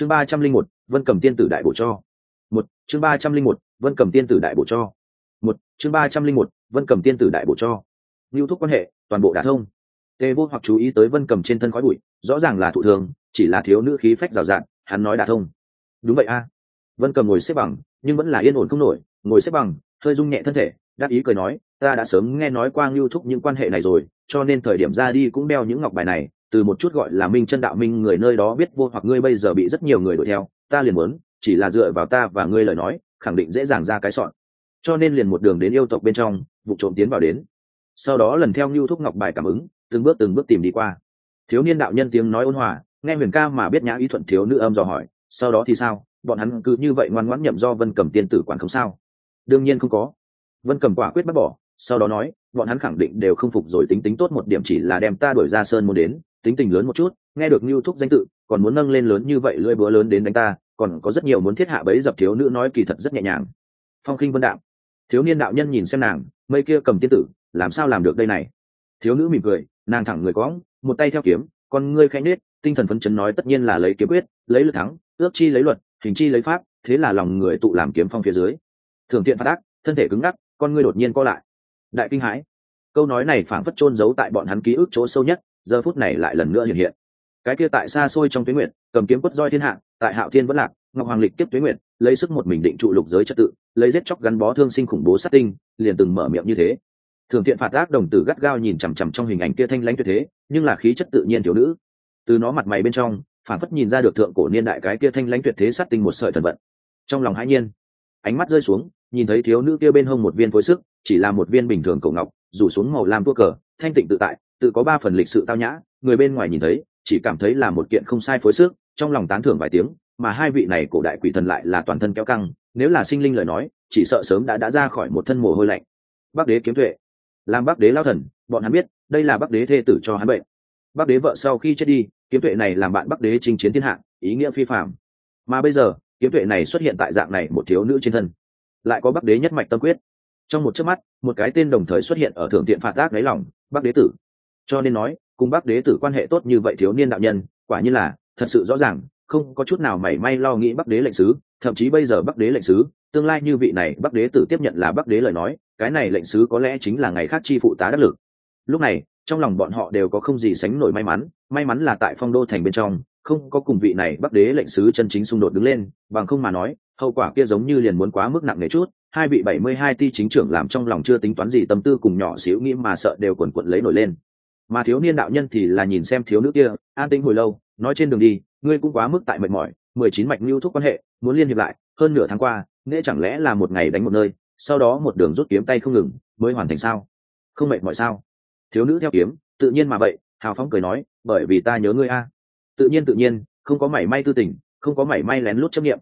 chương ba trăm linh một, vân cầm tiên tử đại bổ cho. Một, chương ba trăm linh một, vân cầm tiên tử đại bổ cho. Một, chương ba trăm linh một, vân cầm tiên tử đại bổ cho. Ngưu thúc quan hệ, toàn bộ đã thông. Tề vô hoặc chú ý tới vân cầm trên thân khói bụi, rõ ràng là thụ thường, chỉ là thiếu nữ khí phách rào rạt, hắn nói đã thông. Đúng vậy a. Vân cầm ngồi xếp bằng, nhưng vẫn là yên ổn không nổi, ngồi xếp bằng, hơi rung nhẹ thân thể, đáp ý cười nói, ta đã sớm nghe nói qua ngưu thúc những quan hệ này rồi, cho nên thời điểm ra đi cũng đeo những ngọc bài này từ một chút gọi là minh chân đạo minh người nơi đó biết vô hoặc ngươi bây giờ bị rất nhiều người đuổi theo, ta liền muốn, chỉ là dựa vào ta và ngươi lời nói, khẳng định dễ dàng ra cái sọn. Cho nên liền một đường đến yêu tộc bên trong, vụ trộm tiến vào đến. Sau đó lần theo như thúc ngọc bài cảm ứng, từng bước từng bước tìm đi qua. Thiếu niên đạo nhân tiếng nói ôn hòa, nghe huyền ca mà biết nhã ý thuận thiếu nữ âm dò hỏi, sau đó thì sao? Bọn hắn cứ như vậy ngoan ngoãn nhậm do vân cầm tiên tử quản không sao? Đương nhiên không có. Vân cầm quả quyết bắt bỏ sau đó nói, bọn hắn khẳng định đều không phục rồi, tính tính tốt một điểm chỉ là đem ta đuổi ra sơn muốn đến, tính tình lớn một chút, nghe được lưu thúc danh tự, còn muốn nâng lên lớn như vậy lưỡi búa lớn đến đánh ta, còn có rất nhiều muốn thiết hạ bấy dập thiếu nữ nói kỳ thật rất nhẹ nhàng. Phong khinh vân đạo. Thiếu niên đạo nhân nhìn xem nàng, mây kia cầm tiên tử, làm sao làm được đây này? Thiếu nữ mỉm cười, nàng thẳng người cõng một tay theo kiếm, con ngươi khẽ nết tinh thần phấn chấn nói tất nhiên là lấy kiếm quyết, lấy lực thắng, ước chi lấy luật, hình chi lấy pháp, thế là lòng người tụ làm kiếm phong phía dưới. Thường tiện phát ác, thân thể cứng ngắc, con ngươi đột nhiên co lại đại kinh hãi. Câu nói này phảng phất chôn giấu tại bọn hắn ký ức chỗ sâu nhất, giờ phút này lại lần nữa hiện hiện. Cái kia tại xa xôi trong tuyến nguyện cầm kiếm quất roi thiên hạ, tại hạo thiên vẫn lạc, ngọc hoàng lịch tiếp tuyến nguyện lấy sức một mình định trụ lục giới trật tự, lấy giết chóc gắn bó thương sinh khủng bố sát tinh, liền từng mở miệng như thế. Thường thiện phạt ác đồng tử gắt gao nhìn chằm chằm trong hình ảnh kia thanh lãnh tuyệt thế, nhưng là khí chất tự nhiên thiếu nữ. Từ nó mặt mày bên trong phản phất nhìn ra được thượng cổ niên đại cái kia thanh lãnh tuyệt thế sát tinh một sợi thần vận. Trong lòng hãi nhiên, ánh mắt rơi xuống, nhìn thấy thiếu nữ kia bên hông một viên phối sức chỉ là một viên bình thường cổ ngọc, rủ xuống màu lam tua cờ, thanh tịnh tự tại, tự có ba phần lịch sự tao nhã, người bên ngoài nhìn thấy, chỉ cảm thấy là một kiện không sai phối sức, trong lòng tán thưởng vài tiếng, mà hai vị này cổ đại quỷ thần lại là toàn thân kéo căng, nếu là sinh linh lời nói, chỉ sợ sớm đã đã ra khỏi một thân mồ hôi lạnh. Bắc đế kiếm tuệ. Làm bắc đế lao thần, bọn hắn biết, đây là bắc đế thê tử cho hắn bệnh. Bắc đế vợ sau khi chết đi, kiếm tuệ này làm bạn bắc đế chinh chiến thiên hạ, ý nghĩa phi phạm mà bây giờ, kiếm tuệ này xuất hiện tại dạng này một thiếu nữ trên thân. Lại có bắc đế nhất mạch tâm quyết trong một chớp mắt, một cái tên đồng thời xuất hiện ở thượng tiện phạt tác đáy lòng bắc đế tử. Cho nên nói, cùng bắc đế tử quan hệ tốt như vậy thiếu niên đạo nhân, quả như là, thật sự rõ ràng, không có chút nào mảy may lo nghĩ bắc đế lệnh sứ, thậm chí bây giờ bắc đế lệnh sứ, tương lai như vị này bắc đế tử tiếp nhận là bắc đế lời nói, cái này lệnh sứ có lẽ chính là ngày khác chi phụ tá đắc lực. Lúc này, trong lòng bọn họ đều có không gì sánh nổi may mắn may mắn là tại phong đô thành bên trong, không có cùng vị này bắc đế lệnh sứ chân chính xung đột đứng lên, bằng không mà nói, hậu quả kia giống như liền muốn quá mức nặng nề chút hai vị bảy mươi hai ti chính trưởng làm trong lòng chưa tính toán gì, tâm tư cùng nhỏ xíu nghĩ mà sợ đều quần quận lấy nổi lên. Mà thiếu niên đạo nhân thì là nhìn xem thiếu nữ kia, an tĩnh hồi lâu, nói trên đường đi, ngươi cũng quá mức tại mệt mỏi, mười chín mạch lưu thúc quan hệ, muốn liên hiệp lại, hơn nửa tháng qua nghĩa chẳng lẽ là một ngày đánh một nơi, sau đó một đường rút kiếm tay không ngừng, mới hoàn thành sao? Không mệt mỏi sao? Thiếu nữ theo kiếm, tự nhiên mà vậy, hào phóng cười nói, bởi vì ta nhớ ngươi a. Tự nhiên tự nhiên, không có mảy may tư tình, không có mảy may lén lút chấp nghiệm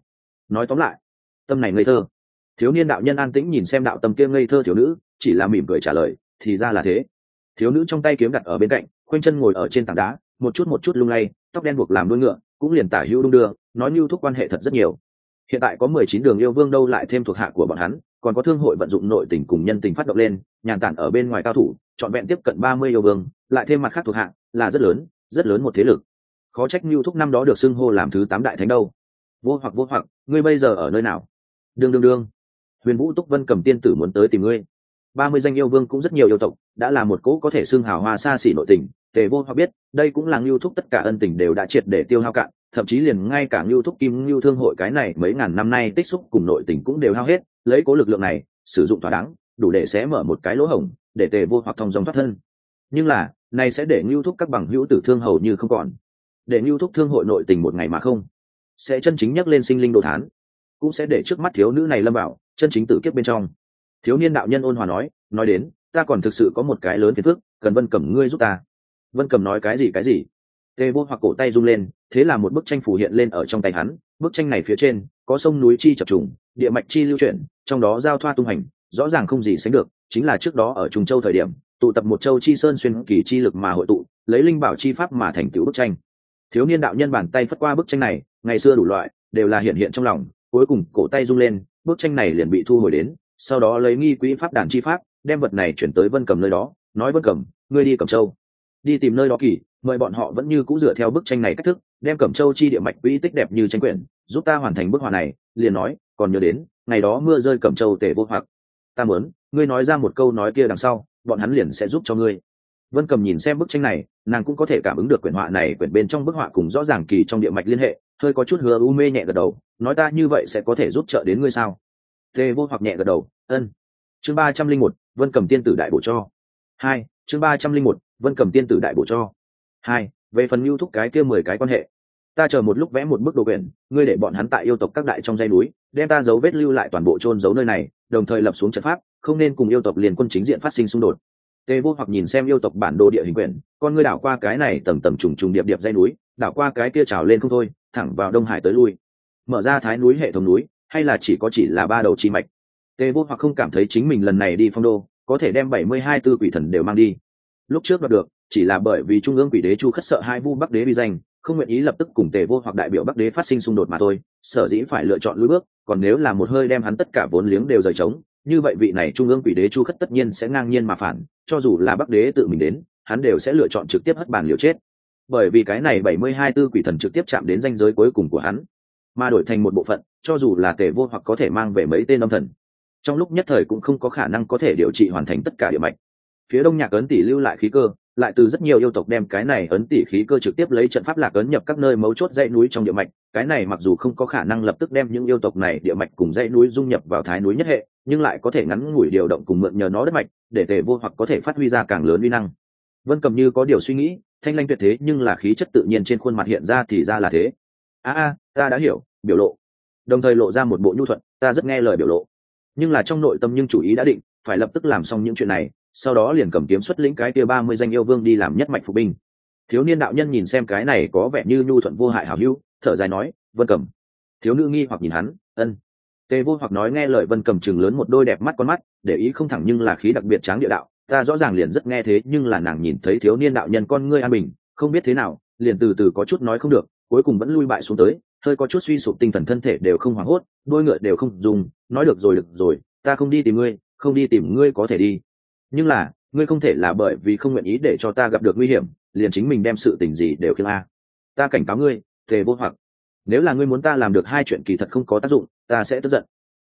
nói tóm lại, tâm này ngây thơ thiếu niên đạo nhân an tĩnh nhìn xem đạo tâm kia ngây thơ thiếu nữ, chỉ là mỉm cười trả lời, thì ra là thế. Thiếu nữ trong tay kiếm đặt ở bên cạnh, khoanh chân ngồi ở trên tảng đá, một chút một chút lung lay, tóc đen buộc làm đuôi ngựa, cũng liền tả hữu đung đưa, nói như thúc quan hệ thật rất nhiều. Hiện tại có mười chín đường yêu vương đâu lại thêm thuộc hạ của bọn hắn, còn có thương hội vận dụng nội tình cùng nhân tình phát động lên, nhàn tản ở bên ngoài cao thủ, trọn vẹn tiếp cận ba mươi yêu vương, lại thêm mặt khác thuộc hạ, là rất lớn rất lớn một thế lực. Khó trách như thúc năm đó được xưng hô làm thứ tám đại thánh đâu. Vô hoặc vô hoặc, ngươi bây giờ ở nơi nào? Đương đương đương huyền vũ túc vân cầm tiên tử muốn tới tìm ngươi. Ba mươi danh yêu vương cũng rất nhiều yêu tộc, đã là một cỗ có thể xưng hào hoa xa xỉ nội tình, tề vô hoặc biết, đây cũng là ngưu thúc tất cả ân tình đều đã triệt để tiêu hao cạn, thậm chí liền ngay cả ngưu thúc kim ngưu thương hội cái này mấy ngàn năm nay tích xúc cùng nội tình cũng đều hao hết, lấy cố lực lượng này, sử dụng thỏa đáng, đủ để xé mở một cái lỗ hổng, để tề vô hoặc thông dòng thoát thân. Nhưng là, này sẽ để ngưu thúc các bằng hữu tử thương hầu như không còn. Để ngưu thúc thương hội nội tình một ngày mà không, sẽ chân chính nhắc lên sinh linh đồ thán, cũng sẽ để trước mắt thiếu nữ này lâm bảo chân chính tử kiếp bên trong. Thiếu niên đạo nhân ôn hòa nói nói đến, ta còn thực sự có một cái lớn phiền phức, cần vân cầm ngươi giúp ta. Vân cầm nói cái gì cái gì? Tề vô hoặc cổ tay rung lên, thế là một bức tranh phủ hiện lên ở trong tay hắn. Bức tranh này phía trên, có sông núi chi chập trùng, địa mạch chi lưu chuyển, trong đó giao thoa tung hành, rõ ràng không gì sánh được, chính là trước đó ở trung châu thời điểm, tụ tập một châu chi sơn xuyên kỳ chi lực mà hội tụ, lấy linh bảo chi pháp mà thành tựu bức tranh. Thiếu niên đạo nhân bàn tay phất qua bức tranh này, ngày xưa đủ loại, đều là hiện hiện trong lòng, cuối cùng cổ tay rung lên bức tranh này liền bị thu hồi đến, sau đó lấy nghi quỹ pháp đàn chi pháp, đem vật này chuyển tới vân cầm nơi đó, nói vân cầm, ngươi đi cầm châu. Đi tìm nơi đó kỳ, mời bọn họ vẫn như cũ dựa theo bức tranh này cách thức, đem cẩm châu chi địa mạch quỹ tích đẹp như tranh quyển, giúp ta hoàn thành bức họa này, liền nói, còn nhớ đến, ngày đó mưa rơi cẩm châu tể vô hoặc. Ta muốn, ngươi nói ra một câu nói kia đằng sau, bọn hắn liền sẽ giúp cho ngươi. Vân cầm nhìn xem bức tranh này, nàng cũng có thể cảm ứng được quyển họa này quyển bên trong bức họa cùng rõ ràng kỳ trong địa mạch liên hệ hơi có chút hứa u mê nhẹ gật đầu, nói ta như vậy sẽ có thể giúp trợ đến ngươi sao? Tề vô hoặc nhẹ gật đầu, ân. Chương ba trăm linh một, vân cầm tiên tử đại bổ cho. Hai, chương ba trăm linh một, vân cầm tiên tử đại bổ cho. Hai, về phần mưu thúc cái kia mười cái quan hệ. Ta chờ một lúc vẽ một bức đồ quyển, ngươi để bọn hắn tại yêu tộc các đại trong dây núi, đem ta dấu vết lưu lại toàn bộ trôn giấu nơi này, đồng thời lập xuống trận pháp, không nên cùng yêu tộc liền quân chính diện phát sinh xung đột. Tề vô hoặc nhìn xem yêu tộc bản đồ địa hình quyển, con ngươi đảo qua cái này tầm tầm trùng trùng điệp điệp dây núi, đảo qua cái kia trào lên không thôi thẳng vào đông hải tới lui. Mở ra thái núi hệ thống núi, hay là chỉ có chỉ là ba đầu chi mạch? Tề vô hoặc không cảm thấy chính mình lần này đi phong đô, có thể đem bảy mươi hai tư quỷ thần đều mang đi. Lúc trước đoạt được, chỉ là bởi vì trung ương quỷ đế chu khất sợ hai vu bắc đế bi danh, không nguyện ý lập tức cùng tề vô hoặc đại biểu bắc đế phát sinh xung đột mà thôi, sở dĩ phải lựa chọn lối bước, còn nếu là một hơi đem hắn tất cả vốn liếng đều rời trống, như vậy vị này trung ương quỷ đế chu khất tất nhiên sẽ ngang nhiên mà phản, cho dù là bắc đế tự mình đến, hắn đều sẽ lựa chọn trực tiếp hất bàn liều chết bởi vì cái này bảy mươi hai tư quỷ thần trực tiếp chạm đến danh giới cuối cùng của hắn, mà đổi thành một bộ phận, cho dù là tề vô hoặc có thể mang về mấy tên âm thần. Trong lúc nhất thời cũng không có khả năng có thể điều trị hoàn thành tất cả địa mạch. Phía đông nhạc ấn tỷ lưu lại khí cơ, lại từ rất nhiều yêu tộc đem cái này ấn tỷ khí cơ trực tiếp lấy trận pháp lạc ấn nhập các nơi mấu chốt dãy núi trong địa mạch. Cái này mặc dù không có khả năng lập tức đem những yêu tộc này địa mạch cùng dãy núi dung nhập vào thái núi nhất hệ, nhưng lại có thể ngắn ngủi điều động cùng mượn nhờ nó đất mạch, để tề vô hoặc có thể phát huy ra càng lớn uy năng. Vân cầm như có điều suy nghĩ thanh lanh tuyệt thế nhưng là khí chất tự nhiên trên khuôn mặt hiện ra thì ra là thế. A a, ta đã hiểu, biểu lộ. Đồng thời lộ ra một bộ nhu thuận, ta rất nghe lời biểu lộ. Nhưng là trong nội tâm nhưng chủ ý đã định, phải lập tức làm xong những chuyện này, sau đó liền cầm kiếm xuất lĩnh cái kia ba mươi danh yêu vương đi làm nhất mạch phục binh. Thiếu niên đạo nhân nhìn xem cái này có vẻ như nhu thuận vô hại hảo hữu, thở dài nói, vân cầm thiếu nữ nghi hoặc nhìn hắn, ân. Tề vô hoặc nói nghe lời vân cầm chừng lớn một đôi đẹp mắt con mắt, để ý không thẳng nhưng là khí đặc biệt tráng địa đạo ta rõ ràng liền rất nghe thế, nhưng là nàng nhìn thấy thiếu niên đạo nhân con ngươi an bình, không biết thế nào, liền từ từ có chút nói không được, cuối cùng vẫn lui bại xuống tới, hơi có chút suy sụp tinh thần thân thể đều không hoảng hốt, đôi ngựa đều không dùng, nói được rồi được rồi, ta không đi tìm ngươi, không đi tìm ngươi có thể đi. Nhưng là, ngươi không thể là bởi vì không nguyện ý để cho ta gặp được nguy hiểm, liền chính mình đem sự tình gì đều kia a. Ta cảnh cáo ngươi, thề vô hoặc. Nếu là ngươi muốn ta làm được hai chuyện kỳ thật không có tác dụng, ta sẽ tức giận.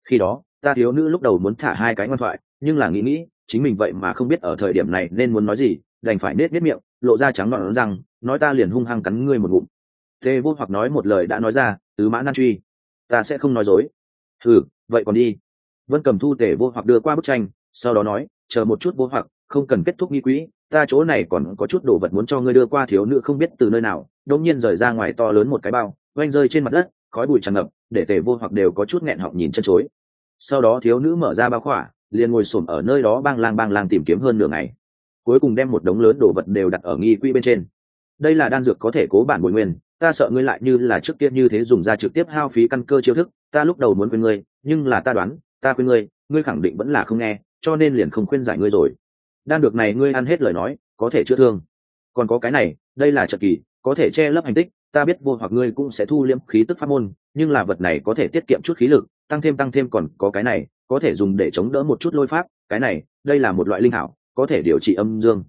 Khi đó, ta thiếu nữ lúc đầu muốn thả hai cái ngoan thoại, nhưng là nghĩ nghĩ chính mình vậy mà không biết ở thời điểm này nên muốn nói gì, đành phải nết nết miệng, lộ ra trắng ngọn rằng nói ta liền hung hăng cắn ngươi một ngụm. Tề vô hoặc nói một lời đã nói ra, tứ mã nan truy. Ta sẽ không nói dối. Ừ vậy còn đi. Vân cầm thu tề vô hoặc đưa qua bức tranh, sau đó nói, chờ một chút vô hoặc, không cần kết thúc nghi quỹ ta chỗ này còn có chút đồ vật muốn cho ngươi đưa qua thiếu nữ không biết từ nơi nào. Đông nhiên rời ra ngoài to lớn một cái bao, oanh rơi trên mặt đất, khói bụi tràn ngập, để tề vô hoặc đều có chút nghẹn họng nhìn chân chối. Sau đó thiếu nữ mở ra bao khỏa liền ngồi xổm ở nơi đó bang lang bang lang tìm kiếm hơn nửa ngày. Cuối cùng đem một đống lớn đồ vật đều đặt ở nghi quỹ bên trên. Đây là đan dược có thể cố bản bồi nguyên, ta sợ ngươi lại như là trước kia như thế dùng ra trực tiếp hao phí căn cơ chiêu thức, ta lúc đầu muốn khuyên ngươi, nhưng là ta đoán, ta khuyên ngươi ngươi khẳng định vẫn là không nghe, cho nên liền không khuyên giải ngươi rồi. Đan dược này ngươi ăn hết lời nói, có thể chữa thương. Còn có cái này, đây là trợ kỳ, có thể che lấp hành tích, ta biết vô hoặc ngươi cũng sẽ thu liễm khí tức pháp môn, nhưng là vật này có thể tiết kiệm chút khí lực, tăng thêm tăng thêm còn có cái này có thể dùng để chống đỡ một chút lôi pháp, cái này, đây là một loại linh hảo, có thể điều trị âm dương.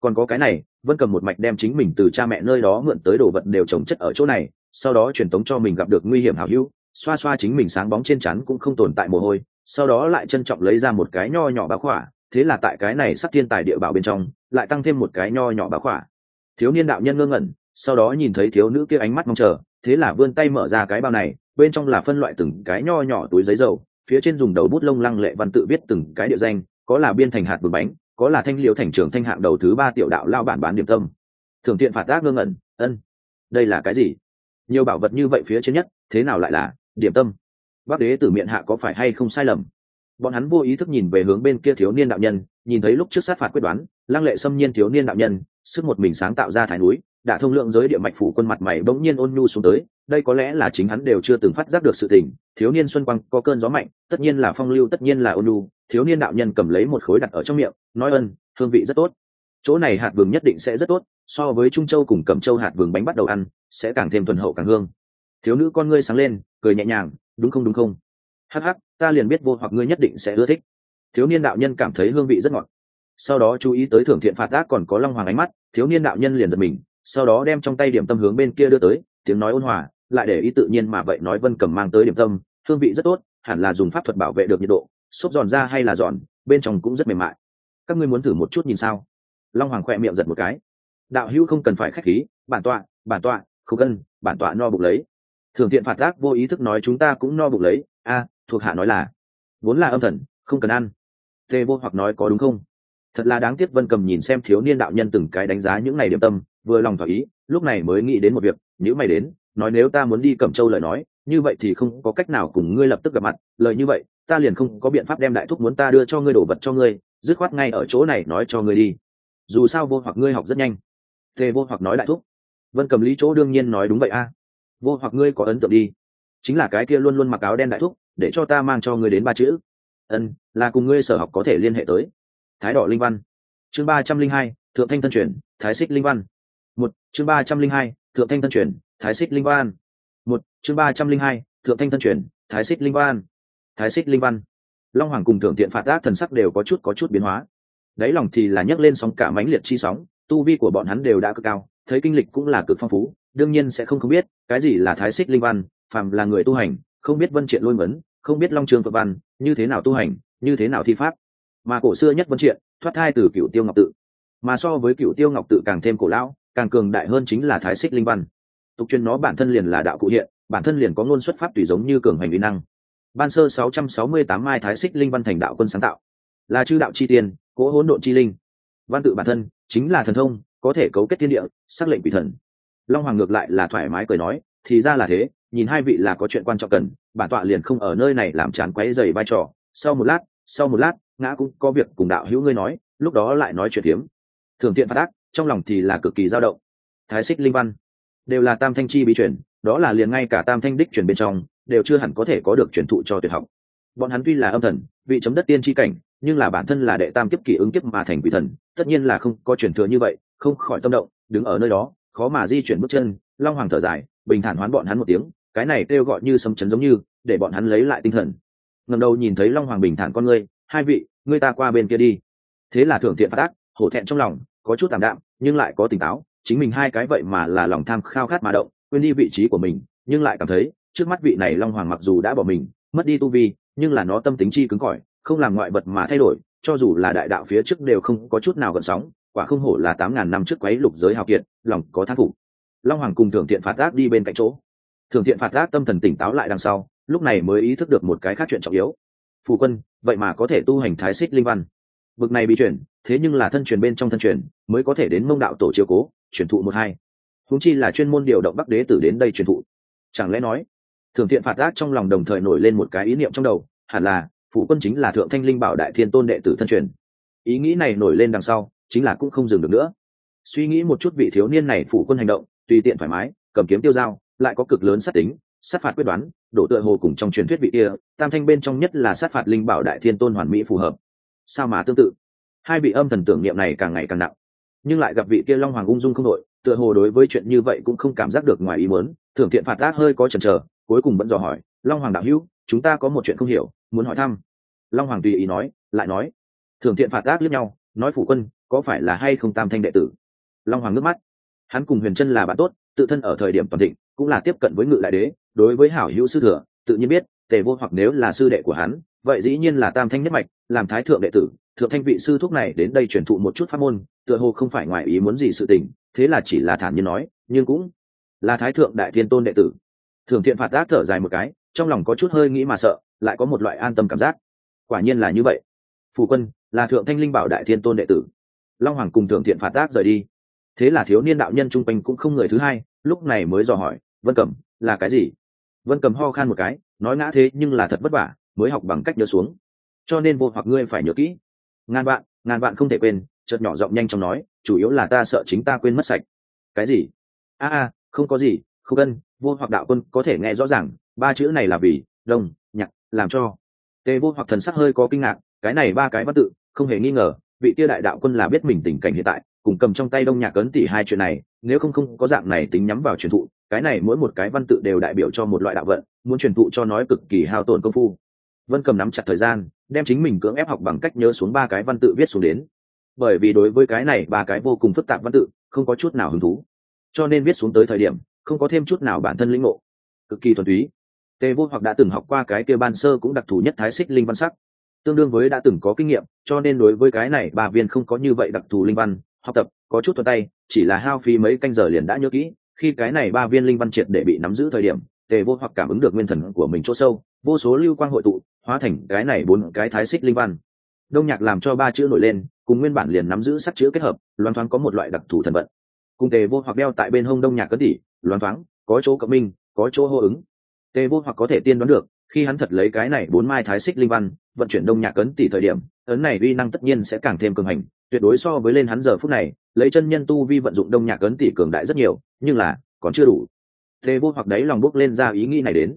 Còn có cái này, vân cầm một mạch đem chính mình từ cha mẹ nơi đó mượn tới đồ vật đều trồng chất ở chỗ này, sau đó truyền tống cho mình gặp được nguy hiểm hảo hữu, xoa xoa chính mình sáng bóng trên chắn cũng không tồn tại mồ hôi, sau đó lại trân trọng lấy ra một cái nho nhỏ bá khỏa, thế là tại cái này sắp thiên tài địa bảo bên trong, lại tăng thêm một cái nho nhỏ bá khỏa. Thiếu niên đạo nhân ngơ ngẩn, sau đó nhìn thấy thiếu nữ kia ánh mắt mong chờ, thế là vươn tay mở ra cái bao này, bên trong là phân loại từng cái nho nhỏ túi giấy dầu phía trên dùng đầu bút lông lăng lệ văn tự viết từng cái địa danh, có là biên thành hạt bột bánh, có là thanh liễu thành trưởng thanh hạng đầu thứ ba tiểu đạo lao bản bán điểm tâm. Thường tiện phạt ác ngơ ngẩn, ân, đây là cái gì? Nhiều bảo vật như vậy phía trên nhất, thế nào lại là điểm tâm? Bác đế tử miệng hạ có phải hay không sai lầm? Bọn hắn vô ý thức nhìn về hướng bên kia thiếu niên đạo nhân, nhìn thấy lúc trước sát phạt quyết đoán, lăng lệ xâm nhiên thiếu niên đạo nhân, sức một mình sáng tạo ra thái núi đã thông lượng giới địa mạch phủ quân mặt mày bỗng nhiên ôn nhu xuống tới đây có lẽ là chính hắn đều chưa từng phát giác được sự tình, thiếu niên xuân quang có cơn gió mạnh, tất nhiên là phong lưu, tất nhiên là ôn nhu, thiếu niên đạo nhân cầm lấy một khối đặt ở trong miệng, nói ân, hương vị rất tốt. Chỗ này hạt vừng nhất định sẽ rất tốt, so với trung châu cùng cẩm châu hạt vừng bánh bắt đầu ăn, sẽ càng thêm thuần hậu càng hương. Thiếu nữ con ngươi sáng lên, cười nhẹ nhàng, đúng không đúng không? Hắc hắc, ta liền biết vô hoặc ngươi nhất định sẽ ưa thích. Thiếu niên đạo nhân cảm thấy hương vị rất ngọt. Sau đó chú ý tới thưởng thiện phạt ác còn có long hoàng ánh mắt, thiếu niên đạo nhân liền giật mình, sau đó đem trong tay điểm tâm hướng bên kia đưa tới, tiếng nói ôn hòa lại để ý tự nhiên mà vậy nói vân cầm mang tới điểm tâm, hương vị rất tốt, hẳn là dùng pháp thuật bảo vệ được nhiệt độ, xốp giòn ra hay là giòn, bên trong cũng rất mềm mại. Các ngươi muốn thử một chút nhìn sao? Long hoàng khoe miệng giật một cái. Đạo hữu không cần phải khách khí, bản tọa bản tọa không cân bản tọa no bụng lấy. Thường tiện phạt tác vô ý thức nói chúng ta cũng no bụng lấy. A, thuộc hạ nói là, vốn là âm thần, không cần ăn. Tê vô hoặc nói có đúng không? Thật là đáng tiếc vân cầm nhìn xem thiếu niên đạo nhân từng cái đánh giá những ngày điểm tâm, vừa lòng thỏa ý, lúc này mới nghĩ đến một việc nếu mày đến nói nếu ta muốn đi cẩm châu lời nói, như vậy thì không có cách nào cùng ngươi lập tức gặp mặt, lời như vậy, ta liền không có biện pháp đem đại thúc muốn ta đưa cho ngươi đổ vật cho ngươi, dứt khoát ngay ở chỗ này nói cho ngươi đi. Dù sao vô hoặc ngươi học rất nhanh. Tề vô hoặc nói đại thúc. Vân cầm lý chỗ đương nhiên nói đúng vậy a. Vô hoặc ngươi có ấn tượng đi. Chính là cái kia luôn luôn mặc áo đen đại thúc, để cho ta mang cho ngươi đến ba chữ. Ân, là cùng ngươi sở học có thể liên hệ tới. Thái đỏ linh văn. Chương ba trăm linh hai, thượng thanh thân truyền, thái xích linh văn. Một, chương ba trăm linh hai, thượng thanh thân truyền thái xích linh văn. Một, chương ba trăm linh hai, thượng thanh thân truyền, thái xích linh văn. Thái xích linh văn. Long hoàng cùng thượng tiện phạt ác thần sắc đều có chút có chút biến hóa. Đáy lòng thì là nhấc lên sóng cả mãnh liệt chi sóng, tu vi của bọn hắn đều đã cực cao, thấy kinh lịch cũng là cực phong phú, đương nhiên sẽ không không biết, cái gì là thái xích linh văn, phàm là người tu hành, không biết vân triện lôi vấn không biết long trường phật văn, như thế nào tu hành, như thế nào thi pháp. Mà cổ xưa nhất vân triện, thoát thai từ cựu tiêu ngọc tự. Mà so với cựu tiêu ngọc tự càng thêm cổ lão, càng cường đại hơn chính là thái xích linh văn tục truyền nó bản thân liền là đạo cụ hiện, bản thân liền có ngôn xuất pháp tùy giống như cường hành uy năng. Ban sơ 668 mai thái xích linh văn thành đạo quân sáng tạo. Là chư đạo chi tiền cố hỗn độn chi linh. Văn tự bản thân chính là thần thông, có thể cấu kết thiên địa, xác lệnh quỷ thần. Long hoàng ngược lại là thoải mái cười nói, thì ra là thế, nhìn hai vị là có chuyện quan trọng cần, bản tọa liền không ở nơi này làm chán quấy dày vai trò. Sau một lát, sau một lát, ngã cũng có việc cùng đạo hữu ngươi nói, lúc đó lại nói chuyện hiếm thường tiện phát ác, trong lòng thì là cực kỳ dao động. Thái xích linh văn đều là tam thanh chi bí truyền, đó là liền ngay cả tam thanh đích truyền bên trong, đều chưa hẳn có thể có được truyền thụ cho tuyệt học. Bọn hắn tuy là âm thần, vị chấm đất tiên tri cảnh, nhưng là bản thân là đệ tam kiếp kỷ ứng kiếp mà thành quỷ thần, tất nhiên là không có truyền thừa như vậy, không khỏi tâm động, đứng ở nơi đó, khó mà di chuyển bước chân, long hoàng thở dài, bình thản hoán bọn hắn một tiếng, cái này kêu gọi như sấm chấn giống như, để bọn hắn lấy lại tinh thần. Ngầm đầu nhìn thấy long hoàng bình thản con ngươi, hai vị, ngươi ta qua bên kia đi. Thế là thưởng thiện phát ác, hổ thẹn trong lòng, có chút tạm đạm, nhưng lại có tỉnh táo chính mình hai cái vậy mà là lòng tham khao khát mà động, quên đi vị trí của mình, nhưng lại cảm thấy, trước mắt vị này long hoàng mặc dù đã bỏ mình, mất đi tu vi, nhưng là nó tâm tính chi cứng cỏi, không làm ngoại vật mà thay đổi, cho dù là đại đạo phía trước đều không có chút nào gợn sóng, quả không hổ là tám ngàn năm trước quấy lục giới hào kiệt, lòng có thác phục. Long hoàng cùng thượng thiện phạt ác đi bên cạnh chỗ. Thượng thiện phạt ác tâm thần tỉnh táo lại đằng sau, lúc này mới ý thức được một cái khác chuyện trọng yếu. Phù quân, vậy mà có thể tu hành thái xích linh văn. Bực này bị chuyển, thế nhưng là thân truyền bên trong thân truyền, mới có thể đến mông đạo tổ chiếu cố truyền thụ một hai. Húng chi là chuyên môn điều động bắc đế tử đến đây truyền thụ. Chẳng lẽ nói, thường thiện phạt ác trong lòng đồng thời nổi lên một cái ý niệm trong đầu, hẳn là phụ quân chính là thượng thanh linh bảo đại thiên tôn đệ tử thân truyền. Ý nghĩ này nổi lên đằng sau, chính là cũng không dừng được nữa. Suy nghĩ một chút vị thiếu niên này phụ quân hành động, tùy tiện thoải mái, cầm kiếm tiêu dao, lại có cực lớn sát tính, sát phạt quyết đoán, đổ tựa hồ cùng trong truyền thuyết vị kia, tam thanh bên trong nhất là sát phạt linh bảo đại thiên tôn hoàn mỹ phù hợp. Sao mà tương tự? Hai vị âm thần tưởng niệm này càng ngày càng nặng nhưng lại gặp vị kia long hoàng ung dung không đội, tựa hồ đối với chuyện như vậy cũng không cảm giác được ngoài ý muốn, thưởng thiện phạt ác hơi có chần chờ, cuối cùng vẫn dò hỏi, long hoàng đạo hữu, chúng ta có một chuyện không hiểu, muốn hỏi thăm. Long hoàng tùy ý nói, lại nói, thưởng thiện phạt ác lướt nhau, nói phủ quân, có phải là hay không tam thanh đệ tử? Long hoàng nước mắt, hắn cùng huyền chân là bạn tốt, tự thân ở thời điểm toàn thịnh, cũng là tiếp cận với ngự đại đế, đối với hảo hữu sư thừa, tự nhiên biết, tề vô hoặc nếu là sư đệ của hắn, vậy dĩ nhiên là tam thanh nhất mạch, làm thái thượng đệ tử, thượng thanh vị sư thúc này đến đây truyền thụ một chút pháp môn tựa hồ không phải ngoài ý muốn gì sự tình, thế là chỉ là thản nhiên nói, nhưng cũng là thái thượng đại thiên tôn đệ tử. Thường thiện phạt ác thở dài một cái, trong lòng có chút hơi nghĩ mà sợ, lại có một loại an tâm cảm giác. Quả nhiên là như vậy. Phù quân, là thượng thanh linh bảo đại thiên tôn đệ tử. Long hoàng cùng thượng thiện phạt ác rời đi. Thế là thiếu niên đạo nhân trung quanh cũng không người thứ hai, lúc này mới dò hỏi, vân cẩm, là cái gì? Vân cầm ho khan một cái, nói ngã thế nhưng là thật vất vả, mới học bằng cách nhớ xuống. Cho nên vô hoặc ngươi phải nhớ kỹ. Ngàn bạn ngàn bạn không thể quên chợt nhỏ giọng nhanh chóng nói, chủ yếu là ta sợ chính ta quên mất sạch. Cái gì? A a, không có gì, không cân vô hoặc đạo quân có thể nghe rõ ràng, ba chữ này là vì đông nhạc, làm cho. Tề vô hoặc thần sắc hơi có kinh ngạc, cái này ba cái văn tự, không hề nghi ngờ, vị kia đại đạo quân là biết mình tình cảnh hiện tại, cùng cầm trong tay đông nhạc ấn tỷ hai chuyện này, nếu không không có dạng này tính nhắm vào truyền thụ, cái này mỗi một cái văn tự đều đại biểu cho một loại đạo vận, muốn truyền thụ cho nói cực kỳ hao tổn công phu. Vân cầm nắm chặt thời gian, đem chính mình cưỡng ép học bằng cách nhớ xuống ba cái văn tự viết xuống đến bởi vì đối với cái này ba cái vô cùng phức tạp văn tự, không có chút nào hứng thú. Cho nên viết xuống tới thời điểm, không có thêm chút nào bản thân lĩnh ngộ. Cực kỳ thuần túy. Tề vô hoặc đã từng học qua cái kia ban sơ cũng đặc thù nhất thái xích linh văn sắc. Tương đương với đã từng có kinh nghiệm, cho nên đối với cái này bà viên không có như vậy đặc thù linh văn, học tập, có chút thuận tay, chỉ là hao phí mấy canh giờ liền đã nhớ kỹ. Khi cái này ba viên linh văn triệt để bị nắm giữ thời điểm, tề vô hoặc cảm ứng được nguyên thần của mình chỗ sâu, vô số lưu quang hội tụ, hóa thành cái này bốn cái thái xích linh văn. Đông nhạc làm cho ba chữ nổi lên cùng nguyên bản liền nắm giữ sắc chữ kết hợp, loan thoáng có một loại đặc thù thần vận. Cùng tề vô hoặc đeo tại bên hông đông nhạc cấn tỉ, loan thoáng, có chỗ cộng minh, có chỗ hô ứng. Tề vô hoặc có thể tiên đoán được, khi hắn thật lấy cái này bốn mai thái xích linh văn, vận chuyển đông nhạc cấn tỉ thời điểm, ấn này uy năng tất nhiên sẽ càng thêm cường hành, tuyệt đối so với lên hắn giờ phút này, lấy chân nhân tu vi vận dụng đông nhạc cấn tỉ cường đại rất nhiều, nhưng là còn chưa đủ. Tề vô hoặc đấy lòng bước lên ra ý nghĩ này đến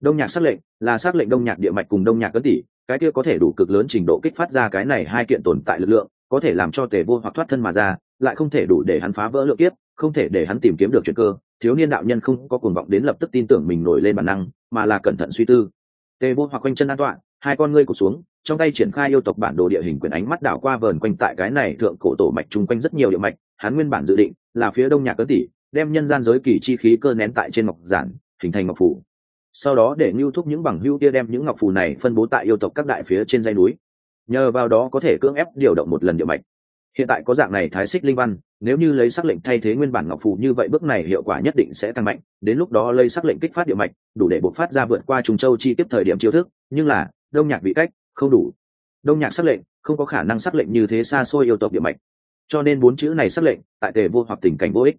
đông nhạc xác lệnh là xác lệnh đông nhạc địa mạch cùng đông nhạc cấn tỷ, cái kia có thể đủ cực lớn trình độ kích phát ra cái này hai kiện tồn tại lực lượng có thể làm cho tề vô hoặc thoát thân mà ra lại không thể đủ để hắn phá vỡ lượng kiếp không thể để hắn tìm kiếm được chuyện cơ. Thiếu niên đạo nhân không có cuồng vọng đến lập tức tin tưởng mình nổi lên bản năng mà là cẩn thận suy tư. Tề vô hoặc quanh chân an toàn, hai con ngươi cụt xuống trong tay triển khai yêu tộc bản đồ địa hình quyền ánh mắt đảo qua vờn quanh tại cái này thượng cổ tổ mạch chung quanh rất nhiều địa mạch hắn nguyên bản dự định là phía đông nhạc cấn tỷ đem nhân gian giới kỳ chi khí cơ nén tại trên ngọc giản hình thành ngọc phủ sau đó để ngưu thúc những bằng hưu kia đem những ngọc phù này phân bố tại yêu tộc các đại phía trên dây núi. Nhờ vào đó có thể cưỡng ép điều động một lần địa mạch. Hiện tại có dạng này thái xích linh văn, nếu như lấy sắc lệnh thay thế nguyên bản ngọc phù như vậy, bước này hiệu quả nhất định sẽ tăng mạnh. Đến lúc đó lấy sắc lệnh kích phát địa mạch, đủ để buộc phát ra vượt qua trùng châu chi tiếp thời điểm chiêu thức. Nhưng là, đông nhạc bị cách, không đủ. Đông nhạc sắc lệnh, không có khả năng sắc lệnh như thế xa xôi yêu tộc địa mạch. Cho nên bốn chữ này sắc lệnh, tại tề vô hoặc tình cảnh vô ích.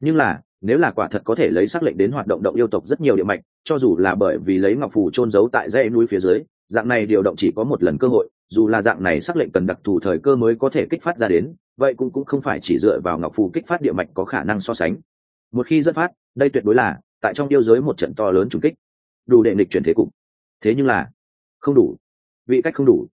Nhưng là nếu là quả thật có thể lấy sắc lệnh đến hoạt động động yêu tộc rất nhiều địa mạch, cho dù là bởi vì lấy ngọc phù trôn giấu tại dãy núi phía dưới, dạng này điều động chỉ có một lần cơ hội, dù là dạng này sắc lệnh cần đặc thù thời cơ mới có thể kích phát ra đến, vậy cũng cũng không phải chỉ dựa vào ngọc phù kích phát địa mạch có khả năng so sánh. Một khi dẫn phát, đây tuyệt đối là, tại trong yêu giới một trận to lớn trùng kích. Đủ để nghịch chuyển thế cục. Thế nhưng là, không đủ. Vị cách không đủ.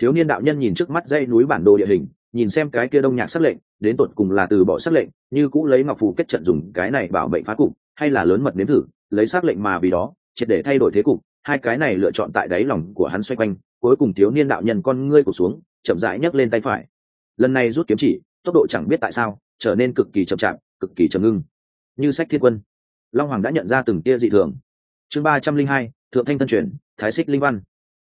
Thiếu niên đạo nhân nhìn trước mắt dãy núi bản đồ địa hình nhìn xem cái kia đông nhạc sắc lệnh, đến tột cùng là từ bỏ sắc lệnh, như cũ lấy ngọc phù kết trận dùng cái này bảo mệnh phá cục, hay là lớn mật nếm thử, lấy sắc lệnh mà vì đó, triệt để thay đổi thế cục, hai cái này lựa chọn tại đáy lòng của hắn xoay quanh, cuối cùng thiếu niên đạo nhân con ngươi cụt xuống, chậm rãi nhấc lên tay phải. Lần này rút kiếm chỉ, tốc độ chẳng biết tại sao, trở nên cực kỳ chậm chạp, cực kỳ trầm ngưng. Như sách thiên quân, long hoàng đã nhận ra từng tia dị thường. Chương ba trăm linh hai, thượng thanh tân truyền, thái xích linh văn.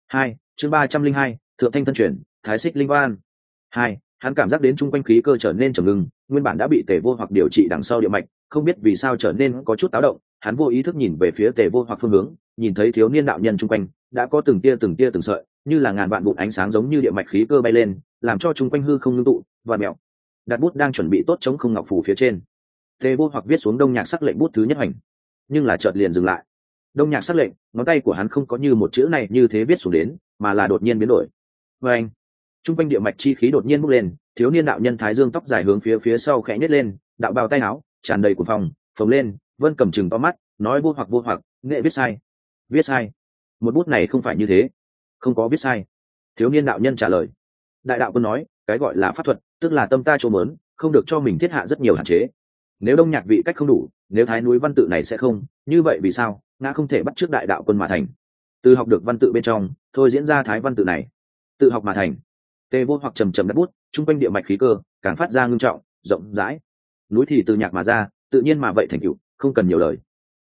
Hai, chương ba trăm linh hai, thượng thanh tân truyền, thái xích linh văn. Hai hắn cảm giác đến chung quanh khí cơ trở nên trầm ngưng, nguyên bản đã bị tề vô hoặc điều trị đằng sau địa mạch, không biết vì sao trở nên có chút táo động, hắn vô ý thức nhìn về phía tề vô hoặc phương hướng, nhìn thấy thiếu niên đạo nhân chung quanh, đã có từng tia từng tia từng sợi, như là ngàn vạn vụn ánh sáng giống như địa mạch khí cơ bay lên, làm cho chung quanh hư không ngưng tụ, và mẹo. Đặt bút đang chuẩn bị tốt chống không ngọc phủ phía trên. Tề vô hoặc viết xuống đông nhạc sắc lệnh bút thứ nhất hành. Nhưng là chợt liền dừng lại. Đông nhạc sắc lệnh, ngón tay của hắn không có như một chữ này như thế viết xuống đến, mà là đột nhiên biến đổi. Vê anh Trung quanh địa mạch chi khí đột nhiên bốc lên, thiếu niên đạo nhân thái dương tóc dài hướng phía phía sau khẽ nhếch lên, đạo bào tay áo tràn đầy của phòng, phồng lên, Vân cầm chừng to mắt, nói vô hoặc vô hoặc, nghệ viết sai. Viết sai? Một bút này không phải như thế. Không có viết sai. Thiếu niên đạo nhân trả lời. Đại đạo quân nói, cái gọi là pháp thuật, tức là tâm ta chỗ mớn, không được cho mình thiết hạ rất nhiều hạn chế. Nếu đông nhạc vị cách không đủ, nếu thái núi văn tự này sẽ không, như vậy vì sao, ngã không thể bắt trước đại đạo quân mà thành. Từ học được văn tự bên trong, thôi diễn ra thái văn tự này. Tự học mà thành tê vô hoặc trầm trầm đất bút, chung quanh địa mạch khí cơ càng phát ra ngưng trọng, rộng rãi. Núi thì từ nhạc mà ra, tự nhiên mà vậy thành cựu không cần nhiều lời.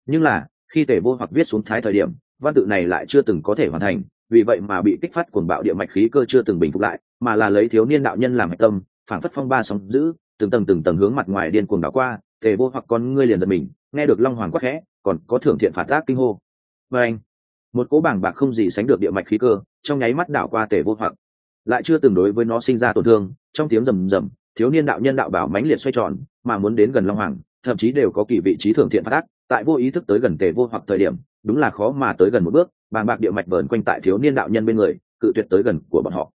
Nhưng là, khi tề vô hoặc viết xuống thái thời điểm, văn tự này lại chưa từng có thể hoàn thành, vì vậy mà bị kích phát cuồng bạo địa mạch khí cơ chưa từng bình phục lại, mà là lấy thiếu niên đạo nhân làm hạch tâm phản phất phong ba sóng giữ từng tầng từng tầng hướng mặt ngoài điên cuồng đảo qua, tề vô hoặc con ngươi liền giật mình, nghe được long hoàng quắc khẽ, còn có thưởng thiện phạt tác kinh hô. Và anh, một cỗ bảng bạc không gì sánh được địa mạch khí cơ, trong nháy mắt đảo qua tề vô hoặc lại chưa từng đối với nó sinh ra tổn thương, trong tiếng rầm rầm, thiếu niên đạo nhân đạo bảo mãnh liệt xoay tròn, mà muốn đến gần long hoàng, thậm chí đều có kỳ vị trí thượng thiện phát ác, tại vô ý thức tới gần tề vô hoặc thời điểm, đúng là khó mà tới gần một bước, bàng bạc địa mạch vờn quanh tại thiếu niên đạo nhân bên người, cự tuyệt tới gần của bọn họ.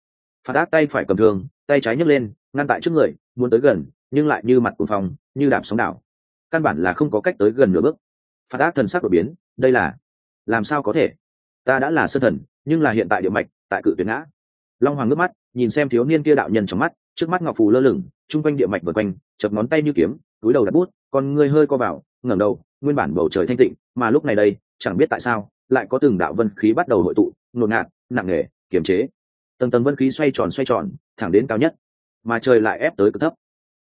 Phát ác tay phải cầm thương, tay trái nhấc lên, ngăn tại trước người, muốn tới gần, nhưng lại như mặt của phòng, như đạp sóng đảo. Căn bản là không có cách tới gần nửa bước. Phát ác thần sắc đột biến, đây là, làm sao có thể? Ta đã là sơ thần, nhưng là hiện tại địa mạch, tại cự tuyệt ngã long hoàng ngước mắt, nhìn xem thiếu niên kia đạo nhân trong mắt, trước mắt ngọc phù lơ lửng, chung quanh địa mạch vượt quanh, chập ngón tay như kiếm, túi đầu đặt bút còn ngươi hơi co vào, ngẩng đầu, nguyên bản bầu trời thanh tịnh, mà lúc này đây, chẳng biết tại sao, lại có từng đạo vân khí bắt đầu hội tụ ngột ngạt, nặng nề, kiềm chế. Tầng tầng vân khí xoay tròn xoay tròn, thẳng đến cao nhất, mà trời lại ép tới cực thấp.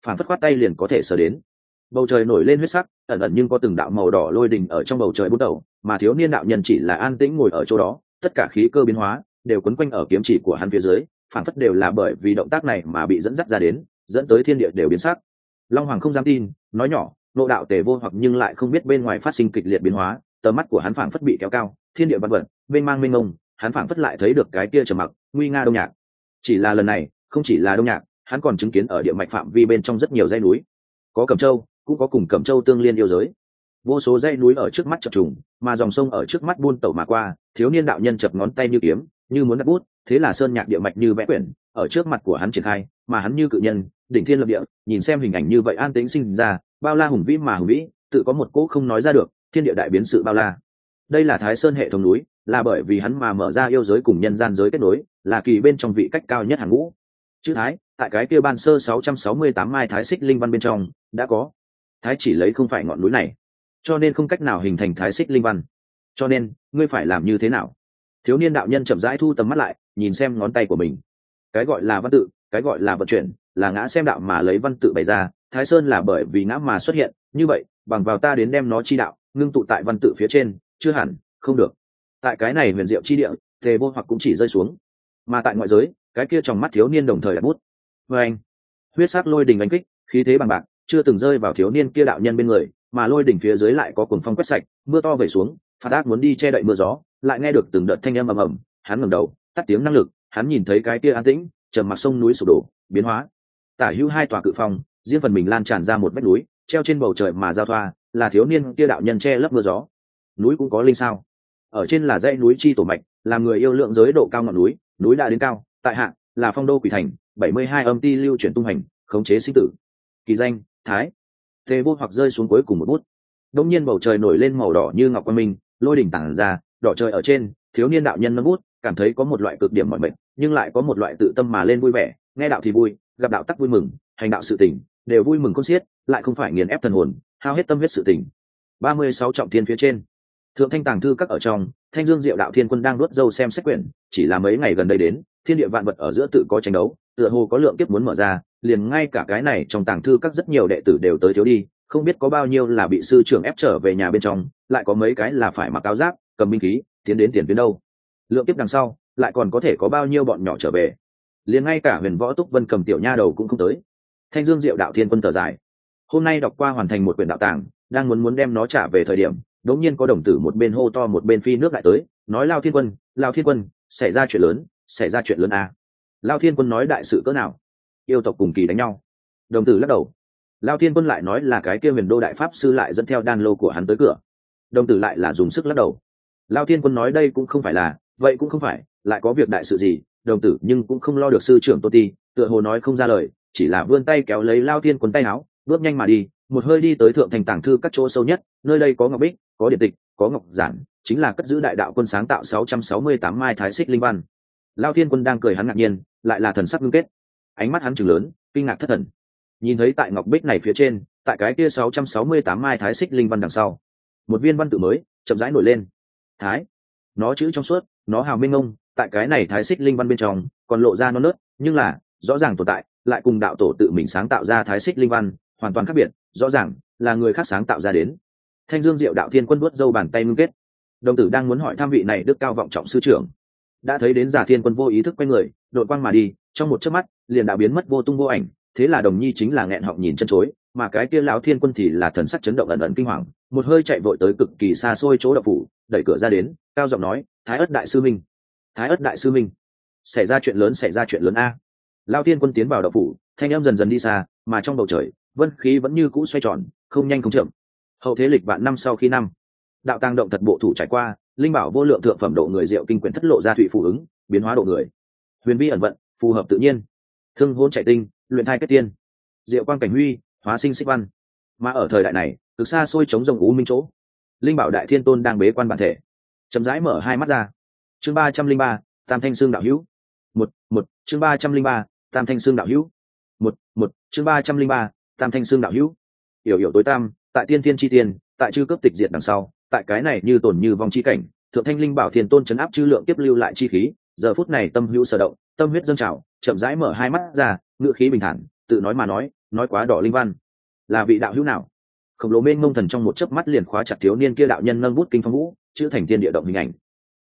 Phản phất khoát tay liền có thể sờ đến. Bầu trời nổi lên huyết sắc, ẩn ẩn nhưng có từng đạo màu đỏ lôi đình ở trong bầu trời bút đầu, mà thiếu niên đạo nhân chỉ là an tĩnh ngồi ở chỗ đó, tất cả khí cơ biến hóa đều quấn quanh ở kiếm chỉ của hắn phía dưới phản phất đều là bởi vì động tác này mà bị dẫn dắt ra đến, dẫn tới thiên địa đều biến sắc. Long hoàng không dám tin, nói nhỏ, nộ đạo tề vô hoặc nhưng lại không biết bên ngoài phát sinh kịch liệt biến hóa, tầm mắt của hắn phảng phất bị kéo cao, thiên địa văn vật, mênh mang mênh mông, hắn phảng phất lại thấy được cái kia trầm mặc, nguy nga đông nhạc. Chỉ là lần này, không chỉ là đông nhạc, hắn còn chứng kiến ở địa mạch phạm vi bên trong rất nhiều dãy núi. Có cẩm châu, cũng có cùng cẩm châu tương liên yêu giới. Vô số dãy núi ở trước mắt chập trùng, mà dòng sông ở trước mắt buôn tẩu mà qua, thiếu niên đạo nhân chập ngón tay như kiếm như muốn đặt bút, thế là sơn nhạc địa mạch như vẽ quyển, ở trước mặt của hắn triển khai, mà hắn như cự nhân, đỉnh thiên lập địa, nhìn xem hình ảnh như vậy an tĩnh sinh ra, bao la hùng vĩ mà hùng vĩ, tự có một cỗ không nói ra được, thiên địa đại biến sự bao la. Đây là thái sơn hệ thống núi, là bởi vì hắn mà mở ra yêu giới cùng nhân gian giới kết nối, là kỳ bên trong vị cách cao nhất hàng ngũ. Chữ thái, tại cái kia ban sơ 668 mai thái xích linh văn bên trong, đã có. Thái chỉ lấy không phải ngọn núi này, cho nên không cách nào hình thành thái xích linh văn. Cho nên, ngươi phải làm như thế nào? Thiếu niên đạo nhân chậm rãi thu tầm mắt lại, nhìn xem ngón tay của mình. Cái gọi là văn tự, cái gọi là vận chuyển, là ngã xem đạo mà lấy văn tự bày ra. Thái sơn là bởi vì ngã mà xuất hiện, như vậy, bằng vào ta đến đem nó chi đạo, ngưng tụ tại văn tự phía trên, chưa hẳn, không được. Tại cái này huyền diệu chi địa, tề vô hoặc cũng chỉ rơi xuống. Mà tại ngoại giới, cái kia trong mắt thiếu niên đồng thời đặt bút. Vê anh, huyết sát lôi đình đánh kích, khí thế bằng bạc, chưa từng rơi vào thiếu niên kia đạo nhân bên người, mà lôi đỉnh phía dưới lại có cuồng phong quét sạch, mưa to về xuống phạt ác muốn đi che đậy mưa gió lại nghe được từng đợt thanh âm ầm ầm, hắn ngẩng đầu, tắt tiếng năng lực, hắn nhìn thấy cái kia an tĩnh, trầm mặc sông núi sụp đổ, biến hóa. Tả hữu hai tòa cự phong, riêng phần mình lan tràn ra một vách núi, treo trên bầu trời mà giao thoa, là thiếu niên kia đạo nhân che lấp mưa gió. Núi cũng có linh sao. Ở trên là dãy núi chi tổ mạch làm người yêu lượng giới độ cao ngọn núi núi đã đến cao, tại hạ, là phong đô quỷ thành, bảy mươi hai âm ti lưu chuyển tung hành, khống chế sinh tử. Kỳ danh, thái. Thế vô hoặc rơi xuống cuối cùng một bút. Đông nhiên bầu trời nổi lên màu đỏ như ngọc quan minh, lôi đỉnh tảng ra đỏ trời ở trên, thiếu niên đạo nhân nâng bút, cảm thấy có một loại cực điểm mọi mệnh, nhưng lại có một loại tự tâm mà lên vui vẻ, nghe đạo thì vui, gặp đạo tắc vui mừng, hành đạo sự tỉnh đều vui mừng con xiết, lại không phải nghiền ép thần hồn, hao hết tâm huyết sự tỉnh ba mươi sáu trọng thiên phía trên. Thượng thanh tàng thư các ở trong, thanh dương diệu đạo thiên quân đang nuốt dâu xem xét quyển, chỉ là mấy ngày gần đây đến, thiên địa vạn vật ở giữa tự có tranh đấu, tựa hồ có lượng kiếp muốn mở ra, liền ngay cả cái này trong tàng thư các rất nhiều đệ tử đều tới thiếu đi, không biết có bao nhiêu là bị sư trưởng ép trở về nhà bên trong, lại có mấy cái là phải mặc áo giáp cầm binh khí, tiến đến tiền tuyến đâu? Lượng tiếp đằng sau, lại còn có thể có bao nhiêu bọn nhỏ trở về? Liền ngay cả huyền võ túc vân cầm tiểu nha đầu cũng không tới. Thanh dương diệu đạo thiên quân thở dài. Hôm nay đọc qua hoàn thành một quyển đạo tàng, đang muốn muốn đem nó trả về thời điểm, đống nhiên có đồng tử một bên hô to một bên phi nước lại tới, nói, lao thiên quân, lao thiên quân, xảy ra chuyện lớn, xảy ra chuyện lớn à. lao thiên quân nói đại sự cỡ nào? Yêu tộc cùng kỳ đánh nhau. Đồng tử lắc đầu. Lao thiên quân lại nói là cái kia huyền đô đại pháp sư lại dẫn theo đan lô của hắn tới cửa. Đồng tử lại là dùng sức lắc đầu lao thiên quân nói đây cũng không phải là, vậy cũng không phải, lại có việc đại sự gì, đồng tử nhưng cũng không lo được sư trưởng tô ti, tựa hồ nói không ra lời, chỉ là vươn tay kéo lấy lao thiên quân tay áo, bước nhanh mà đi, một hơi đi tới thượng thành tàng thư các chỗ sâu nhất, nơi đây có ngọc bích, có điện tịch, có ngọc giản, chính là cất giữ đại đạo quân sáng tạo 668 mai thái xích linh văn. Lao thiên quân đang cười hắn ngạc nhiên, lại là thần sắc ngưng kết. Ánh mắt hắn chừng lớn, kinh ngạc thất thần. Nhìn thấy tại ngọc bích này phía trên, tại cái kia 668 mai thái xích linh văn đằng sau, một viên văn tự mới chậm rãi nổi lên thái. Nó chữ trong suốt, nó hào minh ông, tại cái này thái xích linh văn bên trong, còn lộ ra non nớt, nhưng là, rõ ràng tồn tại, lại cùng đạo tổ tự mình sáng tạo ra thái xích linh văn, hoàn toàn khác biệt, rõ ràng, là người khác sáng tạo ra đến. Thanh dương diệu đạo thiên quân vuốt dâu bàn tay ngưng kết. Đồng tử đang muốn hỏi tham vị này đức cao vọng trọng sư trưởng. Đã thấy đến giả thiên quân vô ý thức quay người, đội quang mà đi, trong một chớp mắt, liền đã biến mất vô tung vô ảnh, thế là đồng nhi chính là nghẹn họng nhìn chân chối, mà cái kia lão thiên quân thì là thần sắc chấn động ẩn ẩn kinh hoàng, một hơi chạy vội tới cực kỳ xa xôi chỗ đậu phủ đẩy cửa ra đến, cao giọng nói, thái ất đại sư minh, thái ất đại sư minh, xảy ra chuyện lớn, xảy ra chuyện lớn a. Lao thiên quân tiến vào đậu phủ, thanh em dần dần đi xa, mà trong bầu trời, vân khí vẫn như cũ xoay tròn, không nhanh không chậm. Hậu thế lịch vạn năm sau khi năm, đạo tăng động thật bộ thủ trải qua, linh bảo vô lượng thượng phẩm độ người diệu kinh quyển thất lộ ra thụy phù ứng, biến hóa độ người. Huyền vi ẩn vận, phù hợp tự nhiên. Thương hôn chạy tinh, luyện thai kết tiên. Diệu quang cảnh huy, hóa sinh xích văn. Mà ở thời đại này từ xa xôi chống rồng ú minh chỗ linh bảo đại thiên tôn đang bế quan bản thể. Chậm rãi mở hai mắt ra. Chương ba trăm linh ba, tam thanh xương đạo hữu. Một một, chương ba trăm linh ba, tam thanh xương đạo hữu. Một một, chương ba trăm linh ba, tam thanh xương đạo hữu. Hiểu hiểu tối tam, tại tiên thiên chi tiên, tại chư cấp tịch diệt đằng sau, tại cái này như tổn như vong chi cảnh, thượng thanh linh bảo thiên tôn chấn áp chư lượng tiếp lưu lại chi khí, giờ phút này tâm hữu sở động, tâm huyết dâng trào, chậm rãi mở hai mắt ra ngựa khí bình thản, tự nói mà nói nói quá đỏ linh văn. Là vị đạo hữu nào? Khổng lồ mênh mông thần trong một chớp mắt liền khóa chặt thiếu niên kia đạo nhân nâng bút kinh phong vũ, chữ thành tiên địa động hình ảnh.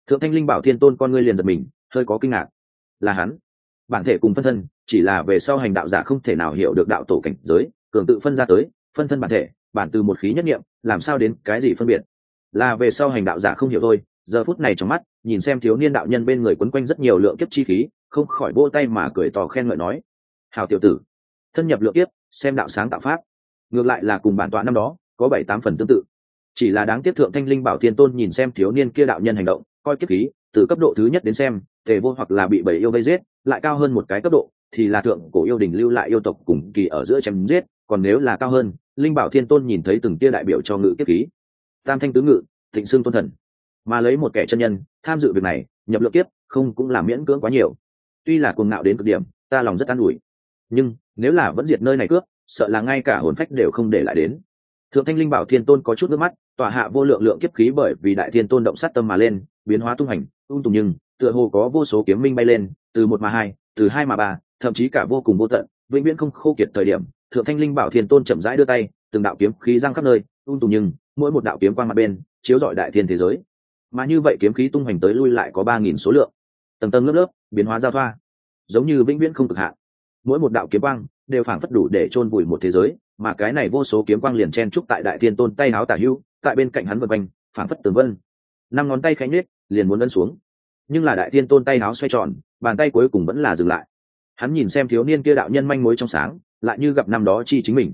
Thượng thanh linh bảo thiên tôn con ngươi liền giật mình, hơi có kinh ngạc. Là hắn. Bản thể cùng phân thân, chỉ là về sau hành đạo giả không thể nào hiểu được đạo tổ cảnh giới, cường tự phân ra tới, phân thân bản thể, bản từ một khí nhất nghiệm làm sao đến cái gì phân biệt? Là về sau hành đạo giả không hiểu thôi, giờ phút này trong mắt, nhìn xem thiếu niên đạo nhân bên người quấn quanh rất nhiều lượng kiếp chi khí, không khỏi vỗ tay mà cười tò khen ngợi nói hào tiểu tử, thân nhập lượng kiếp, xem đạo sáng tạo pháp ngược lại là cùng bản tọa năm đó, có bảy tám phần tương tự. Chỉ là đáng tiếp thượng thanh linh bảo thiên tôn nhìn xem thiếu niên kia đạo nhân hành động, coi kiếp khí, từ cấp độ thứ nhất đến xem, tề vô hoặc là bị bảy yêu vây giết, lại cao hơn một cái cấp độ, thì là thượng cổ yêu đình lưu lại yêu tộc cùng kỳ ở giữa chém giết, còn nếu là cao hơn, linh bảo thiên tôn nhìn thấy từng tia đại biểu cho ngự kiếp khí. Tam thanh tứ ngự, thịnh xương tôn thần. Mà lấy một kẻ chân nhân, tham dự việc này, nhập lượng kiếp, không cũng là miễn cưỡng quá nhiều. Tuy là cuồng ngạo đến cực điểm, ta lòng rất an ủi. Nhưng, nếu là vẫn diệt nơi này cướp sợ là ngay cả hồn phách đều không để lại đến. Thượng thanh linh bảo thiên tôn có chút nước mắt tòa hạ vô lượng lượng kiếp khí bởi vì đại thiên tôn động sát tâm mà lên, biến hóa tung hành ung tùng nhưng, tựa hồ có vô số kiếm minh bay lên, từ một mà hai, từ hai mà ba, thậm chí cả vô cùng vô tận, vĩnh viễn không khô kiệt thời điểm, thượng thanh linh bảo thiên tôn chậm rãi đưa tay, từng đạo kiếm khí giang khắp nơi ung tùng nhưng, mỗi một đạo kiếm quang mặt bên, chiếu rọi đại thiên thế giới. Mà như vậy kiếm khí tung hoành tới lui lại có ba nghìn số lượng. Tầng tầng lớp lớp, biến hóa giao thoa, giống như vĩnh viễn không cực hạn mỗi một đạo kiếm quang đều phảng phất đủ để chôn vùi một thế giới, mà cái này vô số kiếm quang liền chen trúc tại đại thiên tôn tay áo tả hưu, tại bên cạnh hắn vân quanh, phảng phất tường vân. Năm ngón tay khánh nết liền muốn ấn xuống. Nhưng là đại thiên tôn tay áo xoay tròn, bàn tay cuối cùng vẫn là dừng lại. Hắn nhìn xem thiếu niên kia đạo nhân manh mối trong sáng, lại như gặp năm đó chi chính mình.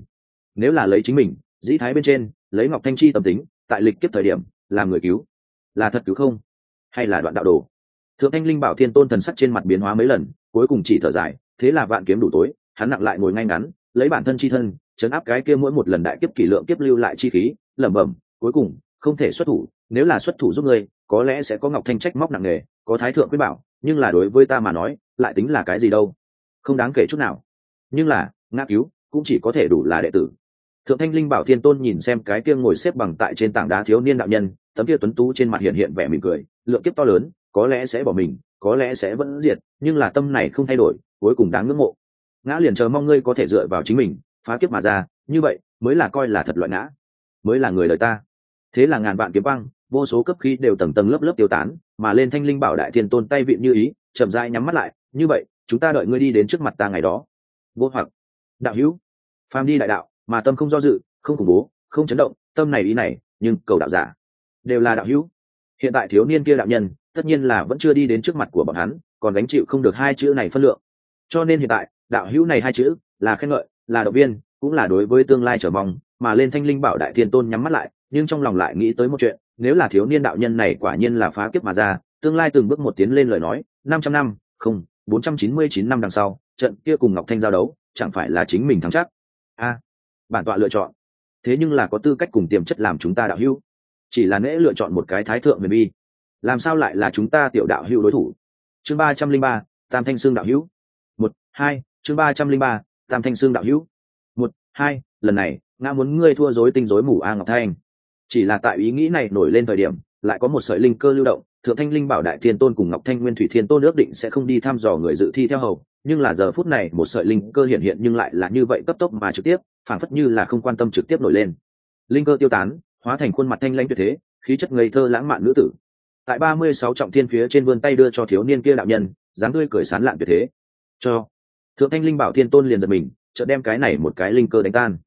Nếu là lấy chính mình, dĩ thái bên trên, lấy ngọc thanh chi tâm tính, tại lịch kiếp thời điểm làm người cứu. Là thật cứu không? Hay là đoạn đạo đồ? Thượng thanh linh bảo thiên tôn thần sắc trên mặt biến hóa mấy lần, cuối cùng chỉ thở dài thế là vạn kiếm đủ tối, hắn nặng lại ngồi ngay ngắn, lấy bản thân chi thân, chấn áp cái kia mỗi một lần đại kiếp kỷ lượng kiếp lưu lại chi khí, lẩm bẩm, cuối cùng, không thể xuất thủ, nếu là xuất thủ giúp ngươi, có lẽ sẽ có ngọc thanh trách móc nặng nề, có thái thượng quyết bảo, nhưng là đối với ta mà nói, lại tính là cái gì đâu. Không đáng kể chút nào. Nhưng là, ngã cứu cũng chỉ có thể đủ là đệ tử. Thượng thanh linh bảo thiên tôn nhìn xem cái kia ngồi xếp bằng tại trên tảng đá thiếu niên đạo nhân, tấm kia tuấn tú trên mặt hiện hiện vẻ mỉm cười, lượng kiếp to lớn, có lẽ sẽ bỏ mình có lẽ sẽ vẫn diệt, nhưng là tâm này không thay đổi, cuối cùng đáng ngưỡng mộ. Ngã liền chờ mong ngươi có thể dựa vào chính mình, phá kiếp mà ra, như vậy mới là coi là thật loại ngã, mới là người đời ta. Thế là ngàn vạn kiếm băng vô số cấp khí đều tầng tầng lớp lớp tiêu tán, mà lên thanh linh bảo đại thiên tôn tay vịn như ý, chậm rãi nhắm mắt lại, như vậy, chúng ta đợi ngươi đi đến trước mặt ta ngày đó. Vô hoặc. Đạo hữu. Phàm đi đại đạo, mà tâm không do dự, không khủng bố, không chấn động, tâm này ý này, nhưng cầu đạo giả đều là đạo hữu. Hiện tại thiếu niên kia đạo nhân tất nhiên là vẫn chưa đi đến trước mặt của bọn hắn, còn gánh chịu không được hai chữ này phân lượng. Cho nên hiện tại, đạo hữu này hai chữ, là khen ngợi, là động viên, cũng là đối với tương lai trở mong, mà lên thanh linh bảo đại thiên tôn nhắm mắt lại, nhưng trong lòng lại nghĩ tới một chuyện, nếu là thiếu niên đạo nhân này quả nhiên là phá kiếp mà ra, tương lai từng bước một tiến lên lời nói, năm trăm năm, không, bốn trăm chín mươi chín năm đằng sau, trận kia cùng ngọc thanh giao đấu, chẳng phải là chính mình thắng chắc? A, bản tọa lựa chọn. Thế nhưng là có tư cách cùng tiềm chất làm chúng ta đạo hữu. Chỉ là nễ lựa chọn một cái thái thượng huyền bi làm sao lại là chúng ta tiểu đạo hữu đối thủ? Chương ba trăm linh ba, tam thanh xương đạo hữu. Một, hai, chương ba trăm linh ba, tam thanh xương đạo hữu. Một, hai, lần này nga muốn ngươi thua dối tinh dối mù a ngọc thanh. Chỉ là tại ý nghĩ này nổi lên thời điểm, lại có một sợi linh cơ lưu động, thượng thanh linh bảo đại thiên tôn cùng ngọc thanh nguyên thủy thiên tôn ước định sẽ không đi thăm dò người dự thi theo hầu, nhưng là giờ phút này, một sợi linh cơ hiện hiện nhưng lại là như vậy cấp tốc mà trực tiếp phản phất như là không quan tâm trực tiếp nổi lên. Linh cơ tiêu tán, hóa thành khuôn mặt thanh lãnh tuyệt thế, khí chất ngây thơ lãng mạn nữ tử tại ba mươi sáu trọng thiên phía trên vươn tay đưa cho thiếu niên kia đạo nhân, dáng tươi cười sán lạn tuyệt thế. Cho. Thượng thanh linh bảo thiên tôn liền giật mình, chợt đem cái này một cái linh cơ đánh tan.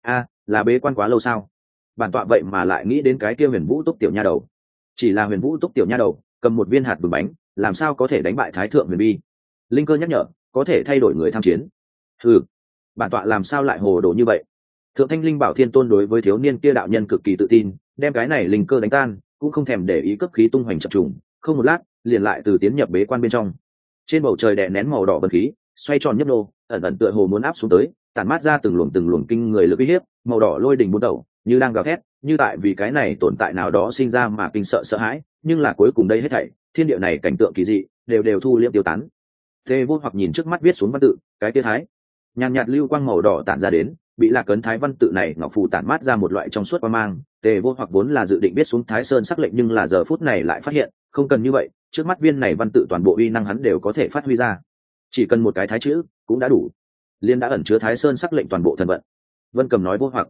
A, là bế quan quá lâu sao? Bản tọa vậy mà lại nghĩ đến cái kia huyền vũ túc tiểu nha đầu. Chỉ là huyền vũ túc tiểu nha đầu, cầm một viên hạt bừng bánh, làm sao có thể đánh bại thái thượng huyền bi? Linh cơ nhắc nhở, có thể thay đổi người tham chiến. Ừ bản tọa làm sao lại hồ đồ như vậy? Thượng thanh linh bảo thiên tôn đối với thiếu niên kia đạo nhân cực kỳ tự tin, đem cái này linh cơ đánh tan cũng không thèm để ý cấp khí tung hoành chập trùng, không một lát, liền lại từ tiến nhập bế quan bên trong. Trên bầu trời đè nén màu đỏ bần khí, xoay tròn nhấp nô, ẩn ẩn tựa hồ muốn áp xuống tới, tản mát ra từng luồng từng luồng kinh người lực uy hiếp, màu đỏ lôi đỉnh bút đầu, như đang gào thét, như tại vì cái này tồn tại nào đó sinh ra mà kinh sợ sợ hãi, nhưng là cuối cùng đây hết thảy, thiên địa này cảnh tượng kỳ dị, đều đều thu liễm tiêu tán. Tê vô hoặc nhìn trước mắt viết xuống văn tự, cái tiết thái nhàn nhạt lưu quang màu đỏ tản ra đến, bị lạc cấn thái văn tự này ngọc phù tản mát ra một loại trong suốt qua mang, tề vô hoặc vốn là dự định biết xuống thái sơn sắc lệnh nhưng là giờ phút này lại phát hiện, không cần như vậy, trước mắt viên này văn tự toàn bộ uy năng hắn đều có thể phát huy ra. Chỉ cần một cái thái chữ, cũng đã đủ. Liên đã ẩn chứa thái sơn sắc lệnh toàn bộ thần vận. Vân cầm nói vô hoặc.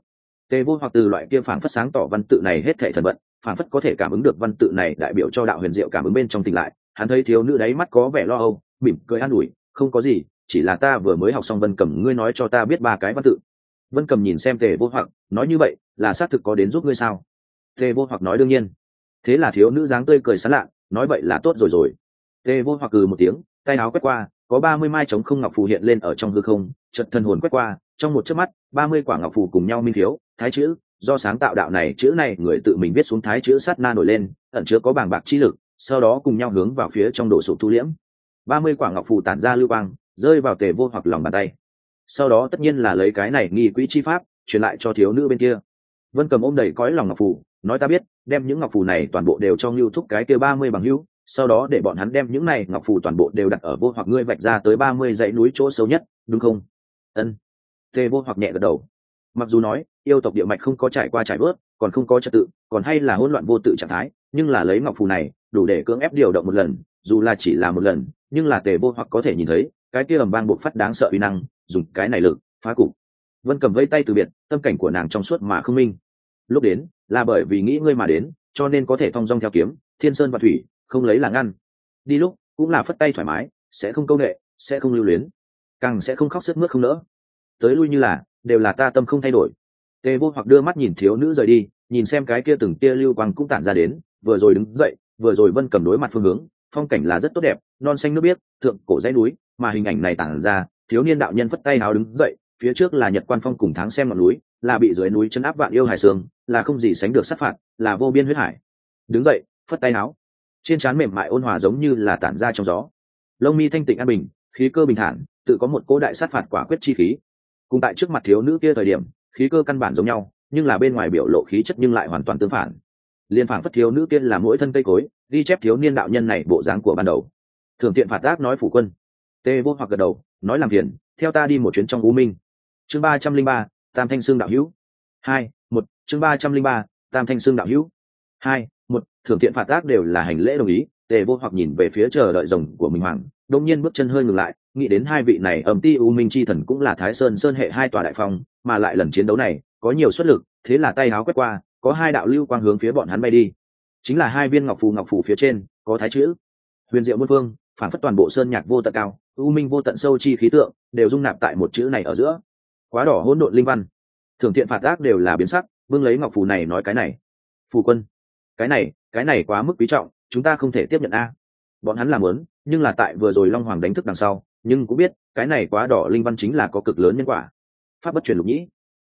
Tề vô hoặc từ loại kia phảng phất sáng tỏ văn tự này hết thể thần vận, phảng phất có thể cảm ứng được văn tự này đại biểu cho đạo huyền diệu cảm ứng bên trong tỉnh lại. Hắn thấy thiếu nữ đáy mắt có vẻ lo âu, mỉm cười an ủi, không có gì chỉ là ta vừa mới học xong vân cầm, ngươi nói cho ta biết ba cái văn tự. Vân cầm nhìn xem tề vô hoặc, nói như vậy, là xác thực có đến giúp ngươi sao? Tề vô hoặc nói đương nhiên. Thế là thiếu nữ dáng tươi cười sán lạ, nói vậy là tốt rồi rồi. Tề vô hoặc cừ một tiếng, tay áo quét qua, có ba mươi mai trống không ngọc phù hiện lên ở trong hư không chật thân hồn quét qua, trong một chớp mắt, ba mươi quả ngọc phù cùng nhau minh thiếu, thái chữ, do sáng tạo đạo này, chữ này người tự mình viết xuống thái chữ sát na nổi lên, ẩn chứa có bảng bạc chi lực, sau đó cùng nhau hướng vào phía trong đổ sụp thu liễm. Ba mươi quả ngọc phù tản ra lưu quang rơi vào tề vô hoặc lòng bàn tay. Sau đó tất nhiên là lấy cái này nghi quỹ chi pháp, truyền lại cho thiếu nữ bên kia. Vân cầm ôm đầy cõi lòng ngọc phù, nói ta biết, đem những ngọc phù này toàn bộ đều cho ngưu thúc cái kia ba mươi bằng hữu, sau đó để bọn hắn đem những này ngọc phù toàn bộ đều đặt ở vô hoặc ngươi vạch ra tới ba mươi dãy núi chỗ sâu nhất, đúng không? Ân. Tề vô hoặc nhẹ gật đầu. Mặc dù nói, yêu tộc địa mạch không có trải qua trải bớt còn không có trật tự, còn hay là hỗn loạn vô tự trạng thái, nhưng là lấy ngọc phù này, đủ để cưỡng ép điều động một lần, dù là chỉ là một lần nhưng là tề vô hoặc có thể nhìn thấy, cái kia ầm bang buộc phát đáng sợ uy năng, dùng cái này lực, phá cục. Vân cầm vây tay từ biệt, tâm cảnh của nàng trong suốt mà không minh. Lúc đến, là bởi vì nghĩ ngươi mà đến, cho nên có thể thong dong theo kiếm, thiên sơn và thủy, không lấy là ngăn. Đi lúc, cũng là phất tay thoải mái, sẽ không công nghệ sẽ không lưu luyến. Càng sẽ không khóc sức mướt không nỡ. Tới lui như là, đều là ta tâm không thay đổi. Tề vô hoặc đưa mắt nhìn thiếu nữ rời đi, nhìn xem cái kia từng tia lưu quang cũng tản ra đến, vừa rồi đứng dậy, vừa rồi vân cầm đối mặt phương hướng phong cảnh là rất tốt đẹp, non xanh nước biếc, thượng cổ dãy núi, mà hình ảnh này tản ra, thiếu niên đạo nhân phất tay háo đứng dậy, phía trước là nhật quan phong cùng tháng xem ngọn núi, là bị dưới núi chân áp vạn yêu hải sương, là không gì sánh được sát phạt, là vô biên huyết hải. Đứng dậy, phất tay áo trên trán mềm mại ôn hòa giống như là tản ra trong gió. Lông mi thanh tịnh an bình, khí cơ bình thản, tự có một cỗ đại sát phạt quả quyết chi khí. Cùng tại trước mặt thiếu nữ kia thời điểm, khí cơ căn bản giống nhau, nhưng là bên ngoài biểu lộ khí chất nhưng lại hoàn toàn tương phản. Liên phản phất thiếu nữ kia là mỗi thân cây cối ghi chép thiếu niên đạo nhân này bộ dáng của ban đầu. Thường tiện phạt ác nói phủ quân. Tê vô hoặc gật đầu, nói làm phiền, theo ta đi một chuyến trong u minh. Chương ba trăm linh ba, tam thanh sương đạo hữu. Hai, một, chương ba trăm linh ba, tam thanh sương đạo hữu. Hai, một, thường tiện phạt ác đều là hành lễ đồng ý. Tề vô hoặc nhìn về phía chờ đợi rồng của minh hoàng đông nhiên bước chân hơi ngừng lại, nghĩ đến hai vị này ẩm ti u minh chi thần cũng là thái sơn sơn hệ hai tòa đại phong, mà lại lần chiến đấu này có nhiều xuất lực, thế là tay háo quét qua, có hai đạo lưu quang hướng phía bọn hắn bay đi chính là hai viên ngọc phù ngọc phù phía trên, có thái chữ. Huyền diệu muôn phương phản phất toàn bộ sơn nhạc vô tận cao, u minh vô tận sâu chi khí tượng, đều dung nạp tại một chữ này ở giữa. Quá đỏ hỗn độn linh văn. Thường thiện phạt ác đều là biến sắc, vương lấy ngọc phù này nói cái này. Phù quân, cái này cái này quá mức quý trọng, chúng ta không thể tiếp nhận a. Bọn hắn làm lớn, nhưng là tại vừa rồi long hoàng đánh thức đằng sau, nhưng cũng biết, cái này quá đỏ linh văn chính là có cực lớn nhân quả. Pháp bất truyền lục nhĩ.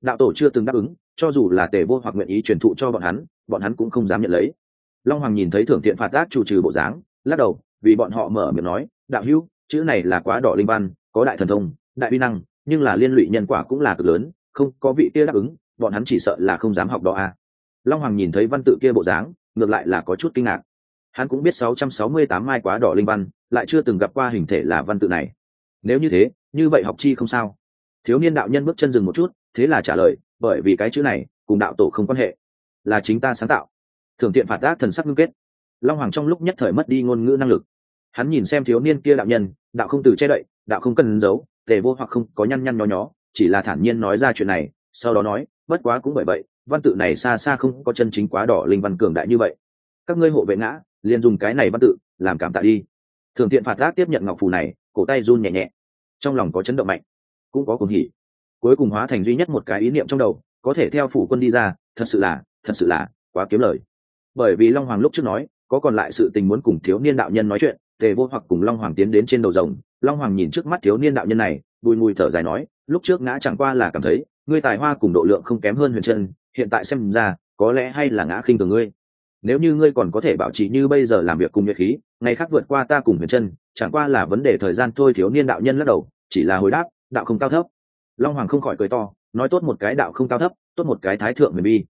Đạo tổ chưa từng đáp ứng, cho dù là tề vô hoặc nguyện ý truyền thụ cho bọn hắn bọn hắn cũng không dám nhận lấy long hoàng nhìn thấy thưởng thiện phạt ác chủ trừ bộ dáng, lắc đầu, vì bọn họ mở miệng nói, đạo hữu, chữ này là quá đỏ linh văn, có đại thần thông, đại uy năng, nhưng là liên lụy nhân quả cũng là cực lớn, không có vị kia đáp ứng, bọn hắn chỉ sợ là không dám học đó à. long hoàng nhìn thấy văn tự kia bộ dáng, ngược lại là có chút kinh ngạc. Hắn cũng biết 668 mai quá đỏ linh văn, lại chưa từng gặp qua hình thể là văn tự này. Nếu như thế, như vậy học chi không sao. Thiếu niên đạo nhân bước chân dừng một chút, thế là trả lời, bởi vì cái chữ này cùng đạo tổ không quan hệ, là chính ta sáng tạo thường tiện phạt ác thần sắc ngưng kết. Long hoàng trong lúc nhất thời mất đi ngôn ngữ năng lực. Hắn nhìn xem thiếu niên kia đạo nhân, đạo không từ che đậy, đạo không cần giấu, tề vô hoặc không có nhăn nhăn nhó nhó, chỉ là thản nhiên nói ra chuyện này, sau đó nói, bất quá cũng bởi vậy, văn tự này xa xa không có chân chính quá đỏ linh văn cường đại như vậy. Các ngươi hộ vệ ngã, liền dùng cái này văn tự, làm cảm tạ đi. Thường Tiện phạt ác tiếp nhận ngọc phù này, cổ tay run nhẹ nhẹ. Trong lòng có chấn động mạnh, cũng có cùng hỉ. Cuối cùng hóa thành duy nhất một cái ý niệm trong đầu, có thể theo phủ quân đi ra, thật sự là, thật sự là quá kiếm lời bởi vì long hoàng lúc trước nói, có còn lại sự tình muốn cùng thiếu niên đạo nhân nói chuyện, tề vô hoặc cùng long hoàng tiến đến trên đầu rồng, long hoàng nhìn trước mắt thiếu niên đạo nhân này, bùi mùi thở dài nói, lúc trước ngã chẳng qua là cảm thấy, ngươi tài hoa cùng độ lượng không kém hơn huyền chân, hiện tại xem ra, có lẽ hay là ngã khinh thường ngươi. Nếu như ngươi còn có thể bảo trì như bây giờ làm việc cùng nhuệ khí, ngày khác vượt qua ta cùng huyền chân, chẳng qua là vấn đề thời gian thôi. Thiếu niên đạo nhân lắc đầu, chỉ là hồi đáp, đạo không cao thấp. Long hoàng không khỏi cười to, nói, tốt một cái đạo không cao thấp, tốt một cái thái thượng huyền bi.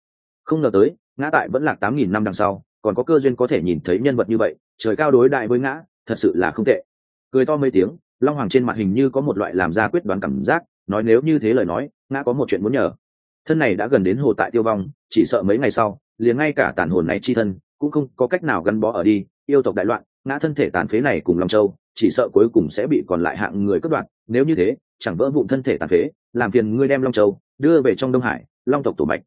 Không ngờ tới ngã tại vẫn là tám nghìn năm đằng sau, còn có cơ duyên có thể nhìn thấy nhân vật như vậy, trời cao đối đại với ngã, thật sự là không tệ. Cười to mấy tiếng, long hoàng trên mặt hình như có một loại làm ra quyết đoán cảm giác, nói nếu như thế lời nói, ngã có một chuyện muốn nhờ. Thân này đã gần đến hồ tại tiêu vong, chỉ sợ mấy ngày sau, liền ngay cả tàn hồn này chi thân, cũng không có cách nào gắn bó ở đi, yêu tộc đại loạn, ngã thân thể tàn phế này cùng long châu, chỉ sợ cuối cùng sẽ bị còn lại hạng người cướp đoạn nếu như thế, chẳng vỡ vụn thân thể tàn phế, làm phiền ngươi đem long châu đưa về trong đông hải, long tộc tổ mạch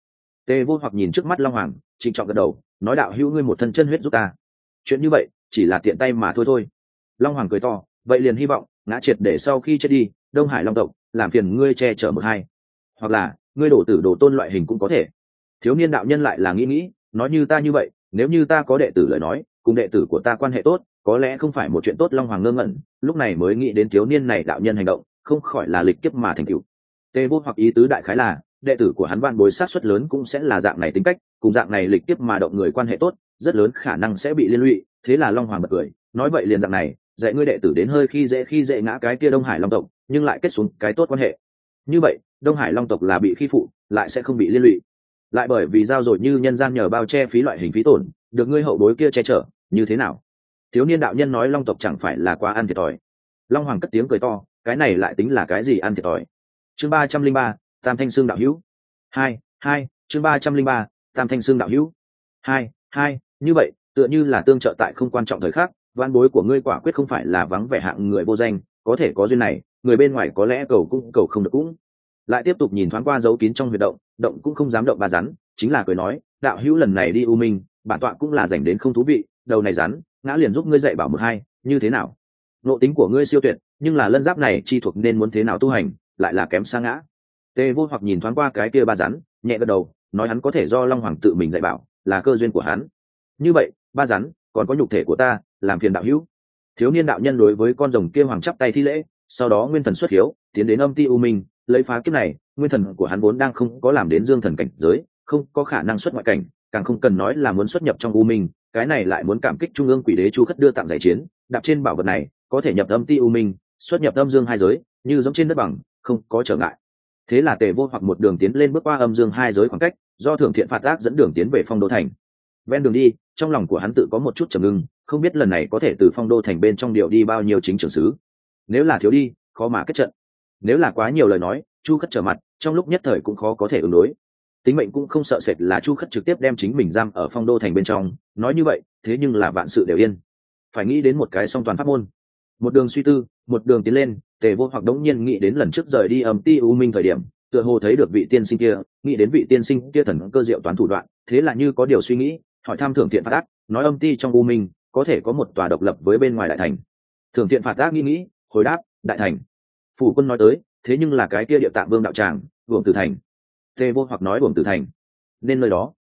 tề vô hoặc nhìn trước mắt long hoàng, trịnh trọng gật đầu, nói đạo hữu ngươi một thân chân huyết giúp ta. Chuyện như vậy, chỉ là tiện tay mà thôi thôi. Long hoàng cười to, vậy liền hy vọng, ngã triệt để sau khi chết đi, đông hải long tộc, làm phiền ngươi che chở một hai. Hoặc là, ngươi đổ tử đồ tôn loại hình cũng có thể. Thiếu niên đạo nhân lại là nghĩ nghĩ, nói như ta như vậy, nếu như ta có đệ tử lời nói, cùng đệ tử của ta quan hệ tốt, có lẽ không phải một chuyện tốt long hoàng ngơ ngẩn, lúc này mới nghĩ đến thiếu niên này đạo nhân hành động, không khỏi là lịch kiếp mà thành cựu tê vô hoặc ý tứ đại khái là đệ tử của hắn van bối sát xuất lớn cũng sẽ là dạng này tính cách, cùng dạng này lịch tiếp mà động người quan hệ tốt, rất lớn khả năng sẽ bị liên lụy, thế là long hoàng bật cười, nói vậy liền dạng này, dạy ngươi đệ tử đến hơi khi dễ khi dễ ngã cái kia đông hải long tộc, nhưng lại kết xuống cái tốt quan hệ. Như vậy, đông hải long tộc là bị khi phụ, lại sẽ không bị liên lụy. Lại bởi vì giao rồi như nhân gian nhờ bao che phí loại hình phí tổn, được ngươi hậu bối kia che chở, như thế nào? Thiếu niên đạo nhân nói long tộc chẳng phải là quá ăn thiệt thòi. Long hoàng cất tiếng cười to, cái này lại tính là cái gì ăn thiệt thòi? Chương ba trăm linh ba tam thanh xương đạo hữu. Hai hai, chương ba trăm linh ba, tam thanh xương đạo hữu. Hai hai, như vậy, tựa như là tương trợ tại không quan trọng thời khắc, văn bối của ngươi quả quyết không phải là vắng vẻ hạng người vô danh, có thể có duyên này, người bên ngoài có lẽ cầu cũng, cầu không được cũng. Lại tiếp tục nhìn thoáng qua dấu kín trong huyệt động động cũng không dám động ba rắn, chính là cười nói, đạo hữu lần này đi u minh, bản tọa cũng là dành đến không thú vị, đầu này rắn, ngã liền giúp ngươi dạy bảo một hai, như thế nào? Nộ tính của ngươi siêu tuyệt, nhưng là lân giáp này chi thuộc nên muốn thế nào tu hành, lại là kém xa ngã tê vô hoặc nhìn thoáng qua cái kia ba rắn, nhẹ gật đầu, nói hắn có thể do long hoàng tự mình dạy bảo, là cơ duyên của hắn. Như vậy, ba rắn, còn có nhục thể của ta, làm phiền đạo hữu. Thiếu niên đạo nhân đối với con rồng kia hoàng chắp tay thi lễ, sau đó nguyên thần xuất hiếu, tiến đến âm ti u minh, lấy phá kiếp này, nguyên thần của hắn vốn đang không có làm đến dương thần cảnh giới, không có khả năng xuất ngoại cảnh, càng không cần nói là muốn xuất nhập trong u minh, cái này lại muốn cảm kích trung ương quỷ đế chu khất đưa tặng giải chiến đạp trên bảo vật này, có thể nhập âm ti u minh, xuất nhập âm dương hai giới, như giống trên đất bằng, không có trở ngại thế là tề vô hoặc một đường tiến lên bước qua âm dương hai giới khoảng cách, do thượng thiện phạt ác dẫn đường tiến về phong đô thành. Ven đường đi, trong lòng của hắn tự có một chút trầm ngưng, không biết lần này có thể từ phong đô thành bên trong điệu đi bao nhiêu chính trưởng sứ. Nếu là thiếu đi, khó mà kết trận. Nếu là quá nhiều lời nói, chu khất trở mặt, trong lúc nhất thời cũng khó có thể ứng đối. Tính mệnh cũng không sợ sệt là chu khất trực tiếp đem chính mình giam ở phong đô thành bên trong. Nói như vậy, thế nhưng là vạn sự đều yên. Phải nghĩ đến một cái song toàn pháp môn. Một đường suy tư, một đường tiến lên tề vô hoặc đống nhiên nghĩ đến lần trước rời đi âm ti u minh thời điểm, tựa hồ thấy được vị tiên sinh kia, nghĩ đến vị tiên sinh kia thần cơ diệu toán thủ đoạn, thế là như có điều suy nghĩ, hỏi thăm thưởng thiện Phạt ác, nói âm ti trong u minh, có thể có một tòa độc lập với bên ngoài đại thành. Thưởng thiện phạt ác nghĩ nghĩ, hồi đáp, đại thành. Phủ quân nói tới, thế nhưng là cái kia địa tạng vương đạo tràng buồng tử thành. Tề vô hoặc nói buồng tử thành. Nên nơi đó.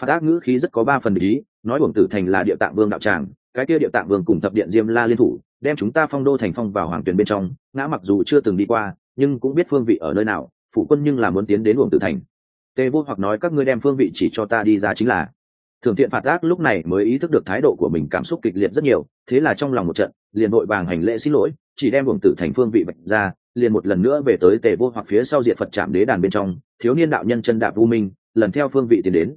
Phạt ác ngữ khí rất có ba phần ý, nói buồng tử thành là địa tạng vương đạo tràng, cái kia địa tạng vương cùng thập điện diêm la liên thủ đem chúng ta phong đô thành phong vào hoàng tuyển bên trong, ngã mặc dù chưa từng đi qua, nhưng cũng biết phương vị ở nơi nào phụ quân nhưng là muốn tiến đến luồng tử thành. Tề vô hoặc nói các ngươi đem phương vị chỉ cho ta đi ra chính là. Thường thiện phạt ác lúc này mới ý thức được thái độ của mình cảm xúc kịch liệt rất nhiều, thế là trong lòng một trận, liền vội vàng hành lễ xin lỗi, chỉ đem luồng tử thành phương vị bạch ra, liền một lần nữa về tới tề vô hoặc phía sau diện phật chạm đế đàn bên trong, thiếu niên đạo nhân chân đạp u minh, lần theo phương vị tiến đến.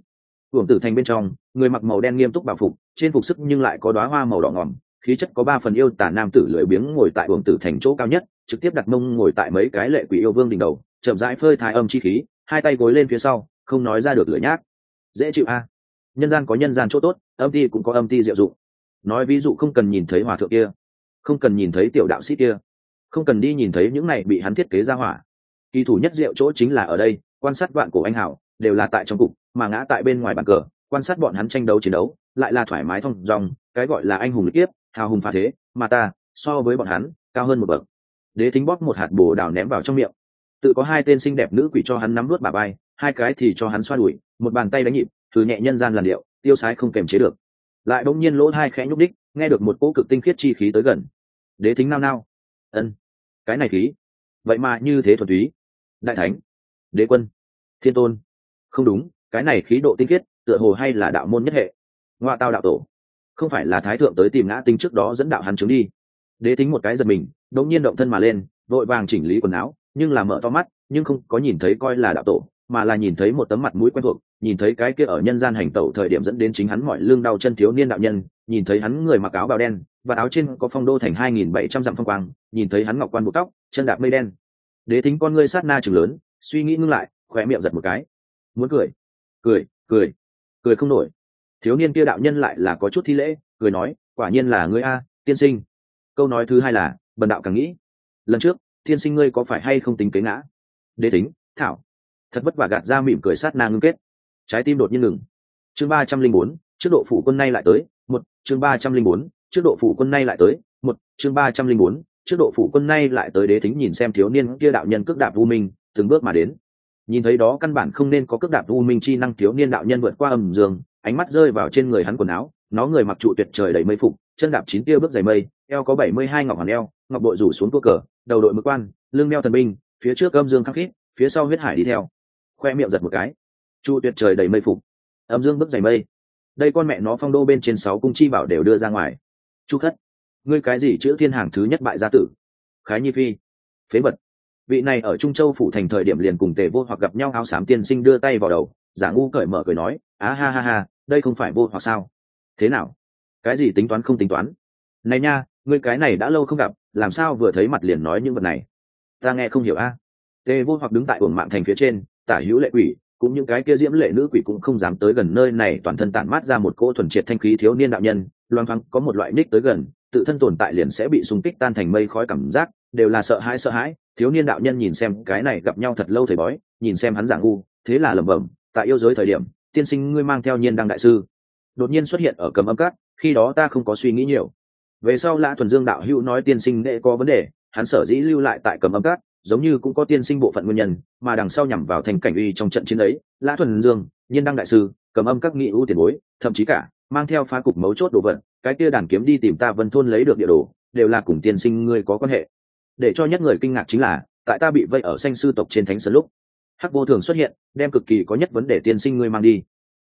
Luồng tử thành bên trong, người mặc màu đen nghiêm túc bảo phục, trên phục sức nhưng lại có đoá hoa màu đỏ ngỏm khí chất có ba phần yêu tả nam tử lười biếng ngồi tại uổng tử thành chỗ cao nhất, trực tiếp đặt mông ngồi tại mấy cái lệ quỷ yêu vương đỉnh đầu, chậm rãi phơi thái âm chi khí, hai tay gối lên phía sau, không nói ra được lửa nhác. Dễ chịu a. Nhân gian có nhân gian chỗ tốt, âm ti cũng có âm ti diệu dụng. Nói ví dụ không cần nhìn thấy hòa thượng kia, không cần nhìn thấy tiểu đạo sĩ kia, không cần đi nhìn thấy những này bị hắn thiết kế ra hỏa. Kỳ thủ nhất diệu chỗ chính là ở đây, quan sát vạn cổ anh hảo đều là tại trong cục, mà ngã tại bên ngoài bàn cờ, quan sát bọn hắn tranh đấu chiến đấu, lại là thoải mái thông dòng cái gọi là anh hùng lực tiếp hào hùng phá thế, mà ta, so với bọn hắn, cao hơn một bậc. Đế thính bóp một hạt bồ đào ném vào trong miệng. Tự có hai tên xinh đẹp nữ quỷ cho hắn nắm vớt bà bay, hai cái thì cho hắn xoa đuổi, một bàn tay đánh nhịp, thử nhẹ nhân gian làn điệu, tiêu sái không kềm chế được. Lại bỗng nhiên lỗ hai khẽ nhúc đích nghe được một cỗ cực tinh khiết chi khí tới gần. Đế thính nao nao. Ân, cái này khí. Vậy mà như thế thuần túy. Đại thánh, đế quân, thiên tôn. Không đúng, cái này khí độ tinh khiết, tựa hồ hay là đạo môn nhất hệ. Ngoại tao đạo tổ không phải là thái thượng tới tìm ngã tinh trước đó dẫn đạo hắn chứng đi. Đế thính một cái giật mình, đột nhiên động thân mà lên, vội vàng chỉnh lý quần áo, nhưng là mở to mắt, nhưng không có nhìn thấy coi là đạo tổ, mà là nhìn thấy một tấm mặt mũi quen thuộc, nhìn thấy cái kia ở nhân gian hành tẩu thời điểm dẫn đến chính hắn mọi lương đau chân thiếu niên đạo nhân, nhìn thấy hắn người mặc áo bào đen, và áo trên có phong đô thành hai nghìn bảy trăm dặm phong quang, nhìn thấy hắn ngọc quan buộc tóc, chân đạp mây đen. Đế thính con ngươi sát na chừng lớn, suy nghĩ ngưng lại khỏe miệng giật một cái. Muốn cười. Cười cười cười không nổi thiếu niên kia đạo nhân lại là có chút thi lễ, cười nói, quả nhiên là ngươi a, tiên sinh. Câu nói thứ hai là, bần đạo càng nghĩ, lần trước, tiên sinh ngươi có phải hay không tính kế ngã? Đế tính, thảo. Thật vất vả gạt ra mỉm cười sát na ngưng kết. Trái tim đột nhiên ngừng. Chương ba trăm linh bốn, trước độ phủ quân nay lại tới, một, chương ba trăm linh bốn, trước độ phủ quân nay lại tới, một, chương ba trăm linh bốn, trước độ phủ quân nay lại tới đế tính nhìn xem thiếu niên kia đạo nhân cước đạp u minh, từng bước mà đến. Nhìn thấy đó căn bản không nên có cước đạp u minh chi năng thiếu niên đạo nhân vượt qua âm giường ánh mắt rơi vào trên người hắn quần áo, nó người mặc trụ tuyệt trời đầy mây phục, chân đạp chín tia bước dày mây, eo có bảy mươi hai ngọc hoàn eo, ngọc bội rủ xuống tua cờ, đầu đội mực quan, lưng đeo thần binh, phía trước âm dương khắc khít, phía sau huyết hải đi theo. Khoe miệng giật một cái. Trụ tuyệt trời đầy mây phục. Âm dương bước dày mây. Đây con mẹ nó phong đô bên trên sáu cung chi bảo đều đưa ra ngoài. Chu khất ngươi cái gì chữ thiên hàng thứ nhất bại gia tử? Khái nhi phi. Phế vật. Vị này ở trung châu phủ thành thời điểm liền cùng tề vô hoặc gặp nhau áo xám tiên sinh đưa tay vào đầu, giả ngu cởi mở cười nói, á ha ha ha đây không phải vô hoặc sao? Thế nào? Cái gì tính toán không tính toán? Này nha, ngươi cái này đã lâu không gặp, làm sao vừa thấy mặt liền nói những vật này? Ta nghe không hiểu a. Tề vô hoặc đứng tại uổng mạng thành phía trên, tả hữu lệ quỷ, cũng những cái kia diễm lệ nữ quỷ cũng không dám tới gần nơi này, toàn thân tản mát ra một cỗ thuần triệt thanh khí thiếu niên đạo nhân, loang thoáng có một loại ních tới gần, tự thân tồn tại liền sẽ bị xung kích tan thành mây khói cảm giác, đều là sợ hãi sợ hãi, thiếu niên đạo nhân nhìn xem cái này gặp nhau thật lâu thầy bói, nhìn xem hắn giảng ngu, thế là lẩm bẩm, tại yêu giới thời điểm tiên sinh ngươi mang theo nhiên đăng đại sư. Đột nhiên xuất hiện ở cầm âm cát khi đó ta không có suy nghĩ nhiều. Về sau lã thuần dương đạo hữu nói tiên sinh đệ có vấn đề, hắn sở dĩ lưu lại tại cầm âm cát giống như cũng có tiên sinh bộ phận nguyên nhân, mà đằng sau nhằm vào thành cảnh uy trong trận chiến ấy, lã thuần dương, nhiên đăng đại sư cầm âm các nghị ưu tiền bối, thậm chí cả, mang theo phá cục mấu chốt đồ vật, cái kia đàn kiếm đi tìm ta vân thôn lấy được địa đồ, đều là cùng tiên sinh ngươi có quan hệ. Để cho nhất người kinh ngạc chính là, tại ta bị vây ở Xanh sư tộc trên thánh sơn lúc hắc vô thường xuất hiện, đem cực kỳ có nhất vấn đề tiên sinh ngươi mang đi.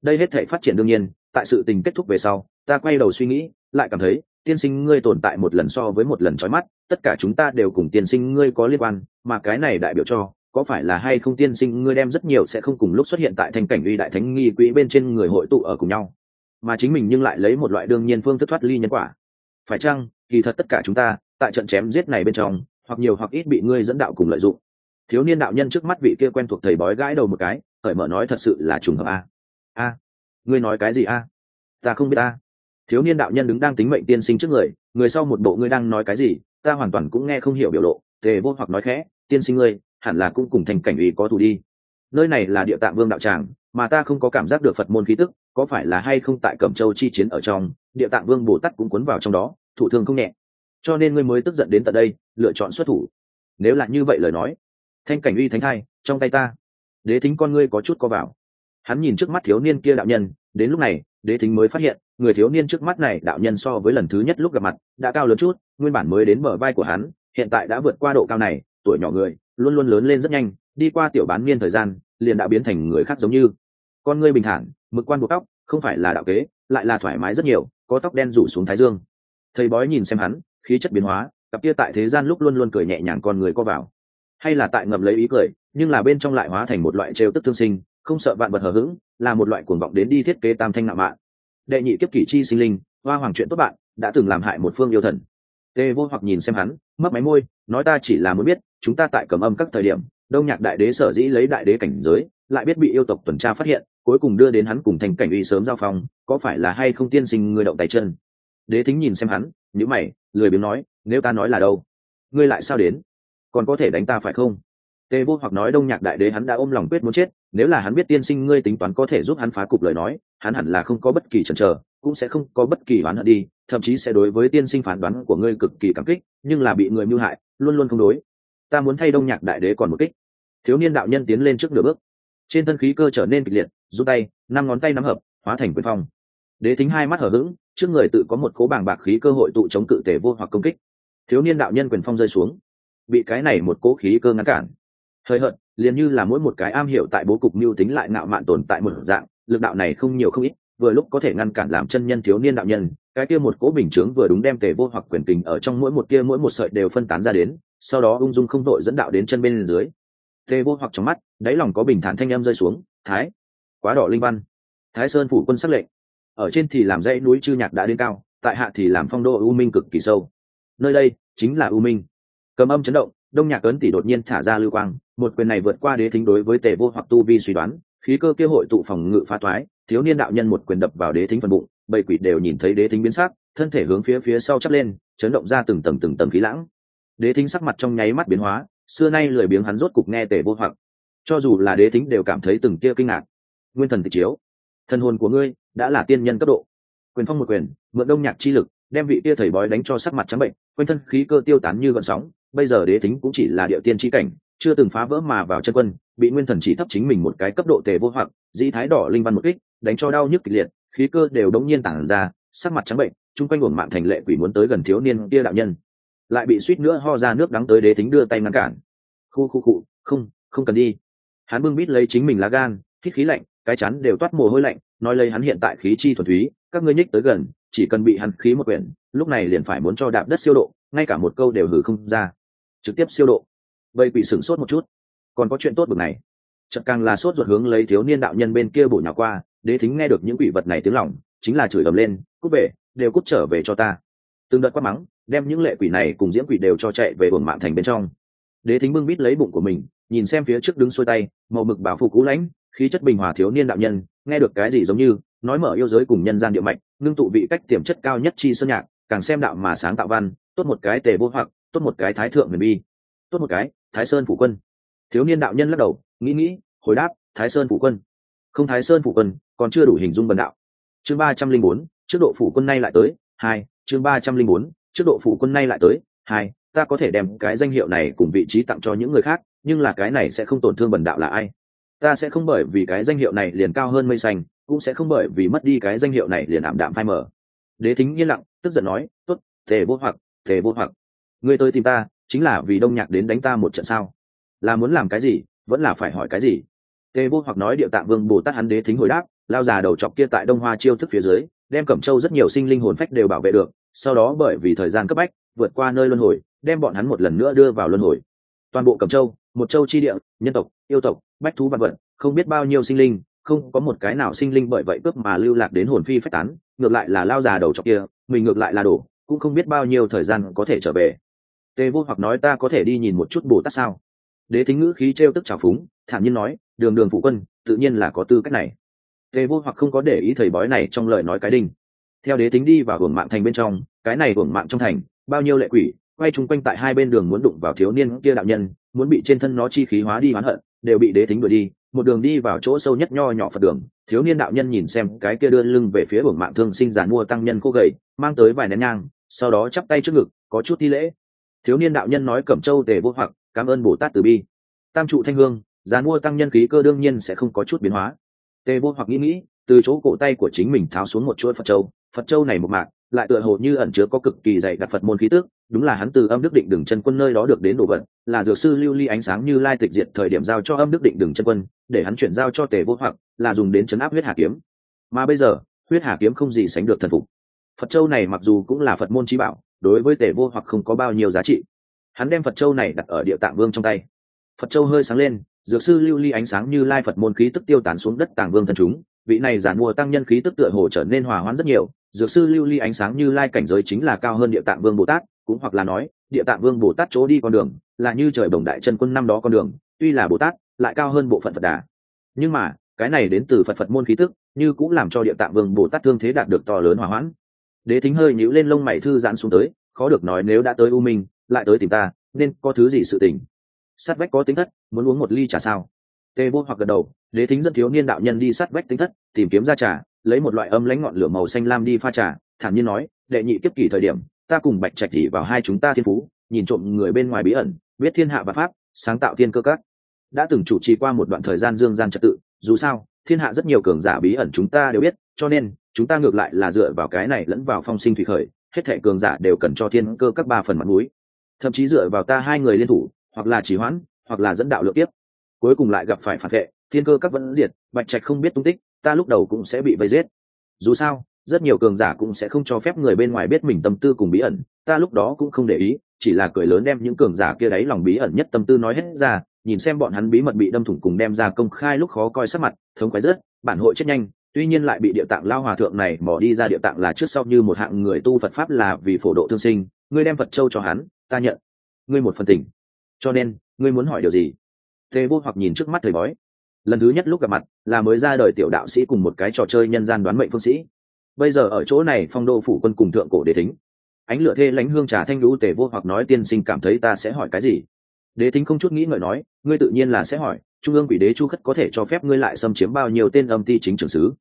Đây hết thể phát triển đương nhiên, tại sự tình kết thúc về sau, ta quay đầu suy nghĩ, lại cảm thấy, tiên sinh ngươi tồn tại một lần so với một lần trói mắt, tất cả chúng ta đều cùng tiên sinh ngươi có liên quan, mà cái này đại biểu cho, có phải là hay không tiên sinh ngươi đem rất nhiều sẽ không cùng lúc xuất hiện tại thành cảnh uy đại thánh nghi quỹ bên trên người hội tụ ở cùng nhau. Mà chính mình nhưng lại lấy một loại đương nhiên phương thức thoát ly nhân quả. Phải chăng, kỳ thật tất cả chúng ta, tại trận chém giết này bên trong, hoặc nhiều hoặc ít bị ngươi dẫn đạo cùng lợi dụng thiếu niên đạo nhân trước mắt vị kia quen thuộc thầy bói gãi đầu một cái, cởi mở nói thật sự là trùng hợp a. A, ngươi nói cái gì a? Ta không biết a. Thiếu niên đạo nhân đứng đang tính mệnh tiên sinh trước người người sau một bộ ngươi đang nói cái gì, ta hoàn toàn cũng nghe không hiểu biểu lộ, tề vô hoặc nói khẽ, tiên sinh ngươi, hẳn là cũng cùng thành cảnh ủy có thù đi. Nơi này là địa tạng vương đạo tràng, mà ta không có cảm giác được phật môn khí tức, có phải là hay không tại cẩm châu chi chiến ở trong, địa tạng vương bồ tát cũng cuốn vào trong đó thủ thương không nhẹ. Cho nên ngươi mới tức giận đến tận đây, lựa chọn xuất thủ. Nếu là như vậy lời nói thanh cảnh uy thánh hai, trong tay ta. Đế thính con ngươi có chút co vào. Hắn nhìn trước mắt thiếu niên kia đạo nhân, đến lúc này, đế thính mới phát hiện, người thiếu niên trước mắt này đạo nhân so với lần thứ nhất lúc gặp mặt, đã cao lớn chút, nguyên bản mới đến bờ vai của hắn, hiện tại đã vượt qua độ cao này, tuổi nhỏ người, luôn luôn lớn lên rất nhanh, đi qua tiểu bán niên thời gian, liền đã biến thành người khác giống như. Con ngươi bình thản, mực quan buộc tóc, không phải là đạo kế, lại là thoải mái rất nhiều, có tóc đen rủ xuống thái dương. Thầy bói nhìn xem hắn, khí chất biến hóa, cặp kia tại thế gian lúc luôn luôn cười nhẹ nhàng con người co vào hay là tại ngậm lấy ý cười, nhưng là bên trong lại hóa thành một loại trêu tức thương sinh, không sợ vạn vật hờ hững, là một loại cuồng vọng đến đi thiết kế tam thanh nạo mạn. Đệ nhị kiếp kỷ chi sinh linh, hoa hoàng chuyện tốt bạn, đã từng làm hại một phương yêu thần. Tê vô hoặc nhìn xem hắn mất máy môi, nói ta chỉ là muốn biết, chúng ta tại cầm âm các thời điểm, đông nhạc đại đế sở dĩ lấy đại đế cảnh giới, lại biết bị yêu tộc tuần tra phát hiện, cuối cùng đưa đến hắn cùng thành cảnh uy sớm giao phong, có phải là hay không tiên sinh người động tay chân? Đế thính nhìn xem hắn nhữ mày, lười biếng nói, nếu ta nói là đâu? Ngươi lại sao đến? Còn có thể đánh ta phải không? Tề vô hoặc nói đông nhạc đại đế hắn đã ôm lòng quyết muốn chết, nếu là hắn biết tiên sinh ngươi tính toán có thể giúp hắn phá cục lời nói, hắn hẳn là không có bất kỳ chần chờ, cũng sẽ không có bất kỳ oán hận đi, thậm chí sẽ đối với tiên sinh phán đoán của ngươi cực kỳ cảm kích, nhưng là bị người mưu hại, luôn luôn không đối. Ta muốn thay đông nhạc đại đế còn một kích. Thiếu niên đạo nhân tiến lên trước nửa bước. Trên thân khí cơ trở nên kịch liệt, rút tay, năm ngón tay nắm hợp, hóa thành quyền phong. Đế thính hai mắt hở h ữ g trước người tự có một cố bảng bạc khí cơ hội tụ chống cự tể vô hoặc công kích. Thiếu niên đạo nhân quyền phong rơi xuống bị cái này một cố khí cơ ngăn cản. Hơi hợt, liền như là mỗi một cái am hiểu tại bố cục mưu tính lại ngạo mạn tồn tại một dạng, lực đạo này không nhiều không ít, vừa lúc có thể ngăn cản làm chân nhân thiếu niên đạo nhân, cái kia một cố bình chướng vừa đúng đem tề vô hoặc quyền tình ở trong mỗi một kia mỗi một sợi đều phân tán ra đến, sau đó ung dung không đội dẫn đạo đến chân bên dưới. Tề vô hoặc trong mắt, đáy lòng có bình thản thanh em rơi xuống, thái, quá đỏ linh văn. Thái sơn phủ quân sắc lệnh. Ở trên thì làm dãy núi chư nhạc đã đến cao, tại hạ thì làm phong đô u minh cực kỳ sâu. Nơi đây chính là u minh cầm âm chấn động, đông nhạc ấn tỷ đột nhiên thả ra lưu quang, một quyền này vượt qua đế thính đối với tề vô hoặc tu vi suy đoán, khí cơ kia hội tụ phòng ngự phá toái thiếu niên đạo nhân một quyền đập vào đế thính phần bụng bảy quỷ đều nhìn thấy đế thính biến sắc, thân thể hướng phía phía sau chắp lên, chấn động ra từng tầng từng tầng khí lãng. Đế thính sắc mặt trong nháy mắt biến hóa, xưa nay lười biếng hắn rốt cục nghe tề vô hoặc. Cho dù là đế thính đều cảm thấy từng kia kinh ngạc. Nguyên thần tịch chiếu thân hồn của ngươi đã là tiên nhân cấp độ. Quyền phong một quyền, mượn đông nhạc chi lực, đem vị kia thầy bói đánh cho sắc mặt trắng bệnh, quanh thân khí cơ tiêu tán như gọn sóng bây giờ đế thính cũng chỉ là địa tiên chi cảnh, chưa từng phá vỡ mà vào chân quân, bị nguyên thần chỉ thấp chính mình một cái cấp độ tề vô hoặc di thái đỏ linh văn một kích, đánh cho đau nhức kịch liệt, khí cơ đều đống nhiên tản ra, sắc mặt trắng bệnh, chung quanh buồng mạng thành lệ quỷ muốn tới gần thiếu niên kia đạo nhân. Lại bị suýt nữa ho ra nước đắng tới đế thính đưa tay ngăn cản. Khu khu cụ không không cần đi. Hắn bưng bít lấy chính mình lá gan, hít khí lạnh, cái chắn đều toát mồ hôi lạnh, nói lấy hắn hiện tại khí chi thuần túy, các ngươi nhích tới gần, chỉ cần bị hắn khí một quyển, lúc này liền phải muốn cho đạp đất siêu độ, ngay cả một câu đều hử không ra trực tiếp siêu độ. Vậy quỷ sửng sốt một chút. Còn có chuyện tốt bực này. Chật càng là sốt ruột hướng lấy thiếu niên đạo nhân bên kia bổ nhỏ qua đế thính nghe được những quỷ vật này tiếng lỏng, chính là chửi ầm lên cút về đều cút trở về cho ta. Từng đợt quát mắng đem những lệ quỷ này cùng diễm quỷ đều cho chạy về buồng mạng thành bên trong. Đế thính bưng bít lấy bụng của mình nhìn xem phía trước đứng xuôi tay màu mực bảo phục cũ lãnh khí chất bình hòa thiếu niên đạo nhân nghe được cái gì giống như nói mở yêu giới cùng nhân gian địa mạch ngưng tụ vị cách tiềm chất cao nhất chi sơn nhạc càng xem đạo mà sáng tạo văn tốt một cái tề vô hoặc tốt một cái thái thượng huyền bi, tốt một cái thái sơn phủ quân. Thiếu niên đạo nhân lắc đầu, nghĩ nghĩ, hồi đáp, thái sơn phủ quân. Không thái sơn phủ quân, còn chưa đủ hình dung bần đạo. Chương ba trăm linh bốn, trước độ phủ quân nay lại tới, hai, chương ba trăm linh bốn, trước độ phủ quân nay lại tới, hai, ta có thể đem cái danh hiệu này cùng vị trí tặng cho những người khác, nhưng là cái này sẽ không tổn thương bần đạo là ai. Ta sẽ không bởi vì cái danh hiệu này liền cao hơn mây xanh, cũng sẽ không bởi vì mất đi cái danh hiệu này liền ảm đạm phai mờ. Đế thính yên lặng, tức giận nói t ố t tề vô hoặc tề vô hoặc ngươi tới tìm ta, chính là vì đông nhạc đến đánh ta một trận sao? Là muốn làm cái gì, vẫn là phải hỏi cái gì? Tề vô hoặc nói điệu tạng vương bồ tát hắn đế thính hồi đáp, lao già đầu chọc kia tại đông hoa chiêu thức phía dưới, đem cẩm châu rất nhiều sinh linh hồn phách đều bảo vệ được, sau đó bởi vì thời gian cấp bách, vượt qua nơi luân hồi, đem bọn hắn một lần nữa đưa vào luân hồi. Toàn bộ cẩm châu, một châu chi địa, nhân tộc, yêu tộc, bách thú vật vật, không biết bao nhiêu sinh linh, không có một cái nào sinh linh bởi vậy cướp mà lưu lạc đến hồn phi phách tán, ngược lại là lao già đầu chọc kia, mình ngược lại là đổ, cũng không biết bao nhiêu thời gian có thể trở về tề vô hoặc nói, ta có thể đi nhìn một chút bồ tát sao? Đế thính ngữ khí t r e o tức trào phúng, thản nhiên nói, đường đường phụ quân, tự nhiên là có tư cách này. Tề vô hoặc không có để ý thầy bói này trong lời nói cái đinh. Theo đế thính đi vào hưởng mạng thành bên trong, cái này hưởng mạng trong thành, bao nhiêu lệ quỷ, quay chung quanh tại hai bên đường muốn đụng vào thiếu niên kia đạo nhân, muốn bị trên thân nó chi khí hóa đi hoán hận, đều bị đế thính đuổi đi, một đường đi vào chỗ sâu nhất nho nhỏ phật đường. Thiếu niên đạo nhân nhìn xem cái kia đưa lưng về phía hưởng mạng thương sinh giàn mua tăng nhân cô gầy, mang tới vài nén nhang, sau đó chắp tay trước ngực, có chút thi lễ thiếu niên đạo nhân nói cẩm châu tề vô hoặc, cảm ơn bồ tát từ bi. Tam trụ thanh hương giàn mua tăng nhân khí cơ đương nhiên sẽ không có chút biến hóa. Tề vô hoặc nghĩ nghĩ, từ chỗ cổ tay của chính mình tháo xuống một chuỗi phật châu. Phật châu này một mạc, lại tựa hồ như ẩn chứa có cực kỳ dày đặc phật môn khí tức, đúng là hắn từ âm đức định đường chân quân nơi đó được đến đồ vật, là dược sư lưu ly ánh sáng như lai tịch diệt thời điểm giao cho âm đức định đường chân quân, để hắn chuyển giao cho tề vô hoặc, là dùng đến chấn áp huyết hà kiếm. Mà bây giờ, huyết hà kiếm không gì sánh được thần phục. Phật châu này mặc dù cũng là phật môn trí bảo đối với tề vô hoặc không có bao nhiêu giá trị. Hắn đem phật châu này đặt ở địa tạng vương trong tay. Phật châu hơi sáng lên, dược sư lưu ly ánh sáng như lai phật môn khí tức tiêu tán xuống đất tàng vương thần chúng, vị này giản mua tăng nhân khí tức tựa hồ trở nên hòa hoãn rất nhiều, dược sư lưu ly ánh sáng như lai cảnh giới chính là cao hơn địa tạng vương bồ tát, cũng hoặc là nói, địa tạng vương bồ tát chỗ đi con đường, là như trời bồng đại chân quân năm đó con đường, tuy là bồ tát, lại cao hơn bộ phận phật đà. Nhưng mà, cái này đến từ phật phật môn khí tức, như cũng làm cho địa tạng vương bồ tát thương thế đạt được to lớn hòa hoãn đế thính hơi nhíu lên lông mày thư giãn xuống tới, khó được nói nếu đã tới u minh, lại tới tìm ta, nên có thứ gì sự tình. Sát vách có tính thất, muốn uống một ly trà sao? Tê vô hoặc gật đầu, đế thính dẫn thiếu niên đạo nhân đi sát vách tính thất, tìm kiếm ra trà, lấy một loại âm lãnh ngọn lửa màu xanh lam đi pha trà, thản nhiên nói, đệ nhị kiếp kỳ thời điểm, ta cùng bạch trạch thị vào hai chúng ta thiên phú, nhìn trộm người bên ngoài bí ẩn, biết thiên hạ và pháp, sáng tạo thiên cơ các. Đã từng chủ trì qua một đoạn thời gian dương gian trật tự, dù sao thiên hạ rất nhiều cường giả bí ẩn chúng ta đều biết, cho nên, chúng ta ngược lại là dựa vào cái này lẫn vào phong sinh thủy khởi, hết thệ cường giả đều cần cho thiên cơ các ba phần mặt mũi. Thậm chí dựa vào ta hai người liên thủ, hoặc là chỉ hoãn, hoặc là dẫn đạo lượng tiếp. Cuối cùng lại gặp phải phản vệ, thiên cơ các vẫn diệt, bạch trạch không biết tung tích, ta lúc đầu cũng sẽ bị vây giết. Dù sao, rất nhiều cường giả cũng sẽ không cho phép người bên ngoài biết mình tâm tư cùng bí ẩn, ta lúc đó cũng không để ý, chỉ là cười lớn đem những cường giả kia đáy lòng bí ẩn nhất tâm tư nói hết ra nhìn xem bọn hắn bí mật bị đâm thủng cùng đem ra công khai lúc khó coi sắc mặt, thống quái rớt, bản hội chết nhanh, tuy nhiên lại bị địa tạng lao hòa thượng này bỏ đi ra địa tạng là trước sau như một hạng người tu phật pháp là vì phổ độ thương sinh, ngươi đem phật châu cho hắn, ta nhận. Ngươi một phần tình cho nên, ngươi muốn hỏi điều gì? Tề vô hoặc nhìn trước mắt thầy bói. Lần thứ nhất lúc gặp mặt, là mới ra đời tiểu đạo sĩ cùng một cái trò chơi nhân gian đoán mệnh phương sĩ. Bây giờ ở chỗ này phong đô phủ quân cùng thượng cổ đế thính. Ánh lửa thê lãnh hương trà thanh lũ tề vô hoặc nói tiên sinh cảm thấy ta sẽ hỏi cái gì? Đế thính không chút nghĩ ngợi nói, ngươi tự nhiên là sẽ hỏi, trung ương quỷ đế chu khất có thể cho phép ngươi lại xâm chiếm bao nhiêu tên âm ti chính trưởng sứ?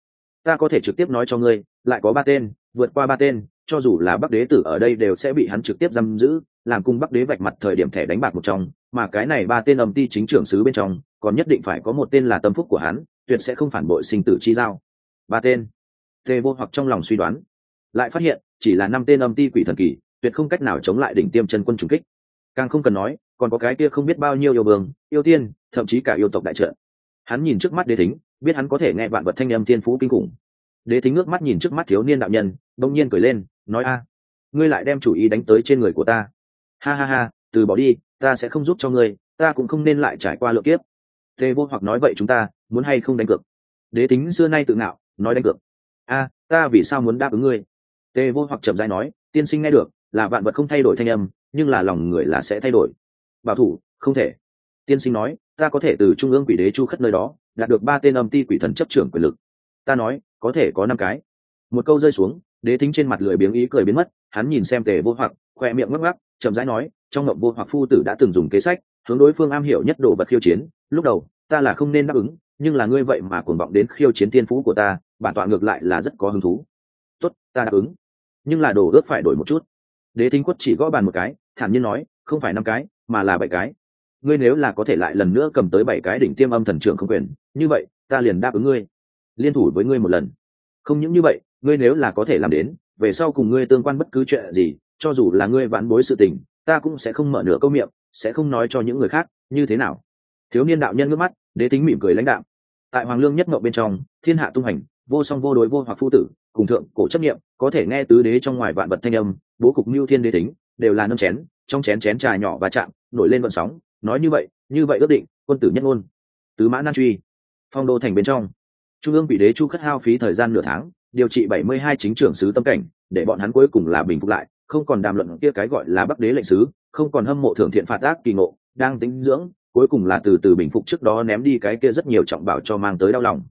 Ta có thể trực tiếp nói cho ngươi, lại có ba tên, vượt qua ba tên, cho dù là bắc đế tử ở đây đều sẽ bị hắn trực tiếp giam giữ, làm cung bắc đế vạch mặt thời điểm thẻ đánh bạc một trong, mà cái này ba tên âm ti chính trưởng sứ bên trong, còn nhất định phải có một tên là tâm phúc của hắn, tuyệt sẽ không phản bội sinh tử chi giao. Ba tên. Tê vô hoặc trong lòng suy đoán, lại phát hiện chỉ là năm tên âm ti quỷ thần kỳ, tuyệt không cách nào chống lại đỉnh tiêm chân quân trùng kích. Càng không cần nói còn có cái kia không biết bao nhiêu yêu vương, yêu tiên, thậm chí cả yêu tộc đại trợ hắn nhìn trước mắt đế thính, biết hắn có thể nghe vạn vật thanh âm thiên phú kinh khủng. Đế thính ngước mắt nhìn trước mắt thiếu niên đạo nhân đông nhiên cười lên, nói, a, ngươi lại đem chủ ý đánh tới trên người của ta. Ha ha ha, từ bỏ đi, ta sẽ không giúp cho ngươi, ta cũng không nên lại trải qua lượng kiếp. Tề vô hoặc nói, vậy chúng ta muốn hay không đánh cược? Đế tính xưa nay tự ngạo, nói, đánh cược. A, ta vì sao muốn đáp ứng ngươi? Tề vô hoặc chậm dai nói, tiên sinh nghe được, là vạn vật không thay đổi thanh âm, nhưng là lòng người là sẽ thay đổi bảo thủ, không thể. Tiên sinh nói, ta có thể từ trung ương quỷ đế chu khất nơi đó, đạt được ba tên âm ti quỷ thần chấp trưởng quyền lực. Ta nói, có thể có năm cái. Một câu rơi xuống, đế thính trên mặt lười biếng ý cười biến mất, hắn nhìn xem tề vô hoặc, khoe miệng ngắc ngắc, chậm rãi nói, trong ngộng vô hoặc phu tử đã từng dùng kế sách, hướng đối phương am hiểu nhất đồ vật khiêu chiến, lúc đầu, ta là không nên đáp ứng, nhưng là ngươi vậy mà cuồng vọng đến khiêu chiến tiên phú của ta, bản tọa ngược lại là rất có hứng thú. Tốt, ta đáp ứng. Nhưng là đồ ước phải đổi một chút. Đế thính quất chỉ gõ bàn một cái, thản nhiên nói, không phải năm cái mà là bảy cái. Ngươi nếu là có thể lại lần nữa cầm tới bảy cái đỉnh tiêm âm thần trưởng không quyền, như vậy, ta liền đáp ứng ngươi. Liên thủ với ngươi một lần. Không những như vậy, ngươi nếu là có thể làm đến, về sau cùng ngươi tương quan bất cứ chuyện gì, cho dù là ngươi vãn bối sự tình, ta cũng sẽ không mở nửa câu miệng, sẽ không nói cho những người khác, như thế nào. Thiếu niên đạo nhân ngước mắt, đế tính mỉm cười lãnh đạo tại hoàng lương nhất ngộ bên trong, thiên hạ tung hành, vô song vô đối vô hoặc phu tử, cùng thượng cổ chấp nghiệm có thể nghe tứ đế trong ngoài vạn vật thanh âm, bố cục mưu thiên đế tính, đều là nâm chén trong chén chén trà nhỏ và chạm, nổi lên vận sóng, nói như vậy như vậy ước định, quân tử nhất ngôn, tứ mã nan truy, phong đô thành bên trong. Trung ương bị đế chu khất hao phí thời gian nửa tháng, điều trị bảy mươi hai chính trưởng sứ tâm cảnh, để bọn hắn cuối cùng là bình phục lại, không còn đàm luận kia cái gọi là bắc đế lệnh sứ, không còn hâm mộ thượng thiện phạt ác kỳ ngộ, đang tính dưỡng, cuối cùng là từ từ bình phục trước đó ném đi cái kia rất nhiều trọng bảo cho mang tới đau lòng.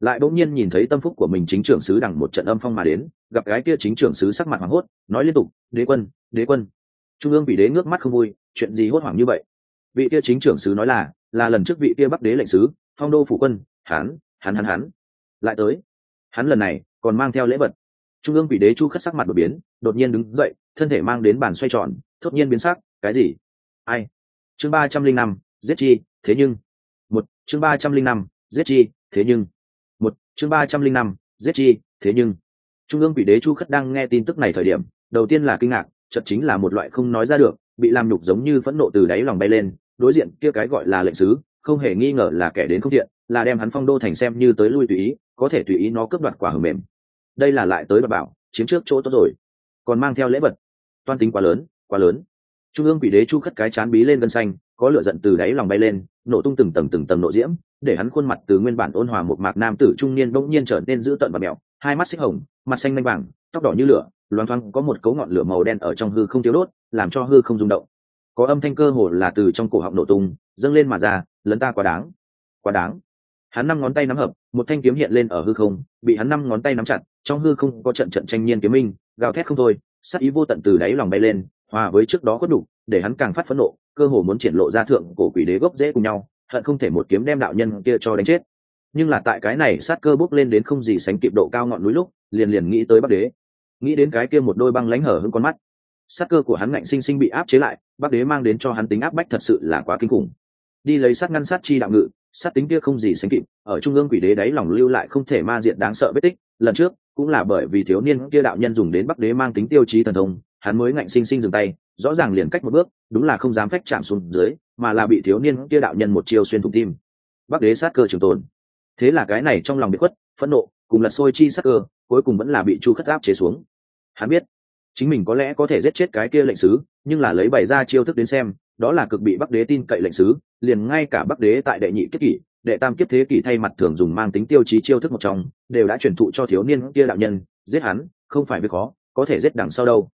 Lại bỗng nhiên nhìn thấy tâm phúc của mình chính trưởng sứ đằng một trận âm phong mà đến, gặp cái kia chính trưởng sứ sắc mặt hoảng hốt, nói liên tục, đế quân đế quân trung ương vị đế ngước mắt không vui, chuyện gì hốt hoảng như vậy? Vị kia chính trưởng sứ nói là là lần trước vị kia bắc đế lệnh sứ, phong đô phủ quân hán hắn hắn hắn. Lại tới. Hắn lần này, còn mang theo lễ vật. Trung ương vị đế chu khất sắc mặt đột biến, đột nhiên đứng dậy, thân thể mang đến bàn xoay tròn, thốt nhiên biến sắc, cái gì? Ai? Chương ba trăm linh năm, giết chi, thế nhưng. Một, chương ba trăm linh năm, giết chi, thế nhưng. Một, chương ba trăm linh năm, giết chi, thế nhưng. Trung ương quỷ đế chu khất đang nghe tin tức này thời điểm, đầu tiên là kinh ngạc chật chính là một loại không nói ra được, bị làm nhục giống như phẫn nộ từ đáy lòng bay lên, đối diện kia cái gọi là lệnh sứ, không hề nghi ngờ là kẻ đến không thiện, là đem hắn phong đô thành xem như tới lui tùy ý, có thể tùy ý nó cướp đoạt quả hầm mềm. Đây là lại tới và bảo, chiếm trước chỗ tốt rồi. Còn mang theo lễ vật. Toan tính quá lớn quá lớn. Trung ương quỷ đế chu khất cái chán bí lên gân xanh, có lửa giận từ đáy lòng bay lên, nổ tung từng tầng từng tầng nộ diễm, để hắn khuôn mặt từ nguyên bản ôn hòa một mạc nam tử trung niên bỗng nhiên trở nên dữ tợn và mèo hai mắt xích hồng, mặt xanh manh vàng, tóc đỏ như lửa Loan thoáng có một cấu ngọn lửa màu đen ở trong hư không thiếu đốt, làm cho hư không rung động. Có âm thanh cơ hồ là từ trong cổ họng nổ tung, dâng lên mà ra, lấn ta quá đáng. Quá đáng. Hắn năm ngón tay nắm hợp, một thanh kiếm hiện lên ở hư không, bị hắn năm ngón tay nắm chặt, trong hư không có trận trận tranh nhiên kiếm minh, gào thét không thôi sắc ý vô tận từ đáy lòng bay lên, hòa với trước đó có đủ, để hắn càng phát phẫn nộ, cơ hồ muốn triển lộ ra thượng cổ quỷ đế gốc dễ cùng nhau, hận không thể một kiếm đem đạo nhân kia cho đánh chết. Nhưng là tại cái này sát cơ bốc lên đến không gì sánh kịp độ cao ngọn núi lúc, liền liền nghĩ tới bắc đế nghĩ đến cái kia một đôi băng lánh hở hơn con mắt. Sát cơ của hắn ngạnh sinh sinh bị áp chế lại bắc đế mang đến cho hắn tính áp bách thật sự là quá kinh khủng. Đi lấy sát ngăn sát chi đạo ngự sát tính kia không gì sánh kịp, ở trung ương quỷ đế đáy lòng lưu lại không thể ma diện đáng sợ vết tích, lần trước cũng là bởi vì thiếu niên kia đạo nhân dùng đến bắc đế mang tính tiêu chí thần thông, hắn mới ngạnh sinh sinh dừng tay, rõ ràng liền cách một bước, đúng là không dám phách chạm xuống dưới, mà là bị thiếu niên kia đạo nhân một chiêu xuyên thủng tim. Bắc đế sát cơ trường tồn. Thế là cái này trong lòng bị khuất, phẫn nộ, cùng lật sôi chi sát cơ, cuối cùng vẫn là bị chu khất áp chế xuống hắn biết, chính mình có lẽ có thể giết chết cái kia lệnh sứ, nhưng là lấy bày ra chiêu thức đến xem, đó là cực bị bắc đế tin cậy lệnh sứ, liền ngay cả bắc đế tại đệ nhị kiếp kỷ, đệ tam kiếp thế kỷ thay mặt thường dùng mang tính tiêu chí chiêu thức một trong, đều đã truyền thụ cho thiếu niên kia đạo nhân, giết hắn, không phải việc khó, có thể giết đằng sau đâu.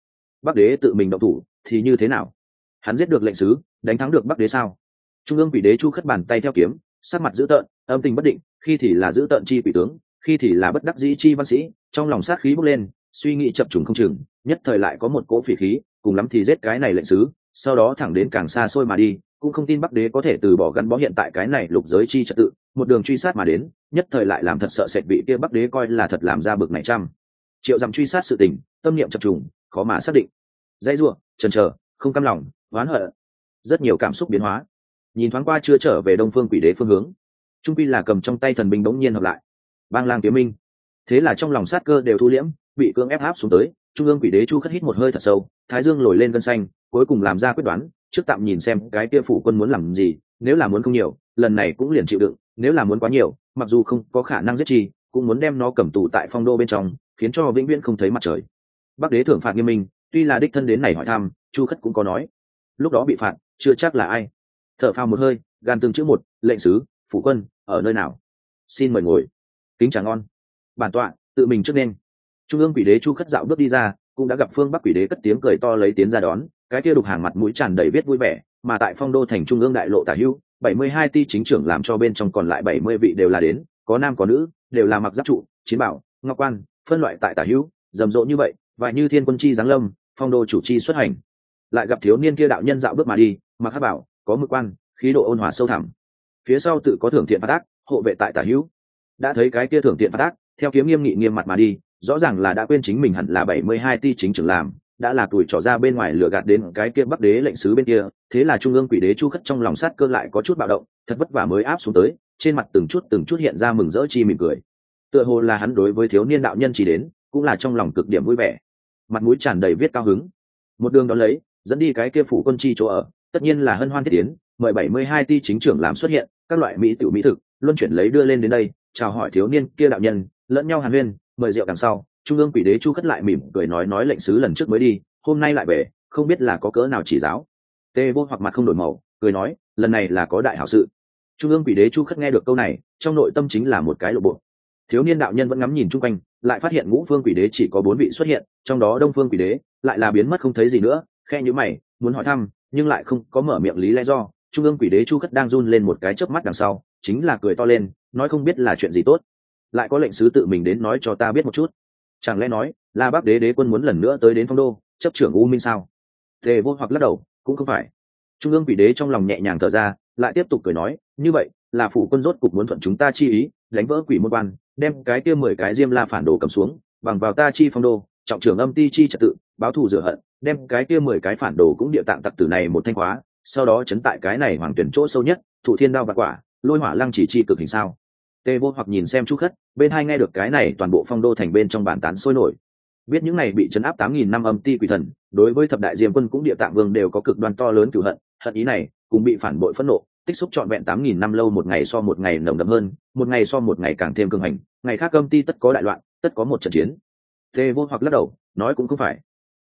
Bắc đế tự mình động thủ, thì như thế nào? Hắn giết được lệnh sứ, đánh thắng được bắc đế sao? Trung ương quỷ đế chu khất bàn tay theo kiếm sát mặt dữ tợn, âm tình bất định, khi thì là dữ tợn chi quỷ tướng, khi thì là bất đắc dĩ chi văn sĩ, trong lòng sát khí bốc lên suy nghĩ chập trùng không chừng, nhất thời lại có một cỗ phỉ khí, cùng lắm thì giết cái này lệnh sứ, sau đó thẳng đến càng xa xôi mà đi, cũng không tin bắc đế có thể từ bỏ gắn bó hiện tại cái này lục giới chi trật tự, một đường truy sát mà đến, nhất thời lại làm thật sợ sệt vị kia bắc đế coi là thật làm ra bực này trăm triệu dặm truy sát sự tình, tâm niệm chập trùng, khó mà xác định. Dãy ruộng chần chờ, không cam lòng, oán hận. Rất nhiều cảm xúc biến hóa. Nhìn thoáng qua chưa trở về đông phương quỷ đế phương hướng, trung pi là cầm trong tay thần binh bỗng nhiên hợp lại. Bang lang kiếm minh. Thế là trong lòng sát cơ đều thu liễm bị cưỡng ép áp xuống tới, trung ương quỷ đế chu khất hít một hơi thật sâu, thái dương nổi lên gân xanh, cuối cùng làm ra quyết đoán, trước tạm nhìn xem cái kia phủ quân muốn làm gì, nếu là muốn không nhiều, lần này cũng liền chịu đựng, nếu là muốn quá nhiều, mặc dù không có khả năng giết chi, cũng muốn đem nó cầm tù tại phong đô bên trong, khiến cho vĩnh viễn không thấy mặt trời. Bắc đế thưởng phạt nghiêm minh, tuy là đích thân đến này hỏi thăm, chu khất cũng có nói. Lúc đó bị phạt, chưa chắc là ai. Thở phào một hơi, gan từng chữ một, lệnh sứ, phủ quân, ở nơi nào? Xin mời ngồi. Kính trà ngon. Bản tọa, tự mình trước nên trung ương quỷ đế chu khất dạo bước đi ra cũng đã gặp phương bắc quỷ đế cất tiếng cười to lấy tiến ra đón cái kia đục hàng mặt mũi tràn đầy biết vui vẻ mà tại phong đô thành trung ương đại lộ tả hưu bảy mươi hai ti chính trưởng làm cho bên trong còn lại bảy mươi vị đều là đến có nam có nữ đều là mặc giáp trụ chiến bảo ngọc quan phân loại tại tả Hưu, rầm rộ như vậy và như thiên quân chi giáng lâm phong đô chủ chi xuất hành. Lại gặp thiếu niên kia đạo nhân dạo bước mà đi mặc hát bảo có mực quan khí độ ôn hòa sâu thẳm. Phía sau tự có thưởng thiện phát ác hộ vệ tại tả hữu. Đã thấy cái kia thưởng thiện phát ác theo kiếm nghiêm nghị nghiêm mặt mà đi rõ ràng là đã quên chính mình hẳn là bảy mươi hai ti chính trưởng làm, đã là tuổi trỏ ra bên ngoài lừa gạt đến cái kia bắc đế lệnh sứ bên kia, thế là trung ương quỷ đế chu khất trong lòng sát cơ lại có chút bạo động, thật vất vả mới áp xuống tới, trên mặt từng chút từng chút hiện ra mừng rỡ chi mỉm cười. Tựa hồ là hắn đối với thiếu niên đạo nhân chỉ đến, cũng là trong lòng cực điểm vui vẻ. Mặt mũi tràn đầy viết cao hứng. Một đường đó lấy, dẫn đi cái kia phủ quân chi chỗ ở, tất nhiên là hân hoan thiết tiến, mời bảy mươi hai ti chính trưởng làm xuất hiện, các loại mỹ tiểu mỹ thực, luân chuyển lấy đưa lên đến đây, chào hỏi thiếu niên kia đạo nhân, lẫn nhau hàn huyên mời rượu đằng sau, trung ương quỷ đế chu khất lại mỉm cười nói nói lệnh sứ lần trước mới đi, hôm nay lại về, không biết là có cỡ nào chỉ giáo. Tê vô hoặc mặt không đổi màu, cười nói, lần này là có đại hảo sự. Trung ương quỷ đế chu khất nghe được câu này, trong nội tâm chính là một cái lộ bộ. Thiếu niên đạo nhân vẫn ngắm nhìn chung quanh, lại phát hiện ngũ phương quỷ đế chỉ có bốn vị xuất hiện, trong đó đông phương quỷ đế lại là biến mất không thấy gì nữa, khe nhữ mày, muốn hỏi thăm, nhưng lại không có mở miệng lý lẽ do. Trung ương quỷ đế chu khất đang run lên một cái chớp mắt đằng sau, chính là cười to lên, nói không biết là chuyện gì tốt lại có lệnh sứ tự mình đến nói cho ta biết một chút. Chẳng lẽ nói là bác đế đế quân muốn lần nữa tới đến phong đô, chấp trưởng u minh sao? Tề vô hoặc lắc đầu, cũng không phải. Trung ương quỷ đế trong lòng nhẹ nhàng thở ra, lại tiếp tục cười nói, như vậy, là phủ quân rốt cục muốn thuận chúng ta chi ý, đánh vỡ quỷ môn quan, đem cái kia mười cái diêm la phản đồ cầm xuống, bằng vào ta chi phong đô, trọng trưởng âm ti chi trật tự, báo thù rửa hận, đem cái kia mười cái phản đồ cũng địa tạng tặc tử này một thanh hóa sau đó chấn tại cái này hoàng tuyển chỗ sâu nhất, thụ thiên đao và quả, lôi hỏa lăng chỉ chi cực hình sao? Tê vô hoặc nhìn xem chu khất, bên hai nghe được cái này toàn bộ phong đô thành bên trong bản tán sôi nổi. Biết những này bị chấn áp tám nghìn năm âm ti quỷ thần, đối với thập đại diêm quân cũng địa tạng vương đều có cực đoan to lớn cửu hận hận ý này cũng bị phản bội phẫn nộ, tích xúc trọn vẹn tám nghìn năm lâu một ngày so một ngày nồng đậm hơn, một ngày so một ngày càng thêm cường hành, ngày khác âm ti tất có đại loạn, tất có một trận chiến. Tê vô hoặc lắc đầu, nói cũng không phải.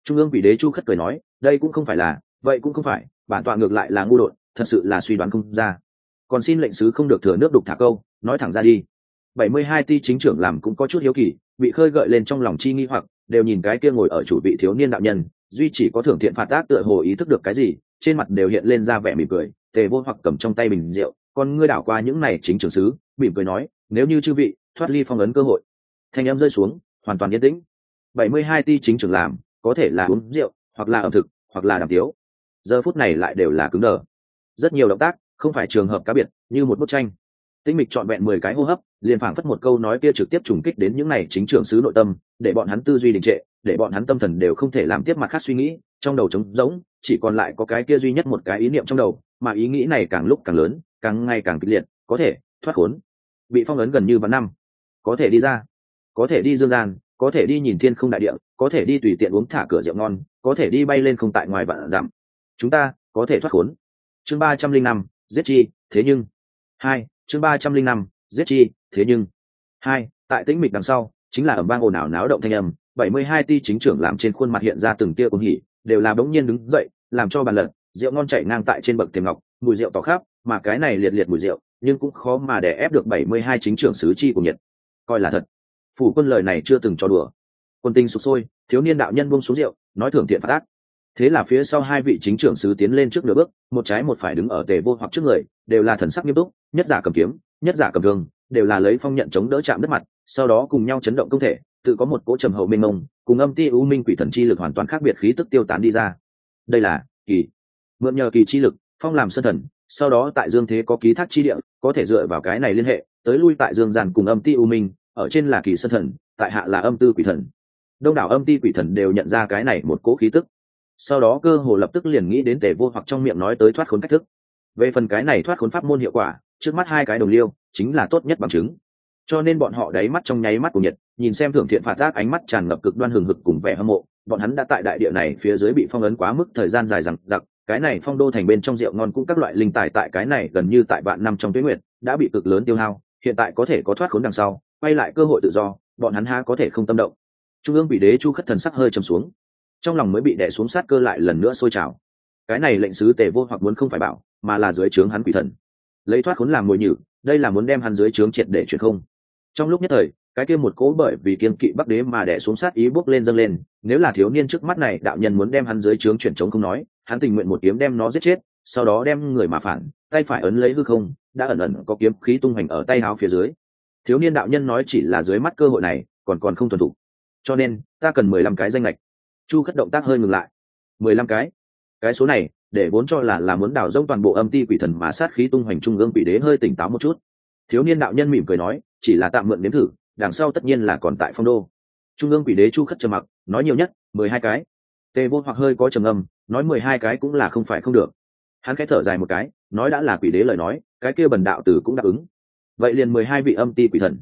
Trung ương vị đế chu khất cười nói, đây cũng không phải là, vậy cũng không phải, bản tọa ngược lại là ngu đột, thật sự là suy đoán không ra. Còn xin lệnh sứ không được thừa nước đục thả câu nói thẳng ra đi. Bảy mươi hai ti chính trưởng làm cũng có chút hiếu kỳ, bị khơi gợi lên trong lòng chi nghi hoặc, đều nhìn cái kia ngồi ở chủ vị thiếu niên đạo nhân, duy chỉ có thưởng thiện phạt tác tựa hồ ý thức được cái gì, trên mặt đều hiện lên ra vẻ mỉm cười, tề vô hoặc cầm trong tay bình rượu, con ngươi đảo qua những này chính trưởng sứ, mỉm cười nói, nếu như chư vị thoát ly phong ấn cơ hội. Thanh em rơi xuống, hoàn toàn yên tĩnh. Bảy mươi hai ti chính trưởng làm, có thể là uống rượu, hoặc là ẩm thực, hoặc là đàm tiếu. Giờ phút này lại đều là cứng đờ. Rất nhiều động tác, không phải trường hợp cá biệt, như một bức tranh tinh mịch trọn vẹn mười cái hô hấp, liền phảng phất một câu nói kia trực tiếp trùng kích đến những này chính trưởng sứ nội tâm, để bọn hắn tư duy đình trệ, để bọn hắn tâm thần đều không thể làm tiếp mặt khác suy nghĩ, trong đầu trống rỗng, chỉ còn lại có cái kia duy nhất một cái ý niệm trong đầu, mà ý nghĩ này càng lúc càng lớn, càng ngày càng kịch liệt, có thể thoát khốn. Bị phong ấn gần như vạn năm. Có thể đi ra, có thể đi dương gian, có thể đi nhìn thiên không đại địa, có thể đi tùy tiện uống thả cửa rượu ngon, có thể đi bay lên không tại ngoài vạn dặm. Chúng ta có thể thoát khốn. Chương ba trăm linh năm, giết chi, thế nhưng. Hai chương ba trăm linh năm giết chi thế nhưng. Hai tại tĩnh mịch đằng sau chính là ẩm vang ồn ào náo động thanh âm bảy mươi hai ti chính trưởng làm trên khuôn mặt hiện ra từng tia cuồng hỉ đều là bỗng nhiên đứng dậy làm cho bàn lật rượu ngon chảy ngang tại trên bậc thềm ngọc mùi rượu tỏ khắp mà cái này liệt liệt mùi rượu nhưng cũng khó mà để ép được bảy mươi hai chính trưởng sứ chi của nhật, coi là thật. Phủ quân lời này chưa từng cho đùa. Quân tinh sụp sôi thiếu niên đạo nhân buông xuống rượu nói thưởng thiện phát ác. Thế là phía sau hai vị chính trưởng sứ tiến lên trước nửa bước một trái một phải đứng ở tề vô hoặc trước người đều là thần sắc nghiêm túc, nhất giả cầm kiếm, nhất giả cầm thương, đều là lấy phong nhận chống đỡ chạm đất mặt, sau đó cùng nhau chấn động công thể, tự có một cỗ trầm hậu mênh mông, cùng âm ti u minh quỷ thần chi lực hoàn toàn khác biệt khí tức tiêu tán đi ra. Đây là kỳ, mượn nhờ kỳ chi lực, phong làm sân thần, sau đó tại dương thế có ký thác chi địa, có thể dựa vào cái này liên hệ, tới lui tại dương giàn cùng âm ti u minh, ở trên là kỳ sân thần, tại hạ là âm tư quỷ thần. Đông đảo âm ti quỷ thần đều nhận ra cái này một cố khí tức. Sau đó cơ hồ lập tức liền nghĩ đến tề vô hoặc trong miệng nói tới thoát khốn cách thức về phần cái này thoát khốn pháp môn hiệu quả, trước mắt hai cái đồng liêu chính là tốt nhất bằng chứng. Cho nên bọn họ đáy mắt trong nháy mắt của nhiệt, nhìn xem thưởng thiện phạt tác ánh mắt tràn ngập cực đoan hừng hực cùng vẻ hâm mộ, bọn hắn đã tại đại địa này phía dưới bị phong ấn quá mức thời gian dài rằng giặc cái này phong đô thành bên trong rượu ngon cũng các loại linh tài tại cái này gần như tại vạn năm trong tuyến nguyệt, đã bị cực lớn tiêu hao, hiện tại có thể có thoát khốn đằng sau, quay lại cơ hội tự do, bọn hắn há có thể không tâm động. Trung ương bị đế chu khất thần sắc hơi trầm xuống, trong lòng mới bị đè xuống sát cơ lại lần nữa sôi trào. Cái này lệnh sứ tề vô hoặc muốn không phải bảo mà là dưới trướng hắn quỷ thần. Lấy thoát khốn làm mồi nhử, đây là muốn đem hắn dưới trướng triệt để chuyển không. Trong lúc nhất thời, cái kia một cố bởi vì kiên kỵ bắc đế mà đẻ xuống sát ý bước lên dâng lên, nếu là thiếu niên trước mắt này đạo nhân muốn đem hắn dưới trướng chuyển chống không nói, hắn tình nguyện một kiếm đem nó giết chết, sau đó đem người mà phản, tay phải ấn lấy hư không, đã ẩn ẩn có kiếm khí tung hành ở tay áo phía dưới. Thiếu niên đạo nhân nói chỉ là dưới mắt cơ hội này, còn còn không thuần thủ cho nên, ta cần mười lăm cái danh lệch chu khất động tác hơi ngừng lại. Mười lăm cái? Cái số này để vốn cho là là muốn đào rông toàn bộ âm ti quỷ thần mà sát khí tung hoành trung ương quỷ đế hơi tỉnh táo một chút. Thiếu niên đạo nhân mỉm cười nói, chỉ là tạm mượn nếm thử, đằng sau tất nhiên là còn tại phong đô. Trung ương quỷ đế chu khất trầm mặc, nói nhiều nhất, mười hai cái. Tề vô hoặc hơi có trầm âm nói mười hai cái cũng là không phải không được. Hắn khẽ thở dài một cái, nói đã là quỷ đế lời nói, cái kia bần đạo tử cũng đáp ứng. Vậy liền mười hai vị âm ti quỷ thần.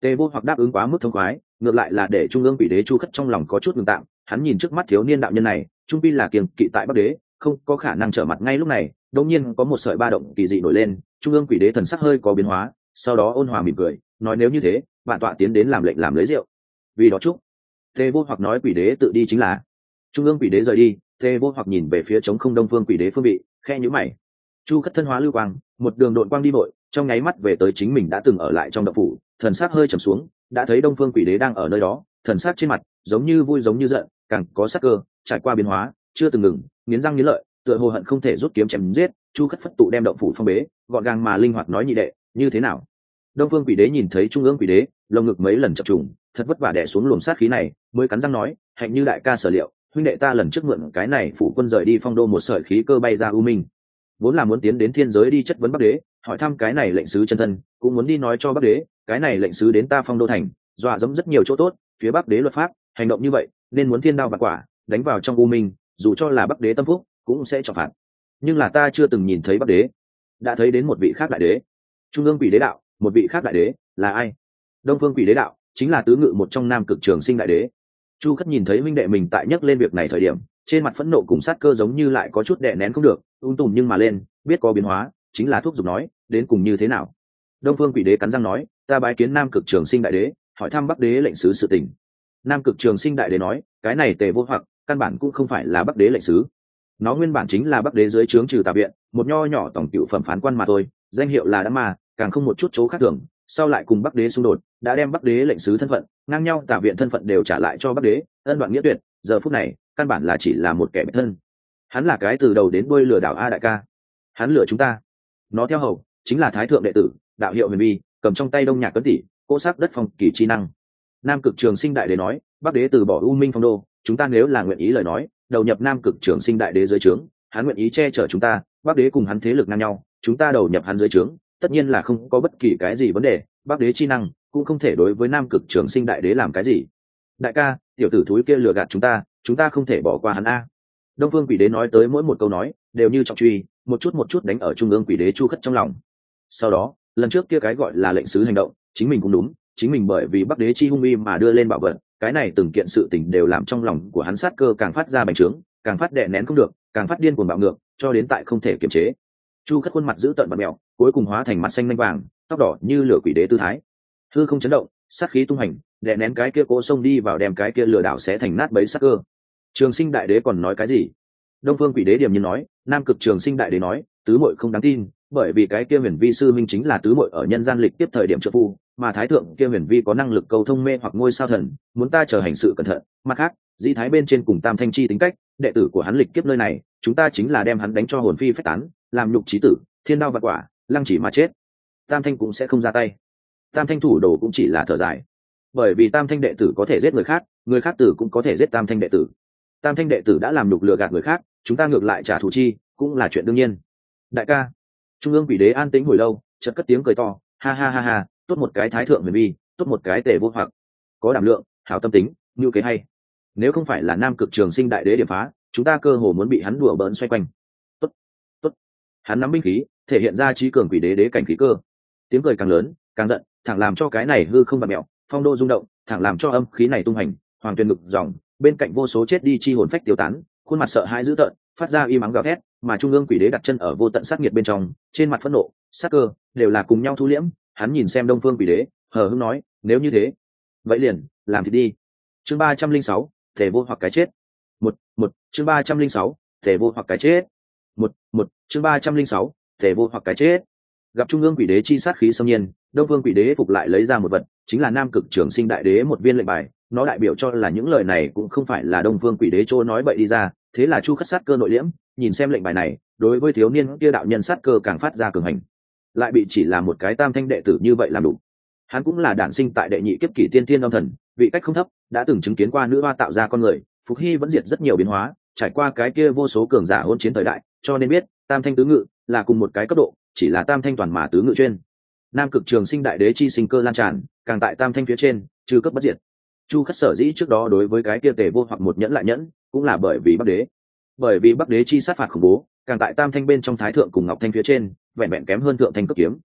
Tề vô hoặc đáp ứng quá mức thông khoái, ngược lại là để trung ương quỷ đế chu khất trong lòng có chút ngừng tạm. Hắn nhìn trước mắt thiếu niên đạo nhân này, trung pi là kiềng kỵ tại bắc đế không có khả năng trở mặt ngay lúc này đột nhiên có một sợi ba động kỳ dị nổi lên trung ương quỷ đế thần sắc hơi có biến hóa sau đó ôn hòa mỉm cười nói nếu như thế bạn tọa tiến đến làm lệnh làm lấy rượu. Vì đó chúc Tê vô hoặc nói quỷ đế tự đi chính là. Trung ương quỷ đế rời đi Tê vô hoặc nhìn về phía trống không đông phương quỷ đế phương vị khe nhữ mày. Chu khất thân hóa lưu quang một đường đội quang đi bội, trong nháy mắt về tới chính mình đã từng ở lại trong đậu phủ thần sắc hơi trầm xuống đã thấy đông phương quỷ đế đang ở nơi đó thần sắc trên mặt giống như vui giống như giận càng có sắc cơ trải qua biến hóa chưa từng ngừng, nghiến răng nghiến lợi, tựa hồ hận không thể rút kiếm chém giết, chu khất phất tụ đem động phủ phong bế, gọn gàng mà linh hoạt nói nhị đệ, như thế nào? Đông phương quỷ đế nhìn thấy trung ương quỷ đế, lồng ngực mấy lần chập trùng, thật vất vả đẻ xuống luồng sát khí này, mới cắn răng nói, hạnh như đại ca sở liệu, huynh đệ ta lần trước mượn cái này phủ quân rời đi phong đô một sợi khí cơ bay ra u minh. Vốn là muốn tiến đến thiên giới đi chất vấn bắc đế, hỏi thăm cái này lệnh sứ chân thân, cũng muốn đi nói cho bắc đế, cái này lệnh sứ đến ta phong đô thành, dọa dẫm rất nhiều chỗ tốt, phía bắc đế luật pháp, hành động như vậy, nên muốn thiên đao và quả, đánh vào trong u minh dù cho là bắc đế tâm phúc, cũng sẽ trọng phạt. Nhưng là ta chưa từng nhìn thấy bắc đế. Đã thấy đến một vị khác đại đế. Trung ương quỷ đế đạo, một vị khác đại đế, là ai? Đông phương quỷ đế đạo, chính là tứ ngự một trong nam cực trường sinh đại đế. Chu khất nhìn thấy minh đệ mình tại nhắc lên việc này thời điểm, trên mặt phẫn nộ cùng sát cơ giống như lại có chút đè nén không được, ung tùm nhưng mà lên, biết có biến hóa, chính là thuốc giục nói, đến cùng như thế nào? Đông phương quỷ đế cắn răng nói, ta bái kiến nam cực trường sinh đại đế, hỏi thăm bắc đế lệnh sứ sự tình. Nam cực trường sinh đại đế nói, cái này tề vô hoặc căn bản cũng không phải là bắc đế lệnh sứ. Nó nguyên bản chính là bắc đế dưới trướng trừ tà viện, một nho nhỏ tổng cựu phẩm phán quan mà thôi, danh hiệu là đã mà càng không một chút chỗ khác thường. Sau lại cùng bắc đế xung đột, đã đem bắc đế lệnh sứ thân phận, ngang nhau tà viện thân phận đều trả lại cho bắc đế, ân đoạn nghĩa tuyệt, giờ phút này, căn bản là chỉ là một kẻ biệt thân. Hắn là cái từ đầu đến đuôi lừa đảo a đại ca. Hắn lừa chúng ta. Nó theo hầu, chính là thái thượng đệ tử, đạo hiệu huyền vi cầm trong tay đông nhạc cấn tỷ cỗ sắc đất phong kỳ chi năng. Nam cực trường sinh đại đế nói, bắc đế từ bỏ u minh phong đô chúng ta nếu là nguyện ý lời nói, đầu nhập nam cực trường sinh đại đế dưới trướng, hắn nguyện ý che chở chúng ta, bắc đế cùng hắn thế lực ngang nhau, chúng ta đầu nhập hắn dưới trướng, tất nhiên là không có bất kỳ cái gì vấn đề, bắc đế chi năng cũng không thể đối với nam cực trường sinh đại đế làm cái gì. Đại ca, tiểu tử thúi kia lừa gạt chúng ta chúng ta không thể bỏ qua hắn a. Đông phương quỷ đế nói tới mỗi một câu nói, đều như trọng truy, một chút một chút đánh ở trung ương quỷ đế chu khất trong lòng. Sau đó, lần trước kia cái gọi là lệnh sứ hành động, chính mình cũng đúng, chính mình bởi vì bắc đế chi hung y mà đưa lên bảo vật cái này từng kiện sự tình đều làm trong lòng của hắn sát cơ càng phát ra bành trướng, càng phát đè nén không được, càng phát điên cuồng bạo ngược, cho đến tại không thể kiềm chế. Chu khất khuôn mặt giữ tận bật mèo, cuối cùng hóa thành mặt xanh lanh vàng, tóc đỏ như lửa quỷ đế tư thái. Thư không chấn động, sát khí tung hành, đè nén cái kia cố sông đi vào đem cái kia lừa đảo sẽ thành nát bấy sát cơ. Trường sinh đại đế còn nói cái gì? Đông phương quỷ đế điểm như nói, nam cực trường sinh đại đế nói, tứ mội không đáng tin bởi vì cái kia huyền vi sư minh chính là tứ mội ở nhân gian lịch tiếp thời điểm trợ phu, mà thái thượng kia huyền vi có năng lực cầu thông mê hoặc ngôi sao thần, muốn ta chờ hành sự cẩn thận. Mặt khác, dĩ thái bên trên cùng tam thanh chi tính cách, đệ tử của hắn lịch kiếp nơi này, chúng ta chính là đem hắn đánh cho hồn phi phách tán, làm nhục trí tử, thiên đao vật quả, lăng chỉ mà chết. Tam thanh cũng sẽ không ra tay. Tam thanh thủ đồ cũng chỉ là thở dài. Bởi vì tam thanh đệ tử có thể giết người khác người khác tử cũng có thể giết tam thanh đệ tử. Tam thanh đệ tử đã làm nhục lừa gạt người khác, chúng ta ngược lại trả thù chi, cũng là chuyện đương nhiên. Đại ca trung ương quỷ đế an tĩnh hồi lâu, chợt cất tiếng cười to, ha ha ha ha, tốt một cái thái thượng huyền vi, tốt một cái tề vô hoặc. Có đảm lượng, hảo tâm tính, như kế hay. Nếu không phải là nam cực trường sinh đại đế điểm phá, chúng ta cơ hồ muốn bị hắn đùa bỡn xoay quanh. Tốt tốt. Hắn nắm binh khí, thể hiện ra trí cường quỷ đế đế cảnh khí cơ. Tiếng cười càng lớn, càng giận, thẳng làm cho cái này hư không bạt mẹo, phong đô rung động, thẳng làm cho âm khí này tung hành, hoàng tuyền ngực dòng, bên cạnh vô số chết đi chi hồn phách tiêu tán, khuôn mặt sợ hãi dữ tợn, phát ra y mắng gào thét mà trung ương quỷ đế đặt chân ở vô tận sát nghiệt bên trong, trên mặt phẫn nộ, sát cơ, đều là cùng nhau thu liễm. Hắn nhìn xem đông phương quỷ đế, hờ hưng nói, nếu như thế, vậy liền, làm thì đi. Chương ba trăm linh sáu, thể vô hoặc cái chết. Một một, chương ba trăm linh sáu, thể vô hoặc cái chết. Một một, chương ba trăm linh sáu, thể vô hoặc cái chết. Gặp trung ương quỷ đế chi sát khí xâm nhiên, đông vương quỷ đế phục lại lấy ra một vật, chính là nam cực trường sinh đại đế một viên lệnh bài. Nó đại biểu cho là những lời này cũng không phải là đông vương quỷ đế chỗ nói bậy đi ra, thế là chu khất sát cơ nội liễm nhìn xem lệnh bài này, đối với thiếu niên kia đạo nhân sát cơ càng phát ra cường hành. Lại bị chỉ là một cái tam thanh đệ tử như vậy làm đủ. Hắn cũng là đản sinh tại đệ nhị kiếp kỷ tiên thiên âm thần, vị cách không thấp, đã từng chứng kiến qua nữ hoa tạo ra con người, phục hy vẫn diệt rất nhiều biến hóa, trải qua cái kia vô số cường giả hôn chiến thời đại, cho nên biết, tam thanh tứ ngự là cùng một cái cấp độ, chỉ là tam thanh toàn mà tứ ngự chuyên. Nam cực trường sinh đại đế chi sinh cơ lan tràn, càng tại tam thanh phía trên, trừ cấp bất diệt. Chu khất sở dĩ trước đó đối với cái kia tề vô hoặc một nhẫn lại nhẫn, cũng là bởi vì bắc đế bởi vì bắc đế chi sát phạt khủng bố, càng tại tam thanh bên trong thái thượng cùng ngọc thanh phía trên, vẹn vẹn kém hơn thượng thanh cấp kiếm.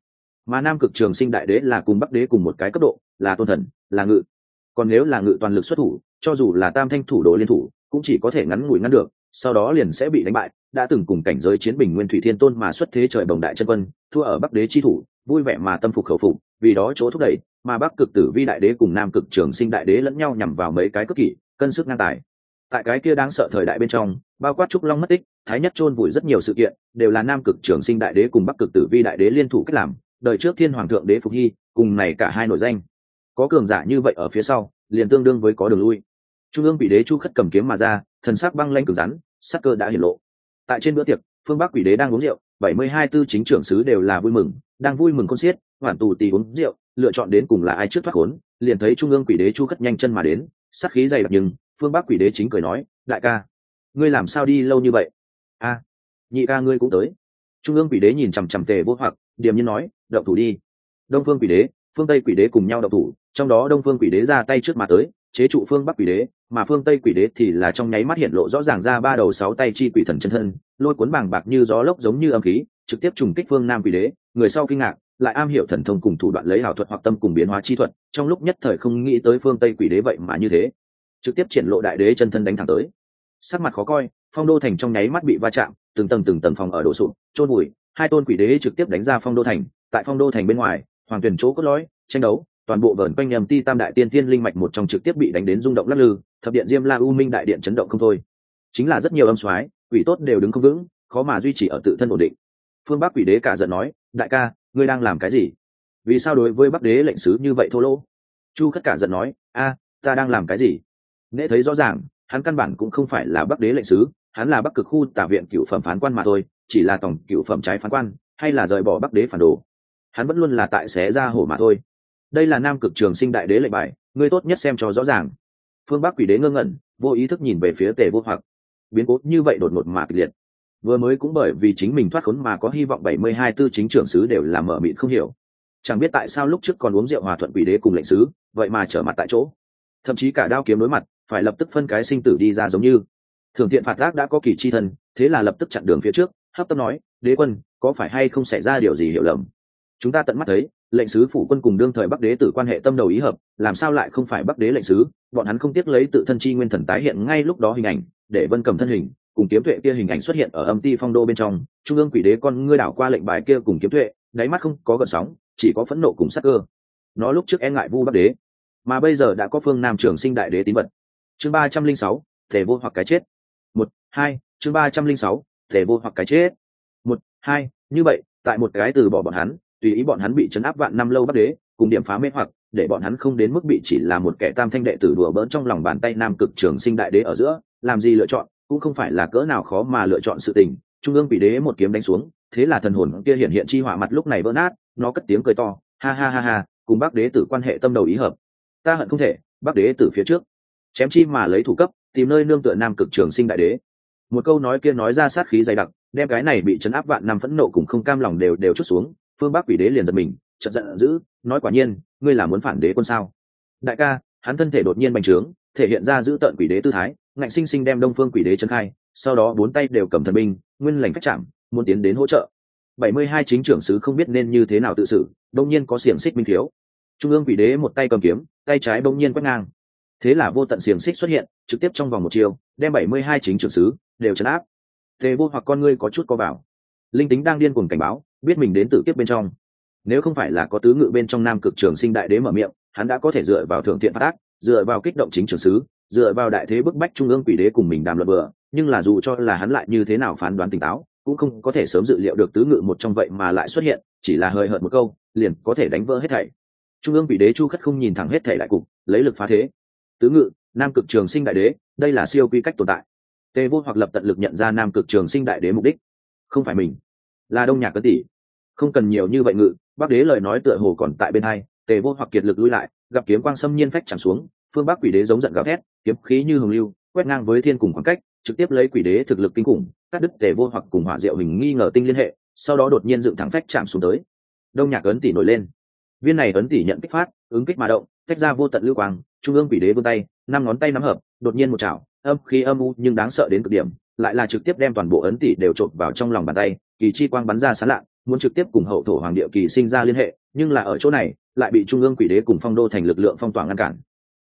Mà nam cực trường sinh đại đế là cùng bắc đế cùng một cái cấp độ, là tôn thần, là ngự. Còn nếu là ngự toàn lực xuất thủ, cho dù là tam thanh thủ đồ liên thủ, cũng chỉ có thể ngắn ngủi ngăn được, sau đó liền sẽ bị đánh bại, đã từng cùng cảnh giới chiến bình nguyên thủy thiên tôn mà xuất thế trời bồng đại chân quân, thua ở bắc đế chi thủ, vui vẻ mà tâm phục khẩu phục, vì đó chỗ thúc đẩy, mà bắc cực tử vi đại đế cùng nam cực trường sinh đại đế lẫn nhau nhằm vào mấy cái cấp kỷ, cân sức ngang tài. Tại cái kia đáng sợ thời đại bên trong bao quát trúc long mất tích, thái nhất chôn vùi rất nhiều sự kiện, đều là nam cực trường sinh đại đế cùng bắc cực tử vi đại đế liên thủ cách làm, đời trước thiên hoàng thượng đế phục hy, cùng này cả hai nội danh. Có cường giả như vậy ở phía sau, liền tương đương với có đường lui. Trung ương bị đế chu khất cầm kiếm mà ra, thần sắc băng lanh cứng rắn, sắc cơ đã hiển lộ. Tại trên bữa tiệc, phương bắc quỷ đế đang uống rượu, bảy mươi hai tư chính trưởng sứ đều là vui mừng, đang vui mừng con xiết, hoàn tù tì uống rượu, lựa chọn đến cùng là ai trước thoát khốn, liền thấy trung ương quỷ đế chu khất nhanh chân mà đến, sắc khí dày đặc nhưng, phương bắc quỷ đế chính cười nói, đại ca ngươi làm sao đi lâu như vậy? A, nhị ca ngươi cũng tới. Trung ương quỷ đế nhìn chằm chằm tề vô hoặc, điềm nhiên nói, động thủ đi. Đông phương quỷ đế, phương tây quỷ đế cùng nhau động thủ, trong đó đông phương quỷ đế ra tay trước mà tới, chế trụ phương bắc quỷ đế, mà phương tây quỷ đế thì là trong nháy mắt hiện lộ rõ ràng ra ba đầu sáu tay chi quỷ thần chân thân, lôi cuốn bàng bạc như gió lốc giống như âm khí, trực tiếp trùng kích phương nam quỷ đế. Người sau kinh ngạc, lại am hiểu thần thông cùng thủ đoạn lấy ảo thuật hoặc tâm cùng biến hóa chi thuật, trong lúc nhất thời không nghĩ tới phương tây quỷ đế vậy mà như thế. Trực tiếp triển lộ đại đế chân thân đánh thẳng tới sắc mặt khó coi, phong đô thành trong nháy mắt bị va chạm, từng tầng từng tầng phòng ở đổ sụp trôn bụi hai tôn quỷ đế trực tiếp đánh ra phong đô thành. Tại phong đô thành bên ngoài, hoàng tuyển chỗ cốt lõi, tranh đấu, toàn bộ vờn quanh nhầm ti tam đại tiên thiên linh mạch một trong trực tiếp bị đánh đến rung động lắc lư, thập điện diêm la u minh đại điện chấn động không thôi. Chính là rất nhiều âm soái, quỷ tốt đều đứng không vững, khó mà duy trì ở tự thân ổn định. Phương bắc quỷ đế cả giận nói, đại ca, ngươi đang làm cái gì? Vì sao đối với bắc đế lệnh sứ như vậy thô lỗ? Chu khất cả giận nói, a, ta đang làm cái gì? Nghe thấy rõ ràng hắn căn bản cũng không phải là bắc đế lệnh sứ, hắn là bắc cực khu tả viện cựu phẩm phán quan mà thôi, chỉ là tổng cựu phẩm trái phán quan, hay là rời bỏ bắc đế phản đồ. Hắn vẫn luôn là tại xé ra hổ mà thôi. Đây là nam cực trường sinh đại đế lệnh bài, ngươi tốt nhất xem cho rõ ràng. Phương bắc quỷ đế ngơ ngẩn, vô ý thức nhìn về phía tề vô hoặc. Biến cố như vậy đột ngột mà kịch liệt. Vừa mới cũng bởi vì chính mình thoát khốn mà có hy vọng bảy mươi hai tư chính trưởng sứ đều là mở mịt không hiểu. Chẳng biết tại sao lúc trước còn uống rượu hòa thuận quỷ đế cùng lệnh sứ, vậy mà trở mặt tại chỗ. Thậm chí cả đao kiếm đối mặt phải lập tức phân cái sinh tử đi ra giống như. Thường thiện phạt ác đã có kỳ chi thân, thế là lập tức chặn đường phía trước, hấp tấp nói, đế quân, có phải hay không xảy ra điều gì hiểu lầm? Chúng ta tận mắt thấy, lệnh sứ phủ quân cùng đương thời bắc đế tử quan hệ tâm đầu ý hợp, làm sao lại không phải bắc đế lệnh sứ? Bọn hắn không tiếc lấy tự thân chi nguyên thần tái hiện ngay lúc đó hình ảnh, để vân cầm thân hình, cùng kiếm tuệ kia hình ảnh xuất hiện ở âm ti phong đô bên trong. Trung ương quỷ đế con ngươi đảo qua lệnh bài kia cùng kiếm tuệ, đáy mắt không có gợn sóng, chỉ có phẫn nộ cùng sắc cơ. Nó lúc trước e ngại vu bắc đế, mà bây giờ đã có phương nam trường sinh đại đế tín vật chương ba trăm linh sáu, thể vô hoặc cái chết. Một, hai, chương ba trăm linh sáu, thể vô hoặc cái chết. Một, hai, như vậy, tại một cái từ bỏ bọn hắn, tùy ý bọn hắn bị chấn áp vạn năm lâu bắc đế, cùng điểm phá mê hoặc, để bọn hắn không đến mức bị chỉ là một kẻ tam thanh đệ tử đùa bỡn trong lòng bàn tay nam cực trường sinh đại đế ở giữa, làm gì lựa chọn, cũng không phải là cỡ nào khó mà lựa chọn sự tình. Trung ương bị đế một kiếm đánh xuống, thế là thần hồn kia hiện hiện chi hỏa mặt lúc này vỡ nát, nó cất tiếng cười to, ha ha ha ha, cùng bác đế tử quan hệ tâm đầu ý hợp. Ta hận không thể, bác đế tử phía trước chém chi mà lấy thủ cấp, tìm nơi nương tựa nam cực trường sinh đại đế. Một câu nói kia nói ra sát khí dày đặc, đem cái này bị chấn áp vạn năm phẫn nộ cùng không cam lòng đều đều chút xuống, phương bắc quỷ đế liền giật mình chật giận dữ, nói quả nhiên, ngươi là muốn phản đế quân sao? Đại ca, hắn thân thể đột nhiên bành trướng, thể hiện ra giữ tợn quỷ đế tư thái, ngạnh sinh sinh đem đông phương quỷ đế chân khai, sau đó bốn tay đều cầm thần binh, nguyên lành phách chạm, muốn tiến đến hỗ trợ. Bảy mươi hai chính trưởng sứ không biết nên như thế nào tự xử đông nhiên có xiềng xích minh thiếu. Trung ương quỷ đế một tay cầm kiếm, tay trái bỗng nhiên quét ngang thế là vô tận xiềng xích xuất hiện, trực tiếp trong vòng một chiều, đem bảy mươi hai chính trưởng sứ đều chấn áp. Tề vô hoặc con ngươi có chút co vào. Linh tính đang điên cuồng cảnh báo, biết mình đến tử kiếp bên trong. Nếu không phải là có tứ ngự bên trong nam cực trường sinh đại đế mở miệng, hắn đã có thể dựa vào thượng thiện phát ác dựa vào kích động chính trường sứ dựa vào đại thế bức bách trung ương quỷ đế cùng mình đàm luận bừa, nhưng là dù cho là hắn lại như thế nào phán đoán tỉnh táo, cũng không có thể sớm dự liệu được tứ ngự một trong vậy mà lại xuất hiện, chỉ là hơi hợt một câu, liền có thể đánh vỡ hết thảy. Trung ương quỷ đế chu khất không nhìn thẳng hết thảy đại cục, lấy lực phá thế tứ ngự, nam cực trường sinh đại đế, đây là siêu quy cách tồn tại. Tề vô hoặc lập tận lực nhận ra nam cực trường sinh đại đế mục đích. Không phải mình, là đông nhạc cấn tỷ. Không cần nhiều như vậy ngự, bắc đế lời nói tựa hồ còn tại bên hai, tề vô hoặc kiệt lực lui lại, gặp kiếm quang xâm nhiên phách chẳng xuống, phương bắc quỷ đế giống giận gào thét, kiếm khí như hồng lưu, quét ngang với thiên cùng khoảng cách, trực tiếp lấy quỷ đế thực lực kinh khủng, cắt đứt tề vô hoặc cùng hỏa diệu hình nghi ngờ tinh liên hệ, sau đó đột nhiên dựng thẳng phách chạm xuống tới. Đông nhạc ấn tỷ nổi lên. Viên này ấn tỷ nhận kích phát, ứng kích mà động, tách ra vô tận lưu quang trung ương quỷ đế vươn tay, năm ngón tay nắm hợp, đột nhiên một chảo, âm khí âm u nhưng đáng sợ đến cực điểm, lại là trực tiếp đem toàn bộ ấn tỷ đều trộn vào trong lòng bàn tay, kỳ chi quang bắn ra sán lạ, muốn trực tiếp cùng hậu thổ hoàng địa kỳ sinh ra liên hệ, nhưng là ở chỗ này, lại bị trung ương quỷ đế cùng phong đô thành lực lượng phong tỏa ngăn cản.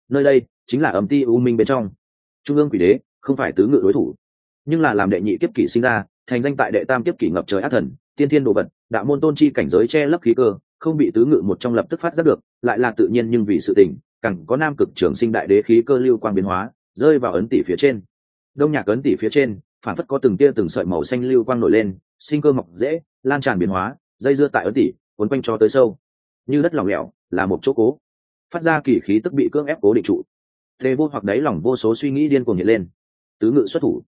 Nơi đây chính là ấm ti u minh bên trong. Trung ương quỷ đế không phải tứ ngự đối thủ, nhưng là làm đệ nhị kiếp kỷ sinh ra, thành danh tại đệ tam kiếp kỷ ngập trời ác thần, tiên thiên đồ vật, đạo môn tôn chi cảnh giới che lấp khí cơ, không bị tứ ngự một trong lập tức phát giác được, lại là tự nhiên nhưng vì sự tình càng có nam cực trường sinh đại đế khí cơ lưu quang biến hóa, rơi vào ấn tỷ phía trên. Đông nhạc ấn tỷ phía trên, phản phất có từng tia từng sợi màu xanh lưu quang nổi lên, sinh cơ mọc dễ, lan tràn biến hóa, dây dưa tại ấn tỷ quấn quanh cho tới sâu. Như đất lỏng lẻo, là một chỗ cố. Phát ra kỳ khí tức bị cưỡng ép cố định trụ. Thế vô hoặc đáy lòng vô số suy nghĩ điên cuồng hiện lên. Tứ ngự xuất thủ.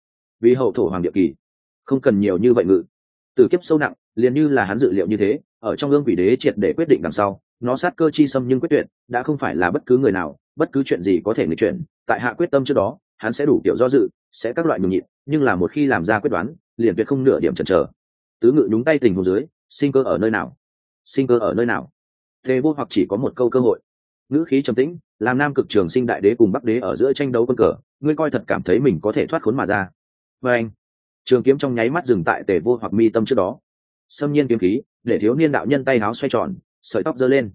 Vì hậu thổ hoàng địa kỳ. Không cần nhiều như vậy ngự. Từ kiếp sâu nặng, liền như là hắn dự liệu như thế, ở trong gương quỷ đế triệt để quyết định đằng sau nó sát cơ chi xâm nhưng quyết tuyệt, đã không phải là bất cứ người nào, bất cứ chuyện gì có thể người chuyển, tại hạ quyết tâm trước đó, hắn sẽ đủ kiểu do dự, sẽ các loại nhường nhịn, nhưng là một khi làm ra quyết đoán, liền tuyệt không nửa điểm chần chờ. Tứ ngự nhúng tay tình hồ dưới, sinh cơ ở nơi nào? Sinh cơ ở nơi nào? Thế vô hoặc chỉ có một câu cơ hội. Ngữ khí trầm tĩnh, làm nam cực trường sinh đại đế cùng bắc đế ở giữa tranh đấu quân cờ, ngươi coi thật cảm thấy mình có thể thoát khốn mà ra. Và anh, trường kiếm trong nháy mắt dừng tại tề vô hoặc mi tâm trước đó. Xâm nhiên kiếm khí, để thiếu niên đạo nhân tay áo xoay tròn sợi tóc giơ lên.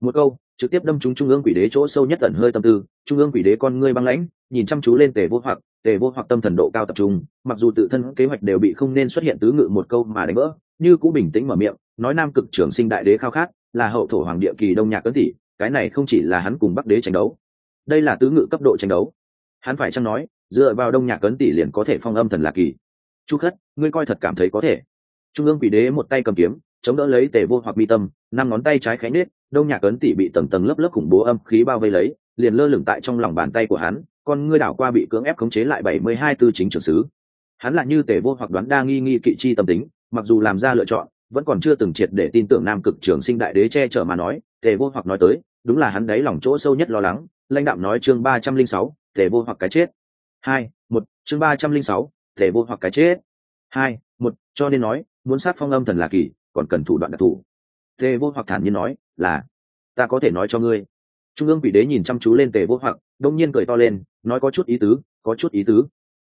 Một câu, trực tiếp đâm trúng trung ương quỷ đế chỗ sâu nhất ẩn hơi tâm tư, trung ương quỷ đế con ngươi băng lãnh, nhìn chăm chú lên tề vô hoặc, tề vô hoặc tâm thần độ cao tập trung, mặc dù tự thân kế hoạch đều bị không nên xuất hiện tứ ngự một câu mà đánh vỡ, như cũ bình tĩnh mở miệng, nói nam cực trưởng sinh đại đế khao khát, là hậu thổ hoàng địa kỳ đông nhạc cấn tỷ cái này không chỉ là hắn cùng bắc đế tranh đấu, đây là tứ ngự cấp độ tranh đấu. Hắn phải chăng nói, dựa vào đông nhạc cấn tỷ liền có thể phong âm thần là kỳ. Chu khất, ngươi coi thật cảm thấy có thể. Trung ương quỷ đế một tay cầm kiếm chống đỡ lấy tề vô hoặc mi tâm, năm ngón tay trái khẽ nết đông nhạc cấn tỷ bị tầng tầng lớp lớp khủng bố âm khí bao vây lấy, liền lơ lửng tại trong lòng bàn tay của hắn, con ngươi đảo qua bị cưỡng ép khống chế lại bảy mươi hai tư chính trưởng sứ. Hắn lại như tề vô hoặc đoán đa nghi nghi kỵ chi tâm tính, mặc dù làm ra lựa chọn, vẫn còn chưa từng triệt để tin tưởng nam cực trường sinh đại đế che chở mà nói, tề vô hoặc nói tới, đúng là hắn đấy lòng chỗ sâu nhất lo lắng, lãnh đạo nói chương ba trăm linh sáu, tề vô hoặc cái chết. Hai, một, chương ba trăm linh sáu, tề vô hoặc cái chết. Hai, một, cho nên nói, muốn sát phong âm thần là kỳ còn cần thủ đoạn đặc thù. Tề vô hoặc thản nhiên nói, là, ta có thể nói cho ngươi. Trung ương quỷ đế nhìn chăm chú lên tề vô hoặc, đông nhiên cười to lên, nói có chút ý tứ, có chút ý tứ.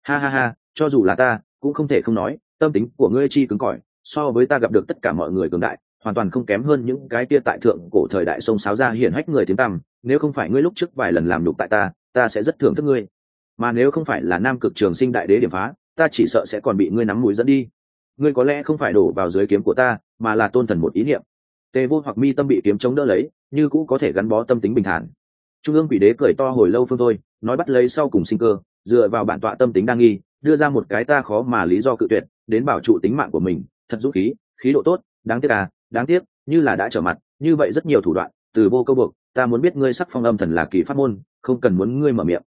Ha ha ha, cho dù là ta, cũng không thể không nói, tâm tính của ngươi chi cứng cỏi, so với ta gặp được tất cả mọi người cường đại, hoàn toàn không kém hơn những cái tia tại thượng cổ thời đại sông sáo ra hiển hách người tiếng tăm, nếu không phải ngươi lúc trước vài lần làm nhục tại ta ta sẽ rất thưởng thức ngươi. Mà nếu không phải là nam cực trường sinh đại đế điểm phá, ta chỉ sợ sẽ còn bị ngươi nắm mũi dẫn đi ngươi có lẽ không phải đổ vào dưới kiếm của ta, mà là tôn thần một ý niệm. Tề vô hoặc mi tâm bị kiếm chống đỡ lấy, như cũ có thể gắn bó tâm tính bình thản. Trung ương quỷ đế cười to hồi lâu phương thôi, nói bắt lấy sau cùng sinh cơ, dựa vào bản tọa tâm tính đang nghi, đưa ra một cái ta khó mà lý do cự tuyệt, đến bảo trụ tính mạng của mình, thật dũng khí khí độ tốt, đáng tiếc à đáng tiếc, như là đã trở mặt, như vậy rất nhiều thủ đoạn, từ vô câu buộc, ta muốn biết ngươi sắc phong âm thần là kỳ pháp môn, không cần muốn ngươi mở miệng.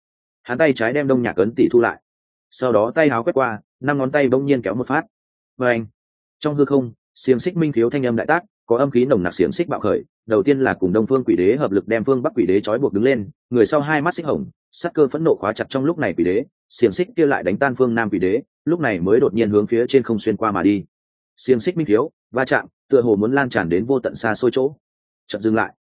Hắn tay trái đem đông nhạc ấn tỷ thu lại. Sau đó tay háo quét qua, năm ngón tay bỗng nhiên kéo một phát và anh. Trong hư không, xiềng xích minh khiếu thanh âm đại tác, có âm khí nồng nặc xiềng xích bạo khởi, đầu tiên là cùng đông phương quỷ đế hợp lực đem phương bắc quỷ đế trói buộc đứng lên, người sau hai mắt xích hồng, sắc cơ phẫn nộ khóa chặt trong lúc này quỷ đế, xiềng xích kia lại đánh tan phương nam quỷ đế, lúc này mới đột nhiên hướng phía trên không xuyên qua mà đi. Xiềng xích minh thiếu va chạm, tựa hồ muốn lan tràn đến vô tận xa xôi chỗ. Chậm dừng lại.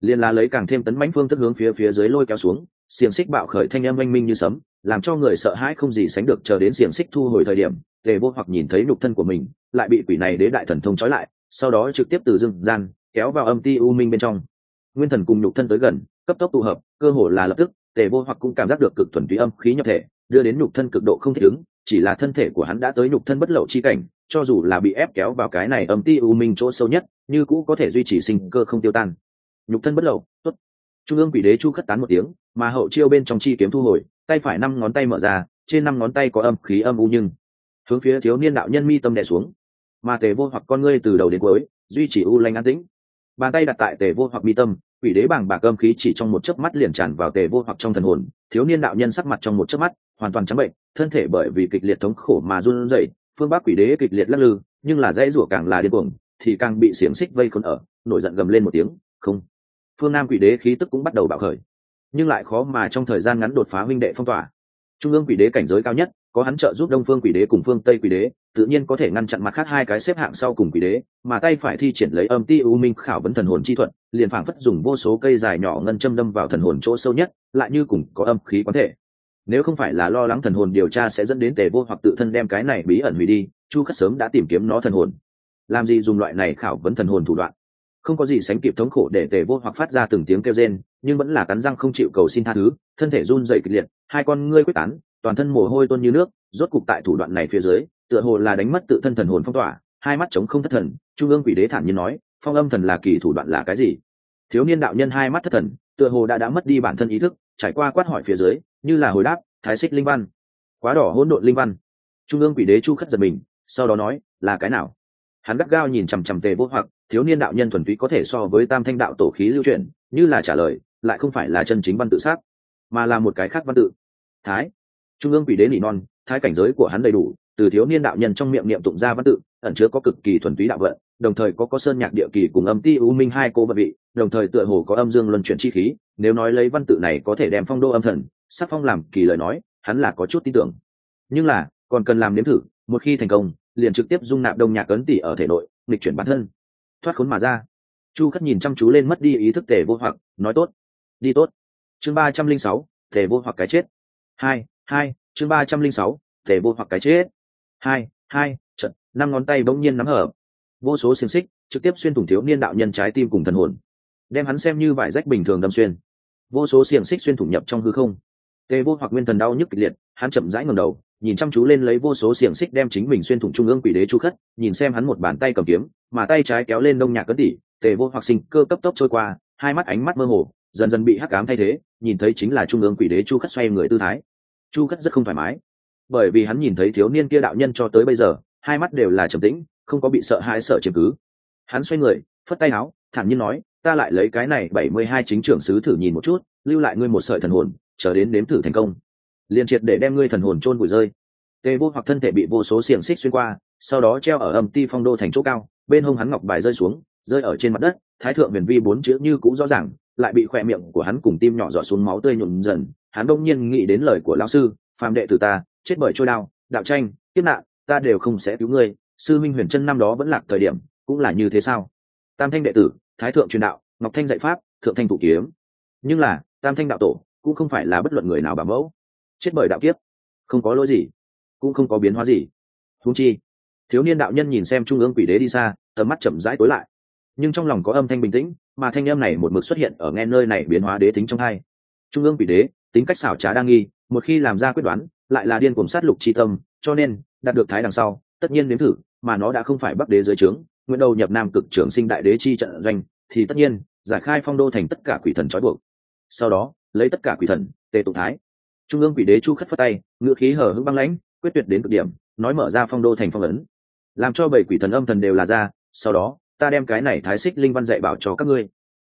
Liền là lấy càng thêm tấn mãnh phương thức hướng phía phía dưới lôi kéo xuống, xiềng xích bạo khởi thanh âm oanh minh như sấm, làm cho người sợ hãi không gì sánh được chờ đến xiềng xích thu hồi thời điểm tề vô hoặc nhìn thấy nhục thân của mình, lại bị quỷ này đế đại thần thông trói lại, sau đó trực tiếp từ dương gian kéo vào âm ti u minh bên trong. Nguyên thần cùng nhục thân tới gần, cấp tốc tụ hợp, cơ hồ là lập tức, tề vô hoặc cũng cảm giác được cực thuần túy âm khí nhập thể, đưa đến nhục thân cực độ không thể ứng, chỉ là thân thể của hắn đã tới nhục thân bất lậu chi cảnh, cho dù là bị ép kéo vào cái này âm ti u minh chỗ sâu nhất, như cũ có thể duy trì sinh cơ không tiêu tan. Nhục thân bất lậu, tốt. Trung ương quỷ đế chu khất tán một tiếng, mà hậu chiêu bên trong chi kiếm thu hồi, tay phải năm ngón tay mở ra, trên năm ngón tay có âm khí âm u nhưng hướng phía thiếu niên đạo nhân mi tâm đè xuống. Mà tề vô hoặc con ngươi từ đầu đến cuối, duy trì u lanh an tĩnh. Bàn tay đặt tại tề vô hoặc mi tâm, quỷ đế bảng bạc âm khí chỉ trong một chớp mắt liền tràn vào tề vô hoặc trong thần hồn, thiếu niên đạo nhân sắc mặt trong một chớp mắt, hoàn toàn trắng bệnh, thân thể bởi vì kịch liệt thống khổ mà run rẩy, phương bắc quỷ đế kịch liệt lắc lư, nhưng là dãy rủa càng là điên cuồng, thì càng bị xiềng xích vây khốn ở, nổi giận gầm lên một tiếng, không. Phương nam quỷ đế khí tức cũng bắt đầu bạo khởi, nhưng lại khó mà trong thời gian ngắn đột phá huynh đệ phong tỏa. Trung ương quỷ đế cảnh giới cao nhất có hắn trợ giúp đông phương quỷ đế cùng phương tây quỷ đế, tự nhiên có thể ngăn chặn mặt khác hai cái xếp hạng sau cùng quỷ đế, mà tay phải thi triển lấy âm ti u minh khảo vấn thần hồn chi thuật, liền phảng phất dùng vô số cây dài nhỏ ngân châm đâm vào thần hồn chỗ sâu nhất, lại như cùng có âm khí quán thể. Nếu không phải là lo lắng thần hồn điều tra sẽ dẫn đến tề vô hoặc tự thân đem cái này bí ẩn hủy đi, chu khất sớm đã tìm kiếm nó thần hồn. Làm gì dùng loại này khảo vấn thần hồn thủ đoạn? Không có gì sánh kịp thống khổ để tề vô hoặc phát ra từng tiếng kêu rên, nhưng vẫn là cắn răng không chịu cầu xin tha thứ, thân thể run dậy kịch liệt, hai con ngươi quyết tán toàn thân mồ hôi tuôn như nước rốt cục tại thủ đoạn này phía dưới tựa hồ là đánh mất tự thân thần hồn phong tỏa hai mắt trống không thất thần trung ương quỷ đế thản nhiên nói phong âm thần là kỳ thủ đoạn là cái gì? Thiếu niên đạo nhân hai mắt thất thần tựa hồ đã đã mất đi bản thân ý thức trải qua quát hỏi phía dưới như là hồi đáp thái xích linh văn. Quá đỏ hỗn độn linh văn. Trung ương quỷ đế chu khất giật mình sau đó nói là cái nào? Hắn gắt gao nhìn chằm chằm tề vô hoặc thiếu niên đạo nhân thuần túy có thể so với tam thanh đạo tổ khí lưu truyền như là trả lời lại không phải là chân chính văn tự sát, mà là một cái khác văn tự. Thái trung ương quỷ đế nỉ non, thái cảnh giới của hắn đầy đủ, từ thiếu niên đạo nhân trong miệng niệm tụng ra văn tự, ẩn chứa có cực kỳ thuần túy đạo vận, đồng thời có có sơn nhạc địa kỳ cùng âm ti u minh hai cô vật vị, đồng thời tựa hồ có âm dương luân chuyển chi khí, nếu nói lấy văn tự này có thể đem phong đô âm thần, sắc phong làm kỳ lời nói, hắn là có chút tin tưởng. Nhưng là, còn cần làm nếm thử, một khi thành công, liền trực tiếp dung nạp đông nhạc ấn tỷ ở thể nội, nghịch chuyển bản thân. Thoát khốn mà ra. Chu khất nhìn chăm chú lên mất đi ý thức tề vô hoặc, nói tốt. Đi tốt. Chương ba trăm linh sáu, tề vô hoặc cái chết. Hai hai, chương ba trăm linh sáu tề vô hoặc cái chết. Hai hai, trận, năm ngón tay bỗng nhiên nắm hở vô số xiềng xích trực tiếp xuyên thủng thiếu niên đạo nhân trái tim cùng thần hồn, đem hắn xem như vải rách bình thường đâm xuyên. Vô số xiềng xích xuyên thủng nhập trong hư không. Tề vô hoặc nguyên thần đau nhức kịch liệt, hắn chậm rãi ngầm đầu, nhìn chăm chú lên lấy vô số xiềng xích đem chính mình xuyên thủng trung ương quỷ đế chu khất, nhìn xem hắn một bàn tay cầm kiếm, mà tay trái kéo lên đông nhạc cấn tỉ. Tề vô hoặc sinh cơ cấp tốc trôi qua, hai mắt ánh mắt mơ hồ, dần dần bị hắc cám thay thế, nhìn thấy chính là trung ương quỷ đế chu khất xoay người tư thái chu khất rất không thoải mái. Bởi vì hắn nhìn thấy thiếu niên kia đạo nhân cho tới bây giờ, hai mắt đều là trầm tĩnh, không có bị sợ hãi, sợ chiếm cứ. Hắn xoay người, phất tay áo thản nhiên nói, ta lại lấy cái này bảy mươi hai chính trưởng sứ thử nhìn một chút, lưu lại ngươi một sợi thần hồn, chờ đến nếm thử thành công. Liền triệt để đem ngươi thần hồn chôn vùi rơi. Tê vô hoặc thân thể bị vô số xiềng xích xuyên qua, sau đó treo ở âm ti phong đô thành chỗ cao, bên hông hắn ngọc bài rơi xuống, rơi ở trên mặt đất, thái thượng huyền vi bốn chữ như cũng rõ ràng, lại bị khoe miệng của hắn cùng tim nhỏ dọa xuống máu tươi nhuộm dần hắn đông nhiên nghĩ đến lời của lão sư, phàm đệ tử ta, chết bởi trôi đao, đạo tranh, kiếp nạn, ta đều không sẽ cứu ngươi. Sư minh huyền chân năm đó vẫn lạc thời điểm, cũng là như thế sao? Tam thanh đệ tử, thái thượng truyền đạo, ngọc thanh dạy pháp, thượng thanh thủ kiếm. Nhưng là, tam thanh đạo tổ, cũng không phải là bất luận người nào bảo mẫu. Chết bởi đạo kiếp, không có lỗi gì, cũng không có biến hóa gì. Húng chi, thiếu niên đạo nhân nhìn xem trung ương quỷ đế đi xa, tầm mắt chậm rãi tối lại. Nhưng trong lòng có âm thanh bình tĩnh, mà thanh âm này một mực xuất hiện ở nghe nơi này biến hóa đế tính trong hai. Trung ương quỷ đế tính cách xảo trá đa nghi, một khi làm ra quyết đoán, lại là điên cuồng sát lục chi tâm, cho nên, đạt được thái đằng sau, tất nhiên nếm thử, mà nó đã không phải bắc đế dưới trướng nguyễn đầu nhập nam cực trưởng sinh đại đế chi trận doanh, thì tất nhiên, giải khai phong đô thành tất cả quỷ thần trói buộc. Sau đó, lấy tất cả quỷ thần, tề tụ thái. Trung ương quỷ đế chu khất phất tay ngựa khí hở hững băng lãnh, quyết tuyệt đến cực điểm, nói mở ra phong đô thành phong ấn. Làm cho bảy quỷ thần âm thần đều là ra, sau đó, ta đem cái này thái xích linh văn dạy bảo cho các ngươi.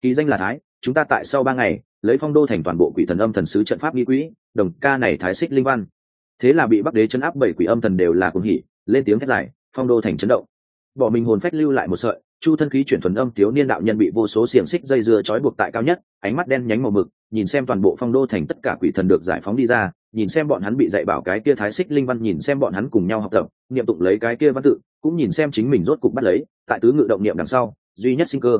Ký danh là thái, chúng ta tại sau ba ngày lấy phong đô thành toàn bộ quỷ thần âm thần sứ trận pháp nghi quỹ, đồng ca này thái xích linh văn. Thế là bị bắc đế chấn áp bảy quỷ âm thần đều là cuồng hỉ, lên tiếng thét dài, phong đô thành chấn động. Bỏ mình hồn phách lưu lại một sợi, chu thân khí chuyển thuần âm thiếu niên đạo nhân bị vô số xiềng xích dây dưa trói buộc tại cao nhất, ánh mắt đen nhánh màu mực, nhìn xem toàn bộ phong đô thành tất cả quỷ thần được giải phóng đi ra, nhìn xem bọn hắn bị dạy bảo cái kia thái xích linh văn, nhìn xem bọn hắn cùng nhau học tập, niệm tụng lấy cái kia văn tự, cũng nhìn xem chính mình rốt cục bắt lấy, tại tứ ngự động niệm đằng sau, duy nhất sinh cơ.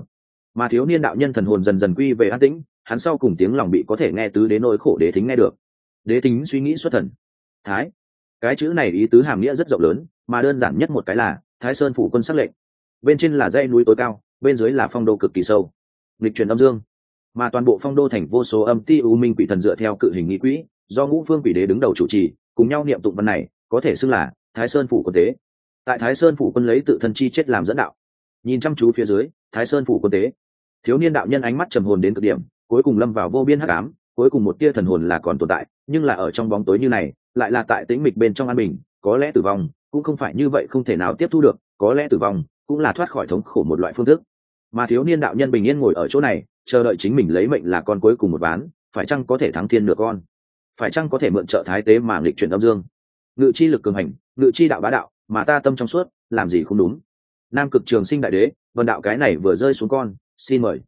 Mà thiếu niên đạo nhân thần hồn dần dần quy về an tĩnh hắn sau cùng tiếng lòng bị có thể nghe tứ đến nỗi khổ đế thính nghe được. Đế thính suy nghĩ xuất thần. Thái, cái chữ này ý tứ hàm nghĩa rất rộng lớn, mà đơn giản nhất một cái là, thái sơn phủ quân sắc lệnh. Bên trên là dãy núi tối cao, bên dưới là phong đô cực kỳ sâu. Lịch truyền âm dương. Mà toàn bộ phong đô thành vô số âm ti u minh quỷ thần dựa theo cự hình nghĩ quỹ, do ngũ phương quỷ đế đứng đầu chủ trì, cùng nhau niệm tụng văn này, có thể xưng là thái sơn phủ quân tế tại thái sơn phủ quân lấy tự thân chi chết làm dẫn đạo. Nhìn chăm chú phía dưới, thái sơn phủ quân tế thiếu niên đạo nhân ánh mắt trầm hồn đến cực điểm cuối cùng lâm vào vô biên hắc ám, cuối cùng một tia thần hồn là còn tồn tại, nhưng là ở trong bóng tối như này, lại là tại tĩnh mịch bên trong an bình, có lẽ tử vong, cũng không phải như vậy không thể nào tiếp thu được, có lẽ tử vong, cũng là thoát khỏi thống khổ một loại phương thức. Mà thiếu niên đạo nhân bình yên ngồi ở chỗ này, chờ đợi chính mình lấy mệnh là con cuối cùng một ván, phải chăng có thể thắng thiên nửa con? Phải chăng có thể mượn trợ thái tế mà lịch chuyển âm dương? Ngự chi lực cường hành, ngự chi đạo bá đạo, mà ta tâm trong suốt, làm gì không đúng? Nam cực trường sinh đại đế vần đạo cái này vừa rơi xuống con, xin mời.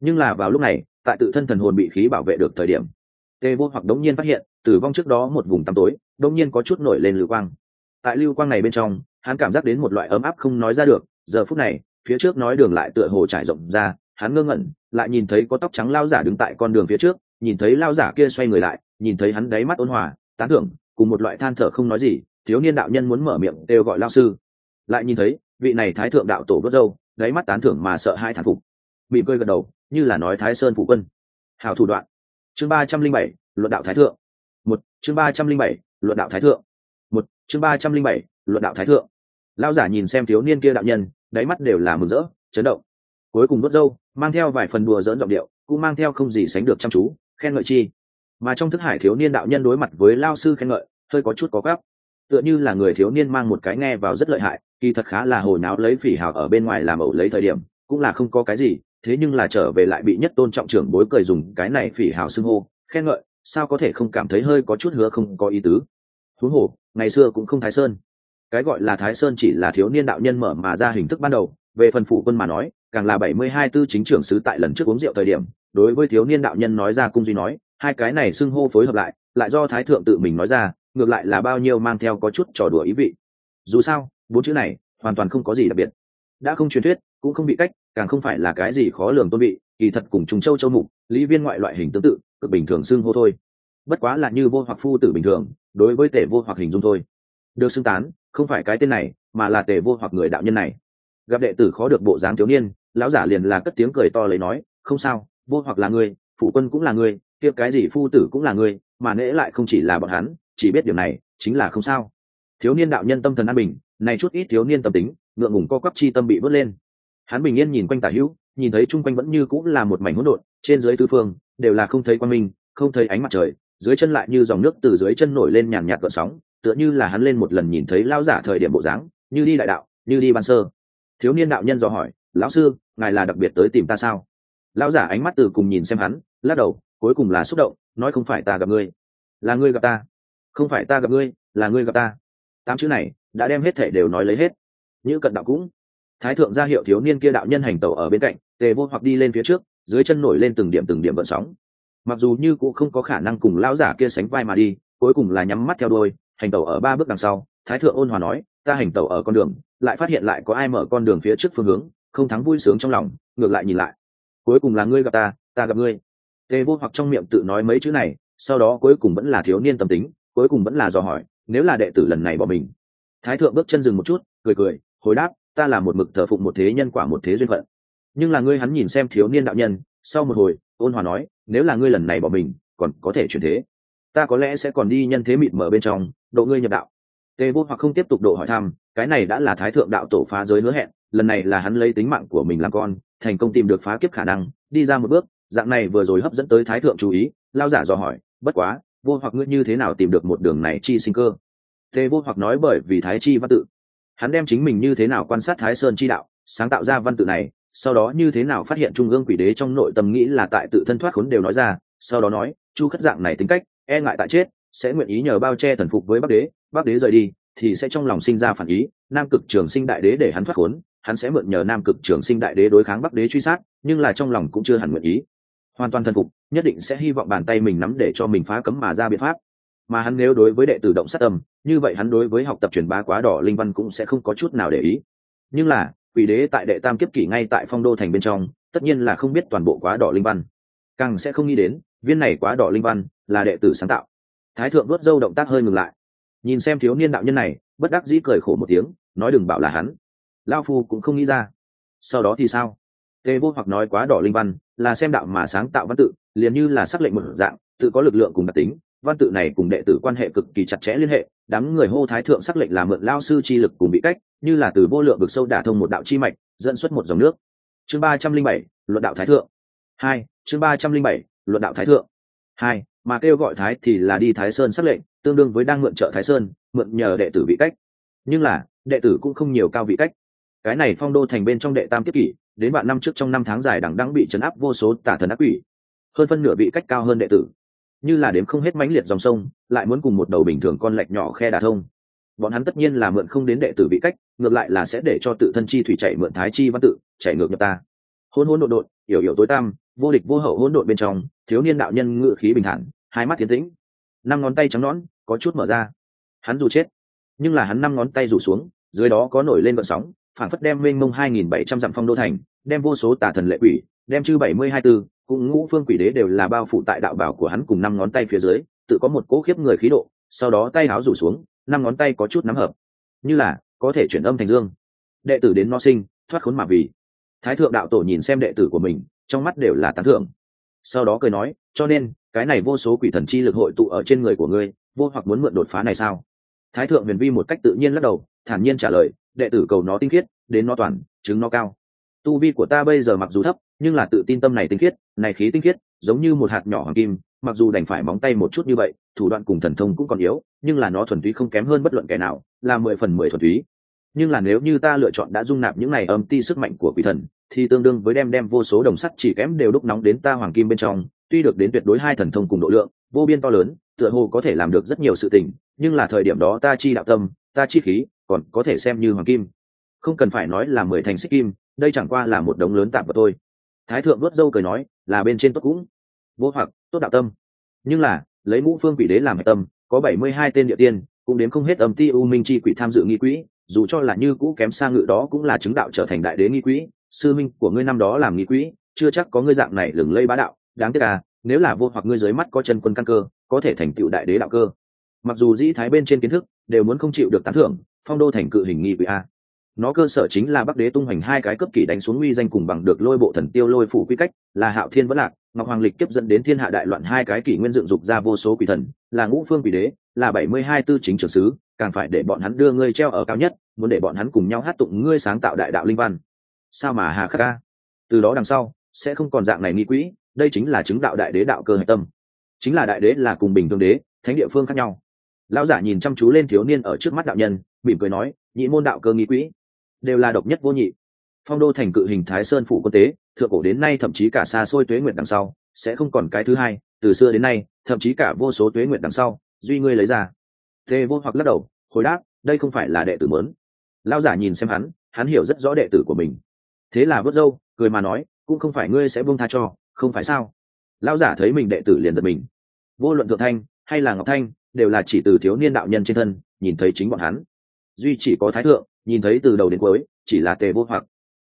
Nhưng là vào lúc này tại tự thân thần hồn bị khí bảo vệ được thời điểm. Tê vô hoặc đống nhiên phát hiện, tử vong trước đó một vùng tăm tối, đống nhiên có chút nổi lên lưu quang. Tại lưu quang này bên trong, hắn cảm giác đến một loại ấm áp không nói ra được, giờ phút này, phía trước nói đường lại tựa hồ trải rộng ra, hắn ngơ ngẩn, lại nhìn thấy có tóc trắng lao giả đứng tại con đường phía trước, nhìn thấy lao giả kia xoay người lại, nhìn thấy hắn đáy mắt ôn hòa, tán thưởng, cùng một loại than thở không nói gì, thiếu niên đạo nhân muốn mở miệng đều gọi lao sư. Lại nhìn thấy, vị này thái thượng đạo tổ vớt dâu, đáy mắt tán thưởng mà sợ hai thản phục. Bị cơi gật đầu như là nói thái sơn phụ quân. Hào thủ đoạn. Chương ba trăm linh bảy, luận đạo thái thượng. Một, chương ba trăm linh bảy, luận đạo thái thượng. Một, chương ba trăm linh bảy, luận đạo thái thượng. Lao giả nhìn xem thiếu niên kia đạo nhân, đáy mắt đều là mừng rỡ, chấn động. Cuối cùng đốt dâu mang theo vài phần đùa dỡn giọng điệu, cũng mang theo không gì sánh được chăm chú, khen ngợi chi. Mà trong thức hải thiếu niên đạo nhân đối mặt với lao sư khen ngợi, hơi có chút có gấp tựa như là người thiếu niên mang một cái nghe vào rất lợi hại, kỳ thật khá là hồi náo lấy phỉ hào ở bên ngoài làm ẩu lấy thời điểm, cũng là không có cái gì thế nhưng là trở về lại bị nhất tôn trọng trưởng bối cười dùng cái này phỉ hào xưng hô, khen ngợi, sao có thể không cảm thấy hơi có chút hứa không có ý tứ. Thú hổ ngày xưa cũng không thái sơn. Cái gọi là thái sơn chỉ là thiếu niên đạo nhân mở mà ra hình thức ban đầu, về phần phủ quân mà nói, càng là bảy mươi hai tư chính trưởng sứ tại lần trước uống rượu thời điểm, đối với thiếu niên đạo nhân nói ra cung duy nói, hai cái này xưng hô phối hợp lại lại do thái thượng tự mình nói ra, ngược lại là bao nhiêu mang theo có chút trò đùa ý vị. Dù sao, bốn chữ này hoàn toàn không có gì đặc biệt. Đã không truyền thuyết cũng không bị cách, càng không phải là cái gì khó lường tôn vị, kỳ thật cùng trùng châu châu mục, lý viên ngoại loại hình tương tự, cực bình thường xưng hô thôi. Bất quá là như vô hoặc phu tử bình thường, đối với tể vô hoặc hình dung thôi. Được xưng tán, không phải cái tên này, mà là tề vô hoặc người đạo nhân này. Gặp đệ tử khó được bộ dáng thiếu niên, lão giả liền là cất tiếng cười to lấy nói, không sao, vô hoặc là người phụ quân cũng là người kia cái gì phu tử cũng là người mà nễ lại không chỉ là bọn hắn, chỉ biết điều này, chính là không sao. Thiếu niên đạo nhân tâm thần an bình này chút ít thiếu niên tâm tính, ngượng ngùng co quắp chi tâm bị bớt lên hắn bình yên nhìn quanh tả hữu, nhìn thấy chung quanh vẫn như cũng là một mảnh hỗn độn, trên dưới tư phương, đều là không thấy quan minh, không thấy ánh mặt trời, dưới chân lại như dòng nước từ dưới chân nổi lên nhàn nhạt gợn sóng, tựa như là hắn lên một lần nhìn thấy lão giả thời điểm bộ dáng, như đi đại đạo, như đi ban sơ. Thiếu niên đạo nhân dò hỏi, lão sư, ngài là đặc biệt tới tìm ta sao? Lão giả ánh mắt từ cùng nhìn xem hắn, lắc đầu, cuối cùng là xúc động, nói không phải ta gặp ngươi. Là ngươi gặp ta? Không phải ta gặp ngươi, là ngươi gặp ta. Tám chữ này đã đem hết thể đều nói lấy hết. Như cận đạo cũng thái thượng ra hiệu thiếu niên kia đạo nhân hành tẩu ở bên cạnh, tề vô hoặc đi lên phía trước, dưới chân nổi lên từng điểm từng điểm vận sóng. Mặc dù như cũng không có khả năng cùng lão giả kia sánh vai mà đi, cuối cùng là nhắm mắt theo đôi hành tẩu ở ba bước đằng sau, thái thượng ôn hòa nói, ta hành tẩu ở con đường, lại phát hiện lại có ai mở con đường phía trước phương hướng, không thắng vui sướng trong lòng, ngược lại nhìn lại. Cuối cùng là ngươi gặp ta ta gặp ngươi. Tề vô hoặc trong miệng tự nói mấy chữ này, sau đó cuối cùng vẫn là thiếu niên tâm tính, cuối cùng vẫn là dò hỏi, nếu là đệ tử lần này bỏ mình? Thái thượng bước chân dừng một chút, cười cười, hồi đáp ta là một mực thờ phụng một thế nhân quả một thế duyên phận. Nhưng là ngươi hắn nhìn xem thiếu niên đạo nhân, sau một hồi, ôn hòa nói, nếu là ngươi lần này bỏ mình, còn có thể chuyển thế. Ta có lẽ sẽ còn đi nhân thế mịt mở bên trong, độ ngươi nhập đạo. Tề vô hoặc không tiếp tục độ hỏi thăm, cái này đã là thái thượng đạo tổ phá giới hứa hẹn, lần này là hắn lấy tính mạng của mình làm con, thành công tìm được phá kiếp khả năng, đi ra một bước, dạng này vừa rồi hấp dẫn tới thái thượng chú ý, lao giả dò hỏi, bất quá, vô hoặc ngươi như thế nào tìm được một đường này chi sinh cơ? Tề vô hoặc nói bởi vì thái chi văn tự hắn đem chính mình như thế nào quan sát thái sơn chi đạo, sáng tạo ra văn tự này, sau đó như thế nào phát hiện trung ương quỷ đế trong nội tâm nghĩ là tại tự thân thoát khốn đều nói ra, sau đó nói, chu khất dạng này tính cách e ngại tại chết, sẽ nguyện ý nhờ bao che thần phục với bắc đế bắc đế rời đi, thì sẽ trong lòng sinh ra phản ý, nam cực trường sinh đại đế để hắn thoát khốn, hắn sẽ mượn nhờ nam cực trường sinh đại đế đối kháng bắc đế truy sát, nhưng là trong lòng cũng chưa hẳn nguyện ý. Hoàn toàn thần phục, nhất định sẽ hy vọng bàn tay mình nắm để cho mình phá cấm mà ra biện pháp mà hắn nếu đối với đệ tử động sát tâm, như vậy hắn đối với học tập truyền bá quá đỏ linh văn cũng sẽ không có chút nào để ý. Nhưng là, quỷ đế tại đệ tam kiếp kỷ ngay tại phong đô thành bên trong, tất nhiên là không biết toàn bộ quá đỏ linh văn. Càng sẽ không nghĩ đến, viên này quá đỏ linh văn là đệ tử sáng tạo. Thái thượng vớt dâu động tác hơi ngừng lại. Nhìn xem thiếu niên đạo nhân này, bất đắc dĩ cười khổ một tiếng, nói đừng bảo là hắn. Lao phu cũng không nghĩ ra. Sau đó thì sao? Tề vô hoặc nói quá đỏ linh văn là xem đạo mà sáng tạo văn tự, liền như là xác lệnh một dạng, tự có lực lượng cùng đặc tính văn tự này cùng đệ tử quan hệ cực kỳ chặt chẽ liên hệ, đám người hô thái thượng xác lệnh là mượn lao sư chi lực cùng bị cách, như là từ vô lượng vực sâu đả thông một đạo chi mạch, dẫn xuất một dòng nước. Chương ba trăm linh bảy, luận đạo thái thượng. Hai, chương ba trăm linh bảy, luận đạo thái thượng. Hai, mà kêu gọi thái thì là đi thái sơn xác lệnh, tương đương với đang mượn trợ thái sơn, mượn nhờ đệ tử vị cách. Nhưng là, đệ tử cũng không nhiều cao vị cách. Cái này phong đô thành bên trong đệ tam kiếp kỷ, đến bạn năm trước trong năm tháng dài đằng đang bị chấn áp vô số tả thần ác quỷ. Hơn phân nửa vị cách cao hơn đệ tử như là đếm không hết mãnh liệt dòng sông, lại muốn cùng một đầu bình thường con lạch nhỏ khe đà thông. Bọn hắn tất nhiên là mượn không đến đệ tử vị cách, ngược lại là sẽ để cho tự thân chi thủy chạy mượn thái chi văn tự, chạy ngược nhập ta. Hôn hôn đột độn yểu yểu tối tam vô địch vô hậu hỗn độn bên trong, thiếu niên đạo nhân ngự khí bình thản, hai mắt tiến tĩnh. Năm ngón tay trắng nõn, có chút mở ra. Hắn dù chết, nhưng là hắn năm ngón tay rủ xuống, dưới đó có nổi lên vận sóng phản phất đem mênh mông hai nghìn bảy trăm dặm phong đô thành, đem vô số tả thần lệ quỷ, đem chư bảy mươi hai tư cũng ngũ phương quỷ đế đều là bao phủ tại đạo bảo của hắn cùng năm ngón tay phía dưới, tự có một cỗ khiếp người khí độ, sau đó tay áo rủ xuống, năm ngón tay có chút nắm hợp. Như là, có thể chuyển âm thành dương. Đệ tử đến no sinh, thoát khốn mà vì. Thái thượng đạo tổ nhìn xem đệ tử của mình, trong mắt đều là tán thưởng. Sau đó cười nói, cho nên, cái này vô số quỷ thần chi lực hội tụ ở trên người của ngươi, vô hoặc muốn mượn đột phá này sao? Thái thượng huyền vi một cách tự nhiên lắc đầu, thản nhiên trả lời, đệ tử cầu nó tinh khiết, đến nó toàn, chứng nó cao. Tu vi của ta bây giờ mặc dù thấp nhưng là tự tin tâm này tinh khiết, này khí tinh khiết, giống như một hạt nhỏ hoàng kim, mặc dù đành phải móng tay một chút như vậy, thủ đoạn cùng thần thông cũng còn yếu, nhưng là nó thuần túy không kém hơn bất luận kẻ nào, là mười phần mười thuần túy. Nhưng là nếu như ta lựa chọn đã dung nạp những này âm ti sức mạnh của quỷ thần, thì tương đương với đem đem vô số đồng sắt chỉ kém đều đúc nóng đến ta hoàng kim bên trong, tuy được đến tuyệt đối hai thần thông cùng độ lượng, vô biên to lớn, tựa hồ có thể làm được rất nhiều sự tình, nhưng là thời điểm đó ta chi đạo tâm, ta chi khí, còn có thể xem như hoàng kim. Không cần phải nói là mười thành xích kim, đây chẳng qua là một đống lớn tạm vật thôi thái thượng đốt dâu cười nói, là bên trên tốt cũng. Vô hoặc, tốt đạo tâm. Nhưng là, lấy ngũ phương quỷ đế làm hạch tâm, có bảy mươi hai tên địa tiên, cũng đến không hết âm ti u minh chi quỷ tham dự nghi quỹ, dù cho là như cũ kém xa ngự đó cũng là chứng đạo trở thành đại đế nghi quỹ. Sư minh, của ngươi năm đó làm nghi quỹ, chưa chắc có ngươi dạng này lừng lây bá đạo. Đáng tiếc à nếu là vô hoặc ngươi dưới mắt có chân quân căn cơ, có thể thành tựu đại đế đạo cơ. Mặc dù dĩ thái bên trên kiến thức, đều muốn không chịu được tán thưởng, phong đô thành cự hình nghi quỹ a nó cơ sở chính là bắc đế tung hoành hai cái cấp kỷ đánh xuống uy danh cùng bằng được lôi bộ thần tiêu lôi phủ quy cách, là hạo thiên vẫn lạc, ngọc hoàng lịch tiếp dẫn đến thiên hạ đại loạn hai cái kỷ nguyên dựng dục ra vô số quỷ thần, là ngũ phương quỷ đế, là bảy mươi hai tư chính trưởng sứ, càng phải để bọn hắn đưa ngươi treo ở cao nhất, muốn để bọn hắn cùng nhau hát tụng ngươi sáng tạo đại đạo linh văn. Sao mà hà khắc ca? Từ đó đằng sau, sẽ không còn dạng này nghi quỹ, đây chính là chứng đạo đại đế đạo cơ hạch tâm. Chính là đại đế là cùng bình thường đế, thánh địa phương khác nhau. Lão giả nhìn chăm chú lên thiếu niên ở trước mắt đạo nhân, mỉm cười nói, nhị môn đạo cơ nghi quỹ đều là độc nhất vô nhị. Phong đô thành cự hình thái sơn phủ quân tế, thượng cổ đến nay thậm chí cả xa xôi tuế nguyện đằng sau, sẽ không còn cái thứ hai, từ xưa đến nay, thậm chí cả vô số tuế nguyện đằng sau, duy ngươi lấy ra. Tê vô hoặc lắc đầu, hồi đáp, đây không phải là đệ tử mớn. Lao giả nhìn xem hắn hắn hiểu rất rõ đệ tử của mình. Thế là vớt dâu cười mà nói, cũng không phải ngươi sẽ buông tha cho, không phải sao? Lao giả thấy mình đệ tử liền giật mình. Vô luận thượng thanh, hay là ngọc thanh, đều là chỉ từ thiếu niên đạo nhân trên thân, nhìn thấy chính bọn hắn. Duy chỉ có thái thượng nhìn thấy từ đầu đến cuối, chỉ là tề vô hoặc.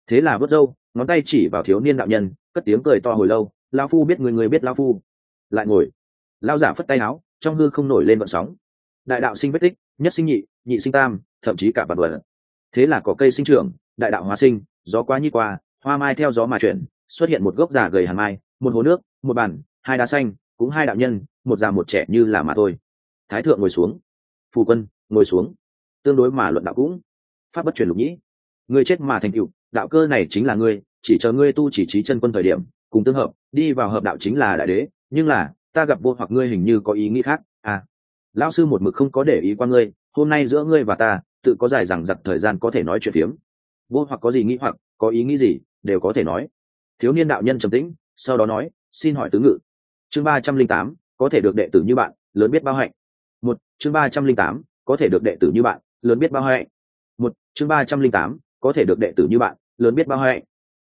Thế là vớt râu, ngón tay chỉ vào thiếu niên đạo nhân, cất tiếng cười to hồi lâu lao phu biết người người biết lao phu. Lại ngồi. Lao giả phất tay áo, trong hư không nổi lên vận sóng. Đại đạo sinh vết tích, nhất sinh nhị nhị sinh tam, thậm chí cả bạc vật. Thế là có cây sinh trưởng, đại đạo hóa sinh, gió quá nhi qua, hoa mai theo gió mà chuyển, xuất hiện một gốc già gầy hàn mai, một hồ nước, một bàn hai đá xanh, cũng hai đạo nhân, một già một trẻ như là mà thôi. Thái thượng ngồi xuống. Phù quân, ngồi xuống. Tương đối mà luận đạo cũng pháp bất truyền lục nhĩ. Người chết mà thành cựu, đạo cơ này chính là ngươi, chỉ chờ ngươi tu chỉ trí chân quân thời điểm, cùng tương hợp, đi vào hợp đạo chính là đại đế, nhưng là, ta gặp vô hoặc ngươi hình như có ý nghĩ khác à. Lão sư một mực không có để ý qua ngươi, hôm nay giữa ngươi và ta, tự có dài rằng giặc thời gian có thể nói chuyện phiếm. Vô hoặc có gì nghĩ hoặc, có ý nghĩ gì, đều có thể nói. Thiếu niên đạo nhân trầm tĩnh, sau đó nói, xin hỏi tứ ngự. Chương ba trăm linh tám, có thể được đệ tử như bạn, lớn biết bao hạnh. Một, chương ba trăm linh tám, có thể được đệ tử như bạn, lớn biết bao hạnh chương ba trăm linh tám, có thể được đệ tử như bạn, lớn biết bao hạnh.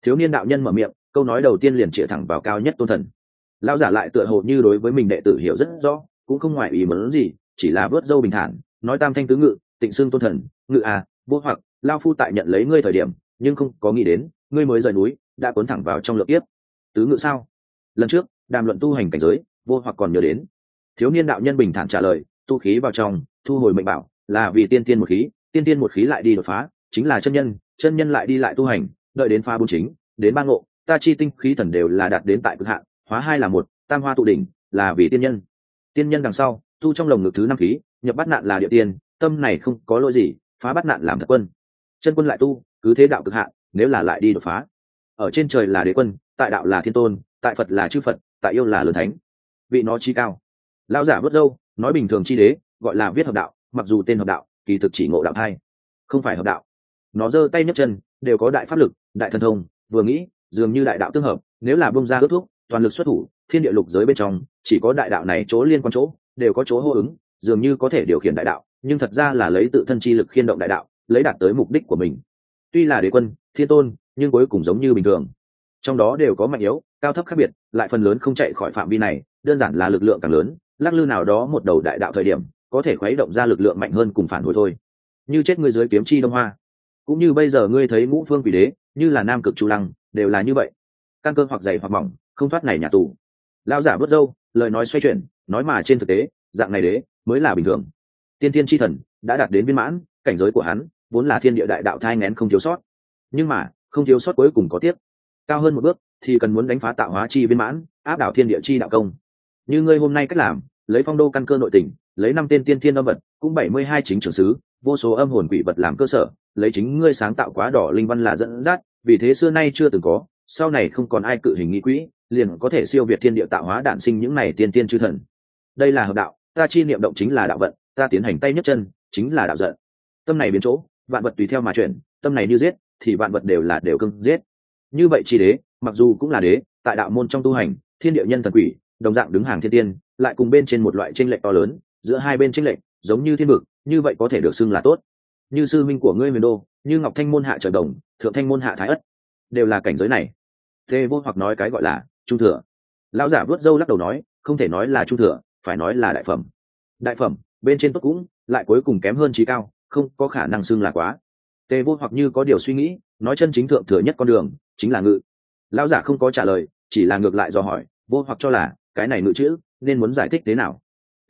Thiếu niên đạo nhân mở miệng, câu nói đầu tiên liền chĩa thẳng vào cao nhất tôn thần. Lão giả lại tựa hồ như đối với mình đệ tử hiểu rất rõ, cũng không ngoài ý mớn gì, chỉ là vớt dâu bình thản, nói tam thanh tứ ngự, tịnh xưng tôn thần, ngự à vô hoặc, lao phu tại nhận lấy ngươi thời điểm, nhưng không có nghĩ đến, ngươi mới rời núi, đã cuốn thẳng vào trong lượng tiếp tứ ngự sao? Lần trước, đàm luận tu hành cảnh giới, vô hoặc còn nhớ đến. Thiếu niên đạo nhân bình thản trả lời, tu khí vào trong, thu hồi mệnh bảo, là vì tiên tiên một khí tiên tiên một khí lại đi đột phá, chính là chân nhân chân nhân lại đi lại tu hành, đợi đến phá bốn chính, đến ba ngộ, ta chi tinh khí thần đều là đạt đến tại cực hạn, hóa hai là một, tam hoa tụ đỉnh, là vì tiên nhân. Tiên nhân đằng sau, tu trong lồng ngực thứ năm khí, nhập bắt nạn là địa tiên, tâm này không có lỗi gì, phá bắt nạn làm thật quân. Chân quân lại tu, cứ thế đạo cực hạn, nếu là lại đi đột phá. Ở trên trời là đế quân, tại đạo là thiên tôn, tại phật là chư phật, tại yêu là lớn thánh. Vị nó chi cao. Lao giả vớt dâu nói bình thường chi đế, gọi là viết hợp đạo, mặc dù tên hợp đạo kỳ thực chỉ ngộ đạo hai không phải hợp đạo. Nó giơ tay nhấc chân, đều có đại pháp lực, đại thần thông, vừa nghĩ, dường như đại đạo tương hợp, nếu là bông ra ước thuốc, toàn lực xuất thủ, thiên địa lục giới bên trong, chỉ có đại đạo này chỗ liên quan chỗ, đều có chỗ hô ứng, dường như có thể điều khiển đại đạo, nhưng thật ra là lấy tự thân chi lực khiên động đại đạo, lấy đạt tới mục đích của mình. Tuy là đế quân, thiên tôn, nhưng cuối cùng giống như bình thường. Trong đó đều có mạnh yếu, cao thấp khác biệt, lại phần lớn không chạy khỏi phạm vi này, đơn giản là lực lượng càng lớn, lắc lư nào đó một đầu đại đạo thời điểm có thể khuấy động ra lực lượng mạnh hơn cùng phản hồi thôi. Như chết ngươi dưới kiếm chi đông hoa. Cũng như bây giờ ngươi thấy ngũ phương quỷ đế, như là nam cực chu lăng, đều là như vậy. Căn cơ hoặc dày hoặc mỏng, không thoát này nhà tù. Lao giả vớt dâu, lời nói xoay chuyển, nói mà trên thực tế, dạng này đế mới là bình thường. Tiên tiên tri thần đã đạt đến viên mãn, cảnh giới của hắn vốn là thiên địa đại đạo thai ngén không thiếu sót. Nhưng mà, không thiếu sót cuối cùng có tiếp. Cao hơn một bước thì cần muốn đánh phá tạo hóa chi viên mãn, áp đảo thiên địa chi đạo công. Như ngươi hôm nay cách làm, lấy phong đô căn cơ nội tình lấy năm tên tiên thiên âm vật, cũng bảy mươi hai chính trưởng sứ, vô số âm hồn quỷ vật làm cơ sở, lấy chính ngươi sáng tạo quá đỏ linh văn là dẫn dắt, vì thế xưa nay chưa từng có, sau này không còn ai cự hình nghĩ quỹ, liền có thể siêu việt thiên địa tạo hóa đản sinh những này tiên tiên chư thần. Đây là hợp đạo, ta chi niệm động chính là đạo vận, ta tiến hành tay nhất chân, chính là đạo giận. Tâm này biến chỗ, vạn vật tùy theo mà chuyển, tâm này như giết, thì vạn vật đều là đều cưng giết. Như vậy chi đế, mặc dù cũng là đế, tại đạo môn trong tu hành, thiên địa nhân thần quỷ, đồng dạng đứng hàng thiên tiên, lại cùng bên trên một loại tranh lệch to lớn giữa hai bên tranh lệch, giống như thiên vực, như vậy có thể được xưng là tốt. Như sư minh của ngươi miền đô, như ngọc thanh môn hạ trời đồng, thượng thanh môn hạ thái ất, đều là cảnh giới này. Thế vô hoặc nói cái gọi là trung thừa. Lão giả vớt dâu lắc đầu nói, không thể nói là trung thừa, phải nói là đại phẩm. Đại phẩm, bên trên tốt cũng, lại cuối cùng kém hơn trí cao, không có khả năng xưng là quá. Tề vô hoặc như có điều suy nghĩ, nói chân chính thượng thừa nhất con đường, chính là ngự. Lão giả không có trả lời, chỉ là ngược lại do hỏi, vô hoặc cho là, cái này ngự chữ, nên muốn giải thích thế nào?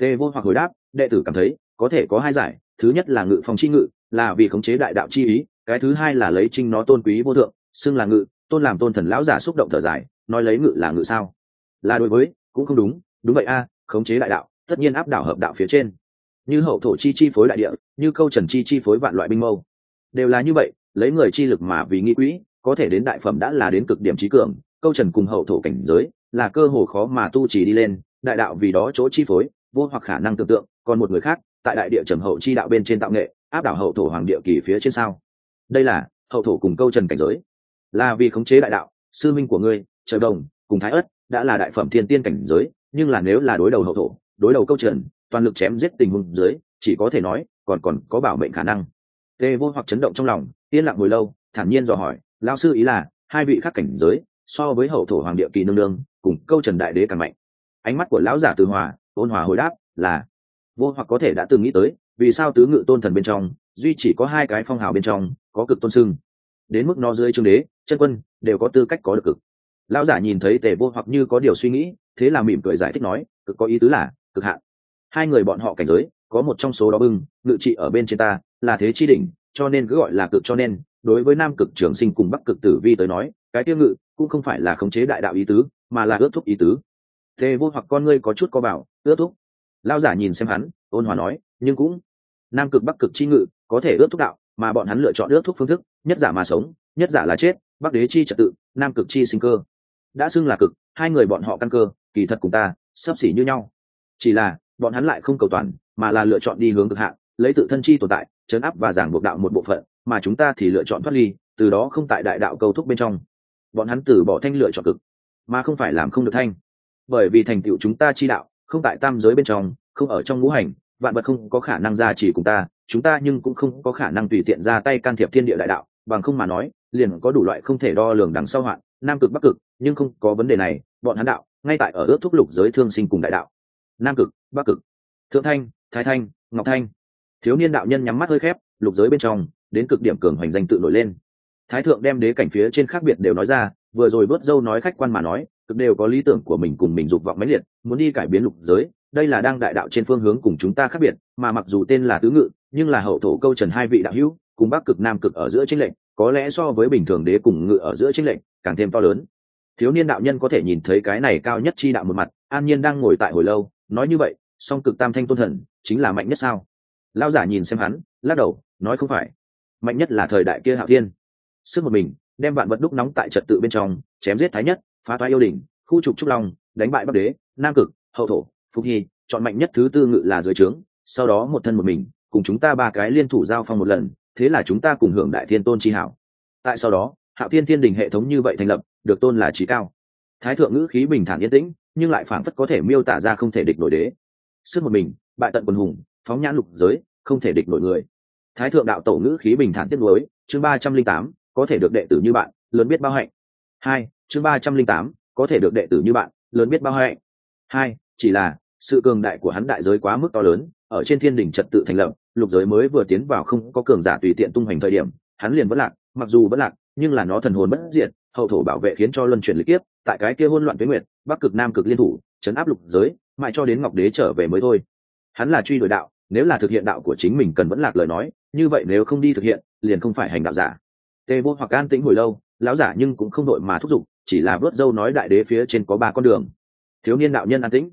Tề vô hoặc hồi đáp, đệ tử cảm thấy, có thể có hai giải, thứ nhất là ngự phòng chi ngự, là vì khống chế đại đạo chi ý, cái thứ hai là lấy trinh nó tôn quý vô thượng, xưng là ngự, tôn làm tôn thần lão giả xúc động thở dài, nói lấy ngự là ngự sao? Là đối với, cũng không đúng đúng vậy a, khống chế đại đạo, tất nhiên áp đảo hợp đạo phía trên. Như hậu thổ chi chi phối đại địa, như câu trần chi chi phối vạn loại binh mâu. Đều là như vậy, lấy người chi lực mà vì nghĩ quỹ, có thể đến đại phẩm đã là đến cực điểm trí cường, câu trần cùng hậu thổ cảnh giới, là cơ hồ khó mà tu trì đi lên, đại đạo vì đó chỗ chi phối vô hoặc khả năng tưởng tượng, còn một người khác, tại đại địa trầm hậu chi đạo bên trên tạo nghệ, áp đảo hậu thổ hoàng địa kỳ phía trên sao? Đây là, hậu thổ cùng câu trần cảnh giới. Là vì khống chế đại đạo, sư minh của ngươi, trời đồng, cùng thái ất đã là đại phẩm thiên tiên cảnh giới, nhưng là nếu là đối đầu hậu thổ, đối đầu câu trần, toàn lực chém giết tình huống dưới, chỉ có thể nói, còn còn có bảo mệnh khả năng. Tê vô hoặc chấn động trong lòng, yên lặng hồi lâu, thản nhiên dò hỏi lao sư ý là, hai vị khác cảnh giới, so với hậu thổ hoàng địa kỳ nương nương, cùng câu trần đại đế càng mạnh. Ánh mắt của lão giả từ hòa ôn hòa hồi đáp là, vô hoặc có thể đã từng nghĩ tới, vì sao tứ ngự tôn thần bên trong, duy chỉ có hai cái phong hào bên trong, có cực tôn sưng. Đến mức nó dưới trương đế, chân quân, đều có tư cách có được cực. Lão giả nhìn thấy tề vô hoặc như có điều suy nghĩ, thế là mỉm cười giải thích nói, cực có ý tứ là, cực hạn. Hai người bọn họ cảnh giới, có một trong số đó bưng, ngự trị ở bên trên ta, là thế chi đỉnh, cho nên cứ gọi là cực cho nên, đối với nam cực trường sinh cùng bắc cực tử vi tới nói, cái tiêu ngự cũng không phải là khống chế đại đạo ý tứ, mà là ước thúc ý tứ. Tề vô hoặc con ngươi có chút có bảo ước thúc. Lao giả nhìn xem hắn, ôn hòa nói, nhưng cũng, nam cực bắc cực chi ngự, có thể ước thúc đạo, mà bọn hắn lựa chọn ước thúc phương thức, nhất giả mà sống, nhất giả là chết, bắc đế chi trật tự, nam cực chi sinh cơ. Đã xưng là cực, hai người bọn họ căn cơ, kỳ thật cùng ta, sắp xỉ như nhau. Chỉ là, bọn hắn lại không cầu toàn, mà là lựa chọn đi hướng cực hạn, lấy tự thân chi tồn tại, chấn áp và giảng buộc đạo một bộ phận, mà chúng ta thì lựa chọn thoát ly, từ đó không tại đại đạo cầu thúc bên trong. Bọn hắn từ bỏ thanh lựa chọn cực, mà không phải làm không được thanh. Bởi vì thành tựu chúng ta chi đạo không tại tam giới bên trong, không ở trong ngũ hành, vạn vật không có khả năng ra chỉ cùng ta, chúng ta nhưng cũng không có khả năng tùy tiện ra tay can thiệp thiên địa đại đạo, bằng không mà nói, liền có đủ loại không thể đo lường đằng sau hoạn, nam cực, bắc cực, nhưng không có vấn đề này, bọn hắn đạo, ngay tại ở ước thúc lục giới thương sinh cùng đại đạo. Nam cực, bắc cực, thượng thanh, thái thanh, ngọc thanh. Thiếu niên đạo nhân nhắm mắt hơi khép, lục giới bên trong, đến cực điểm cường hoành danh tự nổi lên. Thái thượng đem đế cảnh phía trên khác biệt đều nói ra, vừa rồi bớt dâu nói khách quan mà nói cực đều có lý tưởng của mình cùng mình dục vọng mãnh liệt, muốn đi cải biến lục giới, đây là đang đại đạo trên phương hướng cùng chúng ta khác biệt, mà mặc dù tên là tứ ngự, nhưng là hậu thổ câu trần hai vị đạo hữu, cùng bắc cực nam cực ở giữa chính lệnh có lẽ so với bình thường đế cùng ngự ở giữa chính lệnh càng thêm to lớn. Thiếu niên đạo nhân có thể nhìn thấy cái này cao nhất chi đạo một mặt, an nhiên đang ngồi tại hồi lâu, nói như vậy, song cực tam thanh tôn thần, chính là mạnh nhất sao? Lao giả nhìn xem hắn, lắc đầu, nói không phải. Mạnh nhất là thời đại kia hạo thiên. Sức một mình, đem vạn vật đúc nóng tại trật tự bên trong, chém giết thái nhất phá toái yêu đỉnh khu trục trúc long, đánh bại bắc đế, nam cực, hậu thổ phúc hy, chọn mạnh nhất thứ tư ngự là dưới trướng, sau đó một thân một mình, cùng chúng ta ba cái liên thủ giao phong một lần, thế là chúng ta cùng hưởng đại thiên tôn chi hảo. Tại sau đó, hạo thiên thiên đình hệ thống như vậy thành lập, được tôn là trí cao. Thái thượng ngữ khí bình thản yên tĩnh, nhưng lại phảng phất có thể miêu tả ra không thể địch nổi đế. Sức một mình, bại tận quần hùng, phóng nhãn lục giới, không thể địch nổi người. Thái thượng đạo tổ ngữ khí bình thản tiết lối chương ba trăm linh tám, có thể được đệ tử như bạn, lớn biết bao hạnh hai, chương ba trăm linh tám, có thể được đệ tử như bạn, lớn biết bao hạnh hai, chỉ là, sự cường đại của hắn đại giới quá mức to lớn, ở trên thiên đình trật tự thành lập, lục giới mới vừa tiến vào không có cường giả tùy tiện tung hoành thời điểm, hắn liền bất lạc, mặc dù bất lạc, nhưng là nó thần hồn bất diệt, hậu thổ bảo vệ khiến cho luân chuyển lịch tiếp tại cái kia hôn loạn tuyến nguyệt, bắc cực nam cực liên thủ, chấn áp lục giới, mãi cho đến ngọc đế trở về mới thôi. Hắn là truy đuổi đạo, nếu là thực hiện đạo của chính mình cần vẫn lạc lời nói, như vậy nếu không đi thực hiện, liền không phải hành đạo giả. Tề vô hoặc an tĩnh hồi lâu lão giả nhưng cũng không đội mà thúc giục, chỉ là vớt dâu nói đại đế phía trên có ba con đường. Thiếu niên đạo nhân an tĩnh.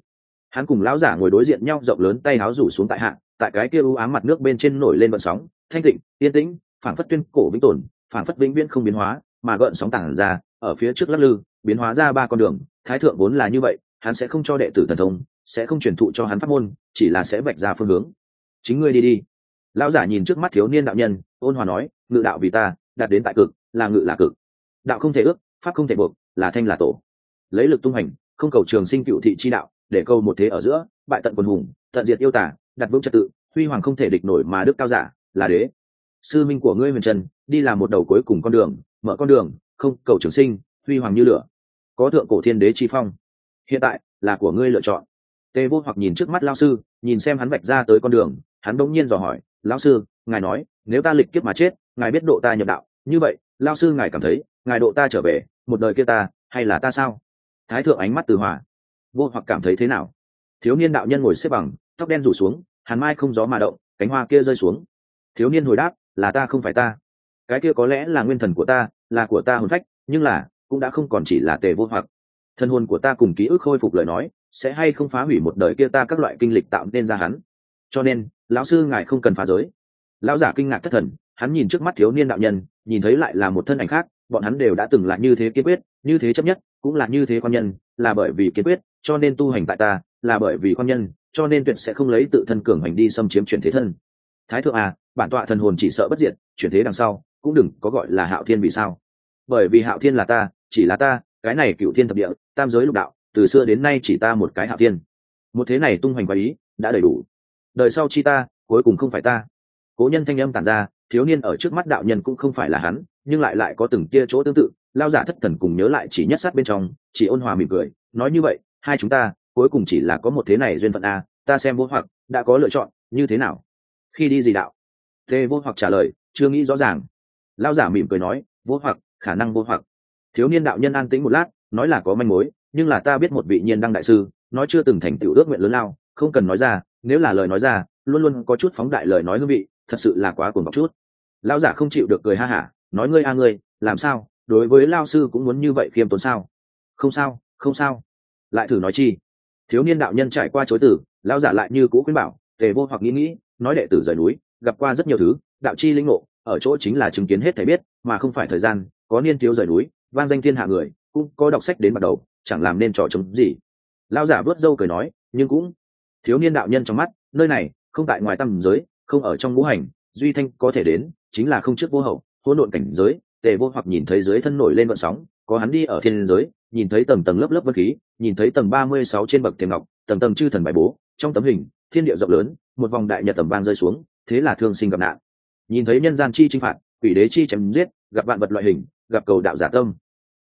Hắn cùng lão giả ngồi đối diện nhau, rộng lớn tay áo rủ xuống tại hạ, tại cái kia u ám mặt nước bên trên nổi lên vận sóng, thanh tịnh, yên tĩnh phản phất tuyên cổ vĩnh tồn phản phất vĩnh viễn không biến hóa, mà gợn sóng tảng ra, ở phía trước lắc lư, biến hóa ra ba con đường, thái thượng vốn là như vậy, hắn sẽ không cho đệ tử thần thông, sẽ không truyền thụ cho hắn pháp môn, chỉ là sẽ vạch ra phương hướng. Chính ngươi đi đi. Lão giả nhìn trước mắt thiếu niên đạo nhân, ôn hòa nói, ngự đạo vì ta, đạt đến tại cực, là ngự là cực đạo không thể ước, pháp không thể buộc, là thanh là tổ. Lấy lực tung hành không cầu trường sinh cựu thị chi đạo, để câu một thế ở giữa, bại tận quần hùng, tận diệt yêu tả đặt vững trật tự, huy hoàng không thể địch nổi mà đức cao giả, là đế. Sư minh của ngươi huyền trần, đi làm một đầu cuối cùng con đường, mở con đường, không cầu trường sinh, huy hoàng như lửa. Có thượng cổ thiên đế chi phong. Hiện tại, là của ngươi lựa chọn. Tề vô hoặc nhìn trước mắt lao sư, nhìn xem hắn vạch ra tới con đường, hắn đ ỗ n g nhiên dò hỏi lao sư, ngài nói, nếu ta lịch kiếp mà chết, ngài biết độ ta nhập đạo, như vậy lao sư ngài cảm thấy, ngài độ ta trở về, một đời kia ta, hay là ta sao? Thái thượng ánh mắt từ hòa. Vô hoặc cảm thấy thế nào? Thiếu niên đạo nhân ngồi xếp bằng, tóc đen rủ xuống, hàn mai không gió mà động, cánh hoa kia rơi xuống. Thiếu niên hồi đáp, là ta không phải ta. Cái kia có lẽ là nguyên thần của ta, là của ta hồn phách, nhưng là, cũng đã không còn chỉ là tề vô hoặc. Thân hồn của ta cùng ký ức khôi phục lời nói, sẽ hay không phá hủy một đời kia ta các loại kinh lịch tạo nên ra hắn? Cho nên, lão sư ngài không cần phá giới. Lão giả kinh ngạc thất thần, hắn nhìn trước mắt thiếu niên đạo nhân nhìn thấy lại là một thân ảnh khác, bọn hắn đều đã từng là như thế kiên quyết, như thế chấp nhất, cũng là như thế quan nhân, là bởi vì kiên quyết, cho nên tu hành tại ta, là bởi vì quan nhân, cho nên tuyệt sẽ không lấy tự thân cường hành đi xâm chiếm chuyển thế thân. Thái thượng à bản tọa thần hồn chỉ sợ bất diệt, chuyển thế đằng sau, cũng đừng có gọi là hạo thiên vì sao. Bởi vì hạo thiên là ta, chỉ là ta, cái này cựu thiên thập địa, tam giới lục đạo, từ xưa đến nay chỉ ta một cái hạo thiên. Một thế này tung hoành quá ý, đã đầy đủ. Đời sau chi ta, cuối cùng không phải ta. Cố nhân thanh âm tản ra thiếu niên ở trước mắt đạo nhân cũng không phải là hắn, nhưng lại lại có từng tia chỗ tương tự, lao giả thất thần cùng nhớ lại chỉ nhất sát bên trong, chỉ ôn hòa mỉm cười, nói như vậy, hai chúng ta, cuối cùng chỉ là có một thế này duyên phận a, ta xem vô hoặc, đã có lựa chọn, như thế nào? Khi đi gì đạo? Tê vô hoặc trả lời, chưa nghĩ rõ ràng. Lao giả mỉm cười nói, vô hoặc, khả năng vô hoặc. Thiếu niên đạo nhân an tĩnh một lát, nói là có manh mối, nhưng là ta biết một vị nhiên đăng đại sư, nói chưa từng thành tựu ước nguyện lớn lao, không cần nói ra, nếu là lời nói ra, luôn luôn có chút phóng đại lời nói hương vị thật sự là quá cuồng bọc chút. Lão giả không chịu được cười ha hả, nói ngươi a ngươi, làm sao, đối với lao sư cũng muốn như vậy khiêm tốn sao? Không sao không sao. Lại thử nói chi. Thiếu niên đạo nhân trải qua chối tử lao giả lại như cũ khuyên bảo, tề vô hoặc nghĩ nghĩ, nói đệ tử rời núi, gặp qua rất nhiều thứ, đạo chi linh ngộ, ở chỗ chính là chứng kiến hết thể biết, mà không phải thời gian, có niên thiếu rời núi, vang danh thiên hạ người, cũng có đọc sách đến bắt đầu, chẳng làm nên trò chống gì. Lao giả vớt dâu cười nói, nhưng cũng, thiếu niên đạo nhân trong mắt, nơi này, không tại ngoài tầm giới không ở trong ngũ hành, duy thanh có thể đến, chính là không trước vô hậu, hỗn độn cảnh giới, tề vô hoặc nhìn thấy dưới thân nổi lên vận sóng, có hắn đi ở thiên giới, nhìn thấy tầng tầng lớp lớp vân khí, nhìn thấy tầng ba mươi sáu trên bậc thiềm ngọc, tầng tầng chư thần bài bố, trong tấm hình, thiên địa rộng lớn, một vòng đại nhật tầm vang rơi xuống, thế là thương sinh gặp nạn. Nhìn thấy nhân gian chi chinh phạt, quỷ đế chi chém giết, gặp vạn vật loại hình, gặp cầu đạo giả tâm.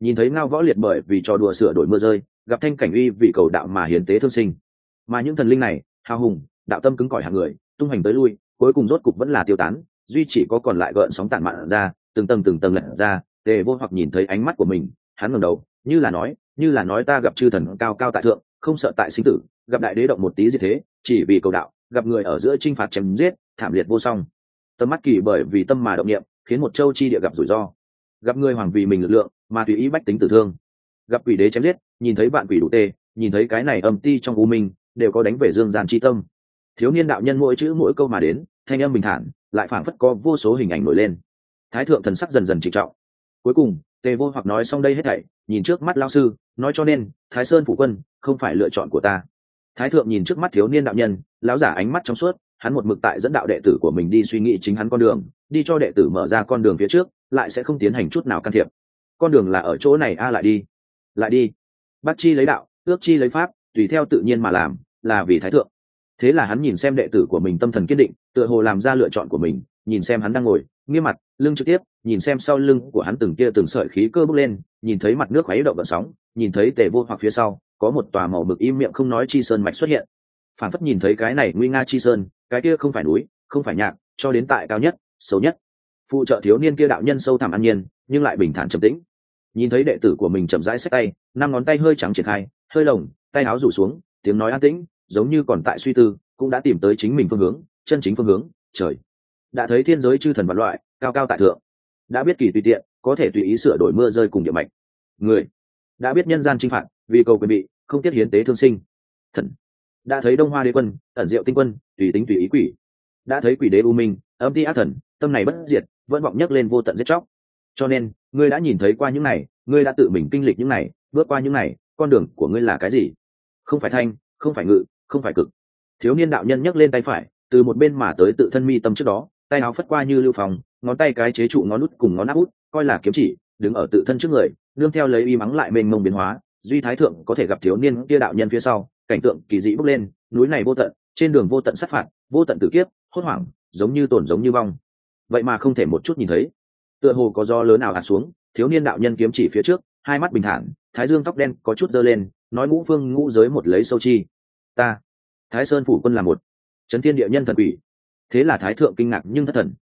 Nhìn thấy ngao võ liệt bởi vì trò đùa sửa đổi mưa rơi, gặp thanh cảnh uy vì cầu đạo mà hiến tế thương sinh. Mà những thần linh này, hào hùng, đạo tâm cứng cỏi hàng người, tung hành tới lui cuối cùng rốt cục vẫn là tiêu tán, duy chỉ có còn lại gợn sóng tản mạn ra, từng tầng từng tầng lật ra, tề vô hoặc nhìn thấy ánh mắt của mình, hắn ngẩng đầu, như là nói, như là nói ta gặp chư thần cao cao tại thượng, không sợ tại sinh tử, gặp đại đế động một tí gì thế, chỉ vì cầu đạo, gặp người ở giữa chinh phạt chém giết, thảm liệt vô song. Tầm mắt kỳ bởi vì tâm mà động niệm, khiến một châu chi địa gặp rủi ro. Gặp người hoàng vì mình lực lượng, mà tùy ý bách tính tử thương. Gặp quỷ đế chém giết, nhìn thấy bạn quỷ đủ tê, nhìn thấy cái này âm ti trong u minh, đều có đánh về dương gian chi tâm thiếu niên đạo nhân mỗi chữ mỗi câu mà đến, thanh âm bình thản, lại phảng phất có vô số hình ảnh nổi lên. Thái thượng thần sắc dần dần trịnh trọng. Cuối cùng, tề vô hoặc nói xong đây hết thảy, nhìn trước mắt lao sư, nói cho nên, thái sơn phủ quân, không phải lựa chọn của ta. Thái thượng nhìn trước mắt thiếu niên đạo nhân, lão giả ánh mắt trong suốt, hắn một mực tại dẫn đạo đệ tử của mình đi suy nghĩ chính hắn con đường, đi cho đệ tử mở ra con đường phía trước, lại sẽ không tiến hành chút nào can thiệp. Con đường là ở chỗ này, a, lại đi. Lại đi. Bắt chi lấy đạo, ước chi lấy pháp, tùy theo tự nhiên mà làm, là vì thái thượng thế là hắn nhìn xem đệ tử của mình tâm thần kiên định, tựa hồ làm ra lựa chọn của mình, nhìn xem hắn đang ngồi, nghiêm mặt, lưng trực tiếp, nhìn xem sau lưng của hắn từng kia từng sợi khí cơ bốc lên, nhìn thấy mặt nước khuấy động vận sóng, nhìn thấy tề vô hoặc phía sau, có một tòa màu mực im miệng không nói chi sơn mạch xuất hiện. Phản phất nhìn thấy cái này nguy nga chi sơn, cái kia không phải núi, không phải nhạc, cho đến tại cao nhất xấu nhất. Phụ trợ thiếu niên kia đạo nhân sâu thẳm an nhiên, nhưng lại bình thản trầm tĩnh. Nhìn thấy đệ tử của mình chậm rãi xách tay, năm ngón tay hơi trắng triển khai, hơi lồng, tay áo rủ xuống, tiếng nói an tĩnh giống như còn tại suy tư, cũng đã tìm tới chính mình phương hướng, chân chính phương hướng, trời. Đã thấy thiên giới chư thần vật loại, cao cao tại thượng. Đã biết kỳ tùy tiện, có thể tùy ý sửa đổi mưa rơi cùng địa mạch. Người, đã biết nhân gian chinh phạt, vì cầu quyền bị, không tiết hiến tế thương sinh. Thần, đã thấy đông hoa đế quân, ẩn diệu tinh quân, tùy tính tùy ý quỷ. Đã thấy quỷ đế u minh, âm ti ác thần, tâm này bất diệt, vẫn vọng nhấc lên vô tận giết chóc. Cho nên, ngươi đã nhìn thấy qua những này, ngươi đã tự mình kinh lịch những này, bước qua những này, con đường của ngươi là cái gì? Không phải thanh, không phải ngự không phải cực. Thiếu niên đạo nhân nhấc lên tay phải, từ một bên mà tới tự thân mi tâm trước đó, tay áo phất qua như lưu phòng ngón tay cái chế trụ ngón út cùng ngón áp út, coi là kiếm chỉ, đứng ở tự thân trước người, nương theo lấy y mắng lại mênh mông biến hóa, duy thái thượng có thể gặp thiếu niên kia đạo nhân phía sau, cảnh tượng kỳ dị bốc lên, núi này vô tận, trên đường vô tận sát phạt, vô tận tử kiếp, hốt hoảng, giống như tổn giống như vong. Vậy mà không thể một chút nhìn thấy. Tựa hồ có do lớn nào ạt xuống, thiếu niên đạo nhân kiếm chỉ phía trước, hai mắt bình thản, thái dương tóc đen có chút dơ lên, nói ngũ phương ngũ giới một lấy sâu chi ta, thái sơn phủ quân là một trấn thiên địa nhân thần quỷ. Thế là thái thượng kinh ngạc nhưng thất thần.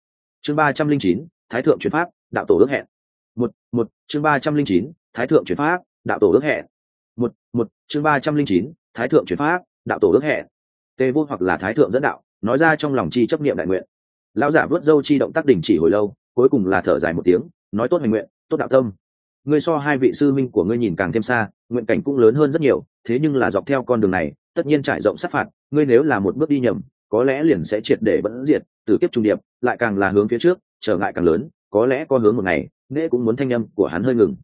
Chương ba trăm linh chín, thái thượng chuyển pháp, đạo tổ ước hẹn. Một một, chương ba trăm linh chín, thái thượng chuyển pháp, đạo tổ ước hẹn. Một một, chương ba trăm linh chín, thái thượng chuyển pháp, đạo tổ ước hẹn. Tề vô hoặc là thái thượng dẫn đạo, nói ra trong lòng chi chấp niệm đại nguyện. Lão giả vớt dâu chi động tác đình chỉ hồi lâu, cuối cùng là thở dài một tiếng, nói tốt hành nguyện, tốt đạo tâm. Ngươi so hai vị sư minh của ngươi nhìn càng thêm xa, nguyện cảnh cũng lớn hơn rất nhiều, thế nhưng là dọc theo con đường này tất nhiên trải rộng sát phạt, ngươi nếu là một bước đi nhầm, có lẽ liền sẽ triệt để vẫn diệt, từ kiếp trung điệp, lại càng là hướng phía trước, trở ngại càng lớn, có lẽ có hướng một ngày, nễ cũng muốn thanh âm của hắn hơi ngừng.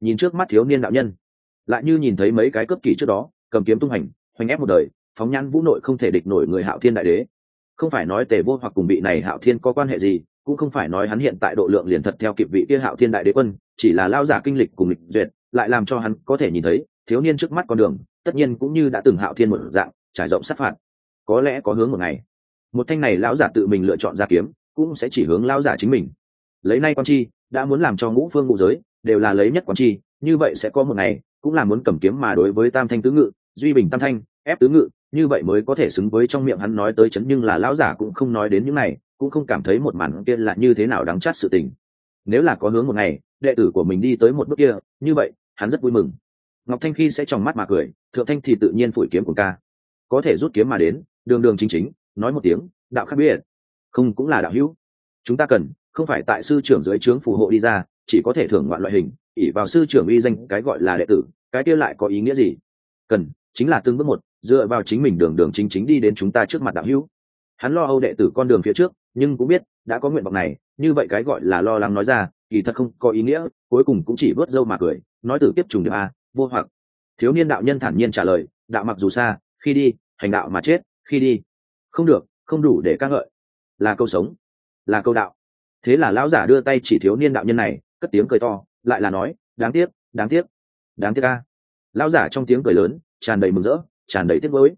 Nhìn trước mắt thiếu niên đạo nhân, lại như nhìn thấy mấy cái cướp kỳ trước đó, cầm kiếm tung hành, hoành ép một đời, phóng nhãn vũ nội không thể địch nổi người hạo thiên đại đế. Không phải nói tề vô hoặc cùng vị này hạo thiên có quan hệ gì, cũng không phải nói hắn hiện tại độ lượng liền thật theo kịp vị kia hạo thiên đại đế quân, chỉ là lao giả kinh lịch cùng lịch duyệt, lại làm cho hắn có thể nhìn thấy, thiếu niên trước mắt con đường tất nhiên cũng như đã từng hạo thiên một dạng, trải rộng sát phạt. Có lẽ có hướng một ngày, một thanh này lão giả tự mình lựa chọn ra kiếm, cũng sẽ chỉ hướng lão giả chính mình. Lấy nay quan chi, đã muốn làm cho ngũ phương ngũ giới, đều là lấy nhất quan chi, như vậy sẽ có một ngày, cũng là muốn cầm kiếm mà đối với tam thanh tứ ngự, duy bình tam thanh, ép tứ ngự, như vậy mới có thể xứng với trong miệng hắn nói tới chấn, nhưng là lão giả cũng không nói đến những này, cũng không cảm thấy một màn kia là như thế nào đáng chát sự tình. Nếu là có hướng một ngày, đệ tử của mình đi tới một bước kia, như vậy, hắn rất vui mừng ngọc thanh khi sẽ tròng mắt mà cười, thượng thanh thì tự nhiên phủi kiếm của ca. Có thể rút kiếm mà đến, đường đường chính chính, nói một tiếng, đạo khác biệt. Không, cũng là đạo hữu. Chúng ta cần, không phải tại sư trưởng dưới trướng phù hộ đi ra, chỉ có thể thưởng ngoạn loại hình ỉ vào sư trưởng uy danh cái gọi là đệ tử, cái kia lại có ý nghĩa gì? Cần, chính là từng bước một, dựa vào chính mình đường đường chính chính đi đến chúng ta trước mặt đạo hữu. Hắn lo âu đệ tử con đường phía trước, nhưng cũng biết, đã có nguyện vọng này, như vậy cái gọi là lo lắng nói ra, kỳ thật không có ý nghĩa, cuối cùng cũng chỉ vớt dâu mà cười, nói từ tiếp trùng được a vô hoặc. Thiếu niên đạo nhân thản nhiên trả lời, đạo mặc dù xa, khi đi, hành đạo mà chết, khi đi. Không được, không đủ để ca ngợi. Là câu sống, là câu đạo. Thế là lão giả đưa tay chỉ thiếu niên đạo nhân này, cất tiếng cười to, lại là nói, đáng tiếc đáng tiếc đáng tiếc ca. Lão giả trong tiếng cười lớn, tràn đầy mừng rỡ, tràn đầy tiếc gối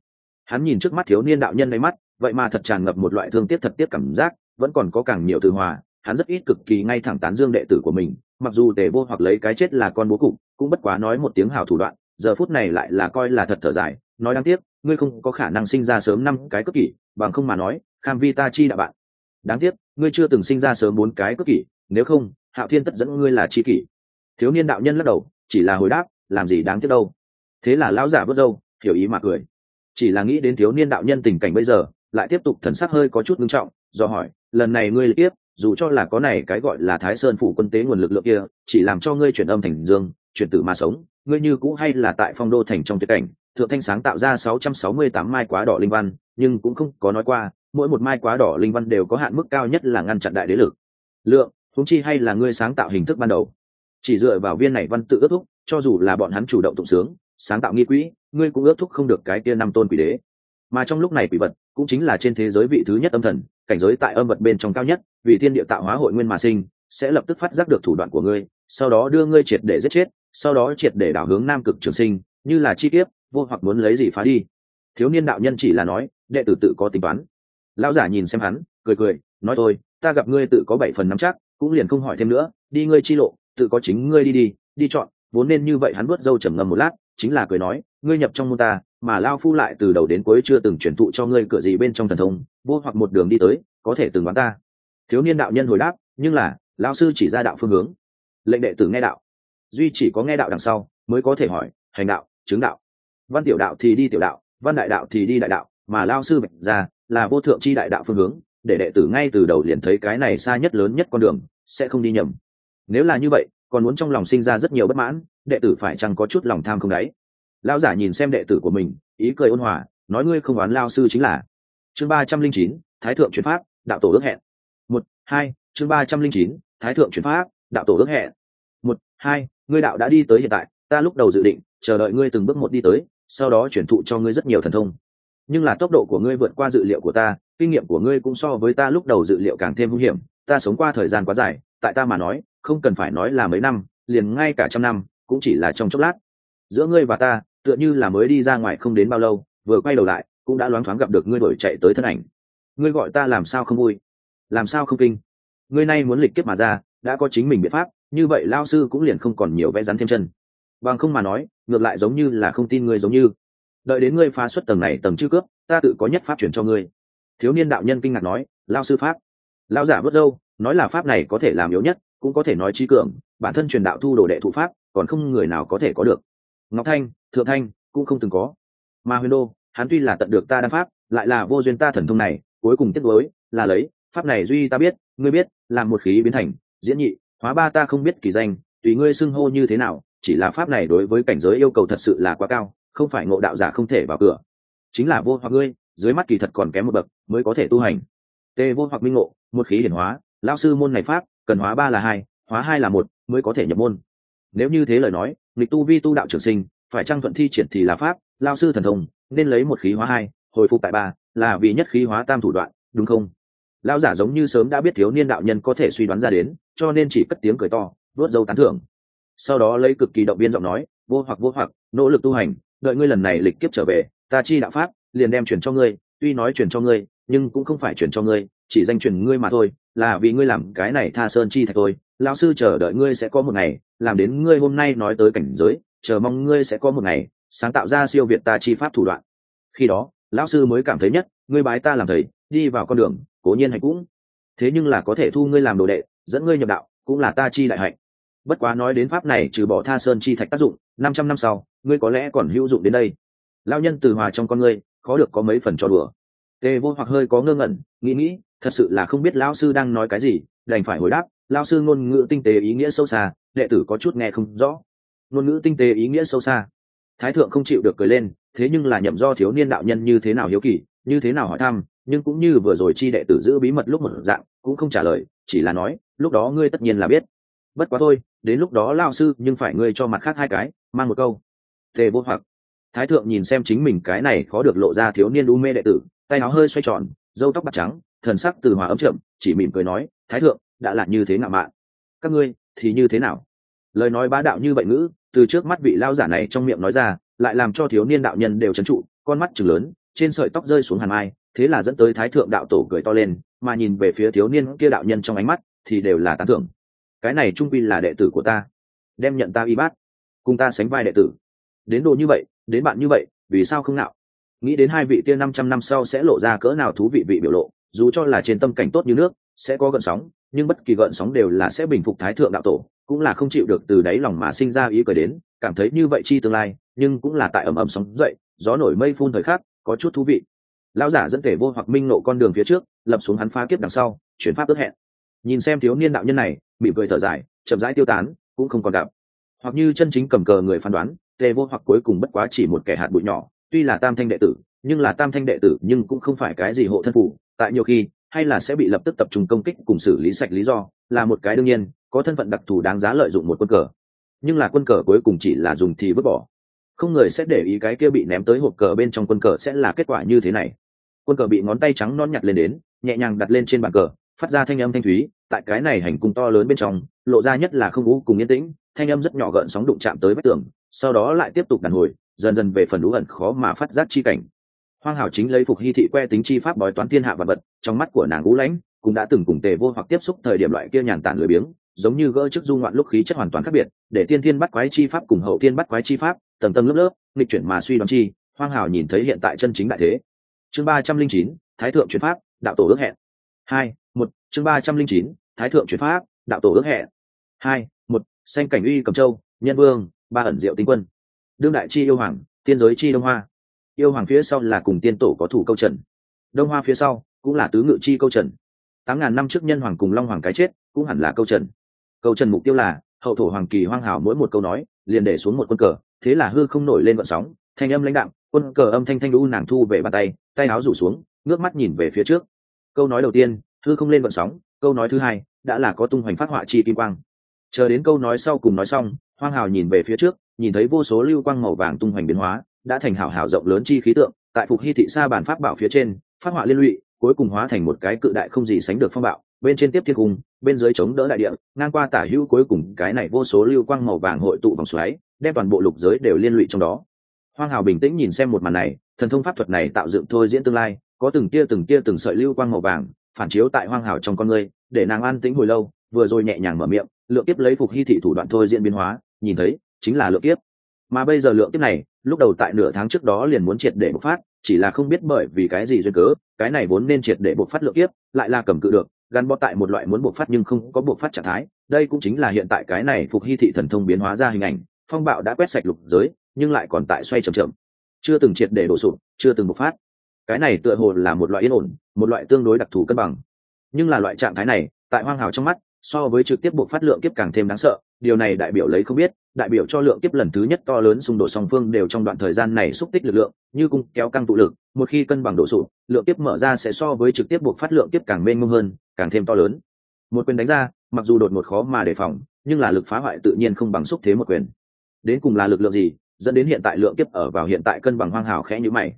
hắn nhìn trước mắt thiếu niên đạo nhân đáy mắt, vậy mà thật tràn ngập một loại thương tiếc thật tiếc cảm giác, vẫn còn có càng nhiều từ hòa. Hắn rất ít cực kỳ ngay thẳng tán dương đệ tử của mình, mặc dù tề vô hoặc lấy cái chết là con bố cục cũng bất quá nói một tiếng hào thủ đoạn, giờ phút này lại là coi là thật thở dài, nói đáng tiếc, ngươi không có khả năng sinh ra sớm năm cái cất kỷ, bằng không mà nói, kham vi ta chi đạo bạn. Đáng tiếc, ngươi chưa từng sinh ra sớm bốn cái cất kỷ, nếu không, hạo thiên tất dẫn ngươi là chi kỷ. Thiếu niên đạo nhân lắc đầu, chỉ là hồi đáp, làm gì đáng tiếc đâu. Thế là lão giả vớt râu, hiểu ý mà cười. Chỉ là nghĩ đến thiếu niên đạo nhân tình cảnh bây giờ, lại tiếp tục thần sắc hơi có chút ngưng trọng, do hỏi, lần này ngươi tiếp, dù cho là có này cái gọi là thái sơn phủ quân tế nguồn lực lượng kia, chỉ làm cho ngươi chuyển âm thành dương chuyển tử mà sống, ngươi như cũ hay là tại phong đô thành trong tuyệt cảnh, thượng thanh sáng tạo ra 668 mai quá đỏ linh văn, nhưng cũng không có nói qua, mỗi một mai quá đỏ linh văn đều có hạn mức cao nhất là ngăn chặn đại đế lực. Lượng thúng chi hay là ngươi sáng tạo hình thức ban đầu. Chỉ dựa vào viên này văn tự ước thúc, cho dù là bọn hắn chủ động tụng sướng, sáng tạo nghi quỹ, ngươi cũng ước thúc không được cái kia năm tôn quỷ đế. Mà trong lúc này quỷ vật cũng chính là trên thế giới vị thứ nhất âm thần, cảnh giới tại âm vật bên trong cao nhất, vì thiên địa tạo hóa hội nguyên mà sinh, sẽ lập tức phát giác được thủ đoạn của ngươi, sau đó đưa ngươi triệt để giết chết sau đó triệt để đảo hướng nam cực trường sinh, như là chi tiết, vô hoặc muốn lấy gì phá đi. Thiếu niên đạo nhân chỉ là nói, đệ tử tự có tính toán. Lão giả nhìn xem hắn, cười cười, nói thôi, ta gặp ngươi tự có bảy phần nắm chắc, cũng liền không hỏi thêm nữa, đi ngươi chi lộ, tự có chính ngươi đi đi đi chọn, vốn nên như vậy hắn vớt dâu trầm ngâm một lát, chính là cười nói, ngươi nhập trong môn ta, mà lao phu lại từ đầu đến cuối chưa từng truyền thụ cho ngươi cửa gì bên trong thần thông, vô hoặc một đường đi tới, có thể từng đoán ta. Thiếu niên đạo nhân hồi đáp, nhưng là lao sư chỉ ra đạo phương hướng. Lệnh đệ tử nghe đạo duy chỉ có nghe đạo đằng sau mới có thể hỏi, hành đạo, chứng đạo. Văn tiểu đạo thì đi tiểu đạo, văn đại đạo thì đi đại đạo, mà lao sư bạch ra là vô thượng chi đại đạo phương hướng, để đệ tử ngay từ đầu liền thấy cái này xa nhất lớn nhất con đường, sẽ không đi nhầm. Nếu là như vậy, còn muốn trong lòng sinh ra rất nhiều bất mãn, đệ tử phải chăng có chút lòng tham không đáy? Lao giả nhìn xem đệ tử của mình, ý cười ôn hòa, nói ngươi không oán lao sư chính là. Chương ba trăm linh chín, thái thượng chuyển pháp, đạo tổ ước hẹn. Một, hai, chương ba trăm linh chín, thái thượng chuyển pháp, đạo tổ ước hẹn. Một, hai ngươi đạo đã đi tới hiện tại, ta lúc đầu dự định, chờ đợi ngươi từng bước một đi tới, sau đó chuyển thụ cho ngươi rất nhiều thần thông. Nhưng là tốc độ của ngươi vượt qua dự liệu của ta, kinh nghiệm của ngươi cũng so với ta lúc đầu dự liệu càng thêm nguy hiểm. Ta sống qua thời gian quá dài, tại ta mà nói, không cần phải nói là mấy năm, liền ngay cả trăm năm, cũng chỉ là trong chốc lát. Giữa ngươi và ta, tựa như là mới đi ra ngoài không đến bao lâu, vừa quay đầu lại, cũng đã loáng thoáng gặp được ngươi đổi chạy tới thân ảnh. Ngươi gọi ta làm sao không vui? Làm sao không kinh? Ngươi nay muốn lịch kiếp mà ra, đã có chính mình biện pháp như vậy lao sư cũng liền không còn nhiều vẽ rắn thêm chân. Bằng không mà nói, ngược lại giống như là không tin ngươi giống như. Đợi đến ngươi phá xuất tầng này tầng chư cướp ta tự có nhất pháp chuyển cho ngươi. Thiếu niên đạo nhân kinh ngạc nói lao sư pháp? Lao giả vớt dâu, nói là pháp này có thể làm yếu nhất, cũng có thể nói trí cường, bản thân truyền đạo thu đồ đệ thụ pháp, còn không người nào có thể có được. Ngọc thanh, thượng thanh cũng không từng có. Mà huyền đô, hắn tuy là tận được ta đan pháp, lại là vô duyên ta thần thông này, cuối cùng tiếp nối là lấy, pháp này duy ta biết, ngươi biết làm một khí biến thành, diễn nhị hóa ba ta không biết kỳ danh, tùy ngươi xưng hô như thế nào, chỉ là pháp này đối với cảnh giới yêu cầu thật sự là quá cao, không phải ngộ đạo giả không thể vào cửa. Chính là vô hoặc ngươi, dưới mắt kỳ thật còn kém một bậc, mới có thể tu hành. Tê vô hoặc minh ngộ, một khí hiển hóa lao sư môn này pháp, cần hóa ba là hai, hóa hai là một, mới có thể nhập môn. Nếu như thế lời nói, nghịch tu vi tu đạo trường sinh, phải trang thuận thi triển thì là pháp lao sư thần thông, nên lấy một khí hóa hai, hồi phục tại ba, là vì nhất khí hóa tam thủ đoạn, đúng không? Lão giả giống như sớm đã biết thiếu niên đạo nhân có thể suy đoán ra đến, cho nên chỉ cất tiếng cười to vớt dâu tán thưởng. Sau đó lấy cực kỳ động viên giọng nói, vô hoặc vô hoặc, nỗ lực tu hành, đợi ngươi lần này lịch kiếp trở về, ta chi đạo pháp, liền đem chuyển cho ngươi, tuy nói chuyển cho ngươi, nhưng cũng không phải chuyển cho ngươi, chỉ danh chuyển ngươi mà thôi, là vì ngươi làm cái này tha sơn chi thạch thôi. Lão sư chờ đợi ngươi sẽ có một ngày, làm đến ngươi hôm nay nói tới cảnh giới, chờ mong ngươi sẽ có một ngày, sáng tạo ra siêu việt ta chi pháp thủ đoạn. Khi đó, lão sư mới cảm thấy nhất, ngươi bái ta làm thầy, đi vào con đường cố nhiên hạnh cũng. Thế nhưng là có thể thu ngươi làm đồ đệ, dẫn ngươi nhập đạo, cũng là ta chi đại hạnh. Bất quá nói đến pháp này trừ bỏ tha sơn chi thạch tác dụng, năm trăm năm sau, ngươi có lẽ còn hữu dụng đến đây. Lao nhân từ hòa trong con ngươi, khó được có mấy phần cho đùa. Tề vô hoặc hơi có ngơ ngẩn, nghĩ nghĩ, thật sự là không biết lão sư đang nói cái gì, đành phải hồi đáp lao sư ngôn ngữ tinh tế ý nghĩa sâu xa, đệ tử có chút nghe không rõ. Ngôn ngữ tinh tế ý nghĩa sâu xa. Thái thượng không chịu được cười lên, thế nhưng là nhậm do thiếu niên đạo nhân như thế nào hiếu kỳ như thế nào hỏi thăm, nhưng cũng như vừa rồi chi đệ tử giữ bí mật lúc một dạng, cũng không trả lời, chỉ là nói, lúc đó ngươi tất nhiên là biết. Bất quá thôi, đến lúc đó lao sư, nhưng phải ngươi cho mặt khác hai cái, mang một câu. Tề vô hoặc. Thái thượng nhìn xem chính mình cái này khó được lộ ra thiếu niên u mê đệ tử, tay áo hơi xoay tròn dâu tóc bạc trắng, thần sắc từ hòa ấm chậm, chỉ mỉm cười nói, thái thượng, đã là như thế ngạo mạn. Các ngươi, thì như thế nào? Lời nói bá đạo như vậy ngữ, từ trước mắt vị lao giả này trong miệng nói ra, lại làm cho thiếu niên đạo nhân đều trấn trụ, con mắt chừng lớn trên sợi tóc rơi xuống hàn mai, thế là dẫn tới thái thượng đạo tổ cười to lên, mà nhìn về phía thiếu niên kia đạo nhân trong ánh mắt thì đều là tán thưởng. Cái này trung quy là đệ tử của ta. Đem nhận ta y bát, cùng ta sánh vai đệ tử. Đến độ như vậy, đến bạn như vậy, vì sao không nào nghĩ đến hai vị kia năm trăm năm sau sẽ lộ ra cỡ nào thú vị vị biểu lộ, dù cho là trên tâm cảnh tốt như nước, sẽ có gợn sóng, nhưng bất kỳ gợn sóng đều là sẽ bình phục thái thượng đạo tổ, cũng là không chịu được từ đáy lòng mà sinh ra ý cười đến, cảm thấy như vậy chi tương lai, nhưng cũng là tại ẩm ẩm sóng dậy, gió nổi mây phun thời khắc có chút thú vị. Lão giả dẫn tể vô hoặc minh nộ con đường phía trước, lập xuống hắn phá kiếp đằng sau, chuyển pháp ước hẹn. Nhìn xem thiếu niên đạo nhân này bị cười thở dài, chậm rãi tiêu tán, cũng không còn đạo. hoặc như chân chính cầm cờ người phán đoán, tề vô hoặc cuối cùng bất quá chỉ một kẻ hạt bụi nhỏ, tuy là tam thanh đệ tử, nhưng là tam thanh đệ tử nhưng cũng không phải cái gì hộ thân phủ, tại nhiều khi, hay là sẽ bị lập tức tập trung công kích cùng xử lý sạch lý do, là một cái đương nhiên, có thân phận đặc thù đáng giá lợi dụng một quân cờ. Nhưng là quân cờ cuối cùng chỉ là dùng thì vứt bỏ không người sẽ để ý cái kia bị ném tới hộp cờ bên trong quân cờ sẽ là kết quả như thế này. Quân cờ bị ngón tay trắng non nhặt lên đến, nhẹ nhàng đặt lên trên bàn cờ, phát ra thanh âm thanh thúy, tại cái này hành cung to lớn bên trong, lộ ra nhất là không vũ cùng yên tĩnh, thanh âm rất nhỏ gợn sóng đụng chạm tới vách tường, sau đó lại tiếp tục đàn hồi, dần dần về phần lũ ẩn khó mà phát giác chi cảnh. Hoang hảo chính lấy phục hy thị que tính chi pháp bói toán thiên hạ vật vật, trong mắt của nàng ngũ lãnh, cũng đã từng cùng tề vô hoặc tiếp xúc thời điểm loại kia nhàn tản lười biếng giống như gỡ chức du ngoạn lúc khí chất hoàn toàn khác biệt, để tiên thiên bắt quái chi pháp cùng hậu thiên bắt quái chi pháp, tầng tầng lớp lớp, nghịch chuyển mà suy đoán chi, hoang hảo nhìn thấy hiện tại chân chính đại thế. Chương ba trăm linh chín, thái thượng chuyển pháp, đạo tổ ước hẹn. Hai, một, chương ba trăm linh chín, thái thượng chuyển pháp, đạo tổ ước hẹn. Hai, một xanh cảnh uy cầm châu, nhân vương, ba ẩn diệu tinh quân. Đương đại chi yêu hoàng, tiên giới chi đông hoa. Yêu hoàng phía sau là cùng tiên tổ có thủ câu trần. Đông hoa phía sau cũng là tứ ngự chi câu trần. Tám ngàn năm trước nhân hoàng cùng long hoàng cái chết cũng hẳn là câu trần câu trần mục tiêu là, hậu thổ hoàng kỳ hoang hảo mỗi một câu nói, liền để xuống một quân cờ, thế là hư không nổi lên vận sóng, thanh âm lãnh đạm, quân cờ âm thanh thanh đu nàng thu về bàn tay tay áo rủ xuống, ngước mắt nhìn về phía trước. Câu nói đầu tiên, hư không lên vận sóng, câu nói thứ hai, đã là có tung hoành phát họa chi kim quang. Chờ đến câu nói sau cùng nói xong, hoang hào nhìn về phía trước, nhìn thấy vô số lưu quang màu vàng tung hoành biến hóa, đã thành hào hào rộng lớn chi khí tượng, tại phục hy thị xa bản pháp bảo phía trên, phát họa liên lụy, cuối cùng hóa thành một cái cự đại không gì sánh được phong bạo bên trên tiếp thiên cung bên dưới chống đỡ đại địa ngang qua tả hữu cuối cùng cái này vô số lưu quang màu vàng hội tụ vòng xoáy đem toàn bộ lục giới đều liên lụy trong đó. Hoang hào bình tĩnh nhìn xem một màn này thần thông pháp thuật này tạo dựng thôi diễn tương lai có từng tia từng tia từng sợi lưu quang màu vàng phản chiếu tại hoang hào trong con người để nàng an tĩnh hồi lâu vừa rồi nhẹ nhàng mở miệng lượng tiếp lấy phục hy thị thủ đoạn thôi diễn biến hóa nhìn thấy chính là lượng tiếp, mà bây giờ lượng tiếp này lúc đầu tại nửa tháng trước đó liền muốn triệt để bộc phát chỉ là không biết bởi vì cái gì duyên cớ cái này vốn nên triệt để bộc phát lượng tiếp, lại là cầm cự được gắn bó tại một loại muốn bộc phát nhưng không có bộc phát trạng thái. Đây cũng chính là hiện tại cái này phục hy thị thần thông biến hóa ra hình ảnh. Phong bạo đã quét sạch lục giới, nhưng lại còn tại xoay chậm chậm. Chưa từng triệt để đổ sụp, chưa từng bộc phát. Cái này tựa hồ là một loại yên ổn, một loại tương đối đặc thù cân bằng. Nhưng là loại trạng thái này, tại hoang hào trong mắt, so với trực tiếp buộc phát lượng kiếp càng thêm đáng sợ điều này đại biểu lấy không biết, đại biểu cho lượng kiếp lần thứ nhất to lớn xung đột song phương đều trong đoạn thời gian này xúc tích lực lượng, như cung kéo căng tụ lực, một khi cân bằng đổ sụp, lượng kiếp mở ra sẽ so với trực tiếp buộc phát lượng kiếp càng mênh mông hơn, càng thêm to lớn. Một quyền đánh ra, mặc dù đột một khó mà đề phòng, nhưng là lực phá hoại tự nhiên không bằng xúc thế một quyền. Đến cùng là lực lượng gì, dẫn đến hiện tại lượng kiếp ở vào hiện tại cân bằng hoang hào khẽ như mày.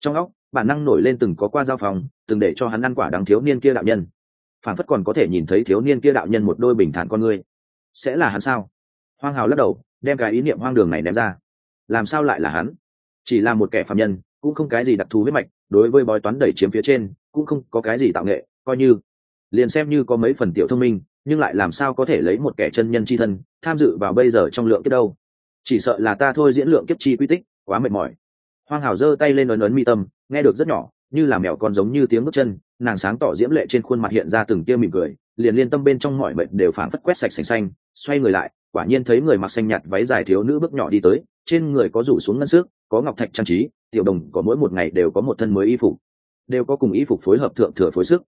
Trong óc, bản năng nổi lên từng có qua giao phòng, từng để cho hắn ăn quả đáng thiếu niên kia đạo nhân. Phản phất còn có thể nhìn thấy thiếu niên kia đạo nhân một đôi bình thản con người sẽ là hắn sao? Hoang hào lắc đầu, đem cái ý niệm hoang đường này ném ra. Làm sao lại là hắn? Chỉ là một kẻ phạm nhân, cũng không cái gì đặc thù huyết mạch, đối với bói toán đẩy chiếm phía trên, cũng không có cái gì tạo nghệ, coi như liền xem như có mấy phần tiểu thông minh, nhưng lại làm sao có thể lấy một kẻ chân nhân c h i thân, tham dự vào bây giờ trong lượng kiếp đâu? Chỉ sợ là ta thôi diễn lượng kiếp chi quy tích, quá mệt mỏi. Hoang hào giơ tay lên ấn ấn mi tâm, nghe được rất nhỏ, như là mèo con giống như tiếng bước chân nàng sáng tỏ diễm lệ trên khuôn mặt hiện ra từng tia mỉm cười, liền liên tâm bên trong mọi mệnh đều phảng phất quét sạch sành xanh, xoay người lại, quả nhiên thấy người mặc xanh nhạt váy dài thiếu nữ bước nhỏ đi tới, trên người có rủ xuống ngân xước, có ngọc thạch trang trí, tiểu đồng có mỗi một ngày đều có một thân mới y phục, đều có cùng y phục phối hợp thượng thừa phối sức.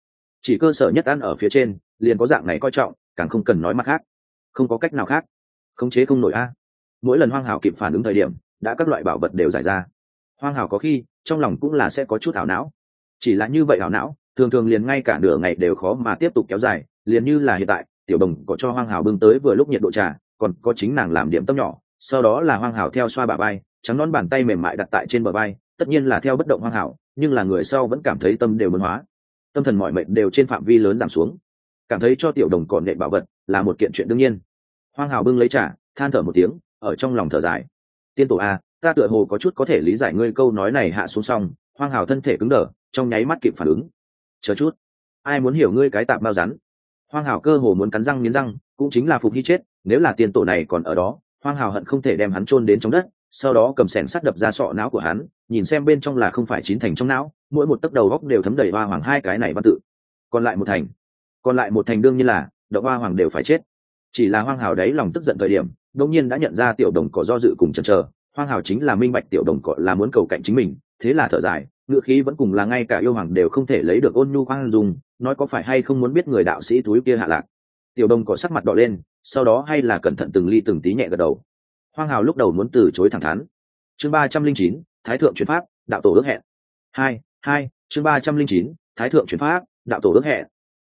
Chỉ cơ sở nhất ăn ở phía trên, liền có dạng này coi trọng, càng không cần nói mặt khác. Không có cách nào khác. Khống chế không nổi a. Mỗi lần hoang hào kịp phản ứng thời điểm, đã các loại bảo vật đều giải ra. Hoang hào có khi, trong lòng cũng là sẽ có chút ảo não. Chỉ là như vậy ảo não thường thường liền ngay cả nửa ngày đều khó mà tiếp tục kéo dài, liền như là hiện tại, tiểu đồng có cho hoang hảo bưng tới vừa lúc nhiệt độ trà, còn có chính nàng làm điểm tâm nhỏ, sau đó là hoang hảo theo xoa bà bay trắng nón bàn tay mềm mại đặt tại trên bờ bay tất nhiên là theo bất động hoang hảo nhưng là người sau vẫn cảm thấy tâm đều mơn hóa. Tâm thần mọi mệnh đều trên phạm vi lớn giảm xuống. Cảm thấy cho tiểu đồng còn nệ bảo vật là một kiện chuyện đương nhiên. Hoang hảo bưng lấy trà, than thở một tiếng, ở trong lòng thở dài. Tiên tổ a, ta tựa hồ có chút có thể lý giải ngươi câu nói này hạ xuống xong. Hoang hào thân thể cứng đờ, trong nháy mắt kịp phản ứng chờ chút. Ai muốn hiểu ngươi cái tạm bao rắn? Hoang hào cơ hồ muốn cắn răng nghiến răng, cũng chính là phục hy chết, nếu là tiền tổ này còn ở đó, hoang hào hận không thể đem hắn chôn đến trong đất, sau đó cầm sẻn sắt đập ra sọ não của hắn, nhìn xem bên trong là không phải chín thành trong não, mỗi một tấc đầu góc đều thấm đầy hoa hoàng hai cái này văn tự. Còn lại một thành. Còn lại một thành đương nhiên là đậu hoa hoàng đều phải chết. Chỉ là hoang hào đấy lòng tức giận thời điểm đông nhiên đã nhận ra tiểu đồng cỏ do dự cùng chần chờ. Hoang hào chính là minh bạch tiểu đồng cọ là muốn cầu cạnh chính mình, thế là thở dài ngựa khí vẫn cùng là ngay cả yêu hoàng đều không thể lấy được ôn nhu khoan dùng nói có phải hay không muốn biết người đạo sĩ túi kia hạ lạc. Tiểu đồng có sắc mặt đỏ lên, sau đó hay là cẩn thận từng ly từng tí nhẹ gật đầu. Hoang hào lúc đầu muốn từ chối thẳng thắn. Chương ba trăm linh chín, thái thượng chuyển pháp, đạo tổ ước hẹn. Hai hai, chương ba trăm linh chín, thái thượng chuyển pháp, đạo tổ ước hẹn.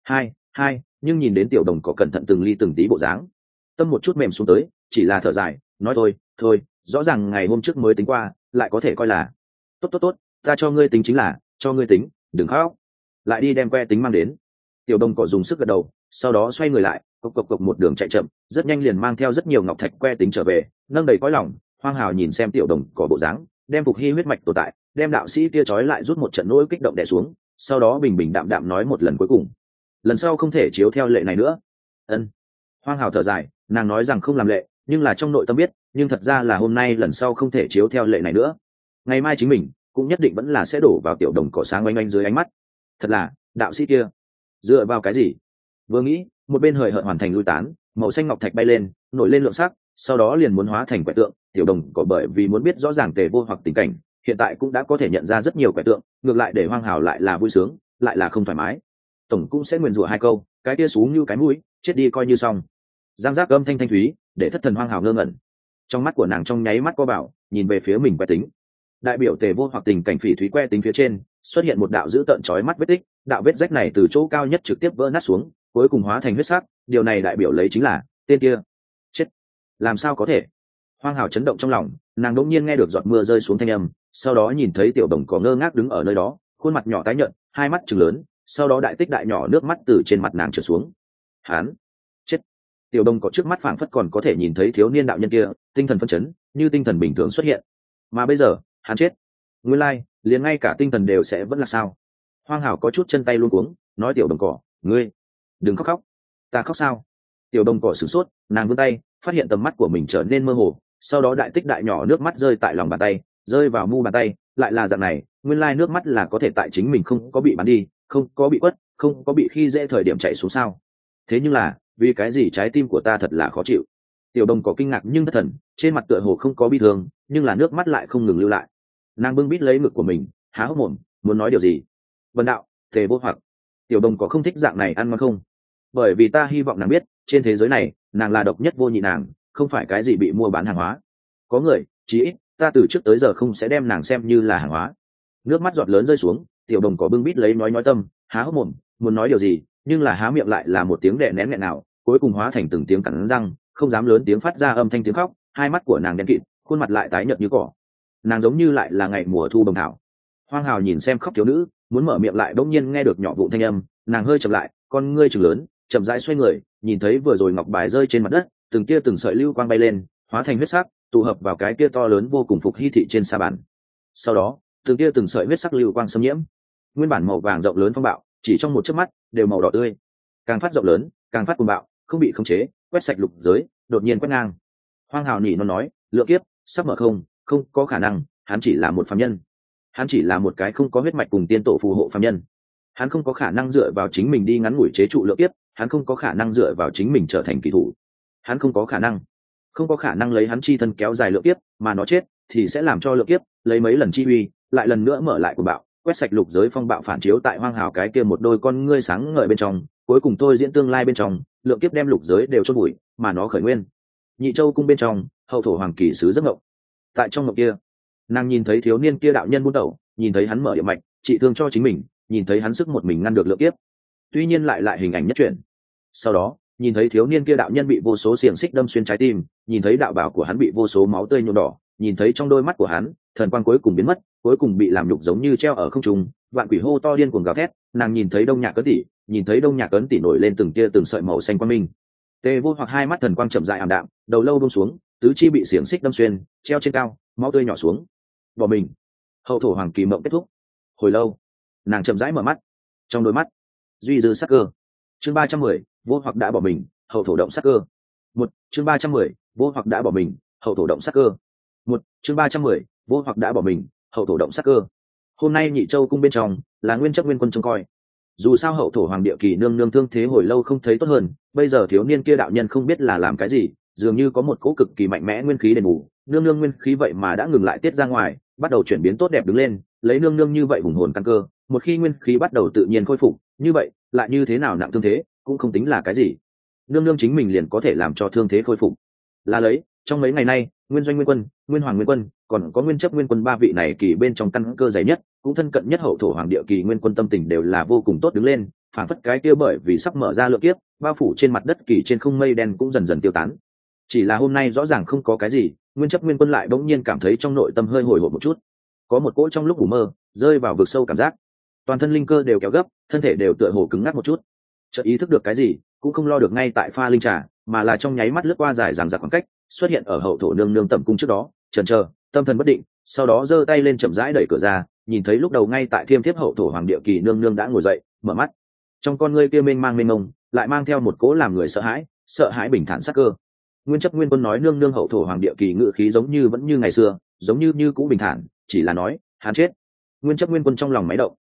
Hai hai, nhưng nhìn đến tiểu đồng có cẩn thận từng ly từng tí bộ dáng, tâm một chút mềm xuống tới, chỉ là thở dài, nói thôi thôi, rõ ràng ngày hôm trước mới tính qua, lại có thể coi là tốt tốt tốt ta cho ngươi tính chính là, cho ngươi tính, đừng khóc. Lại đi đem que tính mang đến. Tiểu đồng cỏ dùng sức gật đầu, sau đó xoay người lại, cộc cộc cộc một đường chạy chậm, rất nhanh liền mang theo rất nhiều ngọc thạch que tính trở về, nâng đầy cõi lòng, hoang hào nhìn xem tiểu đồng cỏ bộ dáng, đem phục hy huyết mạch tồn tại, đem đạo sĩ kia trói lại rút một trận nỗi kích động đè xuống, sau đó bình bình đạm đạm nói một lần cuối cùng. Lần sau không thể chiếu theo lệ này nữa. Ân. Hoang hào thở dài, nàng nói rằng không làm lệ, nhưng là trong nội tâm biết, nhưng thật ra là hôm nay lần sau không thể chiếu theo lệ này nữa. Ngày mai chính mình cũng nhất định vẫn là sẽ đổ vào tiểu đồng cỏ sáng oanh oanh dưới ánh mắt. Thật là, đạo sĩ kia. Dựa vào cái gì? Vừa nghĩ, một bên hời hợt hoàn thành lui tán, màu xanh ngọc thạch bay lên, nổi lên lượng sắc, sau đó liền muốn hóa thành quẻ tượng, tiểu đồng cỏ bởi vì muốn biết rõ ràng tề vô hoặc tình cảnh, hiện tại cũng đã có thể nhận ra rất nhiều quẻ tượng, ngược lại để hoang hào lại là vui sướng, lại là không thoải mái. Tổng cũng sẽ nguyền rủa hai câu, cái kia xuống như cái mũi, chết đi coi như xong. Giang giác âm thanh thanh thúy, để thất thần hoang hào ngơ ngẩn. Trong mắt của nàng trong nháy mắt có bảo, nhìn về phía mình quẻ tính đại biểu tề vô hoặc tình cảnh phỉ thúy que tính phía trên, xuất hiện một đạo dữ tợn trói mắt vết tích, đạo vết rách này từ chỗ cao nhất trực tiếp vỡ nát xuống, cuối cùng hóa thành huyết sắc, điều này đại biểu lấy chính là, tên kia. Chết. Làm sao có thể? Hoang hào chấn động trong lòng, nàng đỗng nhiên nghe được giọt mưa rơi xuống thanh âm, sau đó nhìn thấy tiểu đồng có ngơ ngác đứng ở nơi đó, khuôn mặt nhỏ tái nhợt, hai mắt chừng lớn, sau đó đại tích đại nhỏ nước mắt từ trên mặt nàng trở xuống. Hán. Chết. Tiểu đồng có trước mắt phảng phất còn có thể nhìn thấy thiếu niên đạo nhân kia, tinh thần phân chấn, như tinh thần bình thường xuất hiện. Mà bây giờ hắn chết. Nguyên lai、like, liền ngay cả tinh thần đều sẽ vẫn là sao? Hoang hảo có chút chân tay luôn cuống nói tiểu đồng cỏ ngươi đừng khóc khóc. Ta khóc sao? Tiểu đồng cỏ sửng sốt nàng vươn tay phát hiện tầm mắt của mình trở nên mơ hồ sau đó đại tích đại nhỏ nước mắt rơi tại lòng bàn tay rơi vào mu bàn tay lại là dạng này nguyên lai nước mắt là có thể tại chính mình không có bị bắn đi không có bị quất không có bị khi dễ thời điểm chạy xuống sao? Thế nhưng là vì cái gì trái tim của ta thật là khó chịu? Tiểu đồng có kinh ngạc nhưng thất thần trên mặt tựa hồ không có bi thương nhưng là nước mắt lại không ngừng lưu lại nàng bưng bít lấy ngực của mình, há hốc mồm, muốn nói điều gì? Vần đạo tề vô hoặc. Tiểu đồng có không thích dạng này ăn mà không? Bởi vì ta hy vọng nàng biết, trên thế giới này, nàng là độc nhất vô nhị nàng, không phải cái gì bị mua bán hàng hóa. Có người, chí ít, ta từ trước tới giờ không sẽ đem nàng xem như là hàng hóa. Nước mắt giọt lớn rơi xuống, tiểu đồng có bưng bít lấy nói nói tâm, há hốc mồm, muốn nói điều gì, nhưng là há miệng lại là một tiếng đệ nén nghẹn nào, cuối cùng hóa thành từng tiếng cắn răng, không dám lớn tiếng phát ra âm thanh tiếng khóc, hai mắt của nàng đen kịt, khuôn mặt lại tái nhợt như cỏ nàng giống như lại là ngày mùa thu bồng thảo. Hoang hào nhìn xem khóc thiếu nữ, muốn mở miệng lại đông nhiên nghe được nhỏ vụ thanh âm, nàng hơi chậm lại, con ngươi chừng lớn, chậm rãi xoay người, nhìn thấy vừa rồi ngọc bài rơi trên mặt đất, từng kia từng sợi lưu quang bay lên, hóa thành huyết sắc, tụ hợp vào cái kia to lớn vô cùng phục hy thị trên sa bàn. Sau đó, từng kia từng sợi huyết sắc lưu quang xâm nhiễm. Nguyên bản màu vàng rộng lớn phong bạo, chỉ trong một chớp mắt, đều màu đỏ tươi. Càng phát rộng lớn, càng phát cuồng bạo, không bị khống chế, quét sạch lục giới, đột nhiên quét ngang. Hoang hào nhỉ nó nói, lượng kiếp, sắp mở không không có khả năng hắn chỉ là một phạm nhân. Hắn chỉ là một cái không có huyết mạch cùng tiên tổ phù hộ phạm nhân. Hắn không có khả năng dựa vào chính mình đi ngắn ngủi chế trụ lượng tiếp, hắn không có khả năng dựa vào chính mình trở thành kỳ thủ. Hắn không có khả năng. Không có khả năng lấy hắn chi thân kéo dài lượng tiếp, mà nó chết thì sẽ làm cho lượng tiếp lấy mấy lần chi uy lại lần nữa mở lại của bạo quét sạch lục giới phong bạo phản chiếu tại hoang hào cái kia một đôi con ngươi sáng ngời bên trong cuối cùng tôi diễn tương lai bên trong lượng kiếp đem lục giới đều chôn bụi mà nó khởi nguyên. Nhị châu cung bên trong hậu thổ hoàng kỳ sứ giấc ngộng tại trong mộng kia. Nàng nhìn thấy thiếu niên kia đạo nhân buôn tẩu nhìn thấy hắn mở địa mạch, trị thương cho chính mình, nhìn thấy hắn sức một mình ngăn được lượng kiếp. Tuy nhiên lại lại hình ảnh nhất truyện. Sau đó, nhìn thấy thiếu niên kia đạo nhân bị vô số xiềng xích đâm xuyên trái tim, nhìn thấy đạo bảo của hắn bị vô số máu tươi nhuộm đỏ, nhìn thấy trong đôi mắt của hắn, thần quang cuối cùng biến mất, cuối cùng bị làm nhục giống như treo ở không trung, vạn quỷ hô to điên cuồng gào thét, nàng nhìn thấy đông nhạc cấn tỉ, nhìn thấy đông nhạc cấn tỉ nổi lên từng tia từng sợi màu xanh quang minh. Tê vô hoặc hai mắt thần quang chậm dại ảm đạm, đầu lâu bông xuống tứ chi bị xiềng xích đâm xuyên, treo trên cao, máu tươi nhỏ xuống. Bỏ mình. Hậu thổ hoàng kỳ mộng kết thúc. Hồi lâu, nàng chậm rãi mở mắt. Trong đôi mắt, duy dư sắc cơ. Chương ba trăm mười, vô hoặc đã bỏ mình, hậu thổ động sắc cơ. Một, chương ba trăm mười, vô hoặc đã bỏ mình, hậu thổ động sắc cơ. Một, chương ba trăm mười, vô hoặc đã bỏ mình, hậu thổ động sắc cơ. Hôm nay nhị châu cung bên trong, là nguyên chấp nguyên quân trông coi. Dù sao hậu thổ hoàng địa kỳ nương nương thương thế hồi lâu không thấy tốt hơn, bây giờ thiếu niên kia đạo nhân không biết là làm cái gì dường như có một cỗ cực kỳ mạnh mẽ nguyên khí đền bù. Nương nương nguyên khí vậy mà đã ngừng lại tiết ra ngoài, bắt đầu chuyển biến tốt đẹp đứng lên, lấy nương nương như vậy hùng hồn căn cơ. Một khi nguyên khí bắt đầu tự nhiên khôi phục, như vậy, lại như thế nào nặng thương thế, cũng không tính là cái gì. Nương nương chính mình liền có thể làm cho thương thế khôi phục. Là lấy, trong mấy ngày nay, nguyên doanh nguyên quân, nguyên hoàng nguyên quân, còn có nguyên chấp nguyên quân ba vị này kỳ bên trong căn cơ dày nhất, cũng thân cận nhất hậu thổ hoàng địa kỳ nguyên quân tâm tình đều là vô cùng tốt đứng lên, phản phất cái kia bởi vì sắp mở ra lượng kiếp, bao phủ trên mặt đất kỳ trên không mây đen cũng dần dần tiêu tán chỉ là hôm nay rõ ràng không có cái gì, nguyên chấp nguyên quân lại bỗng nhiên cảm thấy trong nội tâm hơi hồi hộp một chút. Có một cỗ trong lúc ngủ mơ, rơi vào vực sâu cảm giác. Toàn thân linh cơ đều kéo gấp, thân thể đều tựa hồ cứng ngắc một chút. Chợt ý thức được cái gì, cũng không lo được ngay tại pha linh trà, mà là trong nháy mắt lướt qua dài dằng dặc khoảng cách, xuất hiện ở hậu thổ nương nương tẩm cung trước đó trần chờ, tâm thần bất định, sau đó giơ tay lên chậm rãi đẩy cửa ra, nhìn thấy lúc đầu ngay tại thiêm thiếp hậu thổ hoàng địa kỳ nương nương đã ngồi dậy, mở mắt. Trong con ngươi kia mênh mang mênh mông, lại mang theo một cố làm người sợ hãi sợ hãi bình thản sắc cơ nguyên chấp nguyên quân nói nương nương hậu thổ hoàng địa kỳ ngự khí giống như vẫn như ngày xưa, giống như như cũ bình thản, chỉ là nói, hắn chết. Nguyên chấp nguyên quân trong lòng máy động.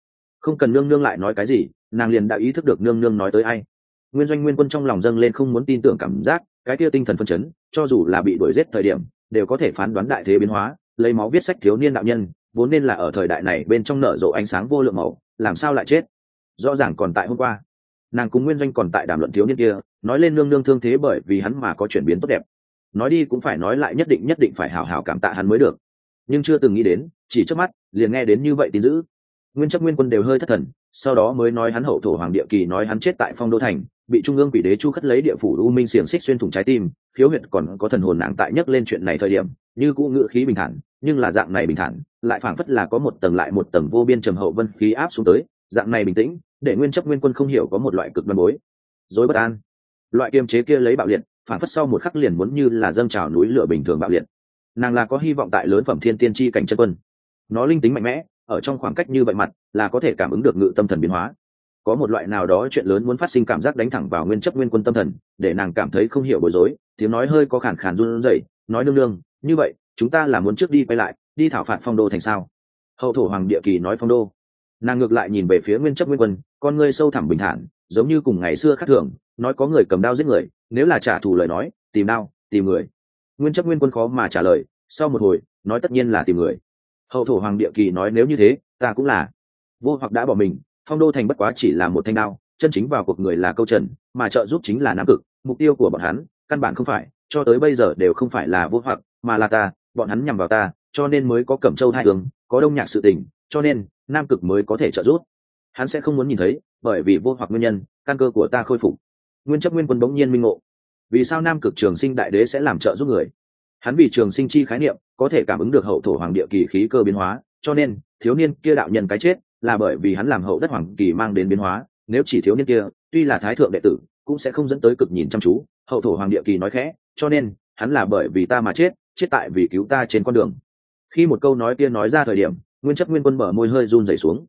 Không cần nương nương lại nói cái gì, nàng liền đã ý thức được nương nương nói tới ai. Nguyên doanh nguyên quân trong lòng dâng lên không muốn tin tưởng cảm giác, cái kia tinh thần phân chấn, cho dù là bị đuổi giết thời điểm, đều có thể phán đoán đại thế biến hóa, lấy máu viết sách thiếu niên đạo nhân, vốn nên là ở thời đại này bên trong nở rộ ánh sáng vô lượng màu, làm sao lại chết? Rõ ràng còn tại hôm qua. Nàng cùng nguyên doanh còn tại đàm luận thiếu niên kia nói lên nương nương thương thế bởi vì hắn mà có chuyển biến tốt đẹp. Nói đi cũng phải nói lại nhất định nhất định phải hào hào cảm tạ hắn mới được. Nhưng chưa từng nghĩ đến, chỉ trước mắt, liền nghe đến như vậy tin dữ. Nguyên chấp nguyên quân đều hơi thất thần, sau đó mới nói hắn hậu thổ hoàng địa kỳ nói hắn chết tại phong đô thành, bị trung ương quỷ đế chu khất lấy địa phủ u minh xiềng xích xuyên thủng trái tim, khiếu huyệt còn có thần hồn nặng tại nhắc lên chuyện này thời điểm, như cũ ngự khí bình thản, nhưng là dạng này bình thản, lại phảng phất là có một tầng lại một tầng vô biên trầm hậu vân khí áp xuống tới, dạng này bình tĩnh, để nguyên chấp nguyên quân không hiểu có một loại cực đoan bối. Dối bất an loại kiềm chế kia lấy bạo liệt, phản phất sau một khắc liền muốn như là dâng trào núi lửa bình thường bạo liệt. Nàng là có hy vọng tại lớn phẩm thiên tiên tri cảnh chân quân. Nó linh tính mạnh mẽ, ở trong khoảng cách như vậy mặt, là có thể cảm ứng được ngự tâm thần biến hóa. Có một loại nào đó chuyện lớn muốn phát sinh cảm giác đánh thẳng vào nguyên chấp nguyên quân tâm thần, để nàng cảm thấy không hiểu bối rối, tiếng nói hơi có khản khàn run rẩy, nói nương nương, như vậy, chúng ta là muốn trước đi quay lại, đi thảo phạt phong đô thành sao? Hậu thổ hoàng địa kỳ nói phong đô. Nàng ngược lại nhìn về phía nguyên chấp nguyên quân, con ngươi sâu thẳm bình thản giống như cùng ngày xưa khác thường, nói có người cầm đao giết người, nếu là trả thù lời nói, tìm đao, tìm người. Nguyên chấp nguyên quân khó mà trả lời, sau một hồi, nói tất nhiên là tìm người. Hậu thổ hoàng địa kỳ nói nếu như thế, ta cũng là. Vô hoặc đã bỏ mình, phong đô thành bất quá chỉ là một thanh đao, chân chính vào cuộc người là câu trần, mà trợ giúp chính là nam cực, mục tiêu của bọn hắn, căn bản không phải, cho tới bây giờ đều không phải là vô hoặc, mà là ta, bọn hắn nhằm vào ta, cho nên mới có cẩm châu hai hướng có đông nhạc sự tình, cho nên nam cực mới có thể trợ giúp. Hắn sẽ không muốn nhìn thấy bởi vì vô hoặc nguyên nhân, căn cơ của ta khôi phục. Nguyên chấp nguyên quân bỗng nhiên minh ngộ. Vì sao nam cực trường sinh đại đế sẽ làm trợ giúp người? Hắn vì trường sinh chi khái niệm, có thể cảm ứng được hậu thổ hoàng địa kỳ khí cơ biến hóa, cho nên, thiếu niên kia đạo nhân cái chết là bởi vì hắn làm hậu đất hoàng kỳ mang đến biến hóa. Nếu chỉ thiếu niên kia, tuy là thái thượng đệ tử, cũng sẽ không dẫn tới cực nhìn chăm chú. Hậu thổ hoàng địa kỳ nói khẽ, cho nên, hắn là bởi vì ta mà chết chết tại vì cứu ta trên con đường. Khi một câu nói kia nói ra thời điểm, nguyên chấp nguyên quân mở môi hơi run rẩy xuống.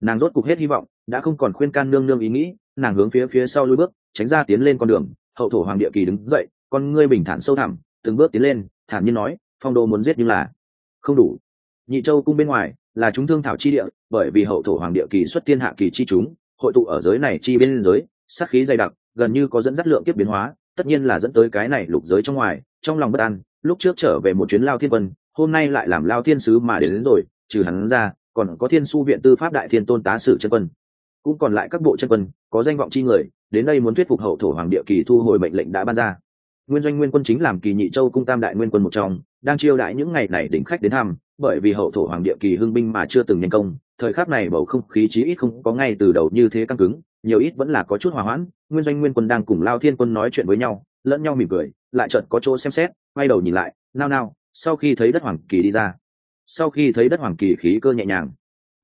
Nàng rốt cục hết hy vọng đã không còn khuyên can nương nương ý nghĩ nàng hướng phía phía sau lui bước tránh ra tiến lên con đường hậu thổ hoàng địa kỳ đứng dậy con ngươi bình thản sâu thẳm từng bước tiến lên thản nhiên nói phong đô muốn giết nhưng là không đủ. Nhị châu cung bên ngoài là chúng thương thảo chi địa bởi vì hậu thổ hoàng địa kỳ xuất thiên hạ kỳ chi chúng hội tụ ở giới này chi bên giới sát khí dày đặc gần như có dẫn dắt lượng kiếp biến hóa tất nhiên là dẫn tới cái này lục giới trong ngoài trong lòng bất an lúc trước trở về một chuyến lao thiên vân, hôm nay lại làm lao thiên sứ mà đến, đến rồi trừ hắn ra còn có thiên su viện tư pháp đại thiên tôn tá sử chân quân cũng còn lại các bộ chân quân, có danh vọng chi người, đến đây muốn thuyết phục hậu thổ hoàng địa kỳ thu hồi mệnh lệnh đã ban ra. Nguyên doanh nguyên quân chính làm kỳ nhị châu cung tam đại nguyên quân một trong, đang chiêu đãi những ngày này đỉnh khách đến thăm, bởi vì hậu thổ hoàng địa kỳ hưng binh mà chưa từng nhân công, thời khắc này bầu không khí chí ít không có ngay từ đầu như thế căng cứng, nhiều ít vẫn là có chút hòa hoãn, nguyên doanh nguyên quân đang cùng lao thiên quân nói chuyện với nhau, lẫn nhau mỉm cười, lại chợt có chỗ xem xét, quay đầu nhìn lại, nao nao, sau khi thấy đất hoàng kỳ đi ra, sau khi thấy đất hoàng kỳ khí cơ nhẹ nhàng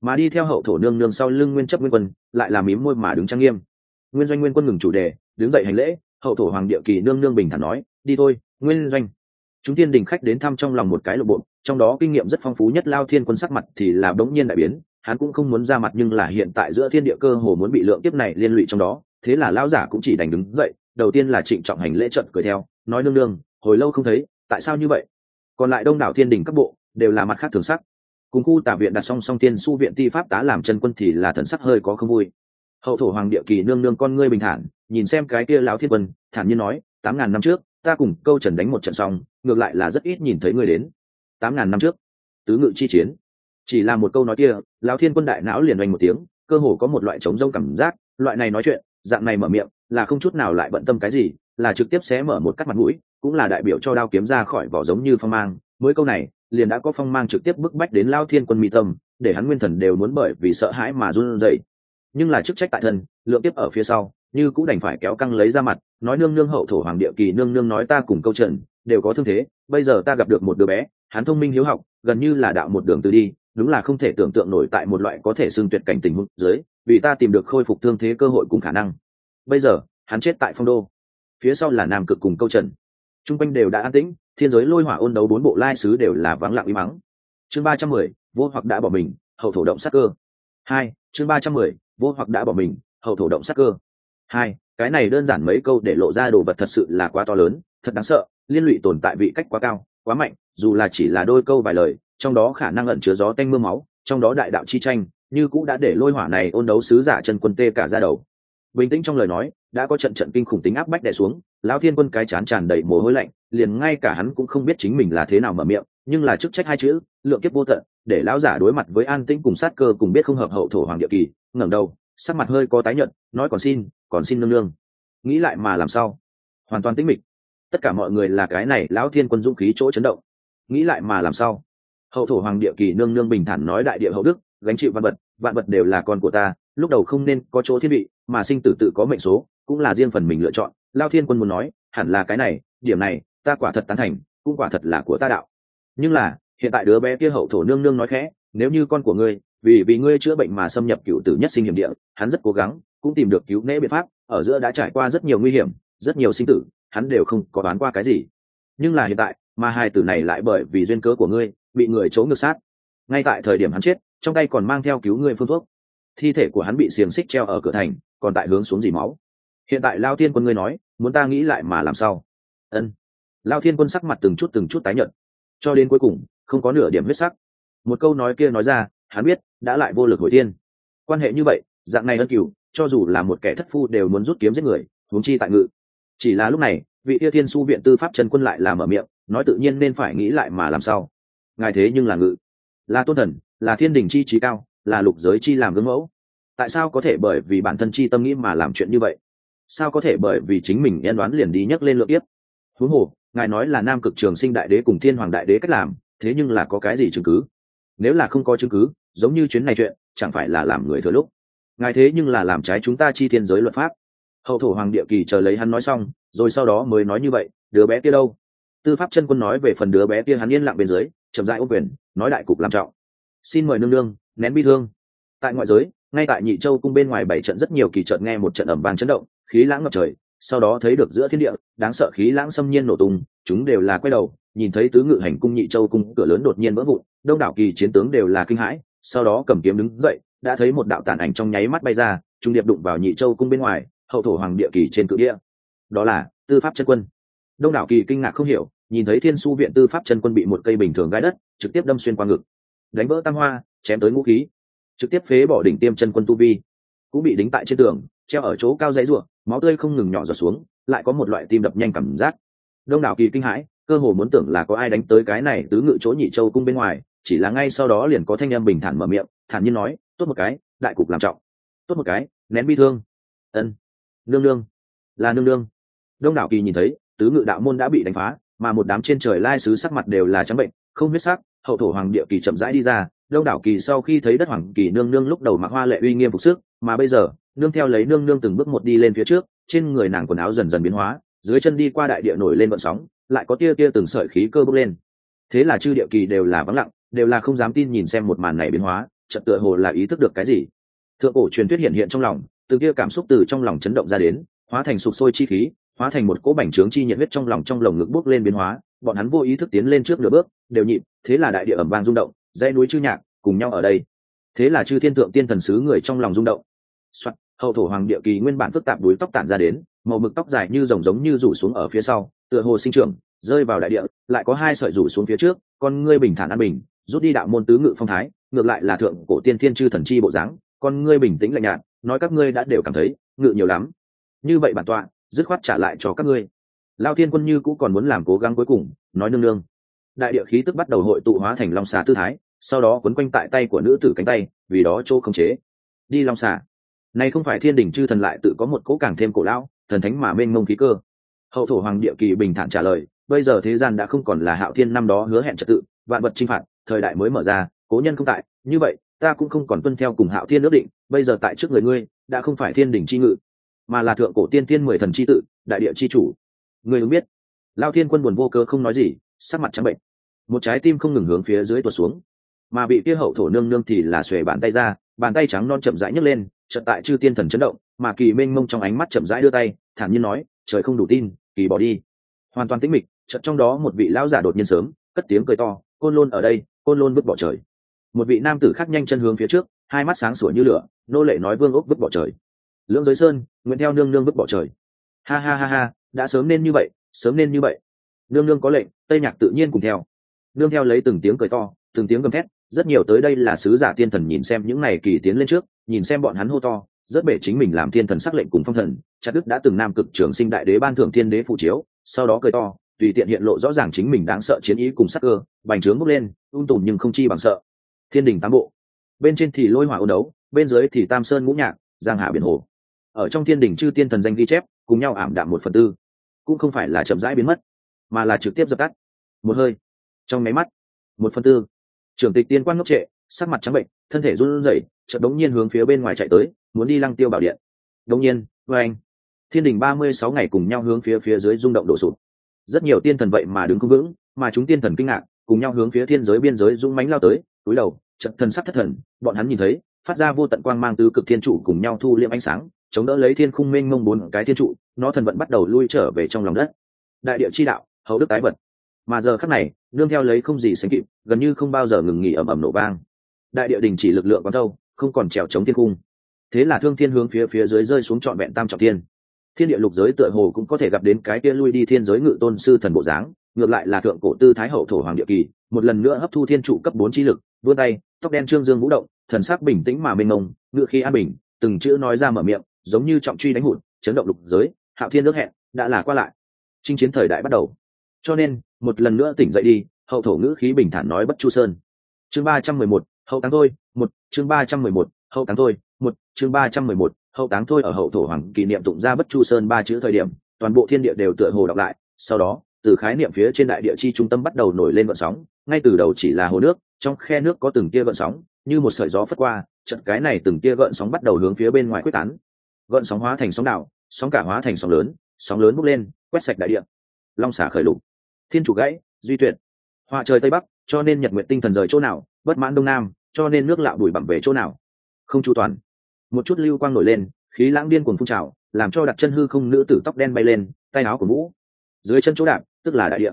mà đi theo hậu thổ nương nương sau lưng nguyên chấp nguyên quân, lại là mím môi mà đứng trang nghiêm. Nguyên doanh nguyên quân ngừng chủ đề, đứng dậy hành lễ, hậu thổ hoàng địa kỳ nương nương bình thản nói, đi thôi, nguyên doanh. Chúng tiên đình khách đến thăm trong lòng một cái lộ bộ trong đó kinh nghiệm rất phong phú nhất lao thiên quân sắc mặt thì là đống nhiên đại biến, hắn cũng không muốn ra mặt nhưng là hiện tại giữa thiên địa cơ hồ muốn bị lượng tiếp này liên lụy trong đó, thế là lão giả cũng chỉ đành đứng dậy, đầu tiên là trịnh trọng hành lễ trận cười theo, nói nương nương, hồi lâu không thấy, tại sao như vậy? Còn lại đông đảo thiên đình các bộ đều là mặt khác thường sắc cùng khu tả viện đặt song song tiên su viện ti pháp tá làm chân quân thì là thần sắc hơi có không vui. Hậu thổ hoàng địa kỳ nương nương con ngươi bình thản, nhìn xem cái kia lão thiên quân, thản nhiên nói, tám ngàn năm trước, ta cùng câu trần đánh một trận xong, ngược lại là rất ít nhìn thấy ngươi đến. Tám ngàn năm trước, tứ ngự chi chiến. Chỉ là một câu nói kia, lão thiên quân đại não liền oanh một tiếng, cơ hồ có một loại trống rông cảm giác, loại này nói chuyện, dạng này mở miệng, là không chút nào lại bận tâm cái gì, là trực tiếp xé mở một cắt mặt mũi, cũng là đại biểu cho đao kiếm ra khỏi vỏ giống như phong mang mỗi câu này liền đã có phong mang trực tiếp bức bách đến lao thiên quân mỹ tâm, để hắn nguyên thần đều muốn bởi vì sợ hãi mà run rẩy. Nhưng là chức trách tại thân, lượng tiếp ở phía sau, như cũng đành phải kéo căng lấy ra mặt, nói nương nương hậu thổ hoàng địa kỳ nương nương nói ta cùng câu trần, đều có thương thế, bây giờ ta gặp được một đứa bé, hắn thông minh hiếu học, gần như là đạo một đường từ đi, đúng là không thể tưởng tượng nổi tại một loại có thể xưng tuyệt cảnh tình huống dưới, vì ta tìm được khôi phục thương thế cơ hội cùng khả năng. Bây giờ, hắn chết tại phong đô. Phía sau là nam cực cùng câu trần. T r u n g quanh đều đã an tĩnh thiên giới lôi hỏa ôn đấu bốn bộ lai sứ đều là vắng lặng uy mắng chương ba trăm mười, vô hoặc đã bỏ mình, hậu thổ động sắc cơ. Hai, chương ba trăm mười, vô hoặc đã bỏ mình, hậu thổ động sắc cơ. Hai, cái này đơn giản mấy câu để lộ ra đồ vật thật sự là quá to lớn, thật đáng sợ, liên lụy tồn tại vị cách quá cao, quá mạnh, dù là chỉ là đôi câu vài lời, trong đó khả năng ẩn chứa gió tanh m ư a máu, trong đó đại đạo chi tranh, như cũng đã để lôi hỏa này ôn đấu sứ giả chân quân tê cả ra đầu bình tĩnh trong lời nói, đã có trận trận kinh khủng tính áp bách đè xuống, lão thiên quân cái chán tràn đầy mồ hôi lạnh, liền ngay cả hắn cũng không biết chính mình là thế nào mở miệng, nhưng là chức trách hai chữ, lượng kiếp vô tận, để lão giả đối mặt với an tĩnh cùng sát cơ cùng biết không hợp hậu thổ hoàng địa kỳ, ngẩng đầu, sắc mặt hơi có tái nhợt, nói còn xin còn xin nương nương. Nghĩ lại mà làm sao? Hoàn toàn tĩnh mịch. Tất cả mọi người là cái này, lão thiên quân dũng khí chỗ chấn động. Nghĩ lại mà làm sao? Hậu thổ hoàng địa kỳ nương nương bình thản nói đại địa hậu đức, gánh chịu văn vật, vạn vật đều là con của ta lúc đầu không nên có chỗ thiên vị, mà sinh tử tự có mệnh số, cũng là riêng phần mình lựa chọn. Lao thiên quân muốn nói, hẳn là cái này, điểm này, ta quả thật tán thành, cũng quả thật là của ta đạo. Nhưng là, hiện tại đứa bé kia hậu thổ nương nương nói khẽ, nếu như con của ngươi, vì vì ngươi chữa bệnh mà xâm nhập cựu tử nhất sinh hiểm địa, hắn rất cố gắng, cũng tìm được cứu nễ biện pháp, ở giữa đã trải qua rất nhiều nguy hiểm, rất nhiều sinh tử, hắn đều không có đoán qua cái gì. Nhưng là hiện tại, mà hai tử này lại bởi vì duyên cớ của ngươi, bị người chấu ngược sát. Ngay tại thời điểm hắn chết, trong tay còn mang theo cứu ngươi phương thuốc thi thể của hắn bị xiềng xích treo ở cửa thành, còn tại hướng xuống dì máu. Hiện tại lao thiên quân ngươi nói, muốn ta nghĩ lại mà làm sao? Ân. Lao thiên quân sắc mặt từng chút từng chút tái nhợt. Cho đến cuối cùng, không có nửa điểm huyết sắc. Một câu nói kia nói ra, hắn biết, đã lại vô lực hồi tiên. quan hệ như vậy, dạng này ân cửu, cho dù là một kẻ thất phu đều muốn rút kiếm giết người, huống chi tại ngự. Chỉ là lúc này, vị yêu thiên su viện tư pháp trần quân lại làm ở miệng, nói tự nhiên nên phải nghĩ lại mà làm sao. Ngài thế nhưng là ngự. Là tôn thần, là thiên đình chi trí cao là lục giới chi làm gương mẫu. Tại sao có thể bởi vì bản thân chi tâm nghĩ mà làm chuyện như vậy? Sao có thể bởi vì chính mình yên đoán liền đi nhấc lên lượng tiếp huống hồ, ngài nói là nam cực trường sinh đại đế cùng thiên hoàng đại đế cách làm, thế nhưng là có cái gì chứng cứ? Nếu là không có chứng cứ, giống như chuyến này chuyện, chẳng phải là làm người thừa lúc. Ngài thế nhưng là làm trái chúng ta chi thiên giới luật pháp. Hậu thổ hoàng địa kỳ chờ lấy hắn nói xong, rồi sau đó mới nói như vậy, đứa bé kia đâu? Tư pháp chân quân nói về phần đứa bé kia hắn yên lặng bên dưới, chậm dại ô quyền, nói đại cục làm trọng. Xin mời nương nương nén bi thương. Tại ngoại giới, ngay tại nhị châu cung bên ngoài bảy trận rất nhiều kỳ trận nghe một trận ẩm vàng chấn động, khí lãng ngập trời, sau đó thấy được giữa thiên địa, đáng sợ khí lãng xâm nhiên nổ tung, chúng đều là quay đầu, nhìn thấy tứ ngự hành cung nhị châu cung cửa lớn đột nhiên vỡ vụn, đông đảo kỳ chiến tướng đều là kinh hãi, sau đó cầm kiếm đứng dậy, đã thấy một đạo tàn ảnh trong nháy mắt bay ra, trung điệp đụng vào nhị châu cung bên ngoài, hậu thổ hoàng địa kỳ trên cự địa. Đó là tư pháp chân quân. Đông đảo kỳ kinh ngạc không hiểu, nhìn thấy thiên su viện tư pháp chân quân bị một cây bình thường gai đất, trực tiếp đâm xuyên qua ngực. Đánh vỡ tam hoa chém tới ngũ khí, trực tiếp phế bỏ đỉnh tiêm chân quân tu vi, cũng bị đính tại trên tường, treo ở chỗ cao dãy ruộng máu tươi không ngừng nhỏ giọt xuống, lại có một loại tim đập nhanh cảm giác. Đông đảo kỳ kinh hãi, cơ hồ muốn tưởng là có ai đánh tới cái này tứ ngự chỗ nhị châu cung bên ngoài, chỉ là ngay sau đó liền có thanh em bình thản mở miệng, thản nhiên nói, tốt một cái, đại cục làm trọng. Tốt một cái, nén bi thương. Ân. Nương nương. Là nương nương. Đông đảo kỳ nhìn thấy, tứ ngự đạo môn đã bị đánh phá, mà một đám trên trời lai sứ sắc mặt đều là trắng bệnh, không huyết sắc, hậu thổ hoàng địa kỳ chậm rãi đi ra đông đảo kỳ sau khi thấy đất hoàng kỳ nương nương lúc đầu mặc hoa lệ uy nghiêm phục sức, mà bây giờ, nương theo lấy nương nương từng bước một đi lên phía trước, trên người nàng quần áo dần dần biến hóa, dưới chân đi qua đại địa nổi lên vận sóng, lại có tia tia từng sợi khí cơ bốc lên. Thế là chư địa kỳ đều là vắng lặng, đều là không dám tin nhìn xem một màn này biến hóa, chợt tựa hồ là ý thức được cái gì. Thượng cổ truyền thuyết hiện hiện trong lòng, từng kia cảm xúc từ trong lòng chấn động ra đến, hóa thành sụp sôi chi khí, hóa thành một cỗ bành trướng chi nhiệt huyết trong lòng trong lồng ngực bốc lên biến hóa, bọn hắn vô ý thức tiến lên trước nửa bước, đều nhịp, thế là đại địa ẩm vang rung động dãy núi chư nhạc cùng nhau ở đây. Thế là chư thiên thượng tiên thần sứ người trong lòng rung động. Soạn, hậu thổ hoàng địa kỳ nguyên bản phức tạp đuối tóc tản ra đến màu mực tóc dài như rồng giống như rủ xuống ở phía sau tựa hồ sinh trưởng rơi vào đại địa lại có hai sợi rủ xuống phía trước con ngươi bình thản an bình rút đi đạo môn tứ ngự phong thái ngược lại là thượng cổ tiên thiên chư thần chi bộ dáng con ngươi bình tĩnh lạnh nhạt nói các ngươi đã đều cảm thấy ngự nhiều lắm. Như vậy bản tọa dứt khoát trả lại cho các ngươi. Lao thiên quân như cũng còn muốn làm cố gắng cuối cùng nói nương nương. Đại địa khí tức bắt đầu hội tụ hóa thành long xà tư thái sau đó quấn quanh tại tay của nữ tử cánh tay, vì đó chỗ không chế. Đi long xà. Này không phải thiên đình chư thần lại tự có một cố càng thêm cổ lão, thần thánh mà mênh mông khí cơ. Hậu thổ hoàng địa kỳ bình thản trả lời, bây giờ thế gian đã không còn là hạo thiên năm đó hứa hẹn trật tự, vạn vật chinh phạt, thời đại mới mở ra, cố nhân không tại, như vậy, ta cũng không còn tuân theo cùng hạo thiên ước định, bây giờ tại trước người ngươi, đã không phải thiên đình c h i ngự, mà là thượng cổ tiên tiên mười thần c h i tự, đại địa c h i chủ. Người ứng biết. Lao thiên quân buồn vô cơ không nói gì, sắc mặt trắng bệnh. Một trái tim không ngừng hướng phía dưới tuột xuống mà bị kia hậu thổ nương nương thì là xuề bàn tay ra, bàn tay trắng non chậm rãi nhấc lên, chợt tại chư tiên thần chấn động, mà kỳ mênh mông trong ánh mắt chậm rãi đưa tay, thản nhiên nói, trời không đủ tin, kỳ bỏ đi. Hoàn toàn tĩnh mịch, chợt trong đó một vị lão giả đột nhiên sớm, cất tiếng cười to, côn lôn ở đây, côn lôn vứt bỏ trời. Một vị nam tử khác nhanh chân hướng phía trước, hai mắt sáng sủa như lửa, nô lệ nói vương ốc vứt bỏ trời. Lưỡng giới sơn, nguyện theo nương nương vứt bỏ trời. Ha ha ha ha, đã sớm nên như vậy, sớm nên như vậy. Nương nương có lệnh, tây nhạc tự nhiên cùng theo. Nương theo lấy từng tiếng cười to, từng tiếng gầm thét rất nhiều tới đây là sứ giả tiên thần nhìn xem những này kỳ tiến lên trước, nhìn xem bọn hắn hô to, rất bể chính mình làm thiên thần sắc lệnh cùng phong thần. Chặt đức đã từng nam cực trường sinh đại đế ban thưởng thiên đế phụ chiếu, sau đó cười to, tùy tiện hiện lộ rõ ràng chính mình đáng sợ chiến ý cùng sắc cơ, bành trướng bốc lên, ung tùm nhưng không chi bằng sợ. Thiên đình tám bộ. Bên trên thì lôi hỏa ôn đấu, bên dưới thì tam sơn ngũ nhạc, giang hạ biển hồ. Ở trong thiên đình chư tiên thần danh ghi chép, cùng nhau ảm đạm một phần tư. Cũng không phải là chậm rãi biến mất, mà là trực tiếp dập tắt. Một hơi. Trong máy mắt, một phần tư trưởng tịch tiên quan ngốc trệ, sắc mặt trắng bệnh, thân thể run rẩy, chợt đống nhiên hướng phía bên ngoài chạy tới, muốn đi lăng tiêu bảo điện. Đống nhiên vê anh. Thiên đình ba mươi sáu ngày cùng nhau hướng phía phía dưới rung động đổ sụt rất nhiều tiên thần vậy mà đứng không vững, mà chúng tiên thần kinh ngạc, cùng nhau hướng phía thiên giới biên giới dũng mánh lao tới, túi đầu trận thần sắc thất thần, bọn hắn nhìn thấy, phát ra vô tận quang mang tứ cực thiên trụ cùng nhau thu liệm ánh sáng, chống đỡ lấy thiên khung mênh mông bốn cái thiên trụ, nó thần vận bắt đầu lui trở về trong lòng đất. Đại địa chi đạo hầu đức tái vật. Mà giờ khắc này nương theo lấy không gì sánh kịp, gần như không bao giờ ngừng nghỉ ầm ầm nổ vang. Đại địa đình chỉ lực lượng quán đâu không còn trèo chống thiên cung. Thế là thương thiên hướng phía phía dưới rơi xuống trọn vẹn tam trọng thiên. Thiên địa lục giới tựa hồ cũng có thể gặp đến cái kia lui đi thiên giới ngự tôn sư thần bộ dáng, ngược lại là thượng cổ tư thái hậu thổ hoàng địa kỳ, một lần nữa hấp thu thiên trụ cấp bốn chi lực, vươn tay, tóc đen trương dương vũ động, thần sắc bình tĩnh mà mênh mông, ngự khi an bình, từng chữ nói ra mở miệng, giống như trọng truy đánh hụt, chấn động lục giới, hạo thiên nước hẹn, đã là qua lại. Chinh chiến thời đại bắt đầu. Cho nên một lần nữa tỉnh dậy đi, hậu thổ ngữ khí bình thản nói bất chu sơn. Chương ba trăm mười một, hậu táng thôi, một, chương ba trăm mười một, hậu táng thôi, một, chương ba trăm mười một, hậu táng thôi ở hậu thổ hoàng kỷ niệm tụng ra bất chu sơn ba chữ thời điểm, toàn bộ thiên địa đều tựa hồ đọc lại. Sau đó, từ khái niệm phía trên đại địa chi trung tâm bắt đầu nổi lên vận sóng, ngay từ đầu chỉ là hồ nước, trong khe nước có từng tia gợn sóng, như một sợi gió phất qua trận cái này từng tia gợn sóng bắt đầu hướng phía bên ngoài quyết tán. Gợn sóng hóa thành sóng đảo sóng cả hóa thành sóng lớn sóng lớn bốc lên, quét sạch đại địa. Long xả khởi lục thiên chủ gãy, duy tuyệt. Họa trời tây bắc, cho nên nhật nguyện tinh thần rời chỗ nào, bất mãn đông nam, cho nên nước lạo đùi bẩm về chỗ nào. Không chu toàn. Một chút lưu quang nổi lên, khí lãng điên cuồng phun trào, làm cho đặt chân hư không nữ tử tóc đen bay lên, tay áo của mũ. Dưới chân chỗ đạp, tức là đại địa.